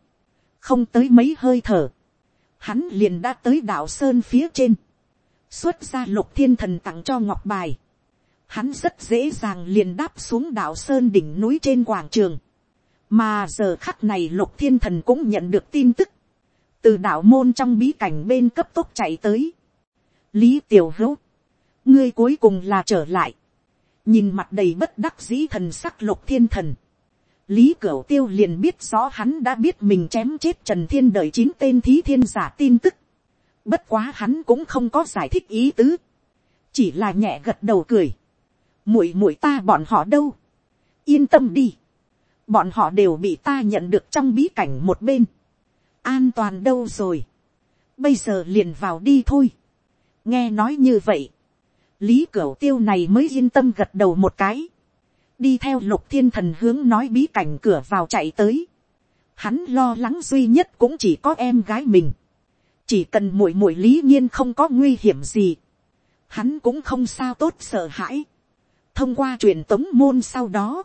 Không tới mấy hơi thở. Hắn liền đã tới đạo Sơn phía trên xuất ra lục thiên thần tặng cho ngọc bài, hắn rất dễ dàng liền đáp xuống đảo sơn đỉnh núi trên quảng trường, mà giờ khắc này lục thiên thần cũng nhận được tin tức, từ đảo môn trong bí cảnh bên cấp tốc chạy tới, lý tiểu hữu, ngươi cuối cùng là trở lại, nhìn mặt đầy bất đắc dĩ thần sắc lục thiên thần, lý cửu tiêu liền biết rõ hắn đã biết mình chém chết trần thiên đợi chín tên thí thiên giả tin tức, bất quá hắn cũng không có giải thích ý tứ, chỉ là nhẹ gật đầu cười, muội muội ta bọn họ đâu, yên tâm đi, bọn họ đều bị ta nhận được trong bí cảnh một bên, an toàn đâu rồi, bây giờ liền vào đi thôi, nghe nói như vậy, lý cửu tiêu này mới yên tâm gật đầu một cái, đi theo lục thiên thần hướng nói bí cảnh cửa vào chạy tới, hắn lo lắng duy nhất cũng chỉ có em gái mình, chỉ cần muội muội lý nhiên không có nguy hiểm gì, hắn cũng không sao tốt sợ hãi, thông qua truyền tống môn sau đó,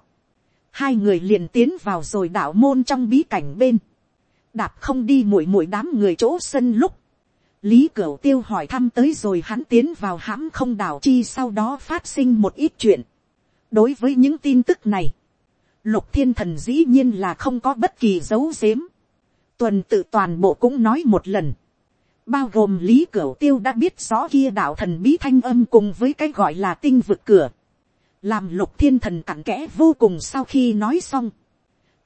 hai người liền tiến vào rồi đạo môn trong bí cảnh bên, đạp không đi muội muội đám người chỗ sân lúc, lý cửu tiêu hỏi thăm tới rồi hắn tiến vào hãm không đảo chi sau đó phát sinh một ít chuyện. đối với những tin tức này, lục thiên thần dĩ nhiên là không có bất kỳ dấu xếm, tuần tự toàn bộ cũng nói một lần bao gồm lý cửu tiêu đã biết rõ kia đạo thần bí thanh âm cùng với cái gọi là tinh vực cửa. làm lục thiên thần cặn kẽ vô cùng sau khi nói xong.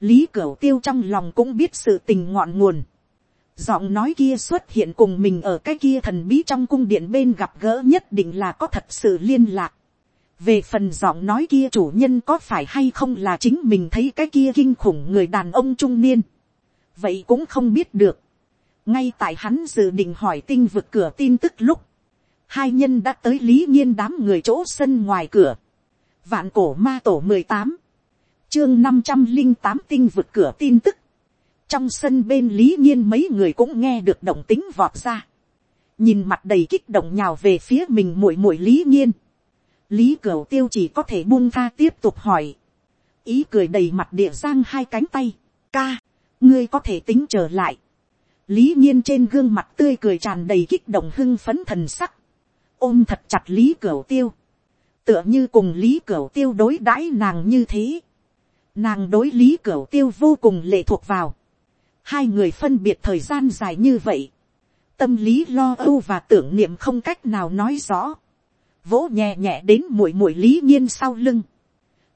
lý cửu tiêu trong lòng cũng biết sự tình ngọn nguồn giọng nói kia xuất hiện cùng mình ở cái kia thần bí trong cung điện bên gặp gỡ nhất định là có thật sự liên lạc. về phần giọng nói kia chủ nhân có phải hay không là chính mình thấy cái kia kinh khủng người đàn ông trung niên. vậy cũng không biết được ngay tại hắn dự định hỏi tinh vực cửa tin tức lúc, hai nhân đã tới lý nhiên đám người chỗ sân ngoài cửa. vạn cổ ma tổ mười tám, chương năm trăm linh tám tinh vực cửa tin tức. Trong sân bên lý nhiên mấy người cũng nghe được động tính vọt ra, nhìn mặt đầy kích động nhào về phía mình muội muội lý nhiên, lý cửa tiêu chỉ có thể buông tha tiếp tục hỏi, ý cười đầy mặt địa giang hai cánh tay, ca, ngươi có thể tính trở lại, lý nhiên trên gương mặt tươi cười tràn đầy kích động hưng phấn thần sắc, ôm thật chặt lý cửu tiêu, tựa như cùng lý cửu tiêu đối đãi nàng như thế, nàng đối lý cửu tiêu vô cùng lệ thuộc vào, hai người phân biệt thời gian dài như vậy, tâm lý lo âu và tưởng niệm không cách nào nói rõ, vỗ nhẹ nhẹ đến mũi mũi lý nhiên sau lưng,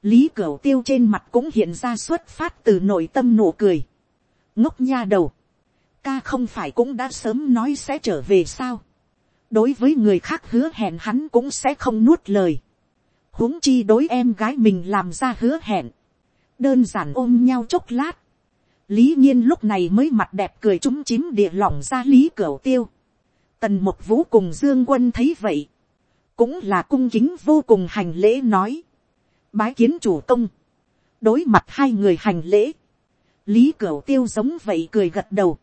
lý cửu tiêu trên mặt cũng hiện ra xuất phát từ nội tâm nụ cười, ngốc nha đầu, ca không phải cũng đã sớm nói sẽ trở về sao, đối với người khác hứa hẹn hắn cũng sẽ không nuốt lời, huống chi đối em gái mình làm ra hứa hẹn, đơn giản ôm nhau chốc lát, lý nhiên lúc này mới mặt đẹp cười trúng chím địa lỏng ra lý cửa tiêu. tần một vũ cùng dương quân thấy vậy, cũng là cung kính vô cùng hành lễ nói, bái kiến chủ công, đối mặt hai người hành lễ, lý cửa tiêu giống vậy cười gật đầu,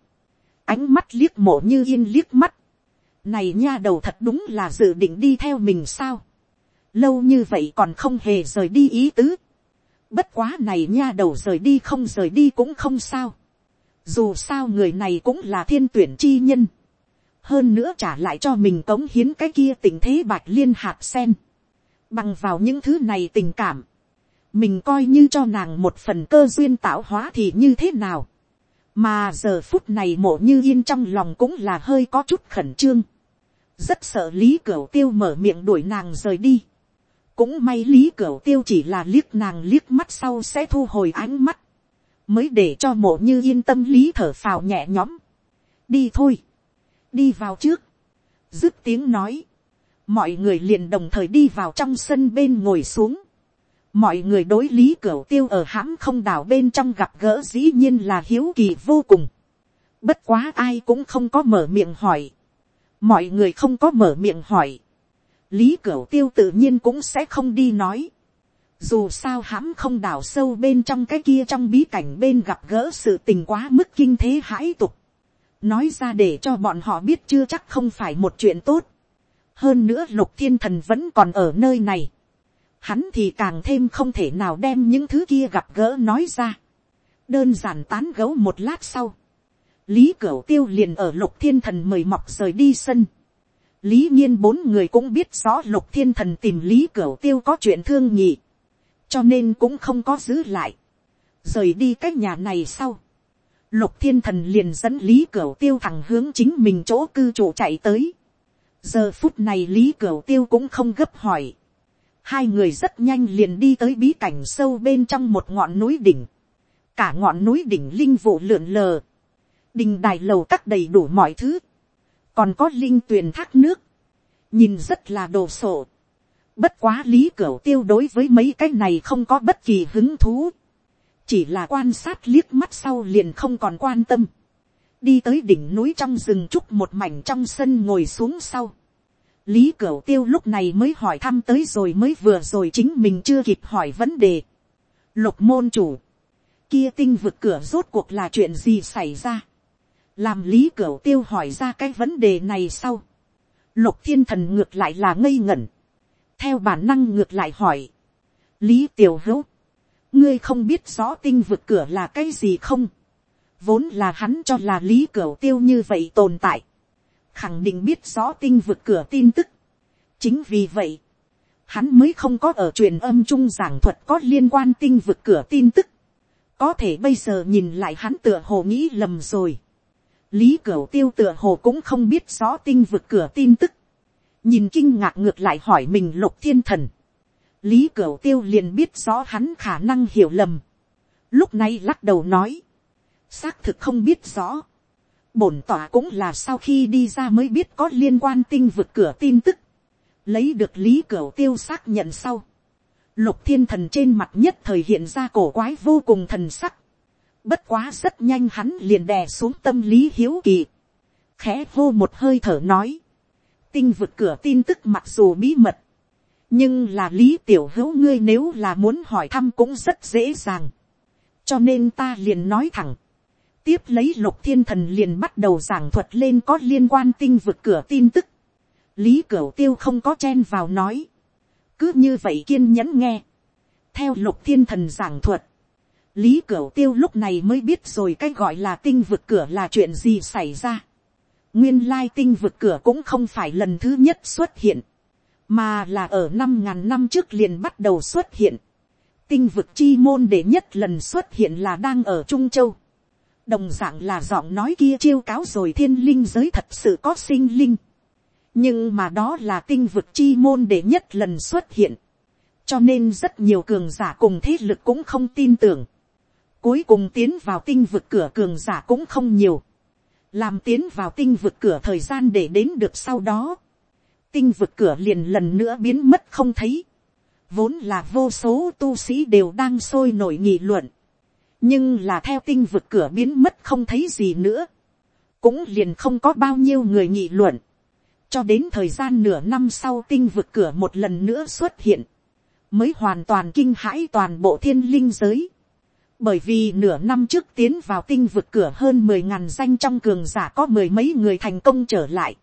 ánh mắt liếc mộ như yên liếc mắt, này nha đầu thật đúng là dự định đi theo mình sao, lâu như vậy còn không hề rời đi ý tứ, Bất quá này nha đầu rời đi không rời đi cũng không sao. Dù sao người này cũng là thiên tuyển chi nhân. Hơn nữa trả lại cho mình cống hiến cái kia tình thế bạch liên hạt sen. Bằng vào những thứ này tình cảm. Mình coi như cho nàng một phần cơ duyên tạo hóa thì như thế nào. Mà giờ phút này mộ như yên trong lòng cũng là hơi có chút khẩn trương. Rất sợ lý cửu tiêu mở miệng đuổi nàng rời đi. Cũng may lý cửu tiêu chỉ là liếc nàng liếc mắt sau sẽ thu hồi ánh mắt, mới để cho mộ như yên tâm lý thở phào nhẹ nhõm. đi thôi, đi vào trước, dứt tiếng nói, mọi người liền đồng thời đi vào trong sân bên ngồi xuống, mọi người đối lý cửa tiêu ở hãm không đảo bên trong gặp gỡ dĩ nhiên là hiếu kỳ vô cùng, bất quá ai cũng không có mở miệng hỏi, mọi người không có mở miệng hỏi, lý cửa tiêu tự nhiên cũng sẽ không đi nói. dù sao hãm không đào sâu bên trong cái kia trong bí cảnh bên gặp gỡ sự tình quá mức kinh thế hãi tục. nói ra để cho bọn họ biết chưa chắc không phải một chuyện tốt. hơn nữa lục thiên thần vẫn còn ở nơi này hắn thì càng thêm không thể nào đem những thứ kia gặp gỡ nói ra. đơn giản tán gấu một lát sau. lý cửu tiêu liền ở lục thiên thần mời mọc rời đi sân. Lý nhiên bốn người cũng biết rõ lục thiên thần tìm lý cửu tiêu có chuyện thương nhị, cho nên cũng không có giữ lại, rời đi cái nhà này sau, lục thiên thần liền dẫn lý cửu tiêu thẳng hướng chính mình chỗ cư trụ chạy tới, giờ phút này lý cửu tiêu cũng không gấp hỏi, hai người rất nhanh liền đi tới bí cảnh sâu bên trong một ngọn núi đỉnh, cả ngọn núi đỉnh linh vụ lượn lờ, đình đài lầu các đầy đủ mọi thứ, còn có linh tuyền thác nước, nhìn rất là đồ sộ. Bất quá lý cửu tiêu đối với mấy cái này không có bất kỳ hứng thú, chỉ là quan sát liếc mắt sau liền không còn quan tâm, đi tới đỉnh núi trong rừng trúc một mảnh trong sân ngồi xuống sau. Lý Cửu Tiêu lúc này mới hỏi thăm tới rồi mới vừa rồi chính mình chưa kịp hỏi vấn đề. Lục môn chủ. Kia tinh vực cửa rốt cuộc là chuyện gì xảy ra? làm lý cửu tiêu hỏi ra cái vấn đề này sau, lục thiên thần ngược lại là ngây ngẩn, theo bản năng ngược lại hỏi, lý tiểu hữu, ngươi không biết rõ tinh vực cửa là cái gì không, vốn là hắn cho là lý cửu tiêu như vậy tồn tại, khẳng định biết rõ tinh vực cửa tin tức, chính vì vậy, hắn mới không có ở truyền âm trung giảng thuật có liên quan tinh vực cửa tin tức, có thể bây giờ nhìn lại hắn tựa hồ nghĩ lầm rồi, lý cửu tiêu tựa hồ cũng không biết rõ tinh vực cửa tin tức, nhìn kinh ngạc ngược lại hỏi mình lục thiên thần, lý cửu tiêu liền biết rõ hắn khả năng hiểu lầm, lúc này lắc đầu nói, xác thực không biết rõ, bổn tỏa cũng là sau khi đi ra mới biết có liên quan tinh vực cửa tin tức, lấy được lý cửa tiêu xác nhận sau, lục thiên thần trên mặt nhất thời hiện ra cổ quái vô cùng thần sắc, Bất quá rất nhanh hắn liền đè xuống tâm lý hiếu kỳ. Khẽ hô một hơi thở nói. Tinh vực cửa tin tức mặc dù bí mật. Nhưng là lý tiểu hữu ngươi nếu là muốn hỏi thăm cũng rất dễ dàng. Cho nên ta liền nói thẳng. Tiếp lấy lục thiên thần liền bắt đầu giảng thuật lên có liên quan tinh vực cửa tin tức. Lý cửu tiêu không có chen vào nói. Cứ như vậy kiên nhẫn nghe. Theo lục thiên thần giảng thuật lý cửu tiêu lúc này mới biết rồi cái gọi là tinh vực cửa là chuyện gì xảy ra. nguyên lai tinh vực cửa cũng không phải lần thứ nhất xuất hiện, mà là ở năm ngàn năm trước liền bắt đầu xuất hiện. tinh vực chi môn để nhất lần xuất hiện là đang ở trung châu đồng d ạ n g là giọng nói kia chiêu cáo rồi thiên linh giới thật sự có sinh linh. nhưng mà đó là tinh vực chi môn để nhất lần xuất hiện. cho nên rất nhiều cường giả cùng thế lực cũng không tin tưởng Cuối cùng tiến vào tinh vực cửa cường giả cũng không nhiều. Làm tiến vào tinh vực cửa thời gian để đến được sau đó. Tinh vực cửa liền lần nữa biến mất không thấy. Vốn là vô số tu sĩ đều đang sôi nổi nghị luận. Nhưng là theo tinh vực cửa biến mất không thấy gì nữa. Cũng liền không có bao nhiêu người nghị luận. Cho đến thời gian nửa năm sau tinh vực cửa một lần nữa xuất hiện. Mới hoàn toàn kinh hãi toàn bộ thiên linh giới bởi vì nửa năm trước tiến vào tinh vực cửa hơn mười ngàn danh trong cường giả có mười mấy người thành công trở lại.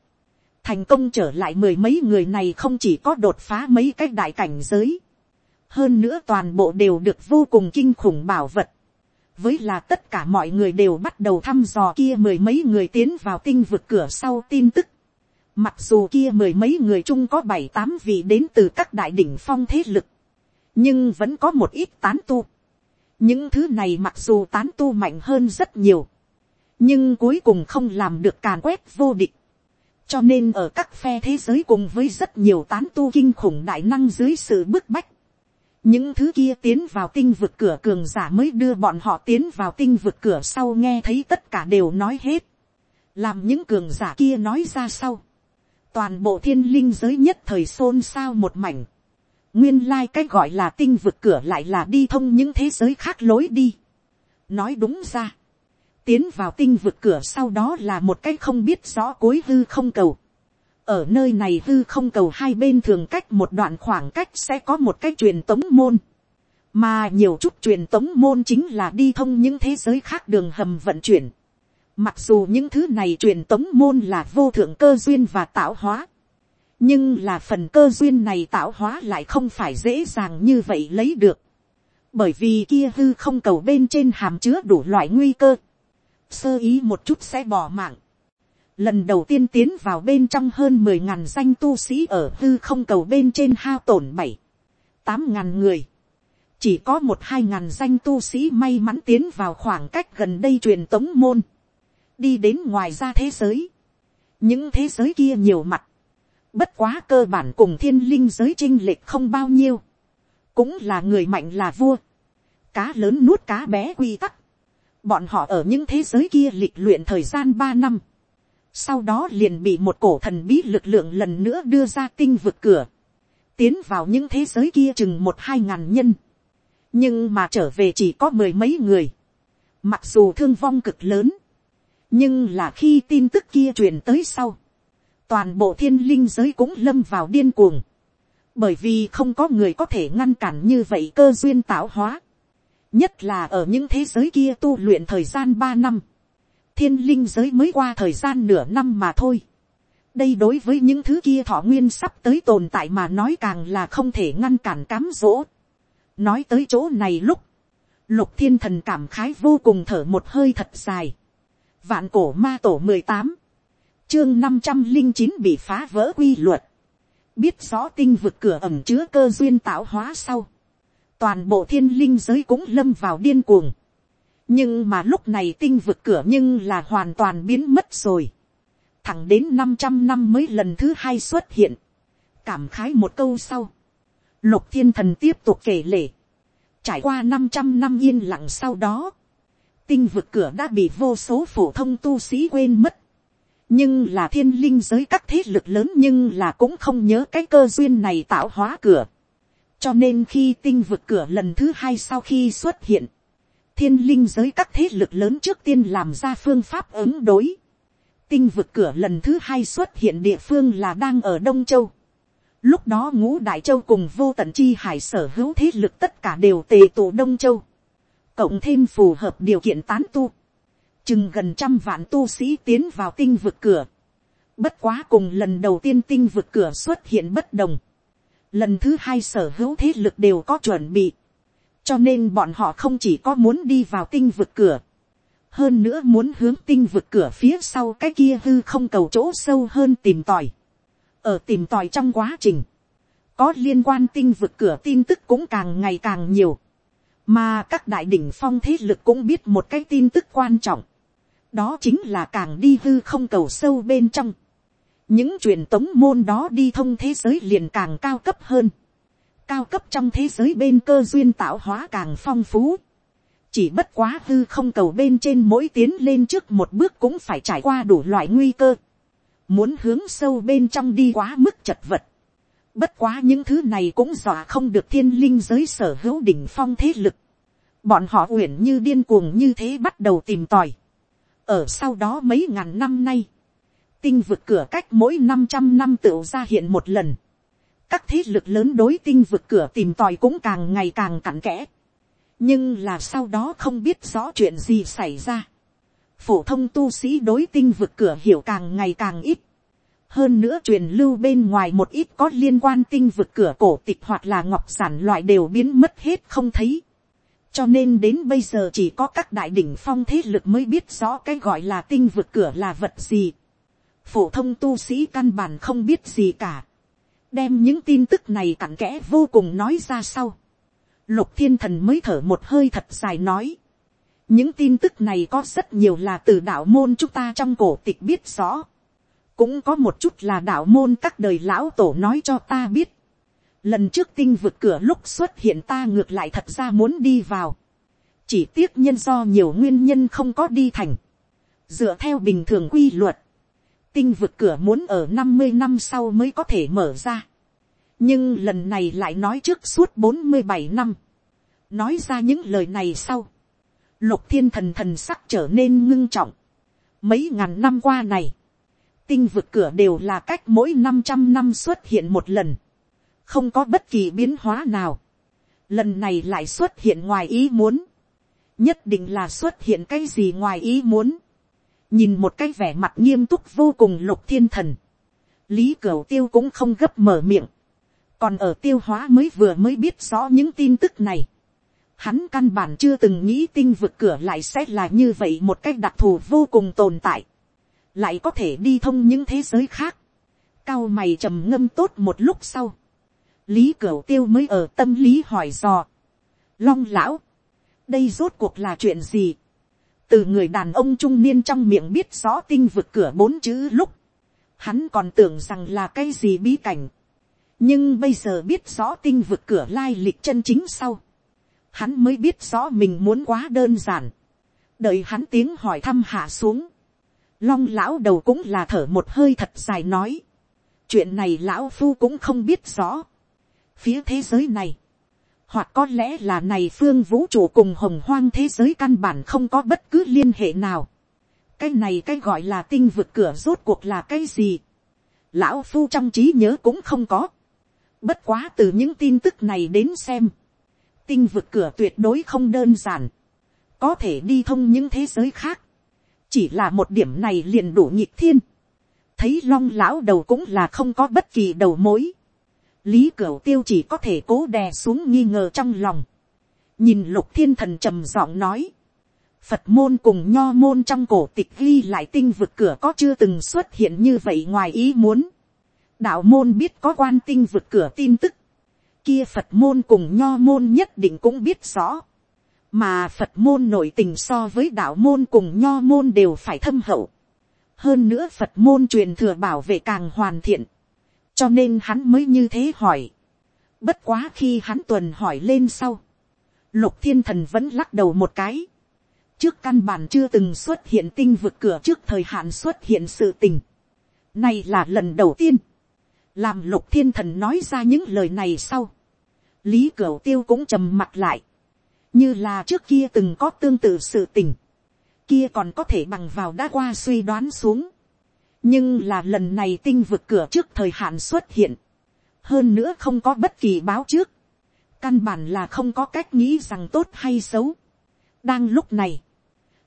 Thành công trở lại mười mấy người này không chỉ có đột phá mấy cái đại cảnh giới. Hơn nữa toàn bộ đều được vô cùng kinh khủng bảo vật. Với là tất cả mọi người đều bắt đầu thăm dò kia mười mấy người tiến vào tinh vực cửa sau tin tức. Mặc dù kia mười mấy người chung có bảy tám vị đến từ các đại đỉnh phong thế lực. Nhưng vẫn có một ít tán tu những thứ này mặc dù tán tu mạnh hơn rất nhiều, nhưng cuối cùng không làm được càn quét vô địch. cho nên ở các phe thế giới cùng với rất nhiều tán tu kinh khủng đại năng dưới sự bức bách, những thứ kia tiến vào tinh vực cửa cường giả mới đưa bọn họ tiến vào tinh vực cửa sau nghe thấy tất cả đều nói hết, làm những cường giả kia nói ra sau, toàn bộ thiên linh giới nhất thời xôn xao một mảnh, nguyên lai cái gọi là tinh vực cửa lại là đi thông những thế giới khác lối đi. nói đúng ra, tiến vào tinh vực cửa sau đó là một cái không biết rõ cối hư không cầu ở nơi này hư không cầu hai bên thường cách một đoạn khoảng cách sẽ có một cái truyền tống môn. mà nhiều chút truyền tống môn chính là đi thông những thế giới khác đường hầm vận chuyển. mặc dù những thứ này truyền tống môn là vô thượng cơ duyên và tạo hóa nhưng là phần cơ duyên này tạo hóa lại không phải dễ dàng như vậy lấy được, bởi vì kia hư không cầu bên trên hàm chứa đủ loại nguy cơ, sơ ý một chút sẽ bỏ mạng, lần đầu tiên tiến vào bên trong hơn mười ngàn danh tu sĩ ở hư không cầu bên trên hao tổn bảy, tám ngàn người. Chỉ có một hai ngàn danh tu sĩ may mắn tiến vào khoảng cách gần đây truyền tống môn. Đi đến ngoài ra thế giới. Những thế giới kia nhiều mặt. Bất quá cơ bản cùng thiên linh giới trinh lệch không bao nhiêu. Cũng là người mạnh là vua. Cá lớn nuốt cá bé quy tắc. Bọn họ ở những thế giới kia lịch luyện thời gian ba năm sau đó liền bị một cổ thần bí lực lượng lần nữa đưa ra tinh vực cửa, tiến vào những thế giới kia chừng một hai ngàn nhân, nhưng mà trở về chỉ có mười mấy người, mặc dù thương vong cực lớn, nhưng là khi tin tức kia truyền tới sau, toàn bộ thiên linh giới cũng lâm vào điên cuồng, bởi vì không có người có thể ngăn cản như vậy cơ duyên tạo hóa, nhất là ở những thế giới kia tu luyện thời gian ba năm, thiên linh giới mới qua thời gian nửa năm mà thôi. đây đối với những thứ kia thọ nguyên sắp tới tồn tại mà nói càng là không thể ngăn cản cám dỗ. nói tới chỗ này lúc, lục thiên thần cảm khái vô cùng thở một hơi thật dài. vạn cổ ma tổ mười tám, chương năm trăm linh chín bị phá vỡ quy luật. biết rõ tinh vực cửa ẩm chứa cơ duyên tạo hóa sau. toàn bộ thiên linh giới cũng lâm vào điên cuồng nhưng mà lúc này tinh vực cửa nhưng là hoàn toàn biến mất rồi. thẳng đến năm trăm năm mới lần thứ hai xuất hiện. cảm khái một câu sau. lục thiên thần tiếp tục kể lể. trải qua năm trăm năm yên lặng sau đó. tinh vực cửa đã bị vô số phổ thông tu sĩ quên mất. nhưng là thiên linh giới các thế lực lớn nhưng là cũng không nhớ cái cơ duyên này tạo hóa cửa. cho nên khi tinh vực cửa lần thứ hai sau khi xuất hiện thiên linh giới các thế lực lớn trước tiên làm ra phương pháp ứng đối. Tinh vực cửa lần thứ hai xuất hiện địa phương là đang ở Đông Châu. Lúc đó ngũ Đại Châu cùng vô tận chi hải sở hữu thế lực tất cả đều tề tụ Đông Châu. Cộng thêm phù hợp điều kiện tán tu. Chừng gần trăm vạn tu sĩ tiến vào tinh vực cửa. Bất quá cùng lần đầu tiên tinh vực cửa xuất hiện bất đồng. Lần thứ hai sở hữu thế lực đều có chuẩn bị cho nên bọn họ không chỉ có muốn đi vào tinh vực cửa, hơn nữa muốn hướng tinh vực cửa phía sau cái kia hư không cầu chỗ sâu hơn tìm tòi. ở tìm tòi trong quá trình, có liên quan tinh vực cửa tin tức cũng càng ngày càng nhiều, mà các đại đỉnh phong thế lực cũng biết một cái tin tức quan trọng, đó chính là càng đi hư không cầu sâu bên trong, những truyền tống môn đó đi thông thế giới liền càng cao cấp hơn cao cấp trong thế giới bên cơ duyên tạo hóa càng phong phú. Chỉ bất quá hư không cầu bên trên mỗi tiến lên trước một bước cũng phải trải qua đủ loại nguy cơ. Muốn hướng sâu bên trong đi quá mức chật vật. Bất quá những thứ này cũng dọa không được thiên linh giới sở hữu đỉnh phong thế lực. Bọn họ uyển như điên cuồng như thế bắt đầu tìm tòi. Ở sau đó mấy ngàn năm nay. Tinh vực cửa cách mỗi 500 năm tựu ra hiện một lần các thế lực lớn đối tinh vực cửa tìm tòi cũng càng ngày càng cặn kẽ. nhưng là sau đó không biết rõ chuyện gì xảy ra. phổ thông tu sĩ đối tinh vực cửa hiểu càng ngày càng ít. hơn nữa truyền lưu bên ngoài một ít có liên quan tinh vực cửa cổ tịch hoặc là ngọc sản loại đều biến mất hết không thấy. cho nên đến bây giờ chỉ có các đại đỉnh phong thế lực mới biết rõ cái gọi là tinh vực cửa là vật gì. phổ thông tu sĩ căn bản không biết gì cả đem những tin tức này cặn kẽ vô cùng nói ra sau. lục thiên thần mới thở một hơi thật dài nói. những tin tức này có rất nhiều là từ đạo môn chúng ta trong cổ tịch biết rõ. cũng có một chút là đạo môn các đời lão tổ nói cho ta biết. lần trước tinh vượt cửa lúc xuất hiện ta ngược lại thật ra muốn đi vào. chỉ tiếc nhân do nhiều nguyên nhân không có đi thành. dựa theo bình thường quy luật tinh vực cửa muốn ở năm mươi năm sau mới có thể mở ra. nhưng lần này lại nói trước suốt bốn mươi bảy năm. nói ra những lời này sau. lục thiên thần thần sắc trở nên ngưng trọng. mấy ngàn năm qua này, tinh vực cửa đều là cách mỗi năm trăm năm xuất hiện một lần. không có bất kỳ biến hóa nào. lần này lại xuất hiện ngoài ý muốn. nhất định là xuất hiện cái gì ngoài ý muốn nhìn một cái vẻ mặt nghiêm túc vô cùng lục thiên thần, lý cửu tiêu cũng không gấp mở miệng, còn ở tiêu hóa mới vừa mới biết rõ những tin tức này, hắn căn bản chưa từng nghĩ tinh vực cửa lại sẽ là như vậy một cách đặc thù vô cùng tồn tại, lại có thể đi thông những thế giới khác, cao mày trầm ngâm tốt một lúc sau, lý cửu tiêu mới ở tâm lý hỏi dò, long lão, đây rốt cuộc là chuyện gì, từ người đàn ông trung niên trong miệng biết rõ tinh vực cửa bốn chữ lúc, hắn còn tưởng rằng là cái gì bí cảnh, nhưng bây giờ biết rõ tinh vực cửa lai lịch chân chính sau, hắn mới biết rõ mình muốn quá đơn giản, đợi hắn tiếng hỏi thăm hạ xuống, long lão đầu cũng là thở một hơi thật dài nói, chuyện này lão phu cũng không biết rõ, phía thế giới này, hoặc có lẽ là này phương vũ trụ cùng hồng hoang thế giới căn bản không có bất cứ liên hệ nào. cái này cái gọi là tinh vực cửa rốt cuộc là cái gì. lão phu trong trí nhớ cũng không có. bất quá từ những tin tức này đến xem. tinh vực cửa tuyệt đối không đơn giản. có thể đi thông những thế giới khác. chỉ là một điểm này liền đủ nhịp thiên. thấy long lão đầu cũng là không có bất kỳ đầu mối lý cửu tiêu chỉ có thể cố đè xuống nghi ngờ trong lòng. nhìn lục thiên thần trầm giọng nói. phật môn cùng nho môn trong cổ tịch ghi lại tinh vực cửa có chưa từng xuất hiện như vậy ngoài ý muốn. đạo môn biết có quan tinh vực cửa tin tức. kia phật môn cùng nho môn nhất định cũng biết rõ. mà phật môn nội tình so với đạo môn cùng nho môn đều phải thâm hậu. hơn nữa phật môn truyền thừa bảo vệ càng hoàn thiện cho nên hắn mới như thế hỏi. bất quá khi hắn tuần hỏi lên sau, lục thiên thần vẫn lắc đầu một cái. trước căn bản chưa từng xuất hiện tinh vực cửa trước thời hạn xuất hiện sự tình. này là lần đầu tiên, làm lục thiên thần nói ra những lời này sau. lý cửu tiêu cũng trầm mặt lại, như là trước kia từng có tương tự sự tình, kia còn có thể bằng vào đã qua suy đoán xuống nhưng là lần này tinh vực cửa trước thời hạn xuất hiện, hơn nữa không có bất kỳ báo trước, căn bản là không có cách nghĩ rằng tốt hay xấu. đang lúc này,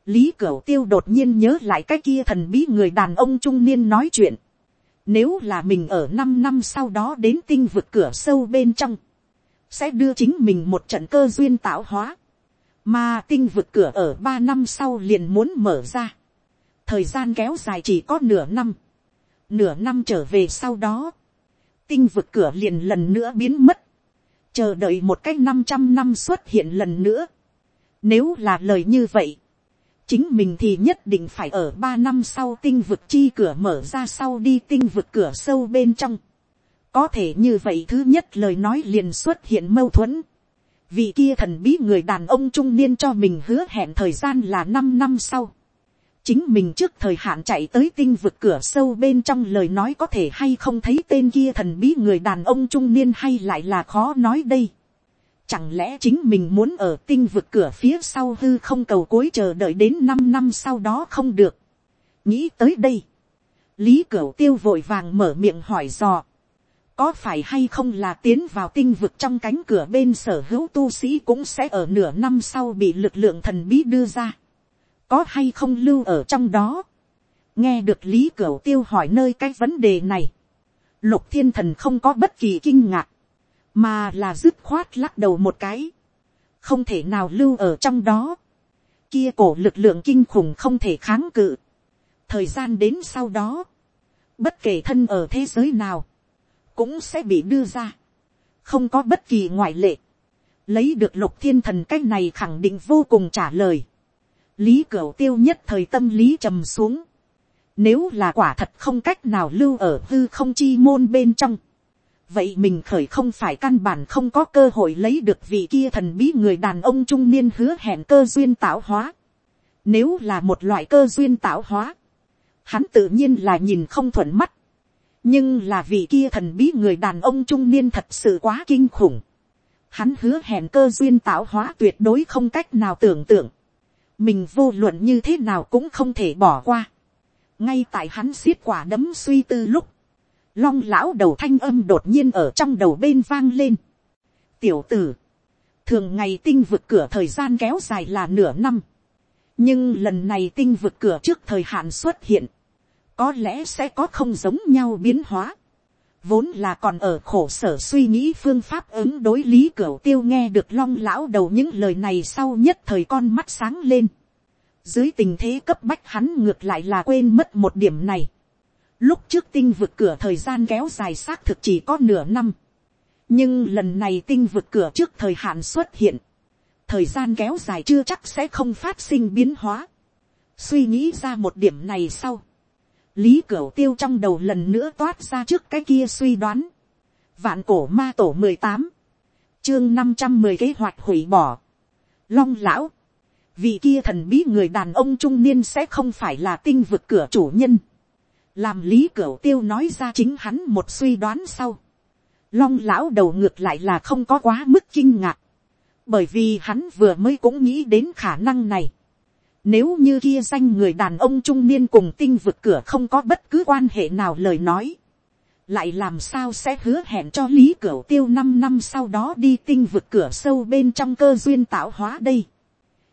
lý cửu tiêu đột nhiên nhớ lại cái kia thần bí người đàn ông trung niên nói chuyện. nếu là mình ở năm năm sau đó đến tinh vực cửa sâu bên trong, sẽ đưa chính mình một trận cơ duyên tạo hóa, mà tinh vực cửa ở ba năm sau liền muốn mở ra thời gian kéo dài chỉ có nửa năm, nửa năm trở về sau đó, tinh vực cửa liền lần nữa biến mất, chờ đợi một cách năm trăm năm xuất hiện lần nữa. Nếu là lời như vậy, chính mình thì nhất định phải ở ba năm sau tinh vực chi cửa mở ra sau đi tinh vực cửa sâu bên trong. Có thể như vậy thứ nhất lời nói liền xuất hiện mâu thuẫn. Vị kia thần bí người đàn ông trung niên cho mình hứa hẹn thời gian là năm năm sau chính mình trước thời hạn chạy tới tinh vực cửa sâu bên trong lời nói có thể hay không thấy tên kia thần bí người đàn ông trung niên hay lại là khó nói đây. Chẳng lẽ chính mình muốn ở tinh vực cửa phía sau hư không cầu cối chờ đợi đến năm năm sau đó không được. Nghĩ tới đây. Lý Cửu tiêu vội vàng mở miệng hỏi dò. Có phải hay không là tiến vào tinh vực trong cánh cửa bên sở hữu tu sĩ cũng sẽ ở nửa năm sau bị lực lượng thần bí đưa ra có hay không lưu ở trong đó. nghe được lý cửu tiêu hỏi nơi cái vấn đề này. lục thiên thần không có bất kỳ kinh ngạc, mà là dứt khoát lắc đầu một cái. không thể nào lưu ở trong đó. kia cổ lực lượng kinh khủng không thể kháng cự. thời gian đến sau đó, bất kể thân ở thế giới nào, cũng sẽ bị đưa ra. không có bất kỳ ngoại lệ. lấy được lục thiên thần cái này khẳng định vô cùng trả lời lý cửu tiêu nhất thời tâm lý trầm xuống. Nếu là quả thật không cách nào lưu ở hư không chi môn bên trong. Vậy mình khởi không phải căn bản không có cơ hội lấy được vị kia thần bí người đàn ông trung niên hứa hẹn cơ duyên tạo hóa. Nếu là một loại cơ duyên tạo hóa. Hắn tự nhiên là nhìn không thuận mắt. Nhưng là vị kia thần bí người đàn ông trung niên thật sự quá kinh khủng. Hắn hứa hẹn cơ duyên tạo hóa tuyệt đối không cách nào tưởng tượng mình vô luận như thế nào cũng không thể bỏ qua. ngay tại hắn xiết quả đấm suy tư lúc, long lão đầu thanh âm đột nhiên ở trong đầu bên vang lên. tiểu tử, thường ngày tinh vực cửa thời gian kéo dài là nửa năm, nhưng lần này tinh vực cửa trước thời hạn xuất hiện, có lẽ sẽ có không giống nhau biến hóa vốn là còn ở khổ sở suy nghĩ phương pháp ứng đối lý cửu tiêu nghe được long lão đầu những lời này sau nhất thời con mắt sáng lên. Dưới tình thế cấp bách hắn ngược lại là quên mất một điểm này. Lúc trước tinh vực cửa thời gian kéo dài xác thực chỉ có nửa năm. Nhưng lần này tinh vực cửa trước thời hạn xuất hiện. Thời gian kéo dài chưa chắc sẽ không phát sinh biến hóa. Suy nghĩ ra một điểm này sau. Lý Cửu Tiêu trong đầu lần nữa toát ra trước cái kia suy đoán. Vạn cổ ma tổ mười tám Chương năm trăm mười kế hoạch hủy bỏ. Long lão. Vị kia thần bí người đàn ông trung niên sẽ không phải là tinh vực cửa chủ nhân. Làm Lý Cửu Tiêu nói ra chính hắn một suy đoán sau. Long lão đầu ngược lại là không có quá mức kinh ngạc. Bởi vì hắn vừa mới cũng nghĩ đến khả năng này nếu như kia danh người đàn ông trung niên cùng tinh vực cửa không có bất cứ quan hệ nào lời nói. Lại làm sao sẽ hứa hẹn cho Lý Cửu Tiêu năm năm sau đó đi tinh vực cửa sâu bên trong cơ duyên tạo hóa đây.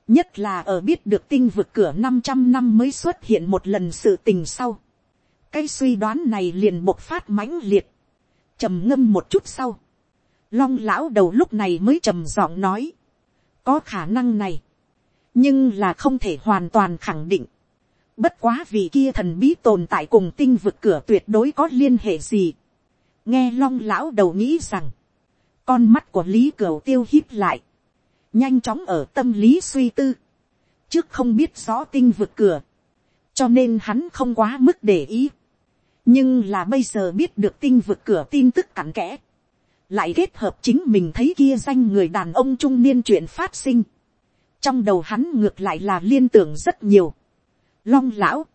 Nhất là ở biết được tinh vực cửa năm trăm năm mới xuất hiện một lần sự tình sau. Cái suy đoán này liền bộc phát mãnh liệt. trầm ngâm một chút sau. Long lão đầu lúc này mới trầm giọng nói. Có khả năng này nhưng là không thể hoàn toàn khẳng định. Bất quá vì kia thần bí tồn tại cùng tinh vực cửa tuyệt đối có liên hệ gì. nghe long lão đầu nghĩ rằng, con mắt của lý cửa tiêu hít lại, nhanh chóng ở tâm lý suy tư, trước không biết rõ tinh vực cửa, cho nên hắn không quá mức để ý. nhưng là bây giờ biết được tinh vực cửa tin tức cặn kẽ, lại kết hợp chính mình thấy kia danh người đàn ông trung niên chuyện phát sinh, trong đầu hắn ngược lại là liên tưởng rất nhiều. long lão,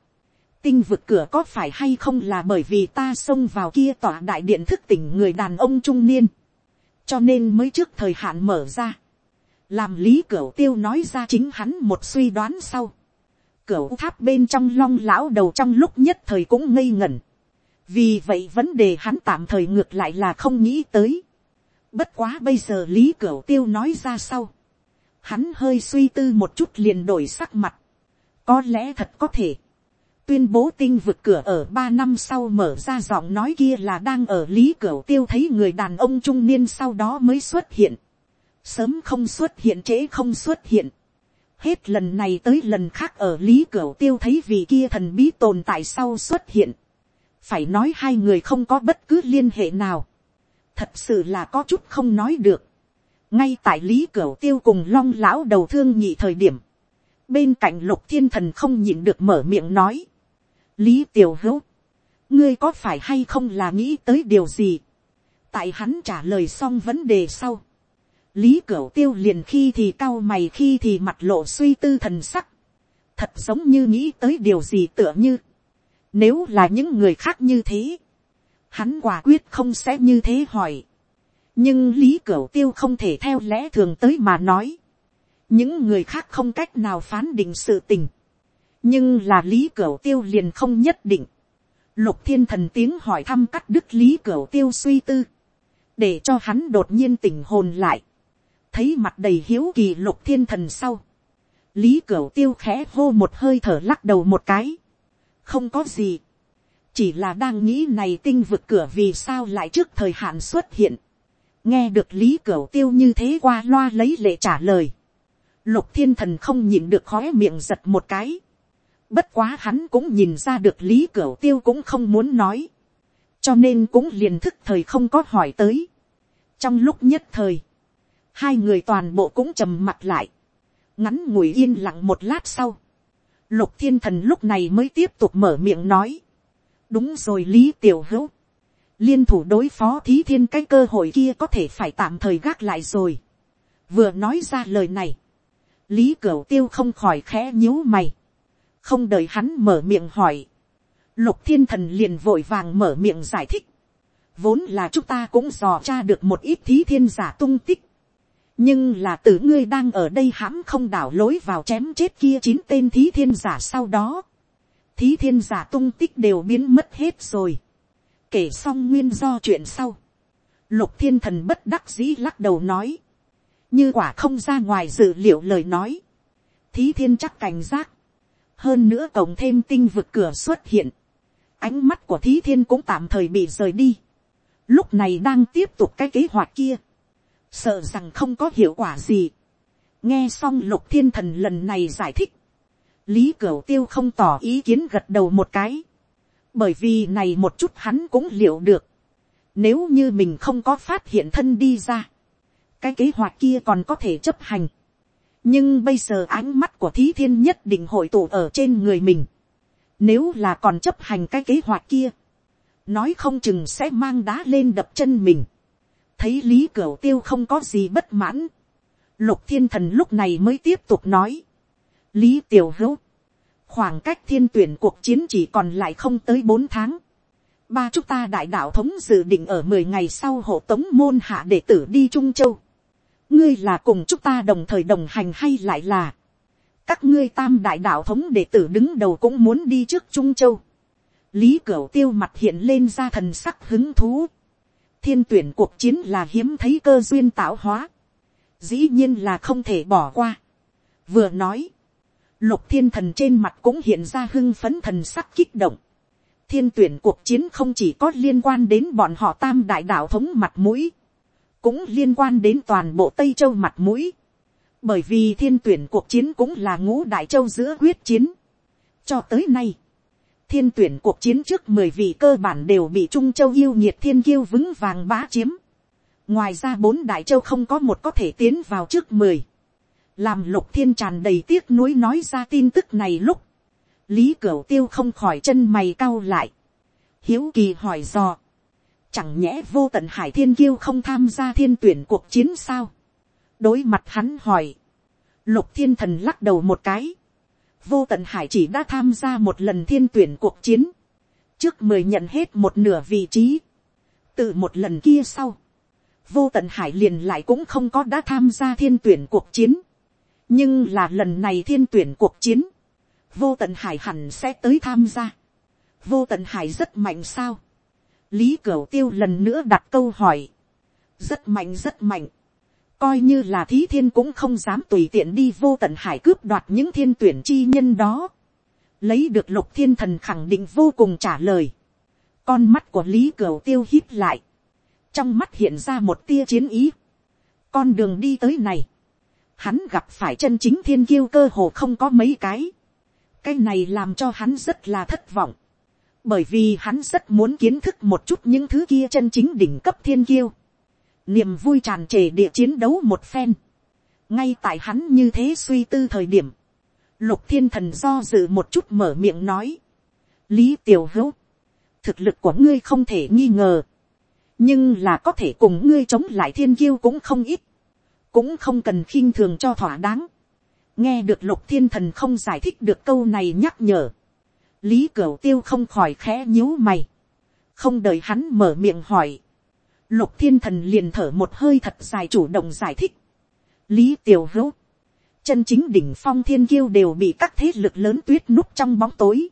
tinh vực cửa có phải hay không là bởi vì ta xông vào kia tòa đại điện thức tỉnh người đàn ông trung niên, cho nên mới trước thời hạn mở ra, làm lý cửu tiêu nói ra chính hắn một suy đoán sau, cửu tháp bên trong long lão đầu trong lúc nhất thời cũng ngây ngẩn, vì vậy vấn đề hắn tạm thời ngược lại là không nghĩ tới, bất quá bây giờ lý cửu tiêu nói ra sau, hắn hơi suy tư một chút liền đổi sắc mặt. có lẽ thật có thể. tuyên bố tinh vực cửa ở ba năm sau mở ra giọng nói kia là đang ở lý cửa tiêu thấy người đàn ông trung niên sau đó mới xuất hiện. sớm không xuất hiện, trễ không xuất hiện. hết lần này tới lần khác ở lý cửa tiêu thấy vì kia thần bí tồn tại sau xuất hiện. phải nói hai người không có bất cứ liên hệ nào. thật sự là có chút không nói được ngay tại lý cửu tiêu cùng long lão đầu thương nhị thời điểm, bên cạnh lục thiên thần không nhịn được mở miệng nói, lý tiểu hữu, ngươi có phải hay không là nghĩ tới điều gì, tại hắn trả lời xong vấn đề sau, lý cửu tiêu liền khi thì cao mày khi thì mặt lộ suy tư thần sắc, thật giống như nghĩ tới điều gì tựa như, nếu là những người khác như thế, hắn quả quyết không sẽ như thế hỏi, nhưng lý cửu tiêu không thể theo lẽ thường tới mà nói. những người khác không cách nào phán định sự tình. nhưng là lý cửu tiêu liền không nhất định. lục thiên thần tiếng hỏi thăm cắt đức lý cửu tiêu suy tư. để cho hắn đột nhiên tỉnh hồn lại. thấy mặt đầy hiếu kỳ lục thiên thần sau. lý cửu tiêu khẽ hô một hơi thở lắc đầu một cái. không có gì. chỉ là đang nghĩ này tinh vực cửa vì sao lại trước thời hạn xuất hiện nghe được lý cửu tiêu như thế qua loa lấy lệ trả lời, lục thiên thần không nhìn được khói miệng giật một cái, bất quá hắn cũng nhìn ra được lý cửu tiêu cũng không muốn nói, cho nên cũng liền thức thời không có hỏi tới. trong lúc nhất thời, hai người toàn bộ cũng trầm mặt lại, ngắn ngủi yên lặng một lát sau, lục thiên thần lúc này mới tiếp tục mở miệng nói, đúng rồi lý tiểu hữu, liên thủ đối phó thí thiên cái cơ hội kia có thể phải tạm thời gác lại rồi. vừa nói ra lời này, lý cửu tiêu không khỏi khẽ nhíu mày, không đợi hắn mở miệng hỏi, lục thiên thần liền vội vàng mở miệng giải thích, vốn là chúng ta cũng dò tra được một ít thí thiên giả tung tích, nhưng là từ ngươi đang ở đây hãm không đảo lối vào chém chết kia chín tên thí thiên giả sau đó, thí thiên giả tung tích đều biến mất hết rồi kể xong nguyên do chuyện sau, lục thiên thần bất đắc dĩ lắc đầu nói, như quả không ra ngoài dự liệu lời nói, thí thiên chắc cảnh giác, hơn nữa cộng thêm tinh vực cửa xuất hiện, ánh mắt của thí thiên cũng tạm thời bị rời đi, lúc này đang tiếp tục cái kế hoạch kia, sợ rằng không có hiệu quả gì, nghe xong lục thiên thần lần này giải thích, lý cửu tiêu không tỏ ý kiến gật đầu một cái, bởi vì này một chút hắn cũng liệu được, nếu như mình không có phát hiện thân đi ra, cái kế hoạch kia còn có thể chấp hành, nhưng bây giờ ánh mắt của thí thiên nhất định hội tụ ở trên người mình, nếu là còn chấp hành cái kế hoạch kia, nói không chừng sẽ mang đá lên đập chân mình, thấy lý cửa tiêu không có gì bất mãn, lục thiên thần lúc này mới tiếp tục nói, lý tiểu hữu, khoảng cách thiên tuyển cuộc chiến chỉ còn lại không tới bốn tháng, ba chúng ta đại đạo thống dự định ở mười ngày sau hộ tống môn hạ đệ tử đi trung châu, ngươi là cùng chúng ta đồng thời đồng hành hay lại là, các ngươi tam đại đạo thống đệ tử đứng đầu cũng muốn đi trước trung châu, lý cửu tiêu mặt hiện lên ra thần sắc hứng thú, thiên tuyển cuộc chiến là hiếm thấy cơ duyên tạo hóa, dĩ nhiên là không thể bỏ qua. Vừa nói, lục thiên thần trên mặt cũng hiện ra hưng phấn thần sắc kích động. thiên tuyển cuộc chiến không chỉ có liên quan đến bọn họ tam đại đạo thống mặt mũi, cũng liên quan đến toàn bộ tây châu mặt mũi. bởi vì thiên tuyển cuộc chiến cũng là ngũ đại châu giữa quyết chiến. cho tới nay, thiên tuyển cuộc chiến trước mười vị cơ bản đều bị trung châu yêu nhiệt thiên kiêu vững vàng bá chiếm. ngoài ra bốn đại châu không có một có thể tiến vào trước mười làm lục thiên tràn đầy tiếc nuối nói ra tin tức này lúc, lý cửu tiêu không khỏi chân mày cau lại. hiếu kỳ hỏi dò, chẳng nhẽ vô tận hải thiên kiêu không tham gia thiên tuyển cuộc chiến sao. đối mặt hắn hỏi, lục thiên thần lắc đầu một cái, vô tận hải chỉ đã tham gia một lần thiên tuyển cuộc chiến, trước mười nhận hết một nửa vị trí, từ một lần kia sau, vô tận hải liền lại cũng không có đã tham gia thiên tuyển cuộc chiến, nhưng là lần này thiên tuyển cuộc chiến, vô tận hải hẳn sẽ tới tham gia, vô tận hải rất mạnh sao, lý cửu tiêu lần nữa đặt câu hỏi, rất mạnh rất mạnh, coi như là thí thiên cũng không dám tùy tiện đi vô tận hải cướp đoạt những thiên tuyển chi nhân đó. lấy được lục thiên thần khẳng định vô cùng trả lời. con mắt của lý cửu tiêu hít lại. trong mắt hiện ra một tia chiến ý. con đường đi tới này hắn gặp phải chân chính thiên kiêu cơ hồ không có mấy cái. cái này làm cho hắn rất là thất vọng. bởi vì hắn rất muốn kiến thức một chút những thứ kia chân chính đỉnh cấp thiên kiêu niềm vui tràn trề địa chiến đấu một phen. ngay tại hắn như thế suy tư thời điểm, lục thiên thần do dự một chút mở miệng nói. lý tiểu hữu, thực lực của ngươi không thể nghi ngờ, nhưng là có thể cùng ngươi chống lại thiên kiêu cũng không ít, cũng không cần khinh thường cho thỏa đáng. nghe được lục thiên thần không giải thích được câu này nhắc nhở, lý cửu tiêu không khỏi khẽ nhíu mày, không đợi hắn mở miệng hỏi, Lục thiên thần liền thở một hơi thật dài chủ động giải thích. Lý tiểu hữu. Chân chính đỉnh phong thiên kiêu đều bị các thế lực lớn tuyết núp trong bóng tối.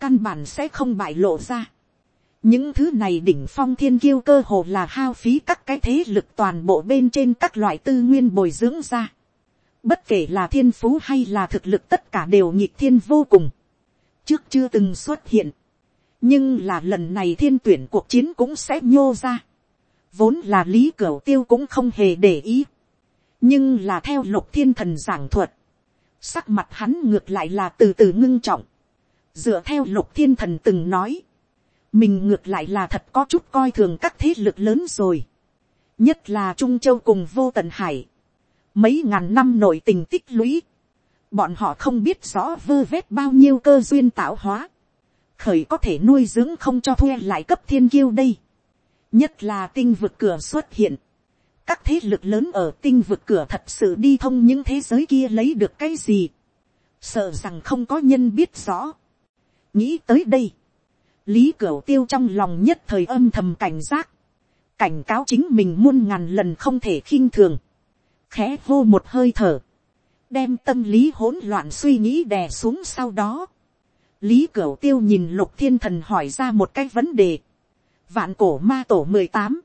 Căn bản sẽ không bại lộ ra. Những thứ này đỉnh phong thiên kiêu cơ hồ là hao phí các cái thế lực toàn bộ bên trên các loại tư nguyên bồi dưỡng ra. Bất kể là thiên phú hay là thực lực tất cả đều nhịp thiên vô cùng. Trước chưa từng xuất hiện. Nhưng là lần này thiên tuyển cuộc chiến cũng sẽ nhô ra Vốn là lý cửu tiêu cũng không hề để ý. Nhưng là theo lục thiên thần giảng thuật. Sắc mặt hắn ngược lại là từ từ ngưng trọng. Dựa theo lục thiên thần từng nói. Mình ngược lại là thật có chút coi thường các thế lực lớn rồi. Nhất là Trung Châu cùng vô tận hải. Mấy ngàn năm nội tình tích lũy. Bọn họ không biết rõ vơ vét bao nhiêu cơ duyên tạo hóa. Khởi có thể nuôi dưỡng không cho thuê lại cấp thiên kiêu đây nhất là tinh vực cửa xuất hiện, các thế lực lớn ở tinh vực cửa thật sự đi thông những thế giới kia lấy được cái gì, sợ rằng không có nhân biết rõ. nghĩ tới đây, lý cửu tiêu trong lòng nhất thời âm thầm cảnh giác, cảnh cáo chính mình muôn ngàn lần không thể khinh thường, khẽ hô một hơi thở, đem tâm lý hỗn loạn suy nghĩ đè xuống sau đó. lý cửu tiêu nhìn lục thiên thần hỏi ra một cái vấn đề, Vạn cổ ma tổ mười tám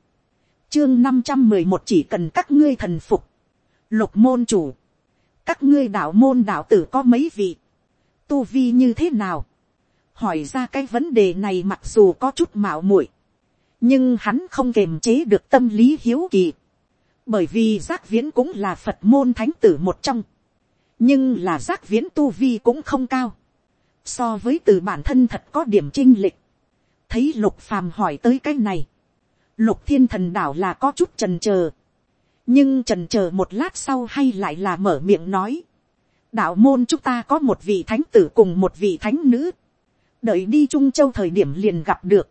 Chương năm trăm mười một chỉ cần các ngươi thần phục. Lục môn chủ. Các ngươi đạo môn đạo tử có mấy vị. Tu vi như thế nào? Hỏi ra cái vấn đề này mặc dù có chút mạo muội Nhưng hắn không kềm chế được tâm lý hiếu kỳ. Bởi vì giác viễn cũng là Phật môn thánh tử một trong. nhưng là giác viễn tu vi cũng không cao, so với từ bản thân thật có điểm chinh lịch, thấy lục phàm hỏi tới cái này, lục thiên thần đảo là có chút trần chờ nhưng trần chờ một lát sau hay lại là mở miệng nói, đạo môn chúng ta có một vị thánh tử cùng một vị thánh nữ, đợi đi trung châu thời điểm liền gặp được,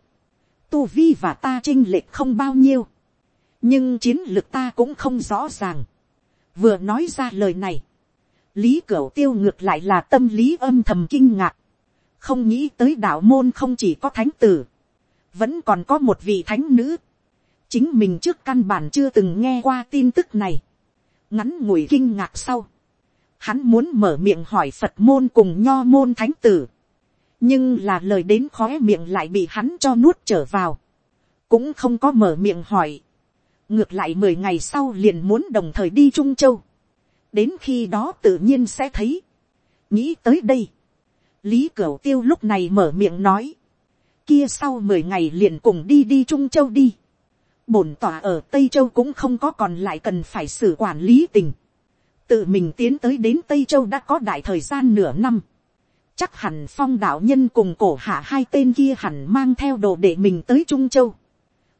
tu vi và ta chinh lệch không bao nhiêu, nhưng chiến lược ta cũng không rõ ràng, vừa nói ra lời này, lý cửu tiêu ngược lại là tâm lý âm thầm kinh ngạc, không nghĩ tới đạo môn không chỉ có thánh tử, vẫn còn có một vị thánh nữ, chính mình trước căn bản chưa từng nghe qua tin tức này, ngắn ngủi kinh ngạc sau, hắn muốn mở miệng hỏi phật môn cùng nho môn thánh tử, nhưng là lời đến khóe miệng lại bị hắn cho nuốt trở vào, cũng không có mở miệng hỏi, ngược lại mười ngày sau liền muốn đồng thời đi trung châu, đến khi đó tự nhiên sẽ thấy, nghĩ tới đây, lý cửu tiêu lúc này mở miệng nói, kia sau mười ngày liền cùng đi đi trung châu đi, bổn tỏa ở tây châu cũng không có còn lại cần phải xử quản lý tình, tự mình tiến tới đến tây châu đã có đại thời gian nửa năm, chắc hẳn phong đạo nhân cùng cổ hạ hai tên kia hẳn mang theo đồ để mình tới trung châu,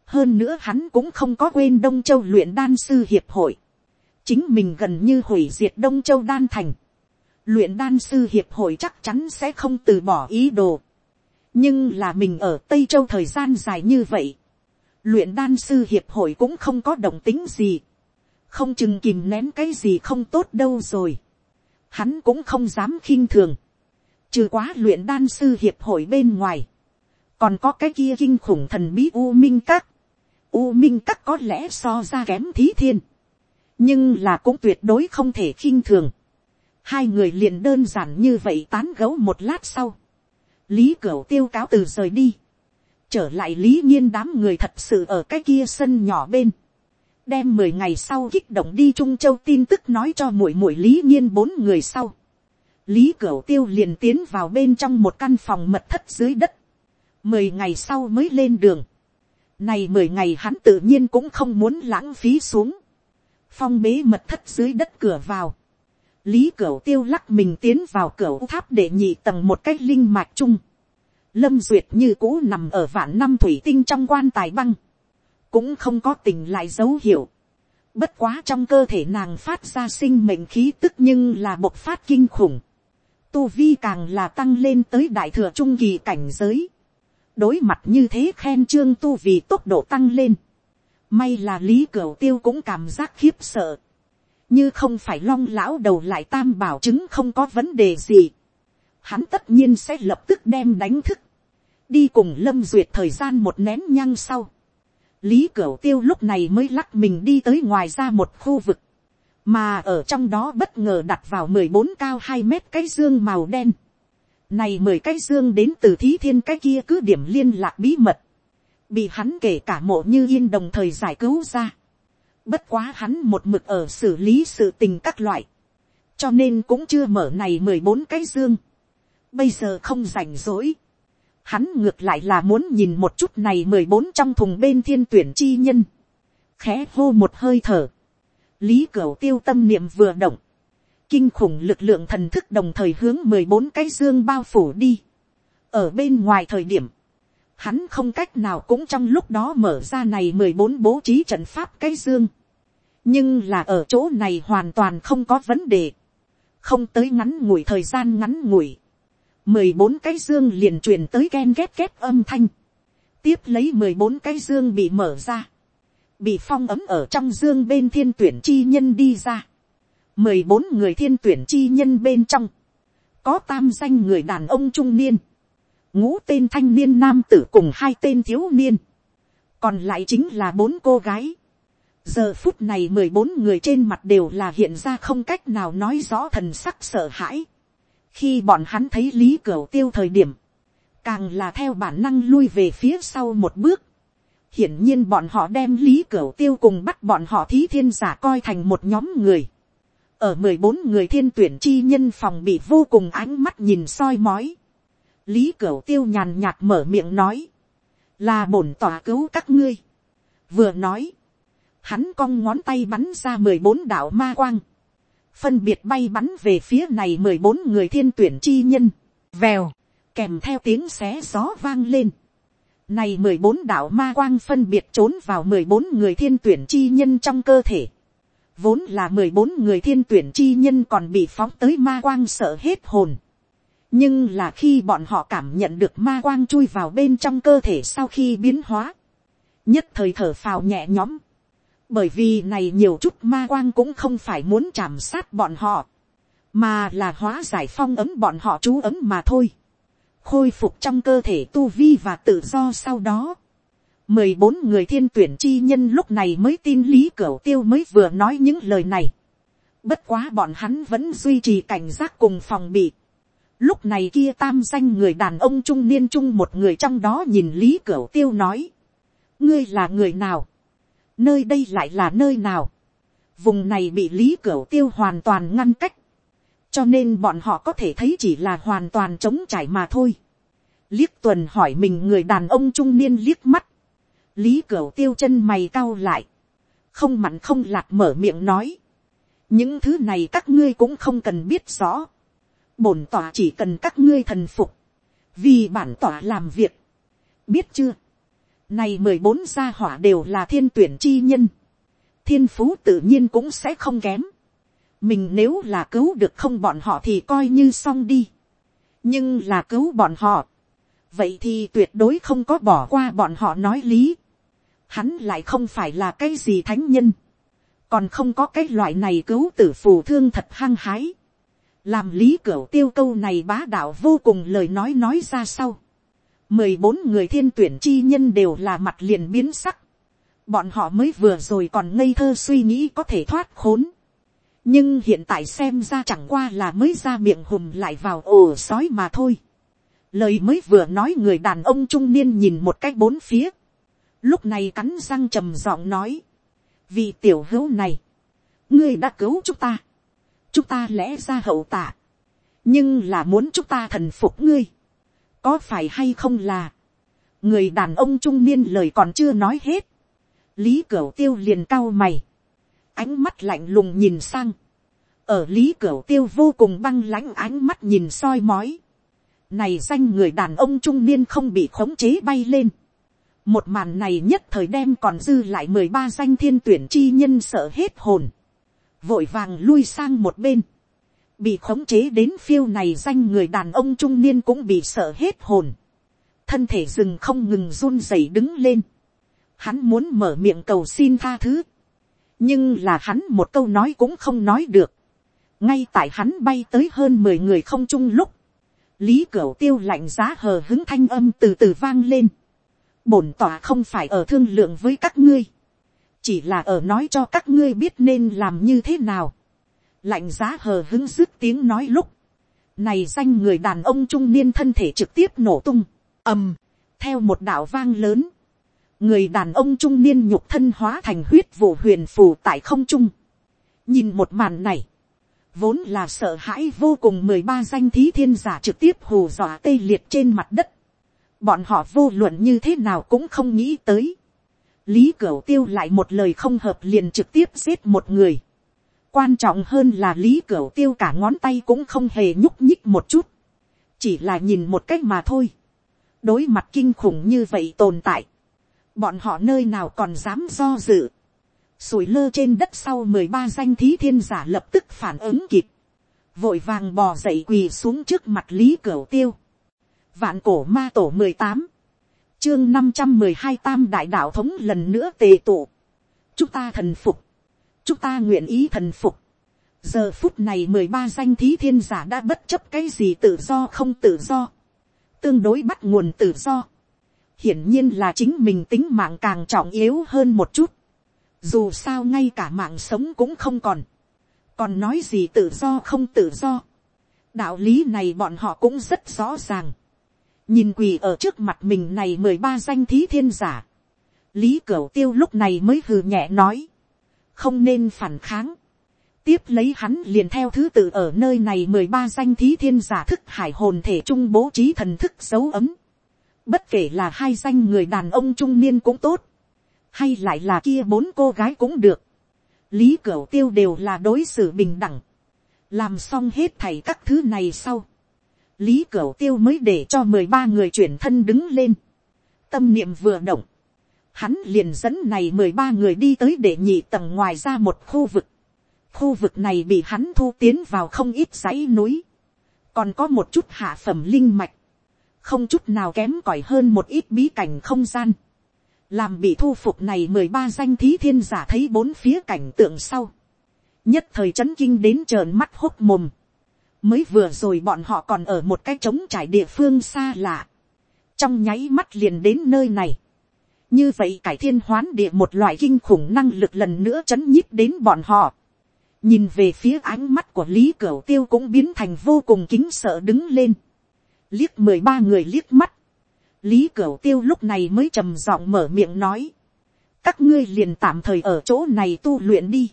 hơn nữa hắn cũng không có quên đông châu luyện đan sư hiệp hội, chính mình gần như hủy diệt đông châu đan thành, luyện đan sư hiệp hội chắc chắn sẽ không từ bỏ ý đồ, nhưng là mình ở tây châu thời gian dài như vậy, luyện đan sư hiệp hội cũng không có động tính gì, không chừng kìm nén cái gì không tốt đâu rồi, hắn cũng không dám khinh thường, trừ quá luyện đan sư hiệp hội bên ngoài, còn có cái kia kinh khủng thần bí u minh các, u minh các có lẽ so ra kém thí thiên, nhưng là cũng tuyệt đối không thể khinh thường, hai người liền đơn giản như vậy tán gấu một lát sau, lý cửu tiêu cáo từ rời đi, trở lại lý nhiên đám người thật sự ở cái kia sân nhỏ bên, đem mười ngày sau kích động đi trung châu tin tức nói cho muội muội lý nhiên bốn người sau lý cửu tiêu liền tiến vào bên trong một căn phòng mật thất dưới đất. mười ngày sau mới lên đường. này mười ngày hắn tự nhiên cũng không muốn lãng phí xuống. phong bế mật thất dưới đất cửa vào. lý cửu tiêu lắc mình tiến vào cửa tháp để nhị tầng một cái linh mạch chung lâm duyệt như cũ nằm ở vạn năm thủy tinh trong quan tài băng, cũng không có tình lại dấu hiệu. Bất quá trong cơ thể nàng phát ra sinh mệnh khí tức nhưng là bộc phát kinh khủng. Tu vi càng là tăng lên tới đại thừa trung kỳ cảnh giới. Đối mặt như thế khen trương tu vì tốc độ tăng lên. May là lý cửu tiêu cũng cảm giác khiếp sợ. Như không phải long lão đầu lại tam bảo chứng không có vấn đề gì. Hắn tất nhiên sẽ lập tức đem đánh thức đi cùng lâm duyệt thời gian một nén nhăng sau, lý cửu tiêu lúc này mới lắc mình đi tới ngoài ra một khu vực, mà ở trong đó bất ngờ đặt vào mười bốn cao hai mét cái dương màu đen. Này mười cái dương đến từ thí thiên cái kia cứ điểm liên lạc bí mật, bị hắn kể cả mộ như yên đồng thời giải cứu ra. Bất quá hắn một mực ở xử lý sự tình các loại, cho nên cũng chưa mở này mười bốn cái dương. Bây giờ không rảnh rỗi hắn ngược lại là muốn nhìn một chút này mười bốn trong thùng bên thiên tuyển chi nhân, khẽ hô một hơi thở, lý cửu tiêu tâm niệm vừa động, kinh khủng lực lượng thần thức đồng thời hướng mười bốn cái dương bao phủ đi, ở bên ngoài thời điểm, hắn không cách nào cũng trong lúc đó mở ra này mười bốn bố trí trận pháp cái dương, nhưng là ở chỗ này hoàn toàn không có vấn đề, không tới ngắn ngủi thời gian ngắn ngủi, mười bốn cái dương liền truyền tới ken ghét ghét âm thanh, tiếp lấy mười bốn cái dương bị mở ra, bị phong ấm ở trong dương bên thiên tuyển chi nhân đi ra, mười bốn người thiên tuyển chi nhân bên trong, có tam danh người đàn ông trung niên, ngũ tên thanh niên nam tử cùng hai tên thiếu niên, còn lại chính là bốn cô gái. giờ phút này mười bốn người trên mặt đều là hiện ra không cách nào nói rõ thần sắc sợ hãi. khi bọn hắn thấy lý cửu tiêu thời điểm, càng là theo bản năng lui về phía sau một bước hiển nhiên bọn họ đem lý cửu tiêu cùng bắt bọn họ thí thiên giả coi thành một nhóm người. ở mười bốn người thiên tuyển chi nhân phòng bị vô cùng ánh mắt nhìn soi mói. lý cửu tiêu nhàn nhạt mở miệng nói, là bổn tòa cứu các ngươi. vừa nói, hắn cong ngón tay bắn ra mười bốn đạo ma quang phân biệt bay bắn về phía này mười bốn người thiên tuyển chi nhân, vèo, kèm theo tiếng xé gió vang lên. Này mười bốn đạo ma quang phân biệt trốn vào mười bốn người thiên tuyển chi nhân trong cơ thể. Vốn là mười bốn người thiên tuyển chi nhân còn bị phóng tới ma quang sợ hết hồn. Nhưng là khi bọn họ cảm nhận được ma quang chui vào bên trong cơ thể sau khi biến hóa. Nhất thời thở phào nhẹ nhõm. Bởi vì này nhiều chút ma quang cũng không phải muốn chạm sát bọn họ. Mà là hóa giải phong ấm bọn họ chú ấm mà thôi khôi phục trong cơ thể tu vi và tự do sau đó. mười bốn người thiên tuyển chi nhân lúc này mới tin lý cửu tiêu mới vừa nói những lời này. bất quá bọn hắn vẫn duy trì cảnh giác cùng phòng bị. lúc này kia tam danh người đàn ông trung niên trung một người trong đó nhìn lý cửu tiêu nói. ngươi là người nào. nơi đây lại là nơi nào. vùng này bị lý cửu tiêu hoàn toàn ngăn cách cho nên bọn họ có thể thấy chỉ là hoàn toàn trống trải mà thôi. liếc tuần hỏi mình người đàn ông trung niên liếc mắt, lý cửu tiêu chân mày cau lại, không mặn không lạc mở miệng nói, những thứ này các ngươi cũng không cần biết rõ, bổn tỏa chỉ cần các ngươi thần phục, vì bản tỏa làm việc, biết chưa, này mười bốn gia hỏa đều là thiên tuyển chi nhân, thiên phú tự nhiên cũng sẽ không kém, mình nếu là cứu được không bọn họ thì coi như xong đi. nhưng là cứu bọn họ. vậy thì tuyệt đối không có bỏ qua bọn họ nói lý. hắn lại không phải là cái gì thánh nhân. còn không có cái loại này cứu tử phù thương thật hăng hái. làm lý cửa tiêu câu này bá đạo vô cùng lời nói nói ra sau. mười bốn người thiên tuyển chi nhân đều là mặt liền biến sắc. bọn họ mới vừa rồi còn ngây thơ suy nghĩ có thể thoát khốn nhưng hiện tại xem ra chẳng qua là mới ra miệng hùm lại vào ổ sói mà thôi. lời mới vừa nói người đàn ông trung niên nhìn một cách bốn phía. lúc này cắn răng trầm giọng nói. vì tiểu hữu này, ngươi đã cứu chúng ta. chúng ta lẽ ra hậu tạ. nhưng là muốn chúng ta thần phục ngươi. có phải hay không là. người đàn ông trung niên lời còn chưa nói hết. lý cửu tiêu liền cau mày ánh mắt lạnh lùng nhìn sang, ở lý cửa tiêu vô cùng băng lãnh ánh mắt nhìn soi mói, này danh người đàn ông trung niên không bị khống chế bay lên, một màn này nhất thời đem còn dư lại mười ba danh thiên tuyển chi nhân sợ hết hồn, vội vàng lui sang một bên, bị khống chế đến phiêu này danh người đàn ông trung niên cũng bị sợ hết hồn, thân thể rừng không ngừng run rẩy đứng lên, hắn muốn mở miệng cầu xin tha thứ, nhưng là hắn một câu nói cũng không nói được. ngay tại hắn bay tới hơn mười người không chung lúc, lý cửu tiêu lạnh giá hờ hứng thanh âm từ từ vang lên. bổn tỏa không phải ở thương lượng với các ngươi, chỉ là ở nói cho các ngươi biết nên làm như thế nào. lạnh giá hờ hứng dứt tiếng nói lúc, này danh người đàn ông trung niên thân thể trực tiếp nổ tung, ầm, theo một đạo vang lớn, người đàn ông trung niên nhục thân hóa thành huyết vụ huyền phù tại không trung. nhìn một màn này, vốn là sợ hãi vô cùng mười ba danh thí thiên giả trực tiếp hù dọa tê liệt trên mặt đất. bọn họ vô luận như thế nào cũng không nghĩ tới. lý cửu tiêu lại một lời không hợp liền trực tiếp giết một người. quan trọng hơn là lý cửu tiêu cả ngón tay cũng không hề nhúc nhích một chút. chỉ là nhìn một cách mà thôi. đối mặt kinh khủng như vậy tồn tại bọn họ nơi nào còn dám do dự. sủi lơ trên đất sau mười ba danh thí thiên giả lập tức phản ứng kịp. vội vàng bò dậy quỳ xuống trước mặt lý cửu tiêu. vạn cổ ma tổ mười tám, chương năm trăm mười hai tam đại đạo thống lần nữa tề tụ. chúng ta thần phục. chúng ta nguyện ý thần phục. giờ phút này mười ba danh thí thiên giả đã bất chấp cái gì tự do không tự do. tương đối bắt nguồn tự do hiển nhiên là chính mình tính mạng càng trọng yếu hơn một chút. Dù sao ngay cả mạng sống cũng không còn. Còn nói gì tự do không tự do. Đạo lý này bọn họ cũng rất rõ ràng. Nhìn quỳ ở trước mặt mình này mười ba danh thí thiên giả. Lý Cửu Tiêu lúc này mới hừ nhẹ nói. Không nên phản kháng. Tiếp lấy hắn liền theo thứ tự ở nơi này mười ba danh thí thiên giả thức hải hồn thể trung bố trí thần thức dấu ấm Bất kể là hai danh người đàn ông trung niên cũng tốt. Hay lại là kia bốn cô gái cũng được. Lý Cửu Tiêu đều là đối xử bình đẳng. làm xong hết thảy các thứ này sau, lý cửu tiêu mới để cho mười ba người chuyển thân đứng lên, tâm niệm vừa động, hắn liền dẫn này mười ba người đi tới để nhị tầng ngoài ra một khu vực, khu vực này bị hắn thu tiến vào không ít dãy núi, còn có một chút hạ phẩm linh mạch, không chút nào kém cỏi hơn một ít bí cảnh không gian, làm bị thu phục này mười ba danh thí thiên giả thấy bốn phía cảnh tượng sau, nhất thời c h ấ n kinh đến trợn mắt hốc mồm, mới vừa rồi bọn họ còn ở một cái trống trải địa phương xa lạ, trong nháy mắt liền đến nơi này, như vậy cải thiên hoán địa một loại kinh khủng năng lực lần nữa c h ấ n nhíp đến bọn họ, nhìn về phía ánh mắt của lý cửu tiêu cũng biến thành vô cùng kính sợ đứng lên, liếc mười ba người liếc mắt, lý cửu tiêu lúc này mới trầm giọng mở miệng nói, các ngươi liền tạm thời ở chỗ này tu luyện đi,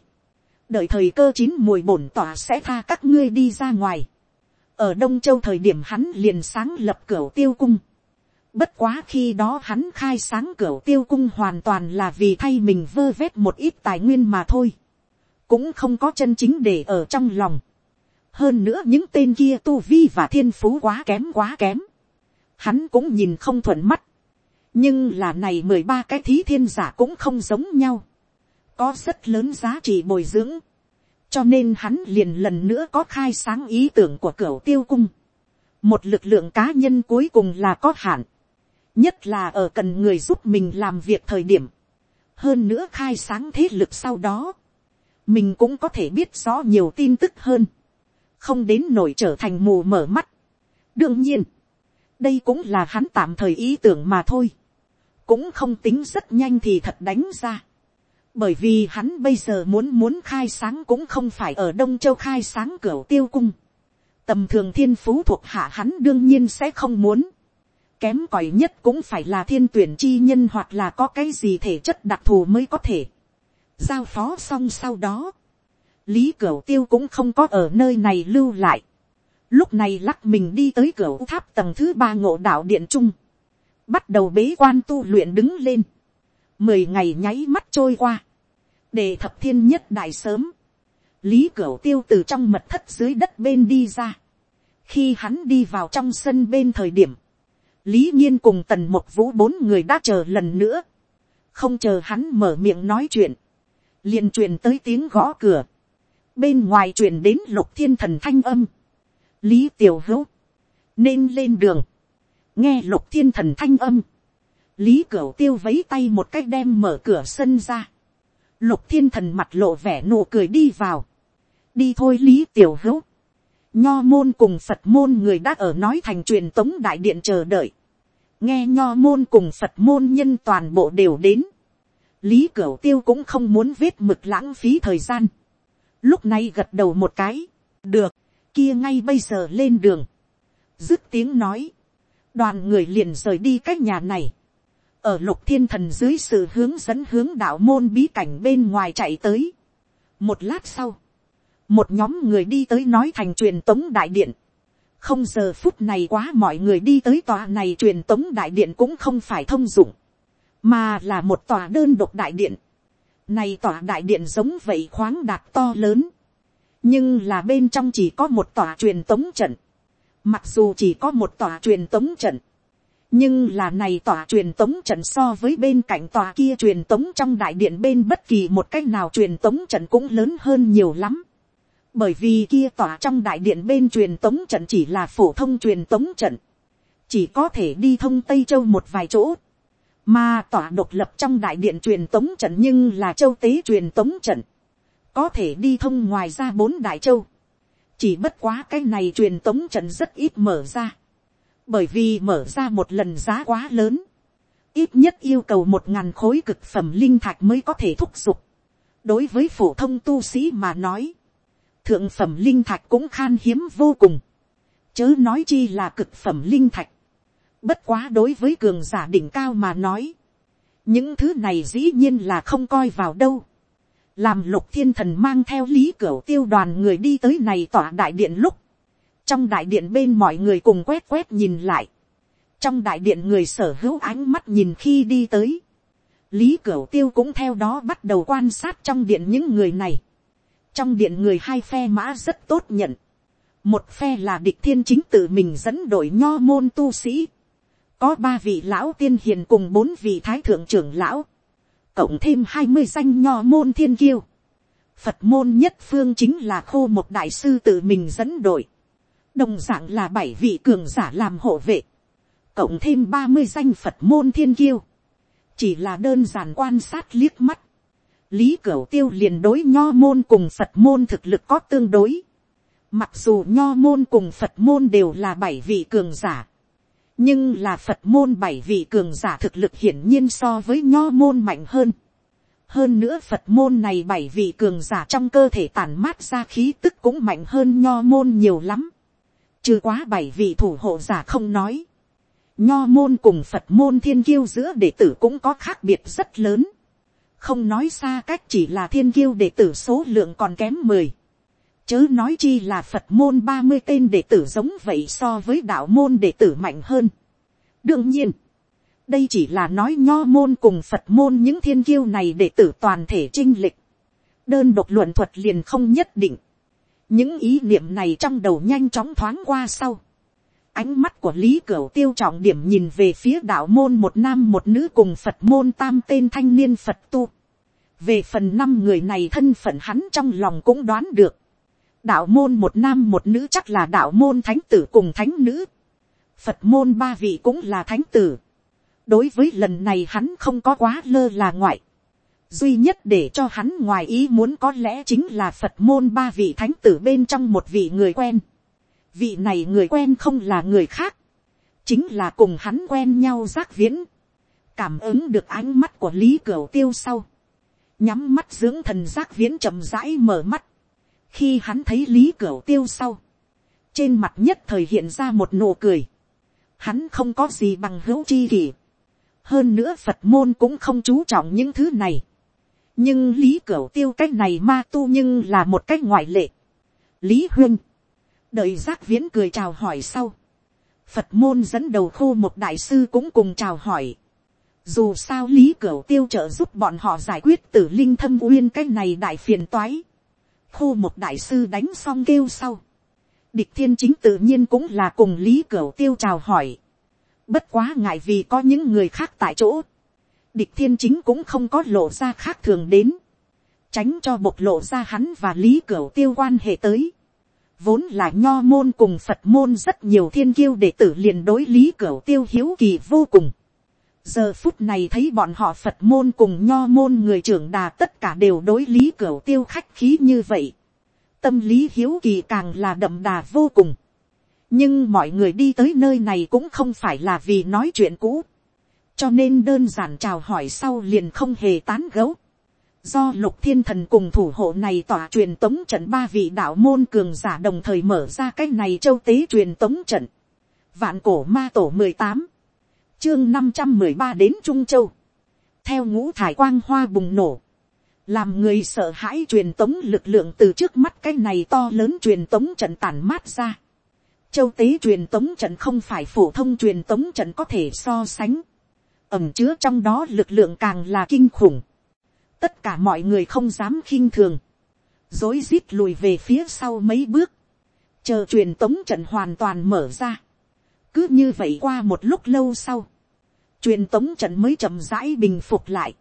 đợi thời cơ chín mùi bổn tỏa sẽ tha các ngươi đi ra ngoài. ở đông châu thời điểm hắn liền sáng lập cửu tiêu cung. bất quá khi đó hắn khai sáng cửu tiêu cung hoàn toàn là vì thay mình vơ vét một ít tài nguyên mà thôi. cũng không có chân chính để ở trong lòng hơn nữa những tên kia tu vi và thiên phú quá kém quá kém. hắn cũng nhìn không thuận mắt. nhưng là này mười ba cái thí thiên giả cũng không giống nhau có rất lớn giá trị bồi dưỡng, cho nên hắn liền lần nữa có khai sáng ý tưởng của cửa tiêu cung. một lực lượng cá nhân cuối cùng là có hạn, nhất là ở cần người giúp mình làm việc thời điểm, hơn nữa khai sáng thế lực sau đó, mình cũng có thể biết rõ nhiều tin tức hơn, không đến nổi trở thành mù mở mắt. đương nhiên, đây cũng là hắn tạm thời ý tưởng mà thôi, cũng không tính rất nhanh thì thật đánh ra bởi vì hắn bây giờ muốn muốn khai sáng cũng không phải ở đông châu khai sáng cửa tiêu cung. tầm thường thiên phú thuộc hạ hắn đương nhiên sẽ không muốn. kém cỏi nhất cũng phải là thiên tuyển chi nhân hoặc là có cái gì thể chất đặc thù mới có thể. giao phó xong sau đó, lý cửa tiêu cũng không có ở nơi này lưu lại. lúc này lắc mình đi tới cửa tháp tầng thứ ba ngộ đạo điện trung. bắt đầu bế quan tu luyện đứng lên. Mười ngày nháy mắt trôi qua, để thập thiên nhất đại sớm, lý cửu tiêu từ trong mật thất dưới đất bên đi ra, khi hắn đi vào trong sân bên thời điểm, lý nhiên cùng tần một vũ bốn người đã chờ lần nữa, không chờ hắn mở miệng nói chuyện, liền truyền tới tiếng gõ cửa, bên ngoài truyền đến lục thiên thần thanh âm, lý tiểu hữu, nên lên đường, nghe lục thiên thần thanh âm, lý cửu tiêu vấy tay một cách đem mở cửa sân ra. lục thiên thần mặt lộ vẻ nụ cười đi vào. đi thôi lý tiểu hữu. nho môn cùng phật môn người đã ở nói thành truyền tống đại điện chờ đợi. nghe nho môn cùng phật môn nhân toàn bộ đều đến. lý cửu tiêu cũng không muốn vết mực lãng phí thời gian lúc này gật đầu một cái. được, kia ngay bây giờ lên đường. dứt tiếng nói. đoàn người liền rời đi cách nhà này ở lục thiên thần dưới sự hướng dẫn hướng đạo môn bí cảnh bên ngoài chạy tới. một lát sau, một nhóm người đi tới nói thành truyền tống đại điện. không giờ phút này quá mọi người đi tới tòa này truyền tống đại điện cũng không phải thông dụng, mà là một tòa đơn độc đại điện này tòa đại điện giống vậy khoáng đạt to lớn, nhưng là bên trong chỉ có một tòa truyền tống trận. mặc dù chỉ có một tòa truyền tống trận, nhưng là này tòa truyền tống trận so với bên cạnh tòa kia truyền tống trong đại điện bên bất kỳ một cách nào truyền tống trận cũng lớn hơn nhiều lắm. bởi vì kia tòa trong đại điện bên truyền tống trận chỉ là phổ thông truyền tống trận, chỉ có thể đi thông tây châu một vài chỗ, mà tỏa độc lập trong đại điện truyền tống trận nhưng là châu tế truyền tống trận, có thể đi thông ngoài ra bốn đại châu, chỉ bất quá cái này truyền tống trận rất ít mở ra. Bởi vì mở ra một lần giá quá lớn, ít nhất yêu cầu một ngàn khối cực phẩm linh thạch mới có thể thúc giục. đối với phổ thông tu sĩ mà nói, thượng phẩm linh thạch cũng khan hiếm vô cùng, chớ nói chi là cực phẩm linh thạch bất quá đối với cường giả đỉnh cao mà nói, những thứ này dĩ nhiên là không coi vào đâu. làm lục thiên thần mang theo lý cửa tiêu đoàn người đi tới này tỏa đại điện lúc, trong đại điện bên mọi người cùng quét quét nhìn lại, trong đại điện người sở hữu ánh mắt nhìn khi đi tới, lý cửu tiêu cũng theo đó bắt đầu quan sát trong điện những người này, trong điện người hai phe mã rất tốt nhận, một phe là địch thiên chính tự mình dẫn đội nho môn tu sĩ, có ba vị lão tiên hiền cùng bốn vị thái thượng trưởng lão, cộng thêm hai mươi danh nho môn thiên kiêu, phật môn nhất phương chính là khô một đại sư tự mình dẫn đội, đồng d ạ n g là bảy vị cường giả làm hộ vệ, cộng thêm ba mươi danh phật môn thiên kiêu, chỉ là đơn giản quan sát liếc mắt, lý cửu tiêu liền đối nho môn cùng phật môn thực lực có tương đối, mặc dù nho môn cùng phật môn đều là bảy vị cường giả, nhưng là phật môn bảy vị cường giả thực lực hiển nhiên so với nho môn mạnh hơn hơn nữa phật môn này bảy vị cường giả trong cơ thể tản mát ra khí tức cũng mạnh hơn nho môn nhiều lắm. trừ quá bảy vị thủ hộ giả không nói. nho môn cùng phật môn thiên kiêu giữa đệ tử cũng có khác biệt rất lớn. không nói xa cách chỉ là thiên kiêu đệ tử số lượng còn kém mười chớ nói chi là phật môn ba mươi tên đệ tử giống vậy so với đạo môn đệ tử mạnh hơn. đương nhiên, đây chỉ là nói nho môn cùng phật môn những thiên kiêu này đệ tử toàn thể trinh lịch. đơn độc luận thuật liền không nhất định. những ý niệm này trong đầu nhanh chóng thoáng qua sau. ánh mắt của lý cửu tiêu trọng điểm nhìn về phía đạo môn một nam một nữ cùng phật môn tam tên thanh niên phật tu. về phần năm người này thân phận hắn trong lòng cũng đoán được đạo môn một nam một nữ chắc là đạo môn thánh tử cùng thánh nữ. phật môn ba vị cũng là thánh tử đối với lần này hắn không có quá lơ là ngoại. duy nhất để cho hắn ngoài ý muốn có lẽ chính là phật môn ba vị thánh tử bên trong một vị người quen. vị này người quen không là người khác. chính là cùng hắn quen nhau giác viễn. cảm ứng được ánh mắt của lý cửu tiêu sau. nhắm mắt dưỡng thần giác viễn chậm rãi mở mắt khi hắn thấy lý cửu tiêu sau. trên mặt nhất thời hiện ra một nụ cười. hắn không có gì bằng hữu chi kỷ hơn nữa phật môn cũng không chú trọng những thứ này. nhưng lý cửu tiêu cách này ma tu nhưng là một cách ngoại lệ. lý huyên, đợi giác viễn cười chào hỏi sau. phật môn dẫn đầu khô một đại sư cũng cùng chào hỏi. dù sao lý cửu tiêu trợ giúp bọn họ giải quyết tử linh thâm uyên cách này đại phiền toái khô một đại sư đánh xong kêu sau. địch thiên chính tự nhiên cũng là cùng lý cửu tiêu chào hỏi Bất quá ngại vì có những người khác tại chỗ. Địch thiên chính cũng không có lộ ra khác thường đến. Tránh cho bộc lộ ra hắn và lý cửu tiêu quan hệ tới. Vốn là nho môn cùng Phật môn rất nhiều thiên kiêu đệ tử liền đối lý cửu tiêu hiếu kỳ vô cùng. Giờ phút này thấy bọn họ Phật môn cùng nho môn người trưởng đà tất cả đều đối lý cửa tiêu khách khí như vậy. Tâm lý hiếu kỳ càng là đậm đà vô cùng nhưng mọi người đi tới nơi này cũng không phải là vì nói chuyện cũ, cho nên đơn giản chào hỏi sau liền không hề tán gấu. Do lục thiên thần cùng thủ hộ này tỏa truyền tống trận ba vị đạo môn cường giả đồng thời mở ra cái này châu tế truyền tống trận. Vạn cổ ma tổ mười tám chương năm trăm mười ba đến Trung Châu. Theo ngũ thải quang hoa bùng nổ. Làm người sợ hãi truyền tống lực lượng từ trước mắt cái này to lớn truyền tống trận tản mát ra châu tế truyền tống trận không phải phổ thông truyền tống trận có thể so sánh. ẩm chứa trong đó lực lượng càng là kinh khủng. tất cả mọi người không dám khinh thường. dối rít lùi về phía sau mấy bước. chờ truyền tống trận hoàn toàn mở ra. cứ như vậy qua một lúc lâu sau truyền tống trận mới chậm rãi bình phục lại.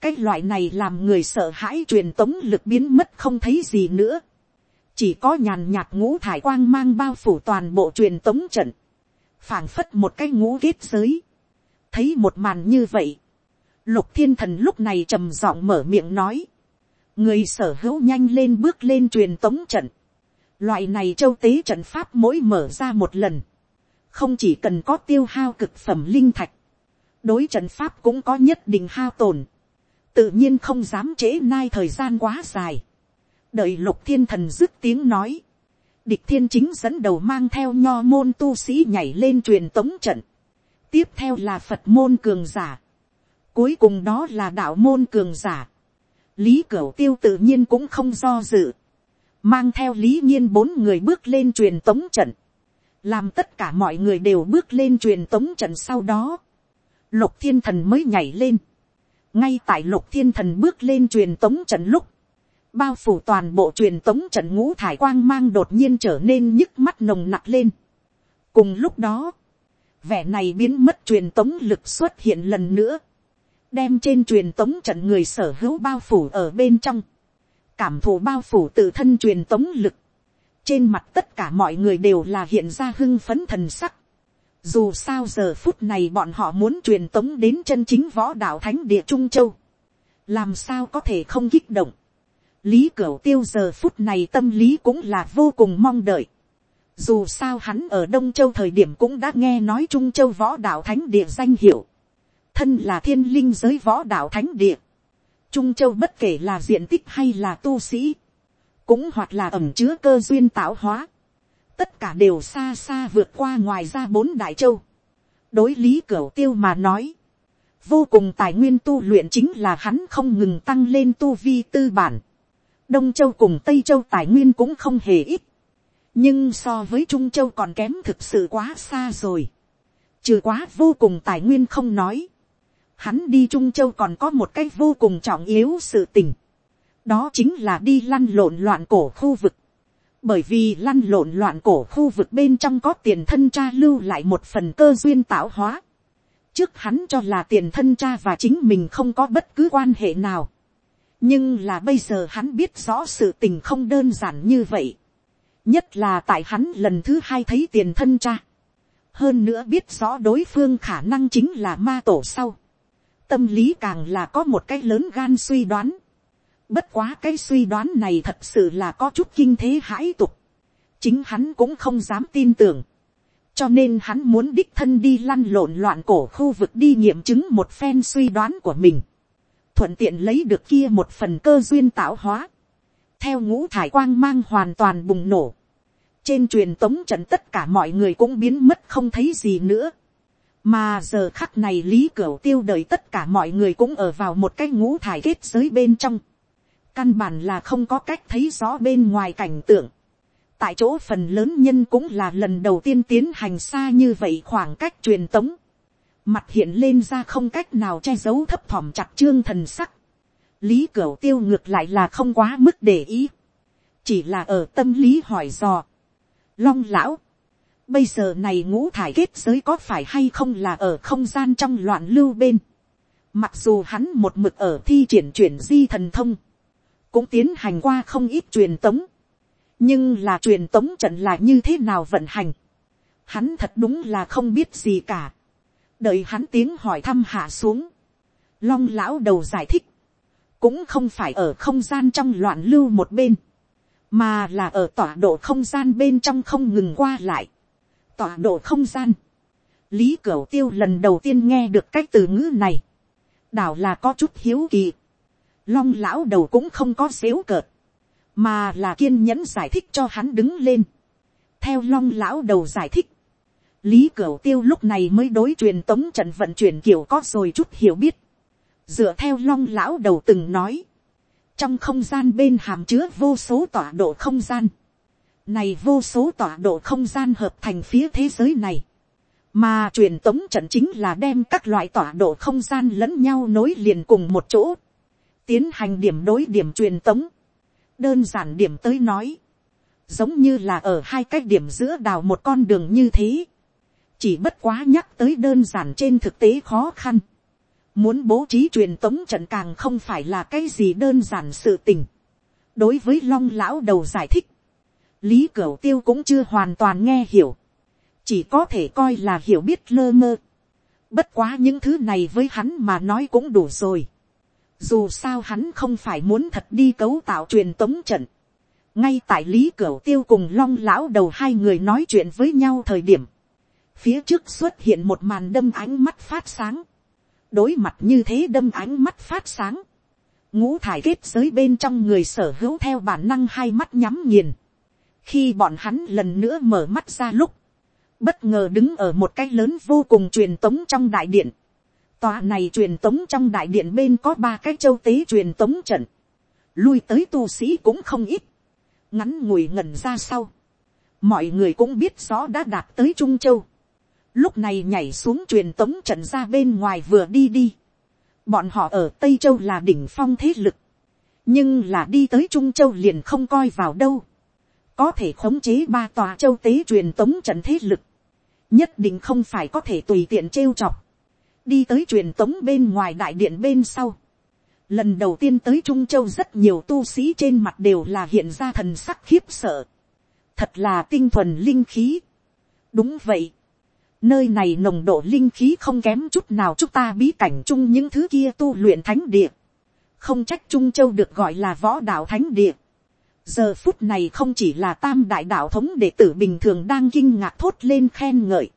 cái loại này làm người sợ hãi truyền tống lực biến mất không thấy gì nữa. Chỉ có nhàn nhạt ngũ thải quang mang bao phủ toàn bộ truyền tống trận, phảng phất một cái ngũ kết giới, thấy một màn như vậy, lục thiên thần lúc này trầm giọng mở miệng nói, người sở hữu nhanh lên bước lên truyền tống trận, loại này châu tế trận pháp mỗi mở ra một lần, không chỉ cần có tiêu hao cực phẩm linh thạch, đối trận pháp cũng có nhất định hao tổn. Tự nhiên không dám trễ nai thời gian quá dài, đợi lục thiên thần dứt tiếng nói, địch thiên chính dẫn đầu mang theo nho môn tu sĩ nhảy lên truyền tống trận, tiếp theo là phật môn cường giả, cuối cùng đó là đạo môn cường giả, lý cửu tiêu tự nhiên cũng không do dự, mang theo lý nhiên bốn người bước lên truyền tống trận, làm tất cả mọi người đều bước lên truyền tống trận sau đó, lục thiên thần mới nhảy lên, ngay tại lục thiên thần bước lên truyền tống trận lúc, bao phủ toàn bộ truyền tống trận ngũ thải quang mang đột nhiên trở nên nhức mắt nồng nặc lên. cùng lúc đó, vẻ này biến mất truyền tống lực xuất hiện lần nữa, đem trên truyền tống trận người sở hữu bao phủ ở bên trong, cảm thụ bao phủ tự thân truyền tống lực, trên mặt tất cả mọi người đều là hiện ra hưng phấn thần sắc, dù sao giờ phút này bọn họ muốn truyền tống đến chân chính võ đạo thánh địa trung châu, làm sao có thể không kích động, lý cửu tiêu giờ phút này tâm lý cũng là vô cùng mong đợi, dù sao hắn ở đông châu thời điểm cũng đã nghe nói trung châu võ đạo thánh địa danh hiệu, thân là thiên linh giới võ đạo thánh địa, trung châu bất kể là diện tích hay là tu sĩ, cũng hoặc là ẩm chứa cơ duyên tạo hóa, tất cả đều xa xa vượt qua ngoài ra bốn đại châu. đối lý cửu tiêu mà nói, vô cùng tài nguyên tu luyện chính là hắn không ngừng tăng lên tu vi tư bản. đông châu cùng tây châu tài nguyên cũng không hề ít, nhưng so với trung châu còn kém thực sự quá xa rồi. trừ quá vô cùng tài nguyên không nói, hắn đi trung châu còn có một cái vô cùng trọng yếu sự tình. đó chính là đi lăn lộn loạn cổ khu vực bởi vì lăn lộn loạn cổ khu vực bên trong có tiền thân cha lưu lại một phần cơ duyên tạo hóa. trước hắn cho là tiền thân cha và chính mình không có bất cứ quan hệ nào. nhưng là bây giờ hắn biết rõ sự tình không đơn giản như vậy. nhất là tại hắn lần thứ hai thấy tiền thân cha. hơn nữa biết rõ đối phương khả năng chính là ma tổ sau tâm lý càng là có một cái lớn gan suy đoán. Bất quá cái suy đoán này thật sự là có chút kinh thế hãi tục. Chính hắn cũng không dám tin tưởng. Cho nên hắn muốn đích thân đi lăn lộn loạn cổ khu vực đi nghiệm chứng một phen suy đoán của mình. Thuận tiện lấy được kia một phần cơ duyên tạo hóa. Theo ngũ thải quang mang hoàn toàn bùng nổ. Trên truyền tống trận tất cả mọi người cũng biến mất không thấy gì nữa mà giờ khắc này lý cửu tiêu đời tất cả mọi người cũng ở vào một cái ngũ thải kết giới bên trong căn bản là không có cách thấy rõ bên ngoài cảnh tượng. tại chỗ phần lớn nhân cũng là lần đầu tiên tiến hành xa như vậy khoảng cách truyền tống. mặt hiện lên ra không cách nào che giấu thấp thỏm chặt trương thần sắc. lý cửu tiêu ngược lại là không quá mức để ý. chỉ là ở tâm lý hỏi dò. long lão, Bây giờ này ngũ thải kết giới có phải hay không là ở không gian trong loạn lưu bên. Mặc dù hắn một mực ở thi triển chuyển di thần thông. Cũng tiến hành qua không ít truyền tống. Nhưng là truyền tống trận là như thế nào vận hành. Hắn thật đúng là không biết gì cả. Đợi hắn tiếng hỏi thăm hạ xuống. Long lão đầu giải thích. Cũng không phải ở không gian trong loạn lưu một bên. Mà là ở tọa độ không gian bên trong không ngừng qua lại tọa độ không gian. Lý Cửu Tiêu lần đầu tiên nghe được cái từ ngữ này. Đảo là có chút hiếu kỳ. Long lão đầu cũng không có xếu cợt. Mà là kiên nhẫn giải thích cho hắn đứng lên. Theo long lão đầu giải thích. Lý Cửu Tiêu lúc này mới đối truyền tống trận vận chuyển kiểu có rồi chút hiểu biết. Dựa theo long lão đầu từng nói. Trong không gian bên hàm chứa vô số tọa độ không gian này vô số tọa độ không gian hợp thành phía thế giới này. Mà truyền tống trận chính là đem các loại tọa độ không gian lẫn nhau nối liền cùng một chỗ. Tiến hành điểm đối điểm truyền tống. Đơn giản điểm tới nói. Giống như là ở hai cái điểm giữa đào một con đường như thế. Chỉ bất quá nhắc tới đơn giản trên thực tế khó khăn. Muốn bố trí truyền tống trận càng không phải là cái gì đơn giản sự tình. Đối với long lão đầu giải thích lý cửu tiêu cũng chưa hoàn toàn nghe hiểu, chỉ có thể coi là hiểu biết lơ mơ. Bất quá những thứ này với hắn mà nói cũng đủ rồi. Dù sao hắn không phải muốn thật đi cấu tạo truyền tống trận. Ngay tại Lý Cửu Tiêu cùng Long Lão đầu hai người nói chuyện với nhau thời điểm. Phía trước xuất hiện một màn đâm ánh mắt phát sáng. Đối mặt như thế đâm ánh mắt phát sáng. Ngũ thải kết giới bên trong người sở hữu theo bản năng hai mắt nhắm nghiền khi bọn hắn lần nữa mở mắt ra lúc, bất ngờ đứng ở một cái lớn vô cùng truyền tống trong đại điện. Tòa này truyền tống trong đại điện bên có ba cái châu tế truyền tống trận. Lui tới tu sĩ cũng không ít. Ngắn ngủi ngẩn ra sau. Mọi người cũng biết rõ đã đạt tới Trung Châu. Lúc này nhảy xuống truyền tống trận ra bên ngoài vừa đi đi. Bọn họ ở Tây Châu là đỉnh phong thế lực. nhưng là đi tới trung châu liền không coi vào đâu, có thể khống chế ba tòa châu tế truyền tống trận thế lực, nhất định không phải có thể tùy tiện trêu chọc, đi tới truyền tống bên ngoài đại điện bên sau, lần đầu tiên tới trung châu rất nhiều tu sĩ trên mặt đều là hiện ra thần sắc khiếp sợ, thật là tinh thuần linh khí, đúng vậy, nơi này nồng độ linh khí không kém chút nào chúng ta bí cảnh chung những thứ kia tu luyện thánh địa, không trách trung châu được gọi là võ đạo thánh địa, giờ phút này không chỉ là tam đại đạo thống đệ tử bình thường đang kinh ngạc thốt lên khen ngợi,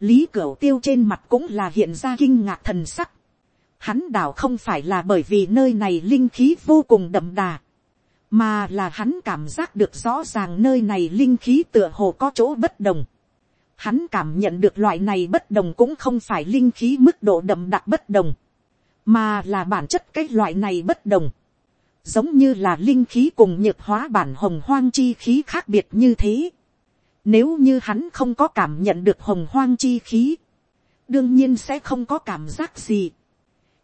lý cửu tiêu trên mặt cũng là hiện ra kinh ngạc thần sắc, hắn đảo không phải là bởi vì nơi này linh khí vô cùng đậm đà, mà là hắn cảm giác được rõ ràng nơi này linh khí tựa hồ có chỗ bất đồng. Hắn cảm nhận được loại này bất đồng cũng không phải linh khí mức độ đậm đặc bất đồng, mà là bản chất cái loại này bất đồng. Giống như là linh khí cùng nhược hóa bản hồng hoang chi khí khác biệt như thế. Nếu như hắn không có cảm nhận được hồng hoang chi khí, đương nhiên sẽ không có cảm giác gì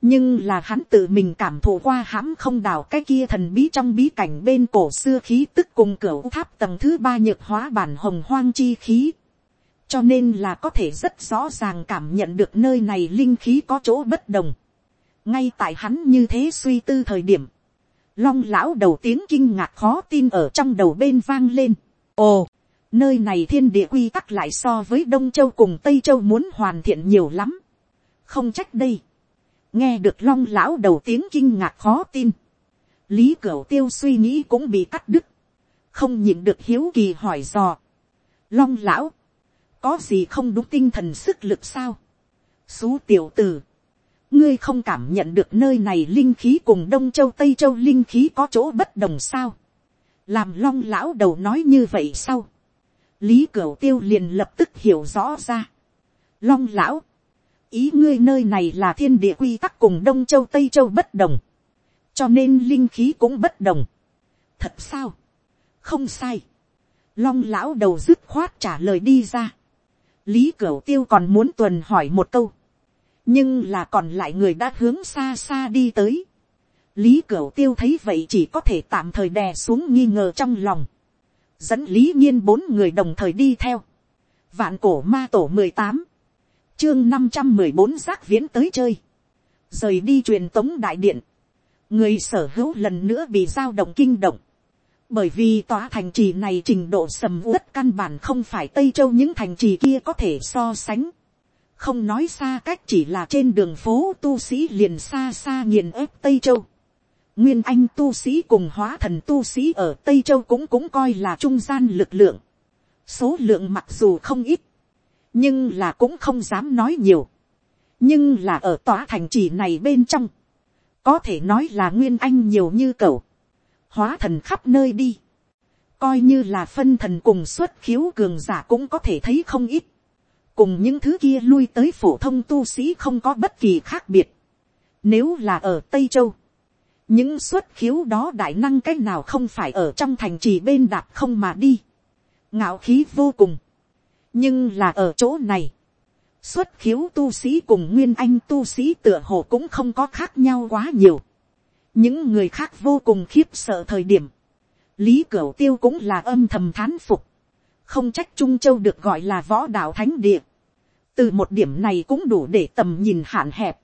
nhưng là hắn tự mình cảm thụ qua hãm không đào cái kia thần bí trong bí cảnh bên cổ xưa khí tức cùng cửa tháp tầng thứ ba nhược hóa bản hồng hoang chi khí. cho nên là có thể rất rõ ràng cảm nhận được nơi này linh khí có chỗ bất đồng. ngay tại hắn như thế suy tư thời điểm, long lão đầu tiếng kinh ngạc khó tin ở trong đầu bên vang lên. ồ, nơi này thiên địa quy tắc lại so với đông châu cùng tây châu muốn hoàn thiện nhiều lắm. không trách đây nghe được long lão đầu tiếng kinh ngạc khó tin, lý cửu tiêu suy nghĩ cũng bị cắt đứt, không nhịn được hiếu kỳ hỏi dò. long lão, có gì không đúng tinh thần sức lực sao. xú tiểu tử, ngươi không cảm nhận được nơi này linh khí cùng đông châu tây châu linh khí có chỗ bất đồng sao. làm long lão đầu nói như vậy sau lý cửu tiêu liền lập tức hiểu rõ ra. long lão, ý ngươi nơi này là thiên địa quy tắc cùng đông châu tây châu bất đồng, cho nên linh khí cũng bất đồng. thật sao, không sai, long lão đầu dứt khoát trả lời đi ra. lý cửu tiêu còn muốn tuần hỏi một câu, nhưng là còn lại người đã hướng xa xa đi tới. lý cửu tiêu thấy vậy chỉ có thể tạm thời đè xuống nghi ngờ trong lòng, dẫn lý nhiên bốn người đồng thời đi theo, vạn cổ ma tổ mười tám, chương năm trăm mười bốn giác viễn tới chơi, rời đi truyền tống đại điện, người sở hữu lần nữa bị giao động kinh động, bởi vì tòa thành trì này trình độ sầm uất căn bản không phải tây châu những thành trì kia có thể so sánh, không nói xa cách chỉ là trên đường phố tu sĩ liền xa xa nghiền ép tây châu, nguyên anh tu sĩ cùng hóa thần tu sĩ ở tây châu cũng cũng coi là trung gian lực lượng, số lượng mặc dù không ít, nhưng là cũng không dám nói nhiều, nhưng là ở tòa thành trì này bên trong, có thể nói là nguyên anh nhiều như cầu, hóa thần khắp nơi đi, coi như là phân thần cùng xuất khiếu cường giả cũng có thể thấy không ít, cùng những thứ kia lui tới phổ thông tu sĩ không có bất kỳ khác biệt. Nếu là ở Tây Châu, những xuất khiếu đó đại năng c á c h nào không phải ở trong thành trì bên đạp không mà đi, ngạo khí vô cùng, nhưng là ở chỗ này, xuất khiếu tu sĩ cùng nguyên anh tu sĩ tựa hồ cũng không có khác nhau quá nhiều. những người khác vô cùng khiếp sợ thời điểm, lý cửu tiêu cũng là âm thầm thán phục, không trách trung châu được gọi là võ đạo thánh địa. từ một điểm này cũng đủ để tầm nhìn hạn hẹp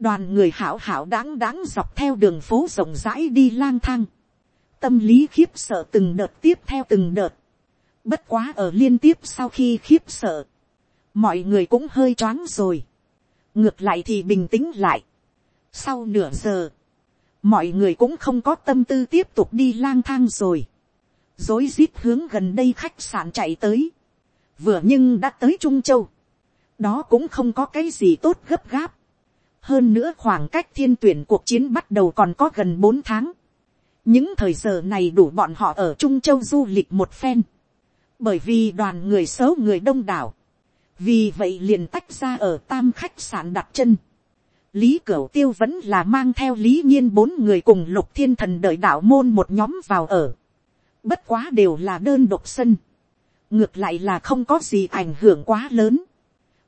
đoàn người hảo hảo đáng đáng dọc theo đường phố rộng rãi đi lang thang. tâm lý khiếp sợ từng đợt tiếp theo từng đợt Bất quá ở liên tiếp sau khi khiếp sợ. Mọi người cũng hơi choáng rồi. Ngược lại thì bình tĩnh lại. Sau nửa giờ. Mọi người cũng không có tâm tư tiếp tục đi lang thang rồi. Dối rít hướng gần đây khách sạn chạy tới. Vừa nhưng đã tới Trung Châu. Đó cũng không có cái gì tốt gấp gáp. Hơn nữa khoảng cách thiên tuyển cuộc chiến bắt đầu còn có gần bốn tháng. Những thời giờ này đủ bọn họ ở Trung Châu du lịch một phen bởi vì đoàn người xấu người đông đảo, vì vậy liền tách ra ở tam khách sạn đặt chân. lý cửu tiêu vẫn là mang theo lý nhiên bốn người cùng lục thiên thần đợi đạo môn một nhóm vào ở. bất quá đều là đơn độc sân. ngược lại là không có gì ảnh hưởng quá lớn.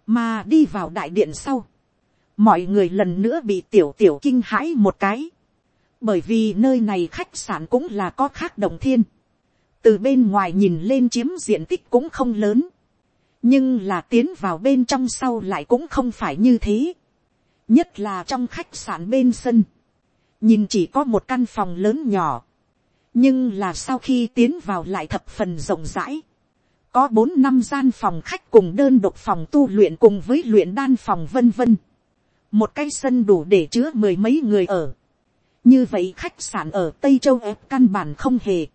mà đi vào đại điện sau mọi người lần nữa bị tiểu tiểu kinh hãi một cái. bởi vì nơi này khách sạn cũng là có khác đồng thiên, từ bên ngoài nhìn lên chiếm diện tích cũng không lớn, nhưng là tiến vào bên trong sau lại cũng không phải như thế, nhất là trong khách sạn bên sân, nhìn chỉ có một căn phòng lớn nhỏ, nhưng là sau khi tiến vào lại thập phần rộng rãi, có bốn năm gian phòng khách cùng đơn độc phòng tu luyện cùng với luyện đan phòng vân vân, một cái sân đủ để chứa mười mấy người ở, như vậy khách sạn ở tây châu ép căn bản không hề,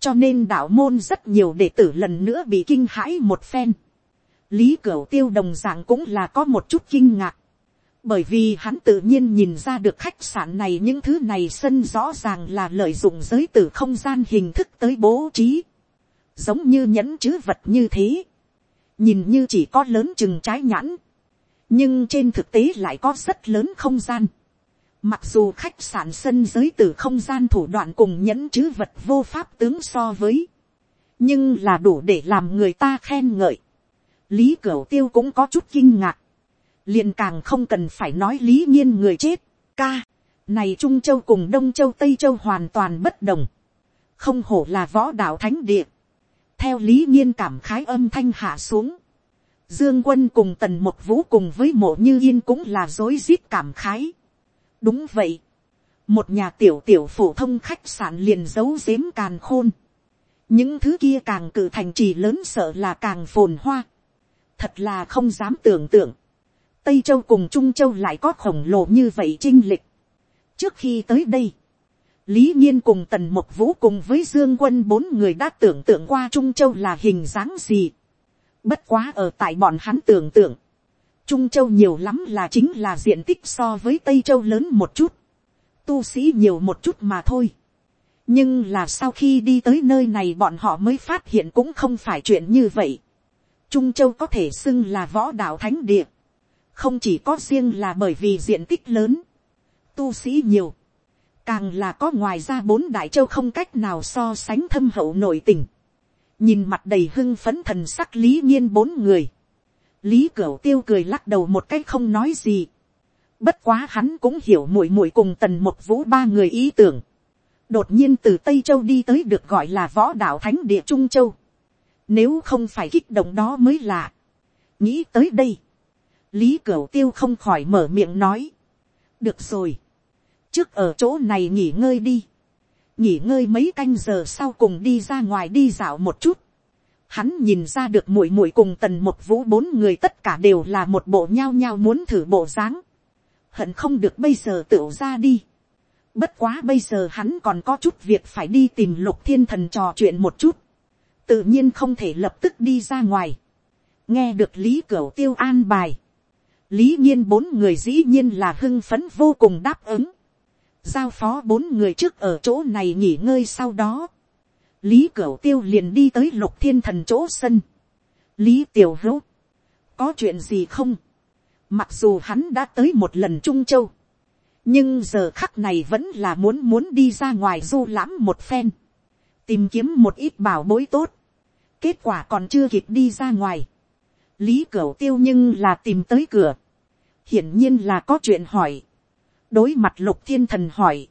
cho nên đạo môn rất nhiều đệ tử lần nữa bị kinh hãi một phen, lý cửu tiêu đồng dạng cũng là có một chút kinh ngạc, bởi vì hắn tự nhiên nhìn ra được khách sạn này những thứ này sân rõ ràng là lợi dụng giới t không gian hình thức tới bố trí, giống như nhẫn chữ vật như thế, nhìn như chỉ có lớn chừng trái nhãn, nhưng trên thực tế lại có rất lớn không gian. Mặc dù khách sạn sân giới từ không gian thủ đoạn cùng nhẫn chứ vật vô pháp tướng so với, nhưng là đủ để làm người ta khen ngợi. lý cửu tiêu cũng có chút kinh ngạc, liền càng không cần phải nói lý nhiên người chết, ca, này trung châu cùng đông châu tây châu hoàn toàn bất đồng, không hổ là võ đạo thánh địa, theo lý nhiên cảm khái âm thanh hạ xuống, dương quân cùng tần một vũ cùng với mộ như yên cũng là dối rít cảm khái. đúng vậy, một nhà tiểu tiểu phổ thông khách sạn liền giấu giếm càn khôn, những thứ kia càng cử thành trì lớn sợ là càng phồn hoa, thật là không dám tưởng tượng, Tây Châu cùng Trung Châu lại có khổng lồ như vậy trinh lịch. Trước khi tới đây, Lý Nhiên cùng Tần Mộc Vũ cùng với Dương Quân bốn người đã tưởng tượng qua Trung Châu là hình dáng gì. Bất quá ở tại bọn hắn tưởng tượng. Trung Châu nhiều lắm là chính là diện tích so với Tây Châu lớn một chút. Tu sĩ nhiều một chút mà thôi. Nhưng là sau khi đi tới nơi này bọn họ mới phát hiện cũng không phải chuyện như vậy. Trung Châu có thể xưng là võ đạo thánh địa không chỉ có riêng là bởi vì diện tích lớn, tu sĩ nhiều, càng là có ngoài ra bốn đại châu không cách nào so sánh thâm hậu nội tình, nhìn mặt đầy hưng phấn thần sắc lý nhiên bốn người, lý cửu tiêu cười lắc đầu một cách không nói gì, bất quá hắn cũng hiểu muội muội cùng tần một vũ ba người ý tưởng, đột nhiên từ tây châu đi tới được gọi là võ đạo thánh địa trung châu, nếu không phải kích động đó mới lạ, nghĩ tới đây, lý cửu tiêu không khỏi mở miệng nói. được rồi. trước ở chỗ này nghỉ ngơi đi nghỉ ngơi mấy canh giờ sau cùng đi ra ngoài đi dạo một chút. hắn nhìn ra được muội muội cùng tần một vũ bốn người tất cả đều là một bộ nhao nhao muốn thử bộ dáng. hận không được bây giờ tựu ra đi. bất quá bây giờ hắn còn có chút việc phải đi tìm lục thiên thần trò chuyện một chút. tự nhiên không thể lập tức đi ra ngoài. nghe được lý cửu tiêu an bài lý nhiên bốn người dĩ nhiên là hưng phấn vô cùng đáp ứng giao phó bốn người trước ở chỗ này nghỉ ngơi sau đó. lý cửu tiêu liền đi tới lục thiên thần chỗ sân. lý tiểu hữu, có chuyện gì không. mặc dù hắn đã tới một lần trung châu. nhưng giờ khắc này vẫn là muốn muốn đi ra ngoài du lãm một phen. tìm kiếm một ít bảo bối tốt. kết quả còn chưa kịp đi ra ngoài lý cửu tiêu nhưng là tìm tới cửa, hiển nhiên là có chuyện hỏi, đối mặt lục thiên thần hỏi,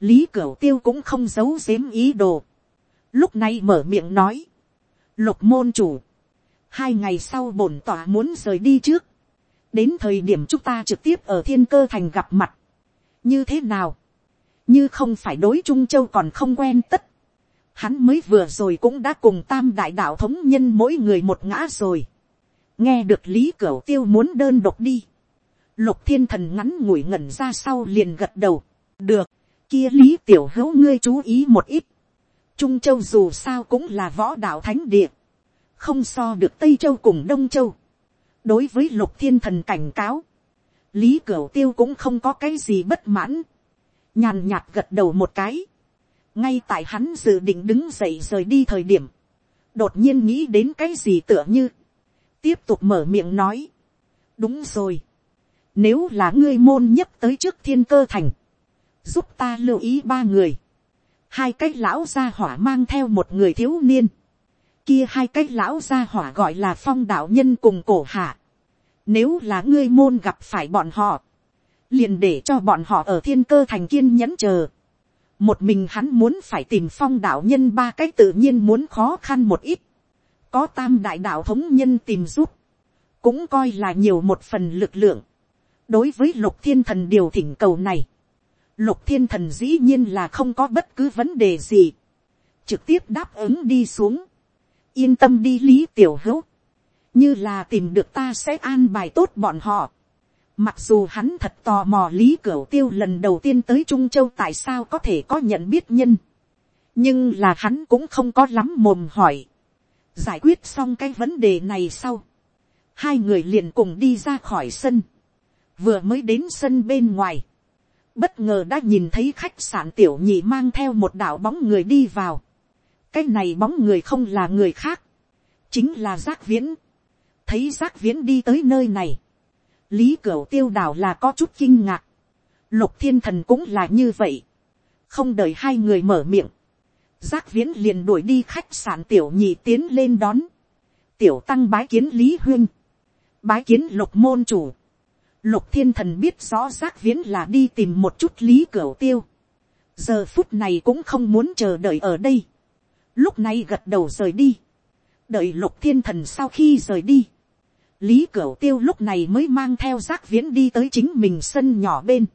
lý cửu tiêu cũng không giấu giếm ý đồ, lúc này mở miệng nói, lục môn chủ, hai ngày sau bổn tỏa muốn rời đi trước, đến thời điểm chúng ta trực tiếp ở thiên cơ thành gặp mặt, như thế nào, như không phải đối trung châu còn không quen tất, hắn mới vừa rồi cũng đã cùng tam đại đạo thống nhân mỗi người một ngã rồi, nghe được lý cửu tiêu muốn đơn độc đi, lục thiên thần ngắn ngủi ngẩn ra sau liền gật đầu, được, kia lý tiểu hữu ngươi chú ý một ít, trung châu dù sao cũng là võ đạo thánh địa, không so được tây châu cùng đông châu, đối với lục thiên thần cảnh cáo, lý cửu tiêu cũng không có cái gì bất mãn, nhàn nhạt gật đầu một cái, ngay tại hắn dự định đứng dậy rời đi thời điểm, đột nhiên nghĩ đến cái gì tựa như, tiếp tục mở miệng nói, đúng rồi, nếu là ngươi môn nhấp tới trước thiên cơ thành. Giúp ta lưu ý ba người. Hai cái lão gia hỏa mang theo một người thiếu niên. Kia hai cái lão gia hỏa gọi là phong đạo nhân cùng cổ hạ. Nếu là ngươi môn gặp phải bọn họ. liền để cho bọn họ ở thiên cơ thành kiên nhẫn chờ. một mình hắn muốn phải tìm phong đạo nhân ba cái tự nhiên muốn khó khăn một ít. có tam đại đạo thống nhân tìm giúp, cũng coi là nhiều một phần lực lượng đối với lục thiên thần điều thỉnh cầu này, lục thiên thần dĩ nhiên là không có bất cứ vấn đề gì, trực tiếp đáp ứng đi xuống, yên tâm đi lý tiểu hữu, như là tìm được ta sẽ an bài tốt bọn họ. Mặc dù hắn thật tò mò lý cửu tiêu lần đầu tiên tới Trung Châu tại sao có thể có nhận biết nhân. Nhưng là hắn cũng không có lắm mồm hỏi. Giải quyết xong cái vấn đề này sau. Hai người liền cùng đi ra khỏi sân. Vừa mới đến sân bên ngoài. Bất ngờ đã nhìn thấy khách sạn tiểu nhị mang theo một đạo bóng người đi vào. Cái này bóng người không là người khác. Chính là giác viễn thấy giác viễn đi tới nơi này, lý cửa tiêu đảo là có chút kinh ngạc, lục thiên thần cũng là như vậy, không đợi hai người mở miệng, giác viễn liền đuổi đi khách sạn tiểu nhị tiến lên đón, tiểu tăng bái kiến lý huyên, bái kiến lục môn chủ, lục thiên thần biết rõ giác viễn là đi tìm một chút lý cửu tiêu, giờ phút này cũng không muốn chờ đợi ở đây, lúc này gật đầu rời đi, đợi lục thiên thần sau khi rời đi, lý cửu tiêu lúc này mới mang theo giác viễn đi tới chính mình sân nhỏ bên.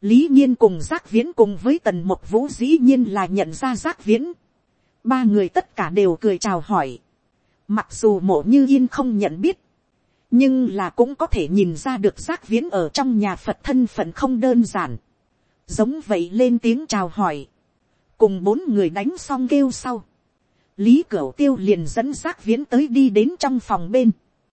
lý nhiên cùng giác viễn cùng với tần một vũ dĩ nhiên là nhận ra giác viễn. ba người tất cả đều cười chào hỏi. mặc dù mộ như yên không nhận biết, nhưng là cũng có thể nhìn ra được giác viễn ở trong nhà phật thân phận không đơn giản. giống vậy lên tiếng chào hỏi. cùng bốn người đánh xong kêu sau. lý cửu tiêu liền dẫn giác viễn tới đi đến trong phòng bên